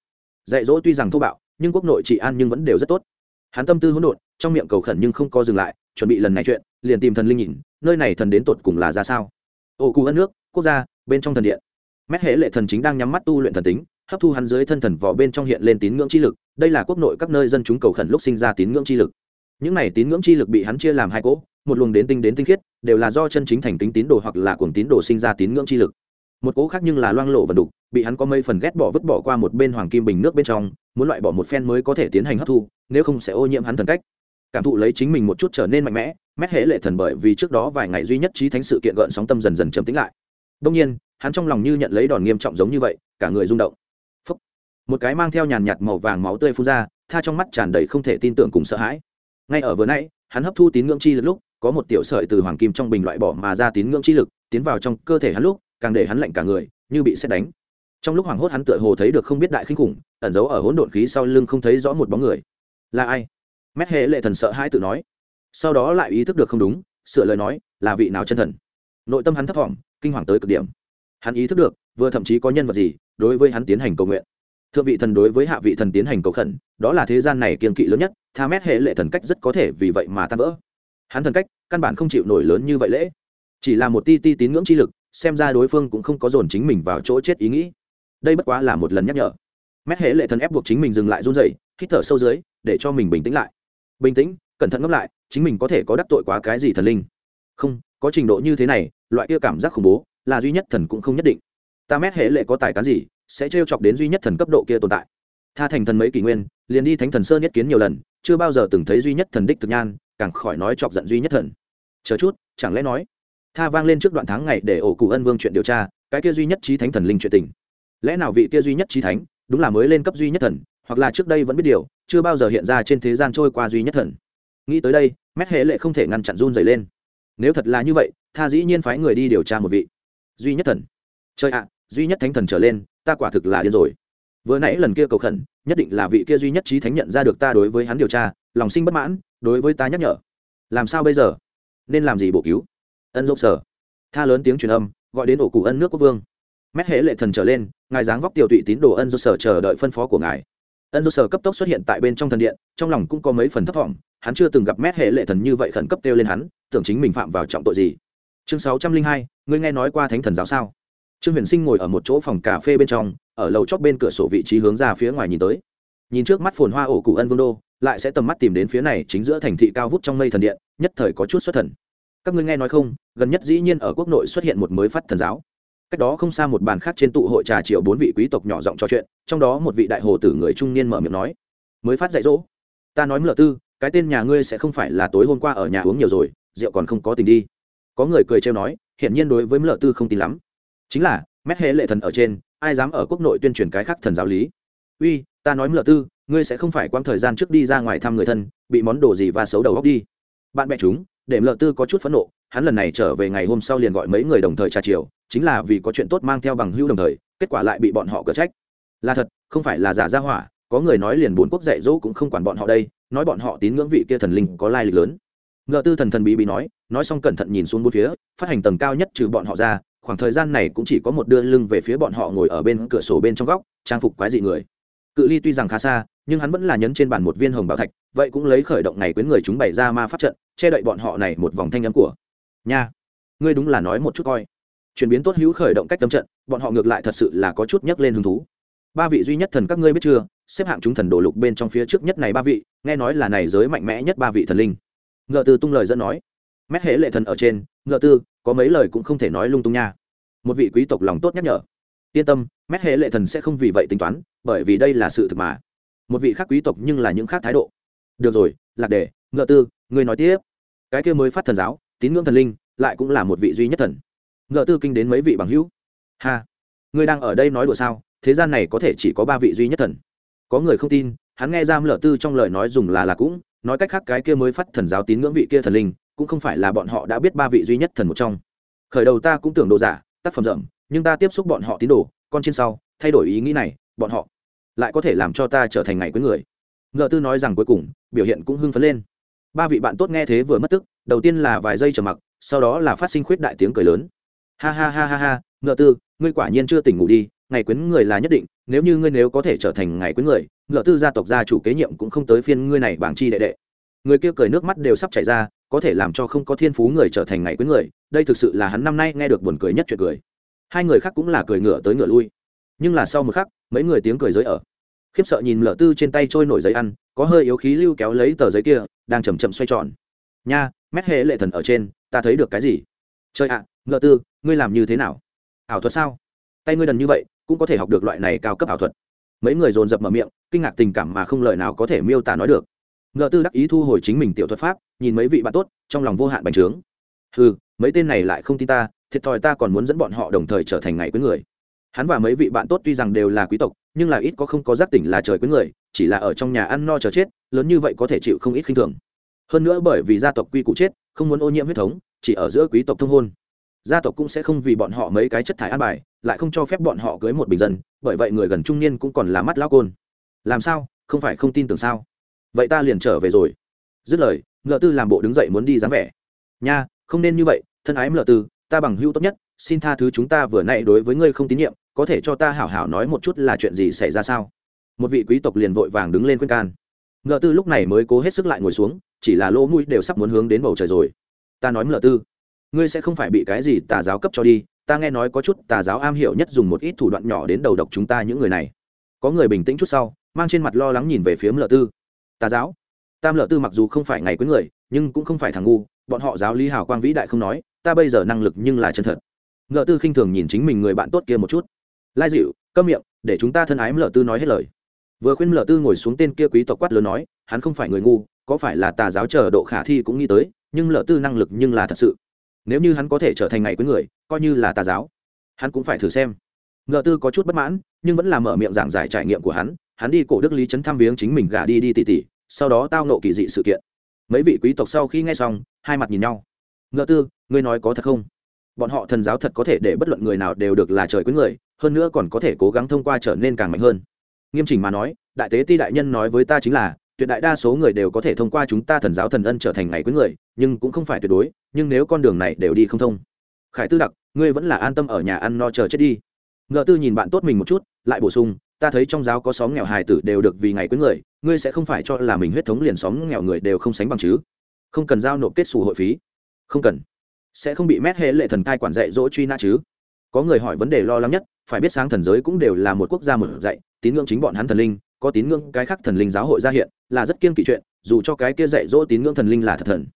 Dạy dỗ tuy rằng thô bạo, nhưng quốc nội trị an nhưng vẫn đều rất tốt. Hắn tâm tư hỗn độn, trong miệng cầu khẩn nhưng không có dừng lại, chuẩn bị lần này chuyện, liền tìm thần linh nhìn, nơi này thần đến tột cùng là ra sao? Ổ cụ ân nước, quốc gia, bên trong thần điện. Mét hệ lệ thần chính đang nhắm mắt tu luyện thần tính hấp thu hắn dưới thân thần vỏ bên trong hiện lên tín ngưỡng chi lực, đây là quốc nội các nơi dân chúng cầu khẩn lúc sinh ra tín ngưỡng chi lực. Những này tín ngưỡng chi lực bị hắn chia làm hai cỗ, một luồng đến tinh đến tinh khiết, đều là do chân chính thành tính tín đồ hoặc là cuồng tín đồ sinh ra tín ngưỡng chi lực. Một cỗ khác nhưng là loang lộ và đục, bị hắn có mây phần ghét bỏ vứt bỏ qua một bên hoàng kim bình nước bên trong, muốn loại bỏ một phen mới có thể tiến hành hấp thu, nếu không sẽ ô nhiễm hắn thần cách. Cảm thụ lấy chính mình một chút trở nên mạnh mẽ, mét hễ lệ thần bởi vì trước đó vài ngày duy nhất trí thánh sự kiện gợn sóng tâm dần dần trầm tĩnh lại. Đông nhiên, hắn trong lòng như nhận lấy đòn nghiêm trọng giống như vậy, cả người rung động một cái mang theo nhàn nhạt màu vàng máu tươi phun ra, tha trong mắt tràn đầy không thể tin tưởng cùng sợ hãi. Ngay ở vừa nãy, hắn hấp thu tín ngưỡng chi lực lúc, có một tiểu sợi từ hoàng kim trong bình loại bỏ mà ra tín ngưỡng chi lực, tiến vào trong cơ thể hắn lúc, càng để hắn lạnh cả người, như bị xét đánh. Trong lúc hoảng hốt hắn tựa hồ thấy được không biết đại khinh khủng, ẩn giấu ở hỗn độn khí sau lưng không thấy rõ một bóng người. Là ai? Mét hệ lệ thần sợ hãi tự nói. Sau đó lại ý thức được không đúng, sửa lời nói, là vị nào chân thần? Nội tâm hắn thấp thỏm, kinh hoàng tới cực điểm. Hắn ý thức được, vừa thậm chí có nhân vật gì, đối với hắn tiến hành cầu nguyện thượng vị thần đối với hạ vị thần tiến hành cầu khẩn, đó là thế gian này kiên kỵ lớn nhất, tha mét hệ lệ thần cách rất có thể vì vậy mà tan vỡ. Hắn thần cách, căn bản không chịu nổi lớn như vậy lễ. Chỉ là một ti ti tín ngưỡng chi lực, xem ra đối phương cũng không có dồn chính mình vào chỗ chết ý nghĩ. Đây bất quá là một lần nhắc nhở. Mét hệ lệ thần ép buộc chính mình dừng lại run dậy hít thở sâu dưới, để cho mình bình tĩnh lại. Bình tĩnh, cẩn thận ngẫm lại, chính mình có thể có đắc tội quá cái gì thần linh? Không, có trình độ như thế này, loại kia cảm giác khủng bố, là duy nhất thần cũng không nhất định. Ta mét hệ lệ có tài cán gì sẽ trêu chọc đến duy nhất thần cấp độ kia tồn tại. Tha thành thần mấy kỷ nguyên, liền đi thánh thần sơn nhất kiến nhiều lần, chưa bao giờ từng thấy duy nhất thần đích thực nhan, càng khỏi nói chọc giận duy nhất thần. Chờ chút, chẳng lẽ nói, tha vang lên trước đoạn tháng ngày để ổ cụ ân vương chuyện điều tra, cái kia duy nhất trí thánh thần linh chuyện tình. Lẽ nào vị kia duy nhất trí thánh, đúng là mới lên cấp duy nhất thần, hoặc là trước đây vẫn biết điều, chưa bao giờ hiện ra trên thế gian trôi qua duy nhất thần? Nghĩ tới đây, mét hệ lệ không thể ngăn chặn run dày lên. Nếu thật là như vậy, tha dĩ nhiên phái người đi điều tra một vị duy nhất thần. Chơi ạ, duy nhất thánh thần trở lên ta quả thực là điên rồi. Vừa nãy lần kia cầu khẩn, nhất định là vị kia duy nhất trí thánh nhận ra được ta đối với hắn điều tra, lòng sinh bất mãn, đối với ta nhắc nhở. Làm sao bây giờ? Nên làm gì bổ cứu? Ân dốc sở. Tha lớn tiếng truyền âm, gọi đến ổ cụ ân nước quốc vương. Mét hễ lệ thần trở lên, ngài dáng vóc tiểu tụy tín đồ ân dốc sở chờ đợi phân phó của ngài. Ân dốc sở cấp tốc xuất hiện tại bên trong thần điện, trong lòng cũng có mấy phần thấp thỏm hắn chưa từng gặp mét hệ lệ thần như vậy khẩn cấp kêu lên hắn, tưởng chính mình phạm vào trọng tội gì. Chương sáu trăm linh hai, ngươi nghe nói qua thánh thần giáo sao? Trương huyền sinh ngồi ở một chỗ phòng cà phê bên trong, ở lầu chót bên cửa sổ vị trí hướng ra phía ngoài nhìn tới. Nhìn trước mắt phồn hoa ổ cụ ân vương đô, lại sẽ tầm mắt tìm đến phía này chính giữa thành thị cao vút trong mây thần điện, nhất thời có chút xuất thần. Các ngươi nghe nói không, gần nhất dĩ nhiên ở quốc nội xuất hiện một mới phát thần giáo. Cách đó không xa một bàn khác trên tụ hội trà triệu bốn vị quý tộc nhỏ giọng trò chuyện, trong đó một vị đại hồ tử người trung niên mở miệng nói, mới phát dạy dỗ. Ta nói mlợ tư, cái tên nhà ngươi sẽ không phải là tối hôm qua ở nhà uống nhiều rồi, rượu còn không có tình đi. Có người cười trêu nói, hiển nhiên đối với mlợ tư không tin lắm chính là, mét hễ lệ thần ở trên, ai dám ở quốc nội tuyên truyền cái khác thần giáo lý? Uy, ta nói mlợ tư, ngươi sẽ không phải quang thời gian trước đi ra ngoài thăm người thân, bị món đồ gì và xấu đầu góc đi. Bạn bè chúng, để mlợ tư có chút phẫn nộ, hắn lần này trở về ngày hôm sau liền gọi mấy người đồng thời trà chiều chính là vì có chuyện tốt mang theo bằng hữu đồng thời, kết quả lại bị bọn họ cở trách. Là thật, không phải là giả ra hỏa, có người nói liền bốn quốc dạy dỗ cũng không quản bọn họ đây, nói bọn họ tín ngưỡng vị kia thần linh có lai lịch lớn. Ngựa tư thần thần bí bí nói nói xong cẩn thận nhìn xuống bốn phía, phát hành tầng cao nhất trừ bọn họ ra khoảng thời gian này cũng chỉ có một đưa lưng về phía bọn họ ngồi ở bên cửa sổ bên trong góc, trang phục quái dị người. Cự ly tuy rằng khá xa, nhưng hắn vẫn là nhấn trên bàn một viên hồng bảo thạch, vậy cũng lấy khởi động ngày quyến người chúng bày ra ma pháp trận, che đậy bọn họ này một vòng thanh âm của. Nha, ngươi đúng là nói một chút coi. Chuyển biến tốt hữu khởi động cách tâm trận, bọn họ ngược lại thật sự là có chút nhấc lên hứng thú. Ba vị duy nhất thần các ngươi biết chưa? Xếp hạng chúng thần đồ lục bên trong phía trước nhất này ba vị, nghe nói là này giới mạnh mẽ nhất ba vị thần linh. Ngựa tư tung lời dẫn nói. Mét hễ lệ thần ở trên, ngựa tư, có mấy lời cũng không thể nói lung tung nha một vị quý tộc lòng tốt nhắc nhở. Yên tâm, mét hệ lệ thần sẽ không vì vậy tính toán, bởi vì đây là sự thực mà. Một vị khác quý tộc nhưng là những khác thái độ. Được rồi, lạc đề, ngựa tư người nói tiếp. Cái kia mới phát thần giáo, tín ngưỡng thần linh, lại cũng là một vị duy nhất thần. Ngựa tư kinh đến mấy vị bằng hữu? Ha người đang ở đây nói đùa sao? Thế gian này có thể chỉ có ba vị duy nhất thần. Có người không tin, hắn nghe giam lở tư trong lời nói dùng là là cũng, nói cách khác cái kia mới phát thần giáo tín ngưỡng vị kia thần linh, cũng không phải là bọn họ đã biết ba vị duy nhất thần một trong. Khởi đầu ta cũng tưởng đồ giả tác phẩm rộng nhưng ta tiếp xúc bọn họ tín đồ, con trên sau, thay đổi ý nghĩ này, bọn họ lại có thể làm cho ta trở thành ngày cuối người. Ngợ tư nói rằng cuối cùng, biểu hiện cũng hưng phấn lên. Ba vị bạn tốt nghe thế vừa mất tức, đầu tiên là vài giây trầm mặc, sau đó là phát sinh khuyết đại tiếng cười lớn. Ha ha ha ha ha ngợ tư, ngươi quả nhiên chưa tỉnh ngủ đi, ngày quyến người là nhất định, nếu như ngươi nếu có thể trở thành ngày quyến người ngợ tư gia tộc gia chủ kế nhiệm cũng không tới phiên ngươi này bảng chi đệ đệ người kia cười nước mắt đều sắp chảy ra có thể làm cho không có thiên phú người trở thành ngày quyến người đây thực sự là hắn năm nay nghe được buồn cười nhất chuyện cười. Hai người khác cũng là cười ngửa tới ngửa lui. Nhưng là sau một khắc mấy người tiếng cười giới ở. Khiếp sợ nhìn lợ tư trên tay trôi nổi giấy ăn có hơi yếu khí lưu kéo lấy tờ giấy kia đang chầm chậm xoay tròn. Nha mét hệ lệ thần ở trên ta thấy được cái gì? Chơi ạ à, tư ngươi làm như thế nào? Ảo thuật sao? Tay ngươi đần như vậy cũng có thể học được loại này cao cấp ảo thuật. Mấy người dồn dập mở miệng kinh ngạc tình cảm mà không lời nào có thể miêu tả nói được ngợ tư đắc ý thu hồi chính mình tiểu thuật pháp, nhìn mấy vị bạn tốt, trong lòng vô hạn bành trướng. Ừ mấy tên này lại không tin ta, thiệt thòi ta còn muốn dẫn bọn họ đồng thời trở thành ngày cuối người. Hắn và mấy vị bạn tốt tuy rằng đều là quý tộc, nhưng là ít có không có giác tỉnh là trời quý người, chỉ là ở trong nhà ăn no chờ chết, lớn như vậy có thể chịu không ít khinh thường. Hơn nữa bởi vì gia tộc quy củ chết, không muốn ô nhiễm huyết thống, chỉ ở giữa quý tộc thông hôn. Gia tộc cũng sẽ không vì bọn họ mấy cái chất thải an bài, lại không cho phép bọn họ cưới một bình dân, bởi vậy người gần trung niên cũng còn là mắt lao côn. Làm sao? Không phải không tin tưởng sao? Vậy ta liền trở về rồi. Dứt lời, ngựa tư làm bộ đứng dậy muốn đi dáng vẻ. Nha, không nên như vậy, thân ái ngựa tư, ta bằng hữu tốt nhất, xin tha thứ chúng ta vừa nay đối với ngươi không tín nhiệm, có thể cho ta hảo hảo nói một chút là chuyện gì xảy ra sao? Một vị quý tộc liền vội vàng đứng lên khuyên can. Ngựa tư lúc này mới cố hết sức lại ngồi xuống, chỉ là lỗ mũi đều sắp muốn hướng đến bầu trời rồi. Ta nói ngựa tư, ngươi sẽ không phải bị cái gì tà giáo cấp cho đi, ta nghe nói có chút tà giáo am hiểu nhất dùng một ít thủ đoạn nhỏ đến đầu độc chúng ta những người này. Có người bình tĩnh chút sau, mang trên mặt lo lắng nhìn về phía ngựa tư tà giáo. Tam lợ tư mặc dù không phải ngày cuối người, nhưng cũng không phải thằng ngu, bọn họ giáo lý hào quang vĩ đại không nói, ta bây giờ năng lực nhưng là chân thật. Ngợ tư khinh thường nhìn chính mình người bạn tốt kia một chút. Lai dịu, câm miệng, để chúng ta thân ái Lợ tư nói hết lời. Vừa khuyên Lợ tư ngồi xuống tên kia quý tộc quát lớn nói, hắn không phải người ngu, có phải là tà giáo chờ độ khả thi cũng nghĩ tới, nhưng lợ tư năng lực nhưng là thật sự. Nếu như hắn có thể trở thành ngày cuối người, coi như là tà giáo, hắn cũng phải thử xem. Ngợ tư có chút bất mãn, nhưng vẫn là mở miệng giảng giải trải nghiệm của hắn hắn đi cổ đức lý trấn thăm viếng chính mình gả đi đi tỉ tỉ, sau đó tao nộ kỳ dị sự kiện. Mấy vị quý tộc sau khi nghe xong, hai mặt nhìn nhau. Ngựa tư, ngươi nói có thật không? Bọn họ thần giáo thật có thể để bất luận người nào đều được là trời quý người, hơn nữa còn có thể cố gắng thông qua trở nên càng mạnh hơn. Nghiêm chỉnh mà nói, đại tế ti đại nhân nói với ta chính là, tuyệt đại đa số người đều có thể thông qua chúng ta thần giáo thần ân trở thành ngày quý người, nhưng cũng không phải tuyệt đối, nhưng nếu con đường này đều đi không thông. Khải tư đặc, ngươi vẫn là an tâm ở nhà ăn no chờ chết đi. Ngựa tư nhìn bạn tốt mình một chút, lại bổ sung ta thấy trong giáo có xóm nghèo hài tử đều được vì ngày quý người, ngươi sẽ không phải cho là mình huyết thống liền xóm nghèo người đều không sánh bằng chứ? Không cần giao nộp kết xù hội phí. Không cần. Sẽ không bị mét hệ lệ thần cai quản dạy dỗ truy nã chứ? Có người hỏi vấn đề lo lắng nhất, phải biết sáng thần giới cũng đều là một quốc gia mở dạy, tín ngưỡng chính bọn hắn thần linh, có tín ngưỡng cái khác thần linh giáo hội ra hiện, là rất kiên kỵ chuyện, dù cho cái kia dạy dỗ tín ngưỡng thần linh là thật thần.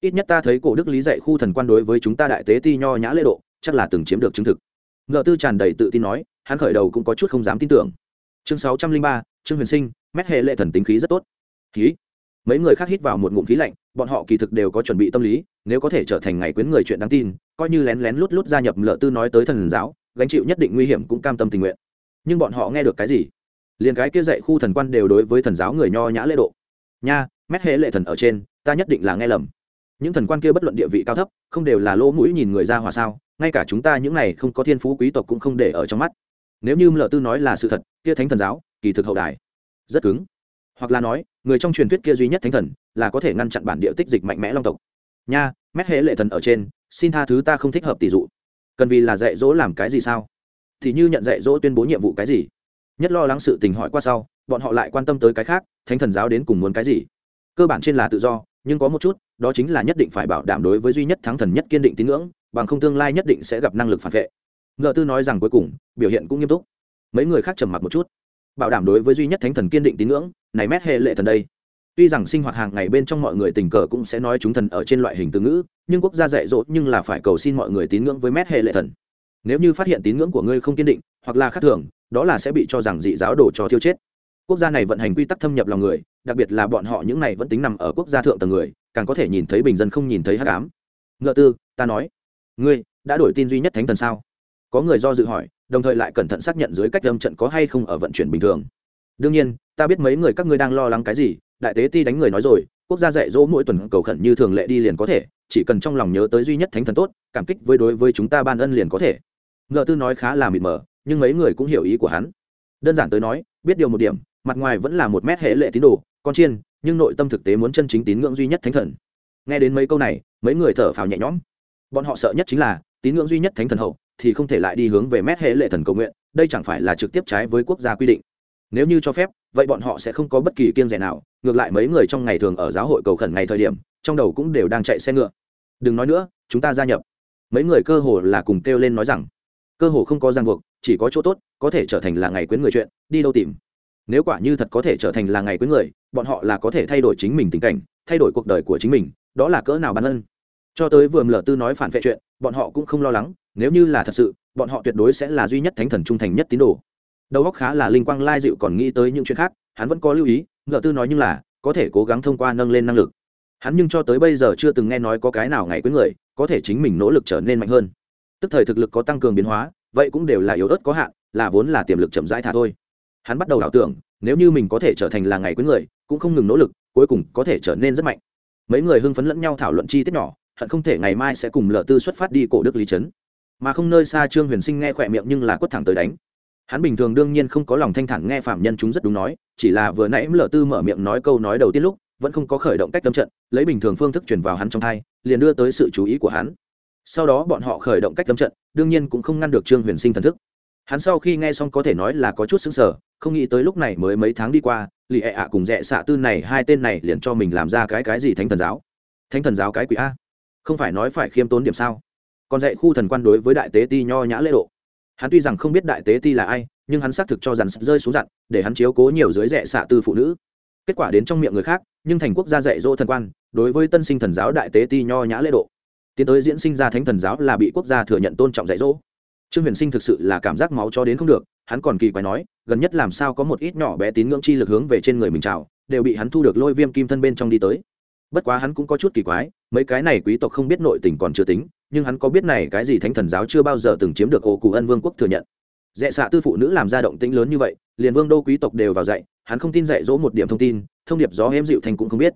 Ít nhất ta thấy cổ đức lý dạy khu thần quan đối với chúng ta đại tế ti nho nhã lễ độ, chắc là từng chiếm được chứng thực. Ngợ tư tràn đầy tự tin nói, hắn khởi đầu cũng có chút không dám tin tưởng chương sáu trăm linh ba, trương huyền sinh, mét hệ lệ thần tính khí rất tốt. Khí? Mấy người khác hít vào một ngụm khí lạnh, bọn họ kỳ thực đều có chuẩn bị tâm lý, nếu có thể trở thành ngày quyến người chuyện đáng tin, coi như lén lén lút lút gia nhập lợ tư nói tới thần giáo, gánh chịu nhất định nguy hiểm cũng cam tâm tình nguyện. Nhưng bọn họ nghe được cái gì? Liền cái kia dạy khu thần quan đều đối với thần giáo người nho nhã lễ độ. Nha, mét hệ lệ thần ở trên, ta nhất định là nghe lầm. Những thần quan kia bất luận địa vị cao thấp, không đều là lỗ mũi nhìn người ra hòa sao, ngay cả chúng ta những này không có thiên phú quý tộc cũng không để ở trong mắt nếu như lợ tư nói là sự thật, kia thánh thần giáo, kỳ thực hậu đài. Rất cứng. Hoặc là nói, người trong truyền thuyết kia duy nhất thánh thần, là có thể ngăn chặn bản địa tích dịch mạnh mẽ long tộc. Nha, mét hễ lệ thần ở trên, xin tha thứ ta không thích hợp tỷ dụ. Cần vì là dạy dỗ làm cái gì sao? Thì như nhận dạy dỗ tuyên bố nhiệm vụ cái gì? Nhất lo lắng sự tình hỏi qua sau, bọn họ lại quan tâm tới cái khác, thánh thần giáo đến cùng muốn cái gì? Cơ bản trên là tự do, nhưng có một chút, đó chính là nhất định phải bảo đảm đối với duy nhất thắng thần nhất kiên định tín ngưỡng, bằng không tương lai nhất định sẽ gặp năng lực phản vệ ngợ tư nói rằng cuối cùng, biểu hiện cũng nghiêm túc. Mấy người khác trầm mặc một chút. Bảo đảm đối với duy nhất thánh thần kiên định tín ngưỡng, này mét hệ lệ thần đây. Tuy rằng sinh hoạt hàng ngày bên trong mọi người tình cờ cũng sẽ nói chúng thần ở trên loại hình từ ngữ, nhưng quốc gia dạy dỗ nhưng là phải cầu xin mọi người tín ngưỡng với mét hệ lệ thần. Nếu như phát hiện tín ngưỡng của ngươi không kiên định, hoặc là khác thường, đó là sẽ bị cho rằng dị giáo đổ cho thiêu chết. Quốc gia này vận hành quy tắc thâm nhập lòng người, đặc biệt là bọn họ những này vẫn tính nằm ở quốc gia thượng tầng người, càng có thể nhìn thấy bình dân không nhìn thấy hát cám ngựa tư, ta nói, ngươi đã đổi tin duy nhất thánh thần sao? Có người do dự hỏi, đồng thời lại cẩn thận xác nhận dưới cách âm trận có hay không ở vận chuyển bình thường. Đương nhiên, ta biết mấy người các ngươi đang lo lắng cái gì, đại tế ti đánh người nói rồi, quốc gia dạy dỗ mỗi tuần cầu khẩn như thường lệ đi liền có thể, chỉ cần trong lòng nhớ tới duy nhất thánh thần tốt, cảm kích với đối với chúng ta ban ân liền có thể. Ngựa tư nói khá là mịt mờ, nhưng mấy người cũng hiểu ý của hắn. Đơn giản tới nói, biết điều một điểm, mặt ngoài vẫn là một mét hệ lệ tín đồ, con chiên, nhưng nội tâm thực tế muốn chân chính tín ngưỡng duy nhất thánh thần. Nghe đến mấy câu này, mấy người thở phào nhẹ nhõm. Bọn họ sợ nhất chính là, tín ngưỡng duy nhất thánh thần hậu thì không thể lại đi hướng về mét hệ lệ thần cầu nguyện, đây chẳng phải là trực tiếp trái với quốc gia quy định. Nếu như cho phép, vậy bọn họ sẽ không có bất kỳ kiêng rẻ nào, ngược lại mấy người trong ngày thường ở giáo hội cầu khẩn ngày thời điểm, trong đầu cũng đều đang chạy xe ngựa. Đừng nói nữa, chúng ta gia nhập. Mấy người cơ hồ là cùng kêu lên nói rằng, cơ hồ không có ràng buộc, chỉ có chỗ tốt, có thể trở thành là ngày quyến người chuyện, đi đâu tìm. Nếu quả như thật có thể trở thành là ngày quyến người, bọn họ là có thể thay đổi chính mình tình cảnh, thay đổi cuộc đời của chính mình, đó là cỡ nào bản ân. Cho tới vừa lờ tư nói phản vệ chuyện, bọn họ cũng không lo lắng nếu như là thật sự, bọn họ tuyệt đối sẽ là duy nhất thánh thần trung thành nhất tín đồ. Đầu óc khá là linh quang lai dịu còn nghĩ tới những chuyện khác, hắn vẫn có lưu ý ngựa tư nói nhưng là, có thể cố gắng thông qua nâng lên năng lực. Hắn nhưng cho tới bây giờ chưa từng nghe nói có cái nào ngày cuối người, có thể chính mình nỗ lực trở nên mạnh hơn. Tức thời thực lực có tăng cường biến hóa, vậy cũng đều là yếu ớt có hạn, là vốn là tiềm lực chậm rãi thả thôi. Hắn bắt đầu ảo tưởng, nếu như mình có thể trở thành là ngày cuối người, cũng không ngừng nỗ lực, cuối cùng có thể trở nên rất mạnh. Mấy người hưng phấn lẫn nhau thảo luận chi tiết nhỏ, hận không thể ngày mai sẽ cùng lợ tư xuất phát đi cổ đức lý trấn mà không nơi xa trương huyền sinh nghe khỏe miệng nhưng là quất thẳng tới đánh. Hắn bình thường đương nhiên không có lòng thanh thản nghe phạm nhân chúng rất đúng nói, chỉ là vừa nãy lờ tư mở miệng nói câu nói đầu tiên lúc, vẫn không có khởi động cách tâm trận, lấy bình thường phương thức truyền vào hắn trong thai, liền đưa tới sự chú ý của hắn. Sau đó bọn họ khởi động cách tâm trận, đương nhiên cũng không ngăn được trương huyền sinh thần thức. Hắn sau khi nghe xong có thể nói là có chút xứng sở không nghĩ tới lúc này mới mấy tháng đi qua lì ẹ ạ cùng dạ rẽ xạ tư này, hai tên này liền cho mình làm ra cái cái gì thánh thần giáo? Thánh thần giáo cái quỷ a? Không phải nói phải khiêm tốn điểm sao? Còn dạy khu thần quan đối với đại tế ti nho nhã lễ độ. Hắn tuy rằng không biết đại tế ti là ai, nhưng hắn xác thực cho dàn rơi xuống dặn, để hắn chiếu cố nhiều dưới rẻ xạ tư phụ nữ. Kết quả đến trong miệng người khác, nhưng thành quốc gia dạy dỗ thần quan, đối với tân sinh thần giáo đại tế ti nho nhã lễ độ. Tiến tới diễn sinh ra thánh thần giáo là bị quốc gia thừa nhận tôn trọng dạy dỗ. Trương huyền sinh thực sự là cảm giác máu cho đến không được, hắn còn kỳ quái nói, gần nhất làm sao có một ít nhỏ bé tín ngưỡng chi lực hướng về trên người mình trào, đều bị hắn thu được lôi viêm kim thân bên trong đi tới. Bất quá hắn cũng có chút kỳ quái, mấy cái này quý tộc không biết nội tình còn chưa tính nhưng hắn có biết này cái gì thánh thần giáo chưa bao giờ từng chiếm được ổ cụ ân vương quốc thừa nhận. Dẹ xạ tư phụ nữ làm ra động tĩnh lớn như vậy, liền vương đô quý tộc đều vào dạy, hắn không tin dạy dỗ một điểm thông tin, thông điệp gió hém dịu thành cũng không biết.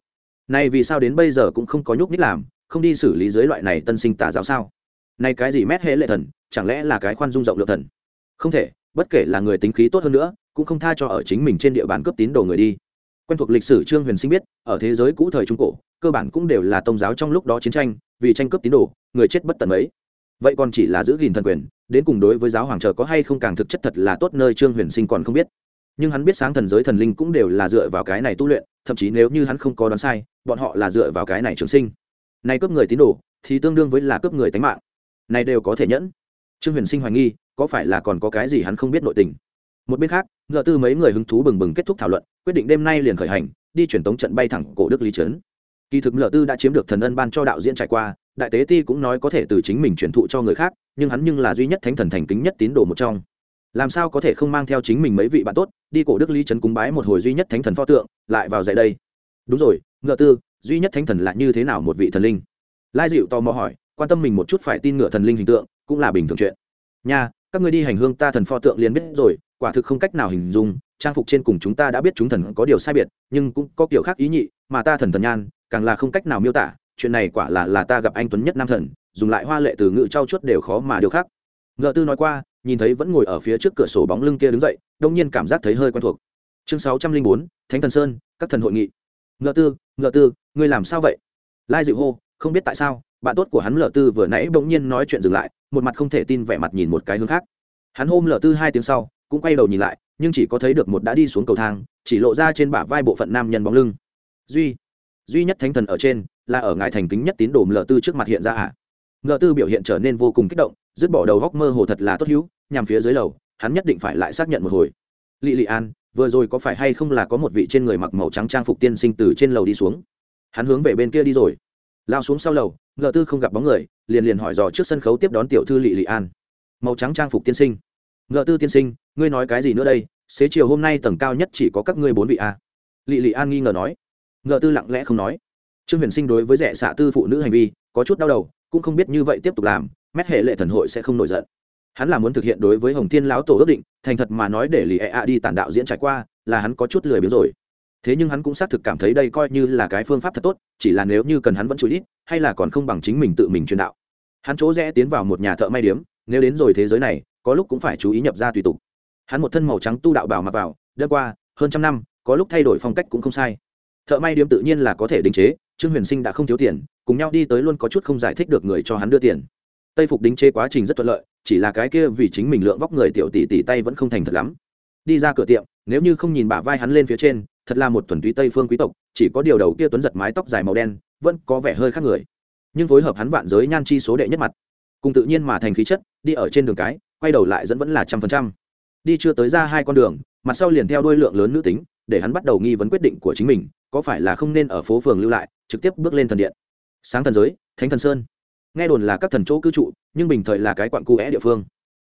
Nay vì sao đến bây giờ cũng không có nhúc nhích làm, không đi xử lý dưới loại này tân sinh tà giáo sao? Nay cái gì mét hễ lệ thần, chẳng lẽ là cái khoan dung rộng lượng thần? Không thể, bất kể là người tính khí tốt hơn nữa, cũng không tha cho ở chính mình trên địa bàn cướp tín đồ người đi quen thuộc lịch sử trương huyền sinh biết, ở thế giới cũ thời trung cổ, cơ bản cũng đều là tôn giáo trong lúc đó chiến tranh, vì tranh cướp tín đồ, người chết bất tận mấy. Vậy còn chỉ là giữ gìn thần quyền, đến cùng đối với giáo hoàng chờ có hay không càng thực chất thật là tốt nơi trương huyền sinh còn không biết. Nhưng hắn biết sáng thần giới thần linh cũng đều là dựa vào cái này tu luyện, thậm chí nếu như hắn không có đoán sai, bọn họ là dựa vào cái này trường sinh. Nay cướp người tín đồ, thì tương đương với là cướp người tánh mạng. Này đều có thể nhẫn. Trương huyền sinh hoài nghi, có phải là còn có cái gì hắn không biết nội tình? Một bên khác, ngựa tư mấy người hứng thú bừng bừng kết thúc thảo luận, quyết định đêm nay liền khởi hành, đi truyền tống trận bay thẳng cổ đức lý trấn. Kỳ thực ngựa tư đã chiếm được thần ân ban cho đạo diễn trải qua, đại tế ti cũng nói có thể từ chính mình truyền thụ cho người khác, nhưng hắn nhưng là duy nhất thánh thần thành kính nhất tín đồ một trong. Làm sao có thể không mang theo chính mình mấy vị bạn tốt, đi cổ đức lý trấn cúng bái một hồi duy nhất thánh thần pho tượng, lại vào dạy đây. Đúng rồi, ngựa tư, duy nhất thánh thần là như thế nào một vị thần linh? Lai dịu tò mò hỏi, quan tâm mình một chút phải tin ngựa thần linh hình tượng, cũng là bình thường chuyện. Nha, các ngươi đi hành hương ta thần pho tượng liền biết rồi quả thực không cách nào hình dung, trang phục trên cùng chúng ta đã biết chúng thần có điều sai biệt, nhưng cũng có kiểu khác ý nhị, mà ta thần thần nhan, càng là không cách nào miêu tả, chuyện này quả là là ta gặp anh tuấn nhất nam thần, dùng lại hoa lệ từ ngữ trau chuốt đều khó mà điều khác. Ngựa tư nói qua, nhìn thấy vẫn ngồi ở phía trước cửa sổ bóng lưng kia đứng dậy, đông nhiên cảm giác thấy hơi quen thuộc. Chương sáu trăm linh bốn, thánh thần sơn, các thần hội nghị. Ngựa tư ngựa tư, ngươi làm sao vậy? Lai dịu hô, không biết tại sao, bạn tốt của hắn lờ tư vừa nãy bỗng nhiên nói chuyện dừng lại, một mặt không thể tin vẻ mặt nhìn một cái hướng khác. Hắn hôm lờ tư hai tiếng sau cũng quay đầu nhìn lại, nhưng chỉ có thấy được một đã đi xuống cầu thang, chỉ lộ ra trên bả vai bộ phận nam nhân bóng lưng. Duy duy nhất thánh thần ở trên, là ở ngài thành kính nhất tín đồ mờ tư trước mặt hiện ra ạ à. tư biểu hiện trở nên vô cùng kích động, dứt bỏ đầu góc mơ hồ thật là tốt hữu, nhằm phía dưới lầu, hắn nhất định phải lại xác nhận một hồi. Lị lị an, vừa rồi có phải hay không là có một vị trên người mặc màu trắng trang phục tiên sinh từ trên lầu đi xuống? Hắn hướng về bên kia đi rồi. Lao xuống sau lầu ngờ tư không gặp bóng người, liền liền hỏi dò trước sân khấu tiếp đón tiểu thư lị lị an. Màu trắng trang phục tiên sinh. Ngựa tư tiên sinh, ngươi nói cái gì nữa đây? Xế chiều hôm nay tầng cao nhất chỉ có các ngươi bốn vị a à? lị lị an nghi ngờ nói. Ngựa tư lặng lẽ không nói. Trương huyền sinh đối với rẻ xạ tư phụ nữ hành vi, có chút đau đầu, cũng không biết như vậy tiếp tục làm, mét hệ lệ thần hội sẽ không nổi giận. Hắn là muốn thực hiện đối với hồng thiên lão tổ ước định, thành thật mà nói để lì ẹ ạ đi tàn đạo diễn trải qua, là hắn có chút lười biếng rồi. Thế nhưng hắn cũng xác thực cảm thấy đây coi như là cái phương pháp thật tốt, chỉ là nếu như cần hắn vẫn chú ít, hay là còn không bằng chính mình tự mình truyền đạo. Hắn chỗ rẽ tiến vào một nhà thợ may điếm, nếu đến rồi thế giới này có lúc cũng phải chú ý nhập ra tùy tục. Hắn một thân màu trắng tu đạo bảo mặc vào đơn qua, hơn trăm năm, có lúc thay đổi phong cách cũng không sai. Thợ may điếm tự nhiên là có thể đình chế, trương huyền sinh đã không thiếu tiền, cùng nhau đi tới luôn có chút không giải thích được người cho hắn đưa tiền. Tây phục đính chế quá trình rất thuận lợi, chỉ là cái kia vì chính mình lượng vóc người tiểu tỷ tỷ tay vẫn không thành thật lắm. Đi ra cửa tiệm, nếu như không nhìn bả vai hắn lên phía trên, thật là một thuần túy tây phương quý tộc, chỉ có điều đầu kia tuấn giật mái tóc dài màu đen, vẫn có vẻ hơi khác người. Nhưng phối hợp hắn vạn giới nhan chi số đệ nhất mặt, cùng tự nhiên mà thành khí chất, đi ở trên đường cái quay đầu lại dẫn vẫn là trăm phần trăm. Đi chưa tới ra hai con đường, mặt sau liền theo đôi lượng lớn nữ tính, để hắn bắt đầu nghi vấn quyết định của chính mình, có phải là không nên ở phố phường lưu lại, trực tiếp bước lên thần điện. Sáng thần giới, thánh thần sơn. Nghe đồn là các thần chỗ cư trụ, nhưng bình thời là cái quặn cu é địa phương.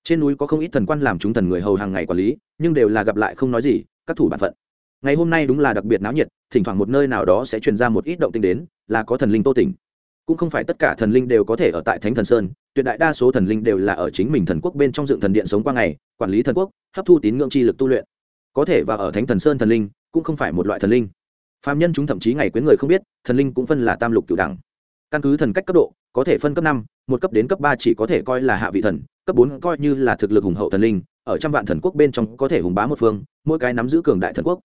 Trên núi có không ít thần quan làm chúng thần người hầu hàng ngày quản lý, nhưng đều là gặp lại không nói gì, các thủ bản phận. Ngày hôm nay đúng là đặc biệt náo nhiệt, thỉnh thoảng một nơi nào đó sẽ truyền ra một ít động tinh đến, là có thần linh tô tỉnh. Cũng không phải tất cả thần linh đều có thể ở tại thánh thần sơn tuyệt đại đa số thần linh đều là ở chính mình thần quốc bên trong dựng thần điện sống qua ngày, quản lý thần quốc, hấp thu tín ngưỡng chi lực tu luyện. Có thể và ở thánh thần sơn thần linh, cũng không phải một loại thần linh. Phạm nhân chúng thậm chí ngày quyến người không biết, thần linh cũng phân là tam lục cửu đẳng. Căn cứ thần cách cấp độ, có thể phân cấp năm, một cấp đến cấp ba chỉ có thể coi là hạ vị thần, cấp bốn coi như là thực lực hùng hậu thần linh, ở trăm vạn thần quốc bên trong có thể hùng bá một phương, mỗi cái nắm giữ cường đại thần quốc.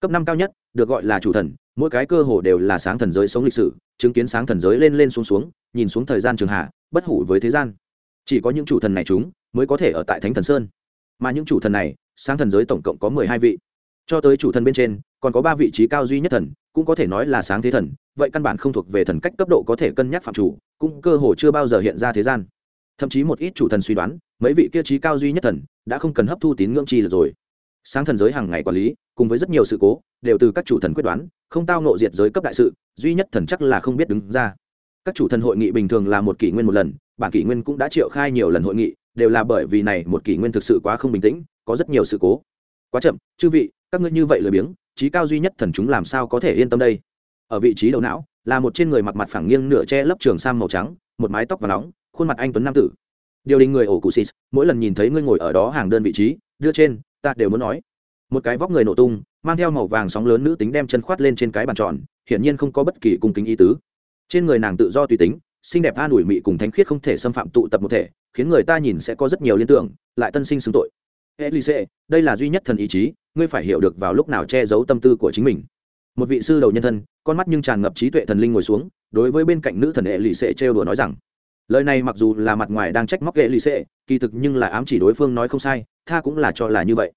Cấp năm cao nhất, được gọi là chủ thần, mỗi cái cơ hồ đều là sáng thần giới sống lịch sử, chứng kiến sáng thần giới lên lên xuống xuống, nhìn xuống thời gian trường hạ bất hủ với thế gian. Chỉ có những chủ thần này chúng mới có thể ở tại thánh thần sơn. Mà những chủ thần này, sáng thần giới tổng cộng có mười hai vị. Cho tới chủ thần bên trên, còn có ba vị trí cao duy nhất thần, cũng có thể nói là sáng thế thần, vậy căn bản không thuộc về thần cách cấp độ có thể cân nhắc phạm chủ, cũng cơ hồ chưa bao giờ hiện ra thế gian. Thậm chí một ít chủ thần suy đoán, mấy vị kia trí cao duy nhất thần đã không cần hấp thu tín ngưỡng chi được rồi. Sáng thần giới hàng ngày quản lý, cùng với rất nhiều sự cố, đều từ các chủ thần quyết đoán, không tao nộ diệt giới cấp đại sự, duy nhất thần chắc là không biết đứng ra các chủ thần hội nghị bình thường là một kỷ nguyên một lần, bản kỷ nguyên cũng đã triệu khai nhiều lần hội nghị, đều là bởi vì này một kỷ nguyên thực sự quá không bình tĩnh, có rất nhiều sự cố. Quá chậm, chư vị, các ngươi như vậy lười biếng, trí cao duy nhất thần chúng làm sao có thể yên tâm đây? Ở vị trí đầu não, là một trên người mặc mặt phẳng nghiêng nửa che lấp trường sam màu trắng, một mái tóc và nóng, khuôn mặt anh tuấn nam tử. Điều đình người ổ cụ xịt, mỗi lần nhìn thấy ngươi ngồi ở đó hàng đơn vị trí, đưa trên, ta đều muốn nói. Một cái vóc người nổ tung, mang theo màu vàng sóng lớn nữ tính đem chân khoát lên trên cái bàn tròn, hiển nhiên không có bất kỳ cung kính ý tứ trên người nàng tự do tùy tính xinh đẹp an ủi mị cùng thánh khiết không thể xâm phạm tụ tập một thể khiến người ta nhìn sẽ có rất nhiều liên tưởng lại tân sinh xứng tội Elise, đây là duy nhất thần ý chí, ngươi phải hiểu được vào lúc nào che giấu tâm tư của chính mình. Một vị sư đầu nhân thân, con mắt nhưng tràn ngập trí tuệ thần linh ngồi xuống, đối với bên cạnh nữ thần Elise trêu đùa nói rằng, lời này mặc dù là mặt ngoài đang trách móc Elise, kỳ thực nhưng là ám chỉ đối phương nói không sai, tha cũng là cho là như vậy.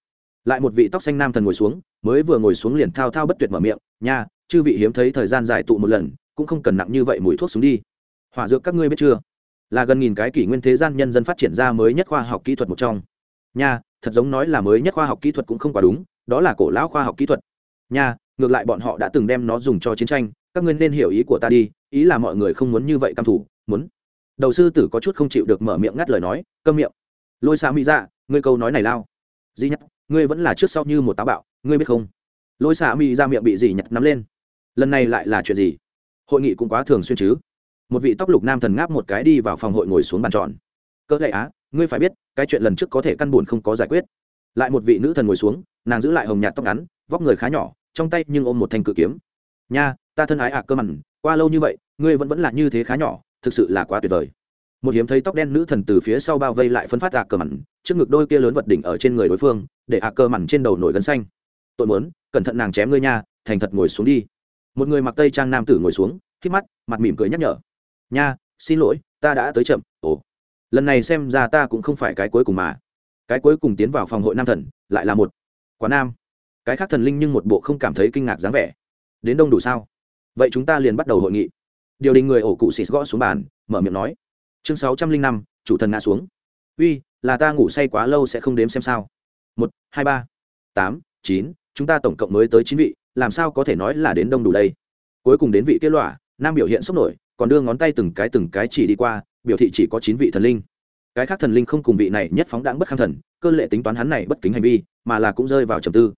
Lại một vị tóc xanh nam thần ngồi xuống, mới vừa ngồi xuống liền thao thao bất tuyệt mở miệng, nha, chư vị hiếm thấy thời gian giải tụ một lần, cũng không cần nặng như vậy mùi thuốc xuống đi. Hỏa dược các ngươi biết chưa? Là gần nghìn cái kỷ nguyên thế gian nhân dân phát triển ra mới nhất khoa học kỹ thuật một trong. Nha, thật giống nói là mới nhất khoa học kỹ thuật cũng không quá đúng đó là cổ lão khoa học kỹ thuật. Nha ngược lại bọn họ đã từng đem nó dùng cho chiến tranh các ngươi nên hiểu ý của ta đi ý là mọi người không muốn như vậy căm thủ muốn. Đầu sư tử có chút không chịu được mở miệng ngắt lời nói câm miệng. Lôi xà mỹ dạ ngươi câu nói này lao. Di nhắc ngươi vẫn là trước sau như một táo bạo ngươi biết không? Lôi xạ mỹ ra dạ miệng bị dì nhặt nắm lên. Lần này lại là chuyện gì? Hội nghị cũng quá thường xuyên chứ. Một vị tóc lục nam thần ngáp một cái đi vào phòng hội ngồi xuống bàn tròn. Cỡ gậy á, ngươi phải biết, cái chuyện lần trước có thể căn buồn không có giải quyết. Lại một vị nữ thần ngồi xuống, nàng giữ lại hồng nhạt tóc ngắn, vóc người khá nhỏ, trong tay nhưng ôm một thanh cự kiếm. Nha, ta thân ái ạ, cơ mặn, qua lâu như vậy, ngươi vẫn vẫn là như thế khá nhỏ, thực sự là quá tuyệt vời. Một hiếm thấy tóc đen nữ thần từ phía sau bao vây lại phân phát ạ, cơ mặn, trước ngực đôi kia lớn vật đỉnh ở trên người đối phương, để ạ, cơ mặn trên đầu nổi gân xanh. Tội muốn, cẩn thận nàng chém ngươi nha, thành thật ngồi xuống đi một người mặc tây trang nam tử ngồi xuống khi mắt, mặt mỉm cười nhắc nhở. Nha, xin lỗi, ta đã tới chậm. Ồ, lần này xem ra ta cũng không phải cái cuối cùng mà. Cái cuối cùng tiến vào phòng hội nam thần, lại là một quá nam. Cái khác thần linh nhưng một bộ không cảm thấy kinh ngạc dáng vẻ. Đến đông đủ sao? Vậy chúng ta liền bắt đầu hội nghị. Điều đình người ổ cụ xịt gõ xuống bàn, mở miệng nói. Chương sáu trăm linh năm, chủ thần ngã xuống. Uy, là ta ngủ say quá lâu sẽ không đếm xem sao. Một, hai, ba, tám, chín, chúng ta tổng cộng mới tới chín vị làm sao có thể nói là đến đông đủ đây? Cuối cùng đến vị kết lọa, nam biểu hiện sốc nổi, còn đưa ngón tay từng cái từng cái chỉ đi qua, biểu thị chỉ có chín vị thần linh. Cái khác thần linh không cùng vị này nhất phóng đãng bất khang thần, cơ lệ tính toán hắn này bất kính hành vi, mà là cũng rơi vào trầm tư.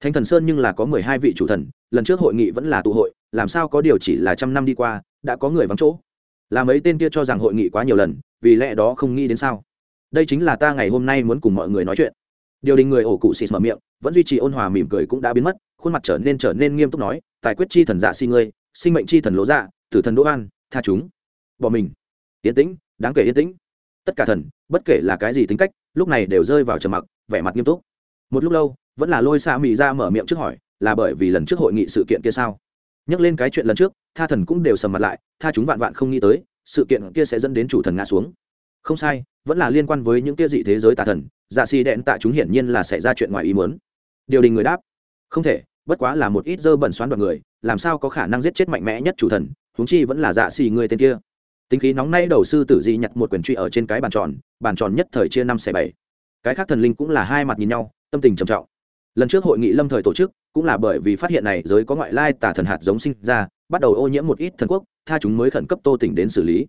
Thanh thần sơn nhưng là có mười hai vị chủ thần, lần trước hội nghị vẫn là tụ hội, làm sao có điều chỉ là trăm năm đi qua, đã có người vắng chỗ. Là mấy tên kia cho rằng hội nghị quá nhiều lần, vì lẽ đó không nghĩ đến sao? Đây chính là ta ngày hôm nay muốn cùng mọi người nói chuyện điều đình người ổ cụ xịt mở miệng, vẫn duy trì ôn hòa mỉm cười cũng đã biến mất, khuôn mặt trở nên trở nên nghiêm túc nói, tài quyết chi thần dạ si ngươi, sinh mệnh chi thần lỗ dạ tử thần đỗ an, tha chúng. Bỏ mình. Yên tĩnh, đáng kể yên tĩnh. Tất cả thần, bất kể là cái gì tính cách, lúc này đều rơi vào trầm mặc, vẻ mặt nghiêm túc. Một lúc lâu, vẫn là lôi xa mị ra mở miệng trước hỏi, là bởi vì lần trước hội nghị sự kiện kia sao? Nhắc lên cái chuyện lần trước, tha thần cũng đều sầm mặt lại, tha chúng vạn vạn không nghĩ tới, sự kiện kia sẽ dẫn đến chủ thần ngã xuống. Không sai, vẫn là liên quan với những kia dị thế giới tà thần dạ xì đẹn tạ chúng hiển nhiên là xảy ra chuyện ngoài ý muốn. Điều đình người đáp, không thể, bất quá là một ít dơ bẩn xoắn đoạn người, làm sao có khả năng giết chết mạnh mẽ nhất chủ thần, huống chi vẫn là dạ xì người tên kia. Tính khí nóng nay đầu sư tử di nhặt một quyền truy ở trên cái bàn tròn bàn tròn nhất thời chia năm xẻ bảy. Cái khác thần linh cũng là hai mặt nhìn nhau, tâm tình trầm trọng. Lần trước hội nghị lâm thời tổ chức, cũng là bởi vì phát hiện này giới có ngoại lai tà thần hạt giống sinh ra, bắt đầu ô nhiễm một ít thần quốc, tha chúng mới khẩn cấp tô tỉnh đến xử lý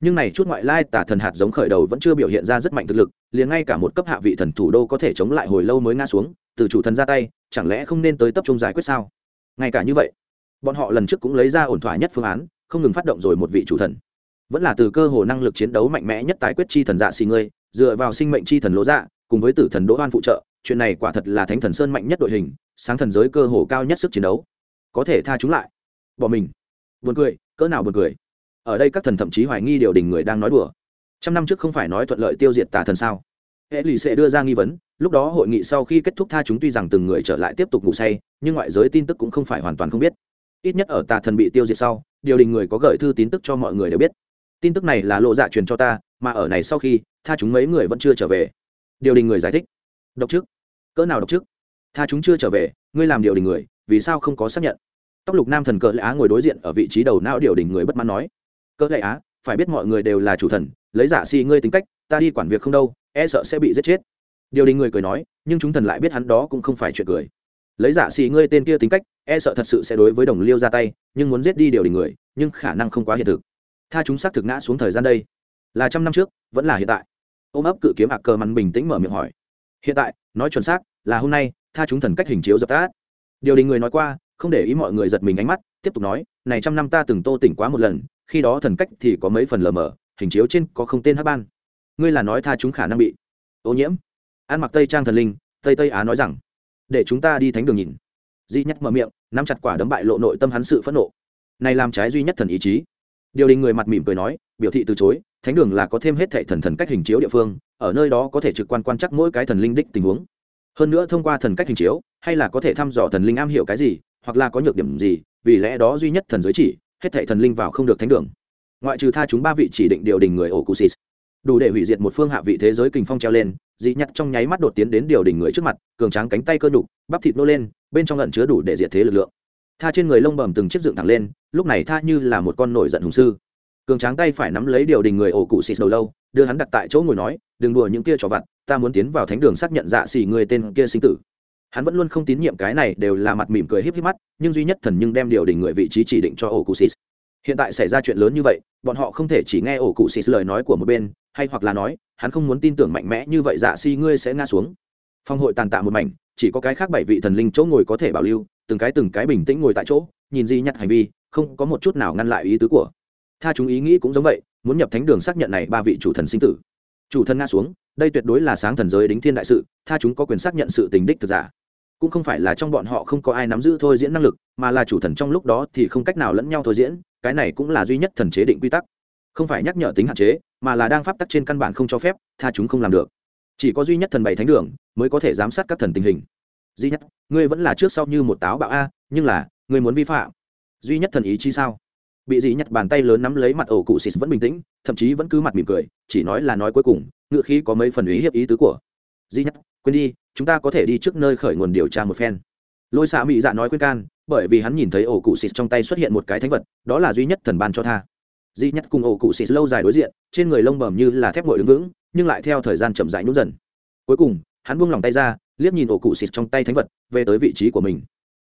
nhưng này chút ngoại lai tà thần hạt giống khởi đầu vẫn chưa biểu hiện ra rất mạnh thực lực, liền ngay cả một cấp hạ vị thần thủ đô có thể chống lại hồi lâu mới ngã xuống, từ chủ thần ra tay, chẳng lẽ không nên tới tập trung giải quyết sao? Ngay cả như vậy, bọn họ lần trước cũng lấy ra ổn thỏa nhất phương án, không ngừng phát động rồi một vị chủ thần. Vẫn là từ cơ hồ năng lực chiến đấu mạnh mẽ nhất tài quyết chi thần dạ xì ngươi, dựa vào sinh mệnh chi thần lỗ dạ cùng với tử thần đỗ hoan phụ trợ, chuyện này quả thật là thánh thần sơn mạnh nhất đội hình, sáng thần giới cơ hồ cao nhất sức chiến đấu. Có thể tha chúng lại. Bỏ mình. Buồn cười, cỡ nào buồn cười ở đây các thần thậm chí hoài nghi điều đình người đang nói đùa. Trăm năm trước không phải nói thuận lợi tiêu diệt tà thần sao? Hệ lì sẽ đưa ra nghi vấn, lúc đó hội nghị sau khi kết thúc tha chúng tuy rằng từng người trở lại tiếp tục ngủ say, nhưng ngoại giới tin tức cũng không phải hoàn toàn không biết. Ít nhất ở tà thần bị tiêu diệt sau, điều đình người có gửi thư tin tức cho mọi người đều biết. Tin tức này là lộ dạ truyền cho ta, mà ở này sau khi, tha chúng mấy người vẫn chưa trở về. Điều đình người giải thích. Độc chức cỡ nào độc chức tha chúng chưa trở về, ngươi làm điều đình người, vì sao không có xác nhận? Tóc lục nam thần cỡ lã á ngồi đối diện ở vị trí đầu não điều đình người bất mãn nói cỡ lệ á, phải biết mọi người đều là chủ thần, lấy giả si ngươi tính cách, ta đi quản việc không đâu e sợ sẽ bị giết chết. Điều đình người cười nói, nhưng chúng thần lại biết hắn đó cũng không phải chuyện cười. Lấy giả si ngươi tên kia tính cách e sợ thật sự sẽ đối với đồng liêu ra tay, nhưng muốn giết đi điều đình người, nhưng khả năng không quá hiện thực. Tha chúng xác thực ngã xuống thời gian đây. Là trăm năm trước, vẫn là hiện tại. Ôm ấp cự kiếm ạc cờ mắn bình tĩnh mở miệng hỏi. Hiện tại, nói chuẩn xác, là hôm nay, tha chúng thần cách hình chiếu dập tát điều đình người nói qua, không để ý mọi người giật mình ánh mắt, tiếp tục nói, này trăm năm ta từng tô tỉnh quá một lần khi đó thần cách thì có mấy phần lờ mờ, hình chiếu trên có không tên hát ban. Ngươi là nói tha chúng khả năng bị. Ô nhiễm. Ăn mặc tây trang thần linh, tây tây á nói rằng, để chúng ta đi thánh đường nhìn. Di nhắc mở miệng, nắm chặt quả đấm bại lộ nội tâm hắn sự phẫn nộ. Này làm trái duy nhất thần ý chí. Điều đình người mặt mỉm cười nói, biểu thị từ chối, thánh đường là có thêm hết thệ thần thần cách hình chiếu địa phương, ở nơi đó có thể trực quan quan chắc mỗi cái thần linh đích tình huống. Hơn nữa thông qua thần cách hình chiếu, hay là có thể thăm dò thần linh am hiểu cái gì, hoặc là có nhược điểm gì, vì lẽ đó duy nhất thần giới chỉ hết thảy thần linh vào không được thánh đường. Ngoại trừ tha chúng ba vị chỉ định điều đình người ổ cụ xịt đủ để hủy diệt một phương hạ vị thế giới kình phong treo lên, dị nhặt trong nháy mắt đột tiến đến điều đình người trước mặt, cường tráng cánh tay cơ nhục, bắp thịt nô lên, bên trong lẫn chứa đủ để diệt thế lực lượng. Tha trên người lông bầm từng chiếc dựng thẳng lên, lúc này tha như là một con nổi giận hùng sư. Cường tráng tay phải nắm lấy điều đình người ổ cụ xịt đầu lâu, đưa hắn đặt tại chỗ ngồi nói, đừng đùa những kia trò vặt, ta muốn tiến vào thánh đường xác nhận dạ xỉ người tên kia sinh tử hắn vẫn luôn không tín nhiệm cái này đều là mặt mỉm cười híp híp mắt, nhưng duy nhất thần nhưng đem điều đình người vị trí chỉ định cho ổ cụ xịt hiện tại xảy ra chuyện lớn như vậy, bọn họ không thể chỉ nghe ổ cụ xịt lời nói của một bên, hay hoặc là nói, hắn không muốn tin tưởng mạnh mẽ như vậy dạ si ngươi sẽ ngã xuống. Phong hội tàn tạ một mảnh, chỉ có cái khác bảy vị thần linh chỗ ngồi có thể bảo lưu, từng cái từng cái bình tĩnh ngồi tại chỗ, nhìn di nhặt hành vi, không có một chút nào ngăn lại ý tứ của. Tha chúng ý nghĩ cũng giống vậy, muốn nhập thánh đường xác nhận này ba vị chủ thần sinh tử. Chủ thần ngã xuống, đây tuyệt đối là sáng thần giới đính thiên đại sự, tha chúng có quyền xác nhận sự tình đích thực giả cũng không phải là trong bọn họ không có ai nắm giữ thôi diễn năng lực, mà là chủ thần trong lúc đó thì không cách nào lẫn nhau thôi diễn, cái này cũng là duy nhất thần chế định quy tắc. Không phải nhắc nhở tính hạn chế, mà là đang pháp tắc trên căn bản không cho phép, tha chúng không làm được. Chỉ có duy nhất thần bảy thánh đường, mới có thể giám sát các thần tình hình. Duy nhất, ngươi vẫn là trước sau như một táo bạo a, nhưng là, ngươi muốn vi phạm. Duy nhất thần ý chi sao? Bị dì nhặt bàn tay lớn nắm lấy mặt ổ cụ xịt vẫn bình tĩnh, thậm chí vẫn cứ mặt mỉm cười, chỉ nói là nói cuối cùng, ngựa khí có mấy phần ý hiệp ý tứ của. Duy nhất, quên đi chúng ta có thể đi trước nơi khởi nguồn điều tra một phen. Lôi xạ mỹ dạ nói khuyên can, bởi vì hắn nhìn thấy ổ cụ xịt trong tay xuất hiện một cái thánh vật, đó là duy nhất thần ban cho tha. Duy nhất cùng ổ cụ xịt lâu dài đối diện, trên người lông bầm như là thép ngồi đứng vững, nhưng lại theo thời gian chậm rãi nút dần. Cuối cùng, hắn buông lòng tay ra, liếc nhìn ổ cụ xịt trong tay thánh vật, về tới vị trí của mình.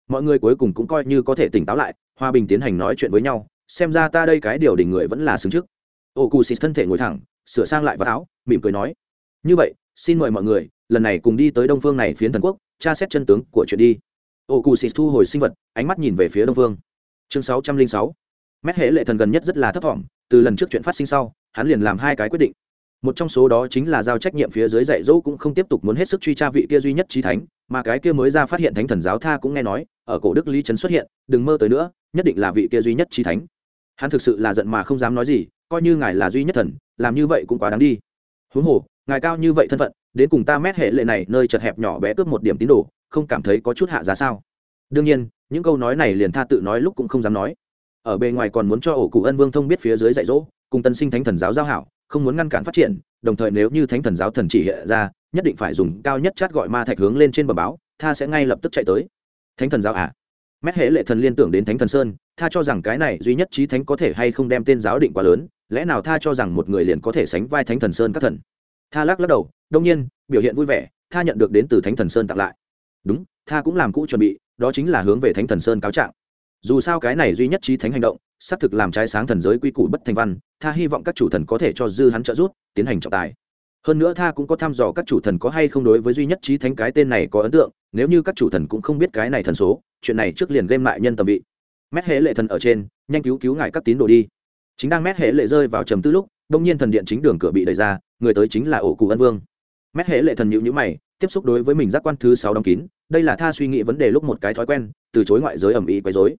Mọi người cuối cùng cũng coi như có thể tỉnh táo lại hòa bình tiến hành nói chuyện với nhau, xem ra ta đây cái điều đình người vẫn là xứng trước. Ổ cụ xịt thân thể ngồi thẳng, sửa sang lại vào áo, mỉm cười nói, như vậy xin mời mọi người, lần này cùng đi tới đông phương này phiến thần quốc, tra xét chân tướng của chuyện đi. Ô cù xịt thu hồi sinh vật, ánh mắt nhìn về phía đông phương. Chương sáu trăm linh sáu. Mét hệ lệ thần gần nhất rất là thấp thỏm, từ lần trước chuyện phát sinh sau, hắn liền làm hai cái quyết định. Một trong số đó chính là giao trách nhiệm phía dưới dạy dỗ cũng không tiếp tục muốn hết sức truy tra vị kia duy nhất trí thánh, mà cái kia mới ra phát hiện thánh thần giáo tha cũng nghe nói, ở cổ đức lý trấn xuất hiện, đừng mơ tới nữa, nhất định là vị kia duy nhất trí thánh. Hắn thực sự là giận mà không dám nói gì, coi như ngài là duy nhất thần, làm như vậy cũng quá đáng đi. Huống hồ ngài cao như vậy thân phận, đến cùng ta mét hệ lệ này nơi chật hẹp nhỏ bé cướp một điểm tín đồ, không cảm thấy có chút hạ giá sao? Đương nhiên, những câu nói này liền tha tự nói lúc cũng không dám nói. Ở bề ngoài còn muốn cho ổ cụ ân vương thông biết phía dưới dạy dỗ, cùng tân sinh thánh thần giáo giao hảo, không muốn ngăn cản phát triển, đồng thời nếu như thánh thần giáo thần chỉ hiện ra, nhất định phải dùng cao nhất chát gọi ma thạch hướng lên trên bờ báo, tha sẽ ngay lập tức chạy tới. Thánh thần giáo à? Mét hệ lệ thần liên tưởng đến thánh thần sơn, tha cho rằng cái này duy nhất trí thánh có thể hay không đem tên giáo định quá lớn, lẽ nào tha cho rằng một người liền có thể sánh vai thánh thần sơn các thần? Tha lắc lắc đầu đông nhiên, biểu hiện vui vẻ, tha nhận được đến từ thánh thần sơn tặng lại. Đúng, tha cũng làm cũ chuẩn bị, đó chính là hướng về thánh thần sơn cáo trạng. Dù sao cái này duy nhất trí thánh hành động, xác thực làm trái sáng thần giới quy củ bất thành văn, tha hy vọng các chủ thần có thể cho dư hắn trợ giúp, tiến hành trọng tài. Hơn nữa tha cũng có thăm dò các chủ thần có hay không đối với duy nhất trí thánh cái tên này có ấn tượng, nếu như các chủ thần cũng không biết cái này thần số, chuyện này trước liền game lại nhân tầm vị. Mét hễ lệ thần ở trên, nhanh cứu cứu ngại các tín đồ đi. Chính đang mét hệ lệ rơi vào trầm tư lúc đông nhiên thần điện chính đường cửa bị đẩy ra người tới chính là ổ cụ ân vương. Mét hệ lệ thần nhịu nhữ mày, tiếp xúc đối với mình giác quan thứ sáu đóng kín, đây là tha suy nghĩ vấn đề lúc một cái thói quen, từ chối ngoại giới ẩm ý quấy dối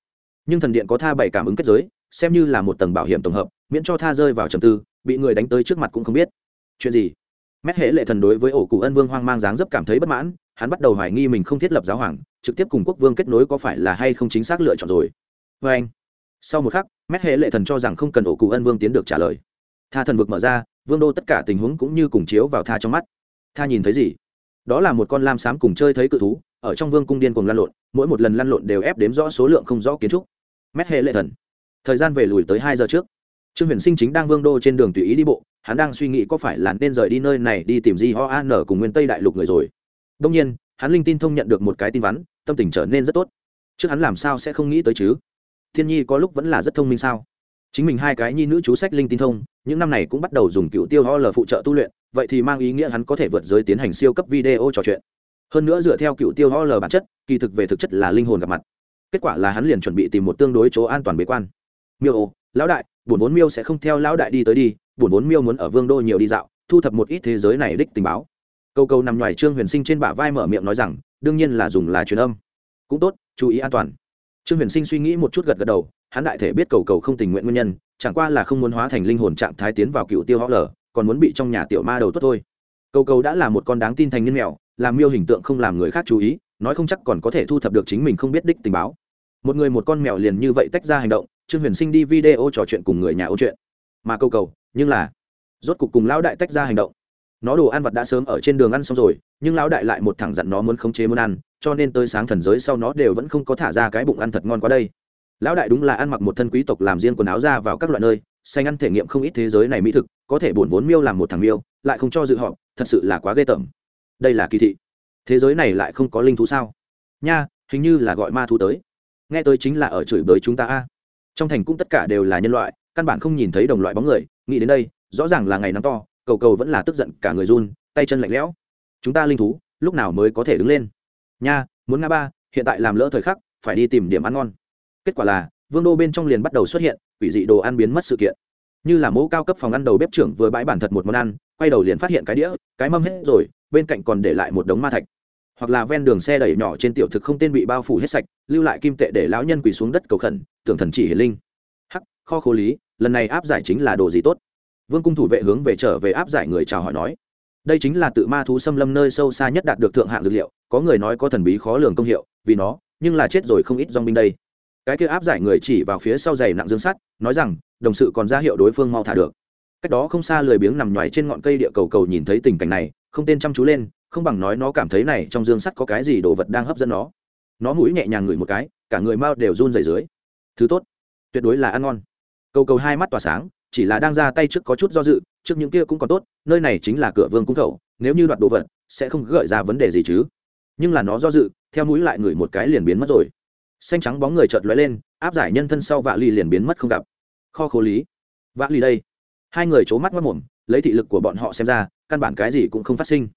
nhưng thần điện có tha bảy cảm ứng kết giới, xem như là một tầng bảo hiểm tổng hợp, miễn cho tha rơi vào trầm tư, bị người đánh tới trước mặt cũng không biết. Chuyện gì? Mét hệ lệ thần đối với ổ cụ ân vương hoang mang dáng dấp cảm thấy bất mãn, hắn bắt đầu hoài nghi mình không thiết lập giáo hoàng, trực tiếp cùng quốc vương kết nối có phải là hay không chính xác lựa chọn rồi. Vê anh sau một khắc, mét hệ lệ thần cho rằng không cần ổ cụ ân vương tiến được trả lời. Tha thần vực mở ra vương đô tất cả tình huống cũng như cùng chiếu vào tha trong mắt. Tha nhìn thấy gì? Đó là một con lam xám cùng chơi thấy cự thú, ở trong vương cung điên cùng lăn lộn, mỗi một lần lăn lộn đều ép đếm rõ số lượng không rõ kiến trúc. Mét hệ lệ thần. Thời gian về lùi tới hai giờ trước. Trương huyền sinh chính đang vương đô trên đường tùy ý đi bộ, hắn đang suy nghĩ có phải là nên rời đi nơi này đi tìm di ho an cùng nguyên tây đại lục người rồi. Đông nhiên, hắn linh tin thông nhận được một cái tin vắn, tâm tình trở nên rất tốt. Trước hắn làm sao sẽ không nghĩ tới chứ? Thiên nhi có lúc vẫn là rất thông minh sao? Chính mình hai cái nhi nữ chú sách linh tin thông, những năm này cũng bắt đầu dùng cựu tiêu ho l phụ trợ tu luyện, vậy thì mang ý nghĩa hắn có thể vượt giới tiến hành siêu cấp video trò chuyện. Hơn nữa dựa theo cựu tiêu ho l bản chất, kỳ thực về thực chất là linh hồn gặp mặt. Kết quả là hắn liền chuẩn bị tìm một tương đối chỗ an toàn bế quan. Miêu ô, lão đại, bổn vốn miêu sẽ không theo lão đại đi tới đi, bổn vốn miêu muốn ở vương đô nhiều đi dạo, thu thập một ít thế giới này đích tình báo. Câu câu nằm ngoài trương huyền sinh trên bả vai mở miệng nói rằng, đương nhiên là dùng là truyền âm. Cũng tốt, chú ý an toàn. Trương huyền sinh suy nghĩ một chút gật gật đầu hắn đại thể biết cầu cầu không tình nguyện nguyên nhân, chẳng qua là không muốn hóa thành linh hồn trạng thái tiến vào cựu tiêu họ lở, còn muốn bị trong nhà tiểu ma đầu tốt thôi. Cầu cầu đã là một con đáng tin thành niên mèo, làm miêu hình tượng không làm người khác chú ý, nói không chắc còn có thể thu thập được chính mình không biết đích tình báo. Một người một con mèo liền như vậy tách ra hành động, trương huyền sinh đi video trò chuyện cùng người nhà ô chuyện. Mà cầu cầu, nhưng là, rốt cục cùng lão đại tách ra hành động. Nó đồ ăn vật đã sớm ở trên đường ăn xong rồi, nhưng lão đại lại một thẳng dặn nó muốn khống chế muốn ăn, cho nên tới sáng thần giới sau nó đều vẫn không có thả ra cái bụng ăn thật ngon quá đây lão đại đúng là ăn mặc một thân quý tộc làm riêng quần áo ra vào các loại nơi xanh ăn thể nghiệm không ít thế giới này mỹ thực, có thể bổn vốn miêu làm một thằng miêu, lại không cho dự họ thật sự là quá ghê tởm. Đây là kỳ thị. Thế giới này lại không có linh thú sao? Nha, hình như là gọi ma thú tới. Nghe tới chính là ở chửi bới chúng ta a. Trong thành cũng tất cả đều là nhân loại, căn bản không nhìn thấy đồng loại bóng người, nghĩ đến đây, rõ ràng là ngày nắng to, cầu cầu vẫn là tức giận cả người run, tay chân lạnh lẽo. Chúng ta linh thú, lúc nào mới có thể đứng lên? Nha, muốn ngã ba, hiện tại làm lỡ thời khắc, phải đi tìm điểm ăn ngon kết quả là, vương đô bên trong liền bắt đầu xuất hiện, quỷ dị đồ ăn biến mất sự kiện. Như là mẫu cao cấp phòng ăn đầu bếp trưởng vừa bãi bản thật một món ăn, quay đầu liền phát hiện cái đĩa, cái mâm hết rồi, bên cạnh còn để lại một đống ma thạch. Hoặc là ven đường xe đẩy nhỏ trên tiểu thực không tên bị bao phủ hết sạch, lưu lại kim tệ để lão nhân quỳ xuống đất cầu khẩn, tưởng thần chỉ hiển linh. Hắc, kho khố lý, lần này áp giải chính là đồ gì tốt? Vương cung thủ vệ hướng về trở về áp giải người chào hỏi nói. Đây chính là tự ma thú xâm lâm nơi sâu xa nhất đạt được thượng hạng dược liệu, có người nói có thần bí khó lường công hiệu, vì nó, nhưng là chết rồi không ít dong binh đây cái kia áp giải người chỉ vào phía sau giày nặng dương sắt, nói rằng, đồng sự còn ra hiệu đối phương mau thả được. Cách đó không xa lười biếng nằm nhoài trên ngọn cây địa cầu cầu nhìn thấy tình cảnh này, không tên chăm chú lên, không bằng nói nó cảm thấy này trong dương sắt có cái gì đồ vật đang hấp dẫn nó. Nó mũi nhẹ nhàng ngửi một cái, cả người mau đều run rẩy dưới. Thứ tốt, tuyệt đối là ăn ngon. Cầu cầu hai mắt tỏa sáng, chỉ là đang ra tay trước có chút do dự, trước những kia cũng còn tốt, nơi này chính là cửa vương cung khẩu nếu như đoạt đồ vật, sẽ không gợi ra vấn đề gì chứ. Nhưng là nó do dự, theo mũi lại ngửi một cái liền biến mất rồi xanh trắng bóng người chợt lóe lên, áp giải nhân thân sau vạ ly liền biến mất không gặp. Kho khố lý. Vạ ly đây. Hai người c h ố mắt mất mồm, lấy thị lực của bọn họ xem ra, căn bản cái gì cũng không phát sinh.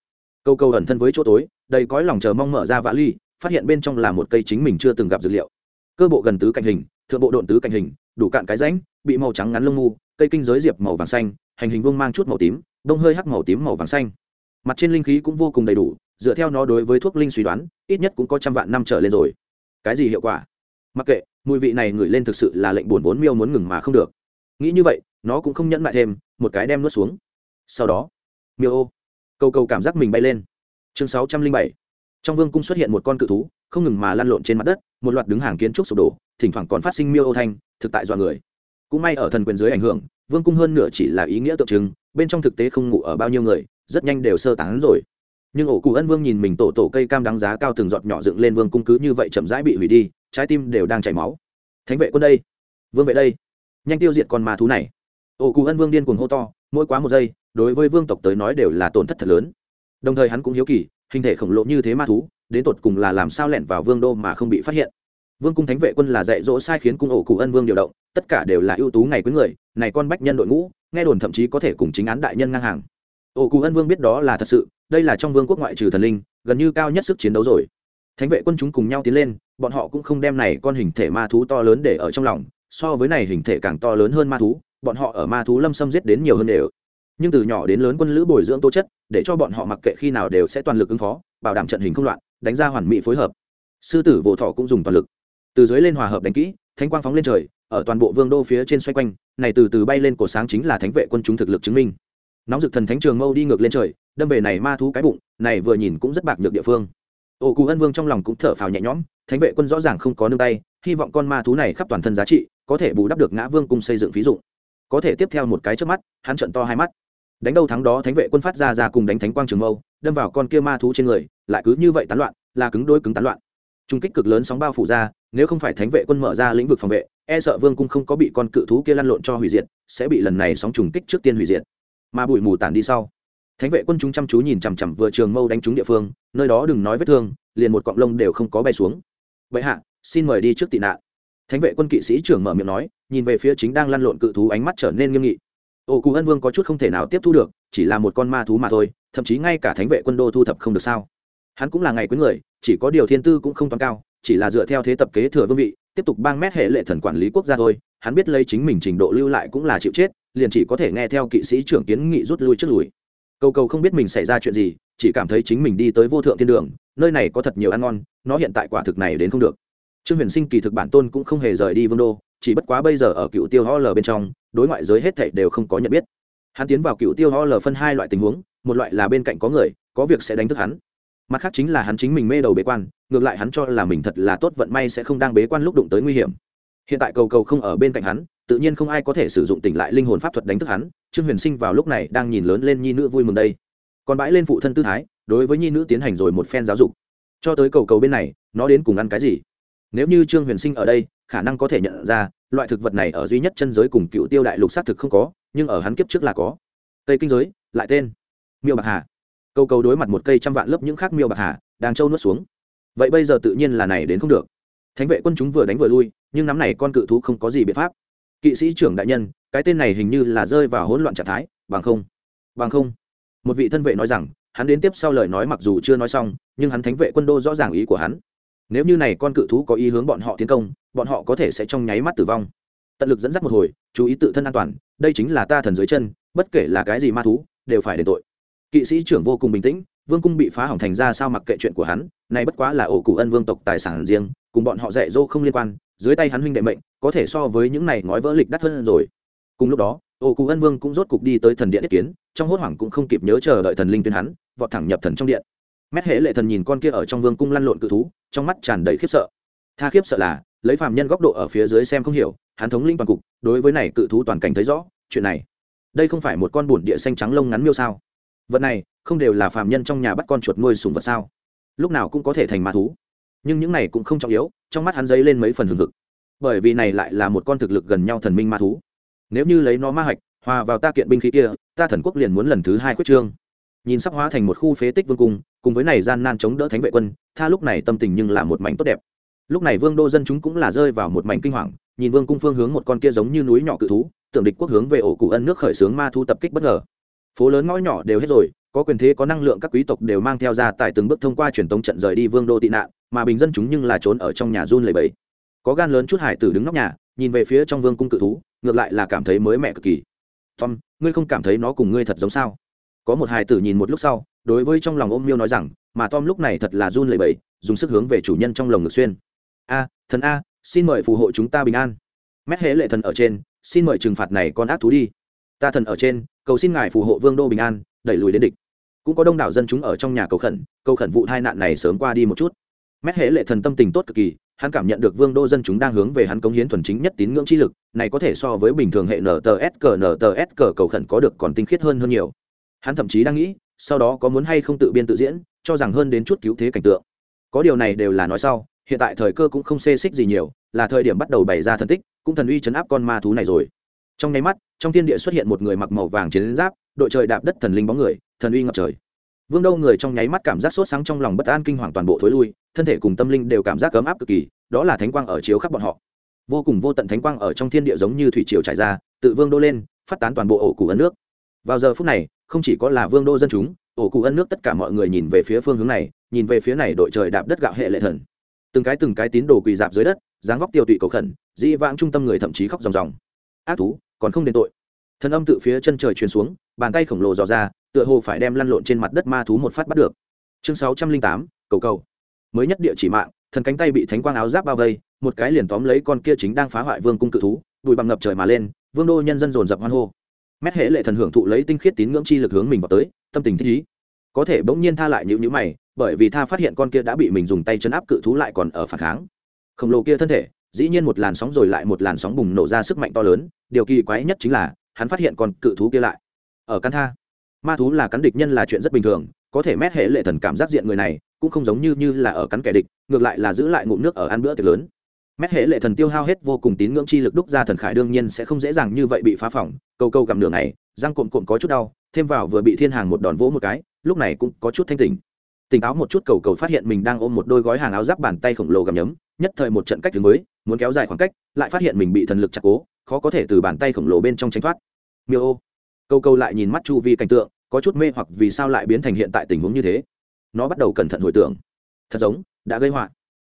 Câu câu ẩn thân với chỗ tối, đầy cõi lòng chờ mong mở ra vạ ly phát hiện bên trong là một cây chính mình chưa từng gặp dược liệu. Cơ bộ gần tứ cạnh hình, thượng bộ độn tứ cạnh hình, đủ cạn cái rãnh, bị màu trắng ngắn lông mu, cây kinh giới diệp màu vàng xanh, hành hình vương mang chút màu tím, đông hơi hắc màu tím màu vàng xanh. Mặt trên linh khí cũng vô cùng đầy đủ, dựa theo nó đối với thuốc linh suy đoán, ít nhất cũng có trăm vạn năm trở lên rồi cái gì hiệu quả? Mặc kệ, mùi vị này ngửi lên thực sự là lệnh buồn vốn miêu muốn ngừng mà không được. Nghĩ như vậy, nó cũng không nhẫn lại thêm, một cái đem nuốt xuống. Sau đó, miêu ô câu câu cảm giác mình bay lên. Chương sáu trăm linh bảy. Trong vương cung xuất hiện một con cự thú, không ngừng mà lăn lộn trên mặt đất, một loạt đứng hàng kiến trúc sụp đổ, thỉnh thoảng còn phát sinh miêu ô thanh, thực tại dọa người. Cũng may ở thần quyền dưới ảnh hưởng, vương cung hơn nửa chỉ là ý nghĩa tượng trưng, bên trong thực tế không ngủ ở bao nhiêu người, rất nhanh đều sơ tán rồi nhưng ổ cụ ân vương nhìn mình tổ tổ cây cam đáng giá cao từng giọt nhỏ dựng lên vương cung cứ như vậy chậm rãi bị hủy đi, trái tim đều đang chảy máu. Thánh vệ quân đây, vương vệ đây, nhanh tiêu diệt con ma thú này. Ổ cụ ân vương điên cuồng hô to, mỗi quá một giây, đối với vương tộc tới nói đều là tổn thất thật lớn. Đồng thời hắn cũng hiếu kỳ, hình thể khổng lồ như thế ma thú, đến tột cùng là làm sao lẻn vào vương đô mà không bị phát hiện. Vương cung thánh vệ quân là dạy dỗ sai khiến cung ổ cụ ân vương điều động, tất cả đều là ưu tú ngày quý người, này con bách nhân đội ngũ, nghe đồn thậm chí có thể cùng chính án đại nhân ngang hàng ổ cụ ân vương biết đó là thật sự, đây là trong vương quốc ngoại trừ thần linh, gần như cao nhất sức chiến đấu rồi. Thánh vệ quân chúng cùng nhau tiến lên, bọn họ cũng không đem này con hình thể ma thú to lớn để ở trong lòng, so với này hình thể càng to lớn hơn ma thú, bọn họ ở ma thú lâm xâm giết đến nhiều hơn đều. Nhưng từ nhỏ đến lớn quân lữ bồi dưỡng tố chất, để cho bọn họ mặc kệ khi nào đều sẽ toàn lực ứng phó, bảo đảm trận hình không loạn, đánh ra hoàn mỹ phối hợp. Sư tử vỗ thọ cũng dùng toàn lực. Từ dưới lên hòa hợp đánh kỹ, thánh quang phóng lên trời, ở toàn bộ vương đô phía trên xoay quanh, này từ từ bay lên cổ sáng chính là thánh vệ quân chúng thực lực chứng minh nóng rực thần thánh trường mâu đi ngược lên trời, đâm về này ma thú cái bụng, này vừa nhìn cũng rất bạc nhược địa phương. Ô cụ ân vương trong lòng cũng thở phào nhẹ nhõm, thánh vệ quân rõ ràng không có nương tay, hy vọng con ma thú này khắp toàn thân giá trị, có thể bù đắp được ngã vương cung xây dựng ví dụ có thể tiếp theo một cái trước mắt, hắn trận to hai mắt. Đánh đâu thắng đó, thánh vệ quân phát ra ra cùng đánh thánh quang trường mâu, đâm vào con kia ma thú trên người, lại cứ như vậy tán loạn, là cứng đôi cứng tán loạn. Trung kích cực lớn sóng bao phủ ra, nếu không phải thánh vệ quân mở ra lĩnh vực phòng vệ e sợ vương cung không có bị con cự thú kia lăn lộn cho hủy diệt, sẽ bị lần này sóng trùng kích trước tiên hủy diệt mà bụi mù tản đi sau. Thánh vệ quân chúng chăm chú nhìn chằm chằm vừa trường mâu đánh trúng địa phương, nơi đó đừng nói vết thương, liền một cọng lông đều không có bay xuống. Vậy hạ, xin mời đi trước tị nạn. Thánh vệ quân kỵ sĩ trưởng mở miệng nói, nhìn về phía chính đang lăn lộn cự thú ánh mắt trở nên nghiêm nghị. Ô cụ ân vương có chút không thể nào tiếp thu được, chỉ là một con ma thú mà thôi, thậm chí ngay cả thánh vệ quân đô thu thập không được sao. Hắn cũng là ngày quý người, chỉ có điều thiên tư cũng không toàn cao, chỉ là dựa theo thế tập kế thừa vương vị, tiếp tục bang mét hệ lệ thần quản lý quốc gia thôi. Hắn biết lấy chính mình trình độ lưu lại cũng là chịu chết liền chỉ có thể nghe theo kỵ sĩ trưởng kiến nghị rút lui trước lùi. Cầu cầu không biết mình xảy ra chuyện gì, chỉ cảm thấy chính mình đi tới vô thượng thiên đường, nơi này có thật nhiều ăn ngon, nó hiện tại quả thực này đến không được. Trương huyền sinh kỳ thực bản tôn cũng không hề rời đi vương đô, chỉ bất quá bây giờ ở cựu tiêu ho l bên trong, đối ngoại giới hết thảy đều không có nhận biết. Hắn tiến vào cựu tiêu ho l phân hai loại tình huống, một loại là bên cạnh có người, có việc sẽ đánh thức hắn. Mặt khác chính là hắn chính mình mê đầu bế quan, ngược lại hắn cho là mình thật là tốt vận may sẽ không đang bế quan lúc đụng tới nguy hiểm. Hiện tại cầu cầu không ở bên cạnh hắn tự nhiên không ai có thể sử dụng tỉnh lại linh hồn pháp thuật đánh thức hắn, trương huyền sinh vào lúc này đang nhìn lớn lên nhi nữ vui mừng đây. Còn bãi lên phụ thân tư thái, đối với nhi nữ tiến hành rồi một phen giáo dục. Cho tới cầu cầu bên này, nó đến cùng ăn cái gì? Nếu như trương huyền sinh ở đây, khả năng có thể nhận ra, loại thực vật này ở duy nhất chân giới cùng cựu tiêu đại lục xác thực không có, nhưng ở hắn kiếp trước là có. Cây kinh giới, lại tên. Miêu bạc hà. Cầu cầu đối mặt một cây trăm vạn lớp những khác miêu bạc hà, đang trâu nuốt xuống. Vậy bây giờ tự nhiên là này đến không được. Thánh vệ quân chúng vừa đánh vừa lui, nhưng nắm này con cự thú không có gì biện pháp kỵ sĩ trưởng đại nhân, cái tên này hình như là rơi vào hỗn loạn trạng thái, bằng không? Bằng không. Một vị thân vệ nói rằng, hắn đến tiếp sau lời nói mặc dù chưa nói xong, nhưng hắn thánh vệ quân đô rõ ràng ý của hắn. Nếu như này con cự thú có ý hướng bọn họ tiến công, bọn họ có thể sẽ trong nháy mắt tử vong. Tận lực dẫn dắt một hồi, chú ý tự thân an toàn, đây chính là ta thần dưới chân, bất kể là cái gì ma thú, đều phải đền tội. Kỵ sĩ trưởng vô cùng bình tĩnh, vương cung bị phá hỏng thành ra sao mặc kệ chuyện của hắn, này bất quá là ổ cụ ân vương tộc tài sản riêng, cùng bọn họ dạy dỗ không liên quan dưới tay hắn huynh đệ mệnh, có thể so với những này ngói vỡ lịch đắt hơn rồi. Cùng lúc đó, ô cụ ân vương cũng rốt cục đi tới thần điện ý kiến, trong hốt hoảng cũng không kịp nhớ chờ đợi thần linh tuyên hắn, vọt thẳng nhập thần trong điện. Mét hễ lệ thần nhìn con kia ở trong vương cung lăn lộn cự thú, trong mắt tràn đầy khiếp sợ. Tha khiếp sợ là, lấy phàm nhân góc độ ở phía dưới xem không hiểu, hắn thống linh toàn cục, đối với này cự thú toàn cảnh thấy rõ, chuyện này, đây không phải một con bùn địa xanh trắng lông ngắn miêu sao? Vật này, không đều là phàm nhân trong nhà bắt con chuột nuôi sùng vật sao? Lúc nào cũng có thể thành ma thú nhưng những này cũng không trọng yếu, trong mắt hắn dấy lên mấy phần hừng hực. Bởi vì này lại là một con thực lực gần nhau thần minh ma thú. Nếu như lấy nó ma hạch, hòa vào ta kiện binh khí kia, ta thần quốc liền muốn lần thứ hai quyết trương. Nhìn sắp hóa thành một khu phế tích vương cung, cùng với này gian nan chống đỡ thánh vệ quân, tha lúc này tâm tình nhưng là một mảnh tốt đẹp. Lúc này vương đô dân chúng cũng là rơi vào một mảnh kinh hoàng, nhìn vương cung phương hướng một con kia giống như núi nhỏ cự thú, tưởng địch quốc hướng về ổ cụ ân nước khởi xướng ma thu tập kích bất ngờ phố lớn ngõ nhỏ đều hết rồi, có quyền thế, có năng lượng, các quý tộc đều mang theo ra tại từng bước thông qua truyền tống trận rời đi vương đô tị nạn, mà bình dân chúng nhưng là trốn ở trong nhà run lầy bẫy. Có gan lớn chút hải tử đứng nóc nhà, nhìn về phía trong vương cung cự thú, ngược lại là cảm thấy mới mẹ cực kỳ. Tom, ngươi không cảm thấy nó cùng ngươi thật giống sao? Có một hải tử nhìn một lúc sau, đối với trong lòng ôm miêu nói rằng, mà tom lúc này thật là run lầy bẫy, dùng sức hướng về chủ nhân trong lồng ngực xuyên. A, thần a, xin mời phù hộ chúng ta bình an. Mét hễ lệ thần ở trên, xin mời trừng phạt này con ác thú đi. Ta thần ở trên cầu xin ngài phù hộ vương đô bình an, đẩy lùi đến địch. Cũng có đông đảo dân chúng ở trong nhà cầu khẩn cầu khẩn vụ tai nạn này sớm qua đi một chút. Mét hễ lệ thần tâm tình tốt cực kỳ, hắn cảm nhận được vương đô dân chúng đang hướng về hắn cống hiến thuần chính nhất tín ngưỡng chi lực, này có thể so với bình thường hệ nts cờ nts cờ cầu khẩn có được còn tinh khiết hơn hơn nhiều. Hắn thậm chí đang nghĩ, sau đó có muốn hay không tự biên tự diễn, cho rằng hơn đến chút cứu thế cảnh tượng. Có điều này đều là nói sau, hiện tại thời cơ cũng không xê xích gì nhiều, là thời điểm bắt đầu bày ra thần tích, cũng thần uy chấn áp con ma thú này rồi trong nháy mắt, trong thiên địa xuất hiện một người mặc màu vàng chiến giáp, đội trời đạp đất thần linh bóng người, thần uy ngập trời. Vương đâu người trong nháy mắt cảm giác sốt sáng trong lòng bất an kinh hoàng toàn bộ thối lui, thân thể cùng tâm linh đều cảm giác cấm áp cực kỳ, đó là thánh quang ở chiếu khắp bọn họ. Vô cùng vô tận thánh quang ở trong thiên địa giống như thủy triều trải ra, tự vương đô lên, phát tán toàn bộ ổ cụ ấn nước. Vào giờ phút này, không chỉ có là vương đô dân chúng, ổ cụ ân nước tất cả mọi người nhìn về phía phương hướng này, nhìn về phía này đội trời đạp đất gạo hệ lệ thần. Từng cái từng cái tín đồ quỳ dạp dưới đất, dáng vóc tiêu tụy cầu khẩn, dĩ vãng trung tâm người thậm chí khóc ròng ròng. Ác thú còn không đền tội. Thần âm tự phía chân trời truyền xuống, bàn tay khổng lồ dò ra, tựa hồ phải đem lăn lộn trên mặt đất ma thú một phát bắt được. Chương sáu trăm linh tám, cầu cầu. Mới nhất địa chỉ mạng, thần cánh tay bị thánh quang áo giáp bao vây, một cái liền tóm lấy con kia chính đang phá hoại vương cung cự thú bụi bằng ngập trời mà lên, vương đô nhân dân dồn dập hoan hô. Mét hệ lệ thần hưởng thụ lấy tinh khiết tín ngưỡng chi lực hướng mình vào tới, tâm tình thích ý. Có thể bỗng nhiên tha lại những nhữ mày, bởi vì tha phát hiện con kia đã bị mình dùng tay chân áp cự thú lại còn ở phản kháng. Khổng lồ kia thân thể dĩ nhiên một làn sóng rồi lại một làn sóng bùng nổ ra sức mạnh to lớn, điều kỳ quái nhất chính là, hắn phát hiện con cự thú kia lại. Ở căn tha, ma thú là cắn địch nhân là chuyện rất bình thường, có thể mét hệ lệ thần cảm giác diện người này, cũng không giống như như là ở cắn kẻ địch, ngược lại là giữ lại ngụm nước ở ăn bữa tiệc lớn. Mét hệ lệ thần tiêu hao hết vô cùng tín ngưỡng chi lực đúc ra thần khải đương nhiên sẽ không dễ dàng như vậy bị phá phỏng, câu câu gặm đường này răng cộm cộm có chút đau, thêm vào vừa bị thiên hàng một đòn vỗ một cái, lúc này cũng có chút thanh tỉnh. Tỉnh táo một chút cầu cầu phát hiện mình đang ôm một đôi gói hàng áo giáp bàn tay khổng lồ gặm nhấm nhất thời một trận cách thứ mới, muốn kéo dài khoảng cách, lại phát hiện mình bị thần lực chặt cố, khó có thể từ bàn tay khổng lồ bên trong tránh thoát. Miêu ô. Câu câu lại nhìn mắt chu vi cảnh tượng, có chút mê hoặc vì sao lại biến thành hiện tại tình huống như thế. Nó bắt đầu cẩn thận hồi tưởng. Thật giống, đã gây họa.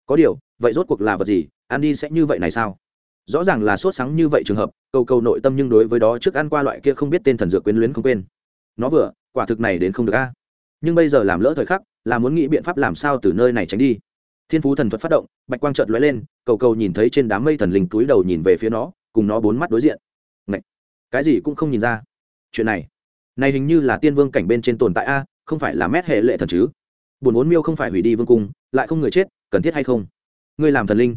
Có điều, vậy rốt cuộc là vật gì? Ăn đi sẽ như vậy này sao? Rõ ràng là sốt sáng như vậy trường hợp, câu câu nội tâm nhưng đối với đó trước ăn qua loại kia không biết tên thần dược quyến luyến không quên. Nó vừa, quả thực này đến không được a. Nhưng bây giờ làm lỡ thời khắc, là muốn nghĩ biện pháp làm sao từ nơi này tránh đi thiên phú thần thuật phát động, bạch quang trợt lóe lên, cầu cầu nhìn thấy trên đám mây thần linh túi đầu nhìn về phía nó, cùng nó bốn mắt đối diện. Ngậy! cái gì cũng không nhìn ra. Chuyện này này hình như là tiên vương cảnh bên trên tồn tại a, không phải là mét hệ lệ thần chứ? Buồn vốn miêu không phải hủy đi vương cung, lại không người chết, cần thiết hay không? Ngươi làm thần linh,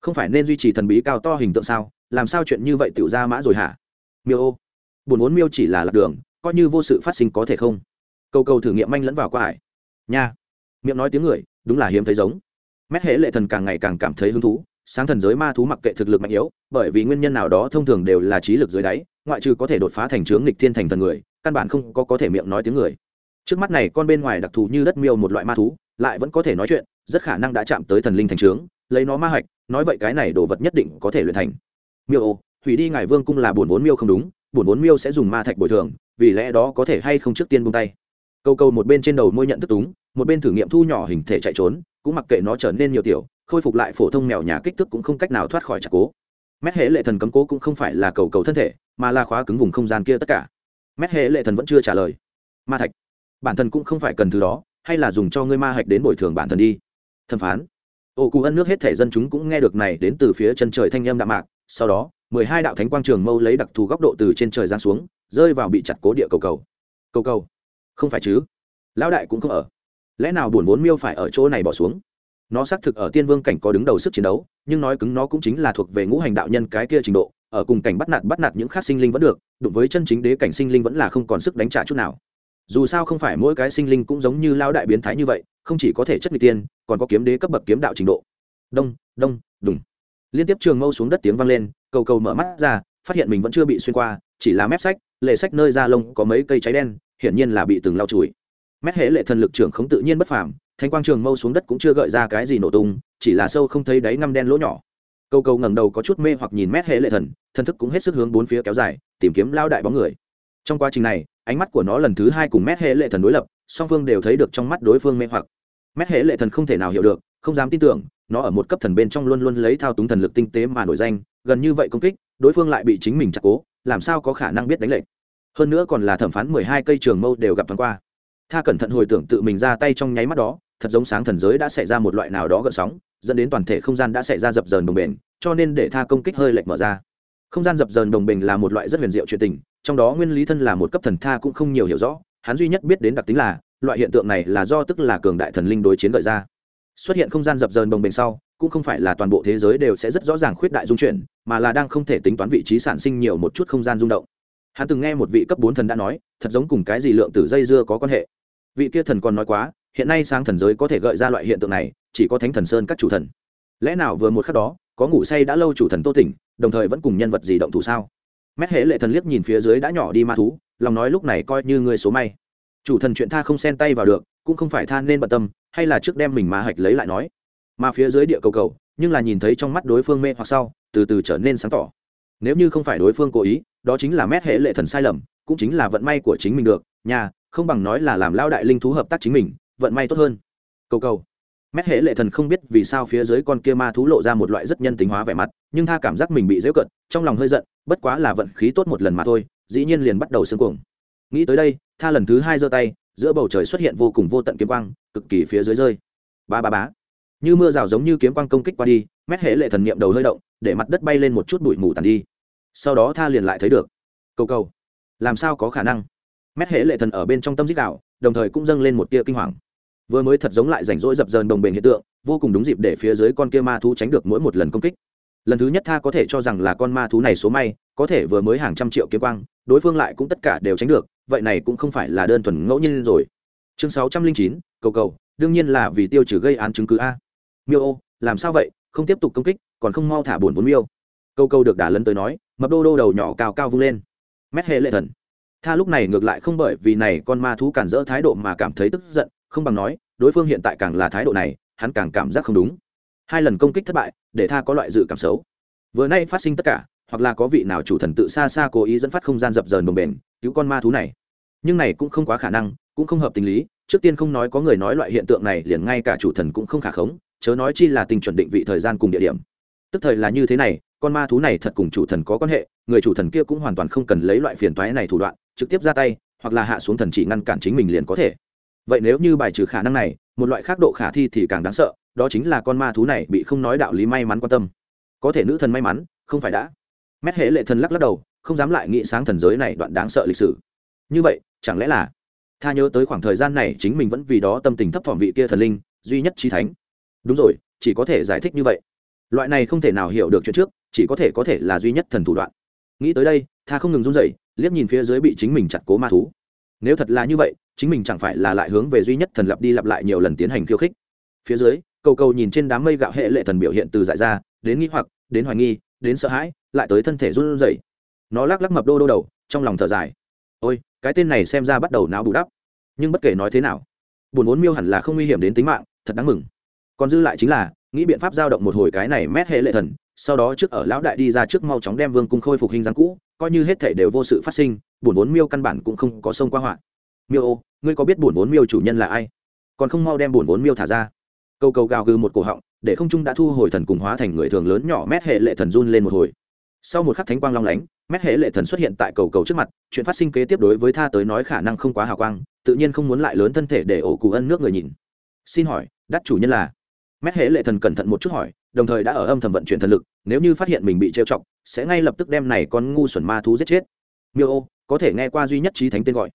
không phải nên duy trì thần bí cao to hình tượng sao? Làm sao chuyện như vậy tiểu ra mã rồi hả? Miêu ô, buồn vốn miêu chỉ là lạc đường, coi như vô sự phát sinh có thể không? Câu Cầu thử nghiệm manh lẫn vào qua hải. Nha! Miệng nói tiếng người, đúng là hiếm thấy giống mét hệ lệ thần càng ngày càng cảm thấy hứng thú, sáng thần giới ma thú mặc kệ thực lực mạnh yếu, bởi vì nguyên nhân nào đó thông thường đều là trí lực dưới đáy, ngoại trừ có thể đột phá thành trướng nghịch thiên thành thần người, căn bản không có có thể miệng nói tiếng người. Trước mắt này con bên ngoài đặc thù như đất miêu một loại ma thú, lại vẫn có thể nói chuyện, rất khả năng đã chạm tới thần linh thành trướng lấy nó ma hạch nói vậy cái này đồ vật nhất định có thể luyện thành. Miêu ô, hủy đi ngài vương cung là buồn vốn miêu không đúng buồn vốn miêu sẽ dùng ma thạch bồi thường, vì lẽ đó có thể hay không trước tiên buông tay. Câu câu một bên trên đầu môi nhận thức túng, một bên thử nghiệm thu nhỏ hình thể chạy trốn cũng mặc kệ nó trở nên nhiều tiểu, khôi phục lại phổ thông mèo nhà kích thước cũng không cách nào thoát khỏi chặt cố. Mét hệ lệ thần cấm cố cũng không phải là cầu cầu thân thể, mà là khóa cứng vùng không gian kia tất cả. Mét hệ lệ thần vẫn chưa trả lời. Ma thạch. Bản thân cũng không phải cần thứ đó, hay là dùng cho ngươi ma hạch đến bồi thường bản thân đi. Thẩm phán. Ô cụ ân nước hết thể dân chúng cũng nghe được này đến từ phía chân trời thanh âm đạm mạc, sau đó, mười hai đạo thánh quang trường mâu lấy đặc thù góc độ từ trên trời giáng xuống, rơi vào bị chặt cố địa cầu cầu. Cầu cầu. Không phải chứ? Lão đại cũng không ở lẽ nào buồn vốn miêu phải ở chỗ này bỏ xuống? Nó xác thực ở tiên vương cảnh có đứng đầu sức chiến đấu, nhưng nói cứng nó cũng chính là thuộc về ngũ hành đạo nhân cái kia trình độ, ở cùng cảnh bắt nạt bắt nạt những khác sinh linh vẫn được, đụng với chân chính đế cảnh sinh linh vẫn là không còn sức đánh trả chút nào. Dù sao không phải mỗi cái sinh linh cũng giống như lao đại biến thái như vậy, không chỉ có thể chất n tiên, còn có kiếm đế cấp bậc kiếm đạo trình độ. Đông đông, đùng. Liên tiếp trường mâu xuống đất tiếng vang lên, cầu cầu mở mắt ra, phát hiện mình vẫn chưa bị xuyên qua, chỉ là mép sách lệ sách nơi da lông có mấy cây cháy đen, hiển nhiên là bị từng lau chùi mét hệ lệ thần lực trưởng không tự nhiên bất phàm, thanh quang trường mâu xuống đất cũng chưa gợi ra cái gì nổ tung, chỉ là sâu không thấy đáy ngăm đen lỗ nhỏ. Câu câu ngẩng đầu có chút mê hoặc nhìn mét hệ lệ thần thần thức cũng hết sức hướng bốn phía kéo dài, tìm kiếm lao đại bóng người. Trong quá trình này, ánh mắt của nó lần thứ hai cùng mét hệ lệ thần đối lập, song phương đều thấy được trong mắt đối phương mê hoặc. Mét hệ lệ thần không thể nào hiểu được, không dám tin tưởng, nó ở một cấp thần bên trong luôn luôn lấy thao túng thần lực tinh tế mà nổi danh, gần như vậy công kích, đối phương lại bị chính mình chặt cố, làm sao có khả năng biết đánh lệnh hơn nữa còn là thẩm phán mười hai cây trường mâu đều gặp thoáng qua tha cẩn thận hồi tưởng tự mình ra tay trong nháy mắt đó, thật giống sáng thần giới đã xảy ra một loại nào đó gợn sóng, dẫn đến toàn thể không gian đã xảy ra dập dờn đồng bền cho nên để tha công kích hơi lệch mở ra. Không gian dập dờn đồng bình là một loại rất huyền diệu chuyện tình, trong đó nguyên lý thân là một cấp thần tha cũng không nhiều hiểu rõ, hắn duy nhất biết đến đặc tính là, loại hiện tượng này là do tức là cường đại thần linh đối chiến gợi ra. Xuất hiện không gian dập dờn đồng bình sau, cũng không phải là toàn bộ thế giới đều sẽ rất rõ ràng khuyết đại dung chuyển, mà là đang không thể tính toán vị trí sản sinh nhiều một chút không gian rung động. Hắn từng nghe một vị cấp bốn thần đã nói, thật giống cùng cái gì lượng tử dây dưa có quan hệ vị kia thần còn nói quá, hiện nay sang thần giới có thể gợi ra loại hiện tượng này, chỉ có thánh thần sơn các chủ thần. Lẽ nào vừa một khắc đó, có ngủ say đã lâu chủ thần tô tỉnh, đồng thời vẫn cùng nhân vật gì động thủ sao? Mét hễ lệ thần liếc nhìn phía dưới đã nhỏ đi ma thú, lòng nói lúc này coi như người số may. Chủ thần chuyện tha không xen tay vào được, cũng không phải tha nên bận tâm, hay là trước đem mình ma hạch lấy lại nói. Mà phía dưới địa cầu cầu, nhưng là nhìn thấy trong mắt đối phương mê hoặc sau, từ từ trở nên sáng tỏ. Nếu như không phải đối phương cố ý, đó chính là mét hệ lệ thần sai lầm, cũng chính là vận may của chính mình được, nhà không bằng nói là làm lao đại linh thú hợp tác chính mình, vận may tốt hơn. Cầu cầu. Mét hễ lệ thần không biết vì sao phía dưới con kia ma thú lộ ra một loại rất nhân tính hóa vẻ mặt, nhưng tha cảm giác mình bị dễu cận, trong lòng hơi giận, bất quá là vận khí tốt một lần mà thôi, dĩ nhiên liền bắt đầu xương cuồng. Nghĩ tới đây, tha lần thứ hai giơ tay, giữa bầu trời xuất hiện vô cùng vô tận kiếm quang, cực kỳ phía dưới rơi. Ba ba bá như mưa rào giống như kiếm quang công kích qua đi, mét hễ lệ thần niệm đầu hơi động, để mặt đất bay lên một chút bụi mù tàn đi. Sau đó tha liền lại thấy được. Cầu cầu. Làm sao có khả năng? Mét hễ lệ thần ở bên trong tâm dích đạo, đồng thời cũng dâng lên một tia kinh hoàng. Vừa mới thật giống lại rảnh rỗi dập dờn đồng bền hiện tượng, vô cùng đúng dịp để phía dưới con kia ma thú tránh được mỗi một lần công kích. Lần thứ nhất tha có thể cho rằng là con ma thú này số may, có thể vừa mới hàng trăm triệu kiếm quang, đối phương lại cũng tất cả đều tránh được, vậy này cũng không phải là đơn thuần ngẫu nhiên rồi. Chương sáu trăm linh chín, cầu cầu, đương nhiên là vì tiêu trừ gây án chứng cứ a. Miêu ô, làm sao vậy, không tiếp tục công kích, còn không mau thả bổn vốn miêu. Câu câu được đả lấn tới nói, mập đô đô đầu nhỏ cao cao vung lên. Mét hệ lệ thần tha lúc này ngược lại không bởi vì này con ma thú cản rỡ thái độ mà cảm thấy tức giận, không bằng nói, đối phương hiện tại càng là thái độ này, hắn càng cảm giác không đúng. Hai lần công kích thất bại, để tha có loại dự cảm xấu. Vừa nay phát sinh tất cả, hoặc là có vị nào chủ thần tự xa xa cố ý dẫn phát không gian dập dờn bồng bềnh, cứu con ma thú này. Nhưng này cũng không quá khả năng, cũng không hợp tình lý, trước tiên không nói có người nói loại hiện tượng này, liền ngay cả chủ thần cũng không khả khống, chớ nói chi là tình chuẩn định vị thời gian cùng địa điểm. Tức thời là như thế này, con ma thú này thật cùng chủ thần có quan hệ, người chủ thần kia cũng hoàn toàn không cần lấy loại phiền toái này thủ đoạn trực tiếp ra tay, hoặc là hạ xuống thần chỉ ngăn cản chính mình liền có thể. Vậy nếu như bài trừ khả năng này, một loại khác độ khả thi thì càng đáng sợ, đó chính là con ma thú này bị không nói đạo lý may mắn quan tâm. Có thể nữ thần may mắn, không phải đã. Mét hễ lệ thần lắc lắc đầu, không dám lại nghĩ sáng thần giới này đoạn đáng sợ lịch sử. Như vậy, chẳng lẽ là tha nhớ tới khoảng thời gian này chính mình vẫn vì đó tâm tình thấp thỏm vị kia thần linh, duy nhất trí thánh? Đúng rồi, chỉ có thể giải thích như vậy. Loại này không thể nào hiểu được chuyện trước, chỉ có thể có thể là duy nhất thần thủ đoạn. Nghĩ tới đây, tha không ngừng run rẩy liếc nhìn phía dưới bị chính mình chặt cố ma thú. Nếu thật là như vậy, chính mình chẳng phải là lại hướng về duy nhất thần lặp đi lặp lại nhiều lần tiến hành khiêu khích. Phía dưới, cầu cầu nhìn trên đám mây gạo hệ lệ thần biểu hiện từ dại ra, đến nghĩ hoặc, đến hoài nghi, đến sợ hãi, lại tới thân thể run rẩy. Nó lắc lắc mập đô đô đầu, trong lòng thở dài. Ôi, cái tên này xem ra bắt đầu não bù đắp. Nhưng bất kể nói thế nào, buồn vốn miêu hẳn là không nguy hiểm đến tính mạng, thật đáng mừng. Còn dư lại chính là, nghĩ biện pháp giao động một hồi cái này mét hệ lệ thần sau đó trước ở lão đại đi ra trước mau chóng đem vương cung khôi phục hình dáng cũ, coi như hết thể đều vô sự phát sinh buồn vốn miêu căn bản cũng không có sông qua họa. Miêu ô, ngươi có biết buồn vốn miêu chủ nhân là ai? Còn không mau đem buồn vốn miêu thả ra. Câu câu gào gừ một cổ họng, để không trung đã thu hồi thần cùng hóa thành người thường lớn nhỏ mét hệ lệ thần run lên một hồi. Sau một khắc thánh quang long lánh, mét hệ lệ thần xuất hiện tại cầu cầu trước mặt, chuyện phát sinh kế tiếp đối với tha tới nói khả năng không quá hào quang, tự nhiên không muốn lại lớn thân thể để ổ cụ ân nước người nhìn. Xin hỏi, đắc chủ nhân là? Mét hệ lệ thần cẩn thận một chút hỏi, đồng thời đã ở âm thầm vận chuyển thần lực, nếu như phát hiện mình bị trêu chọc, sẽ ngay lập tức đem này con ngu xuẩn ma thú giết chết. Miêu ô, có thể nghe qua duy nhất trí thánh tên gọi.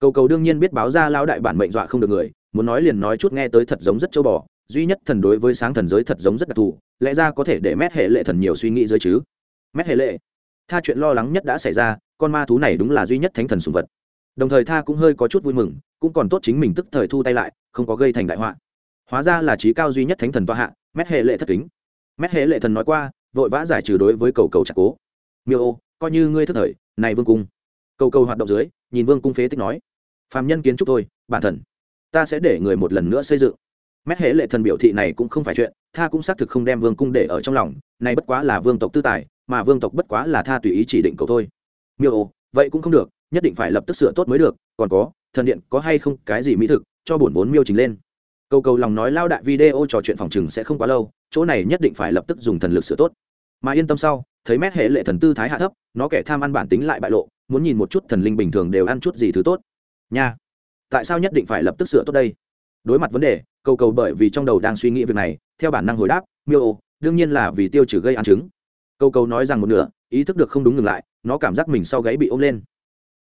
Cầu cầu đương nhiên biết báo ra lao đại bản mệnh dọa không được người, muốn nói liền nói chút nghe tới thật giống rất châu bò, duy nhất thần đối với sáng thần giới thật giống rất đặc thù, lẽ ra có thể để mét hệ lệ thần nhiều suy nghĩ dưới chứ? Mét hệ lệ, tha chuyện lo lắng nhất đã xảy ra, con ma thú này đúng là duy nhất thánh thần sùng vật. Đồng thời tha cũng hơi có chút vui mừng, cũng còn tốt chính mình tức thời thu tay lại, không có gây thành đại họa hóa ra là trí cao duy nhất thánh thần toa hạ, mét hệ lệ thất kính. Mét hệ lệ thần nói qua, vội vã giải trừ đối với cầu cầu trạc cố. Miêu ô, coi như ngươi thất thời, này vương cung. Cầu cầu hoạt động dưới, nhìn vương cung phế tích nói, phàm nhân kiến trúc thôi, bản thần, ta sẽ để người một lần nữa xây dựng. Mét hệ lệ thần biểu thị này cũng không phải chuyện, tha cũng xác thực không đem vương cung để ở trong lòng, này bất quá là vương tộc tư tài, mà vương tộc bất quá là tha tùy ý chỉ định cầu thôi. Miêu ô, vậy cũng không được, nhất định phải lập tức sửa tốt mới được, còn có, thần điện có hay không cái gì mỹ thực, cho bổn vốn miêu trình lên câu cầu lòng nói lao đại video trò chuyện phòng chừng sẽ không quá lâu, chỗ này nhất định phải lập tức dùng thần lực sửa tốt. Mà yên tâm sau, thấy mét hệ lệ thần tư thái hạ thấp, nó kẻ tham ăn bản tính lại bại lộ, muốn nhìn một chút thần linh bình thường đều ăn chút gì thứ tốt. Nha, tại sao nhất định phải lập tức sửa tốt đây? Đối mặt vấn đề, cầu cầu bởi vì trong đầu đang suy nghĩ việc này, theo bản năng hồi đáp, miêu ô, đương nhiên là vì tiêu trừ gây ăn chứng. Cầu cầu nói rằng một nửa, ý thức được không đúng ngừng lại, nó cảm giác mình sau gáy bị ôm lên.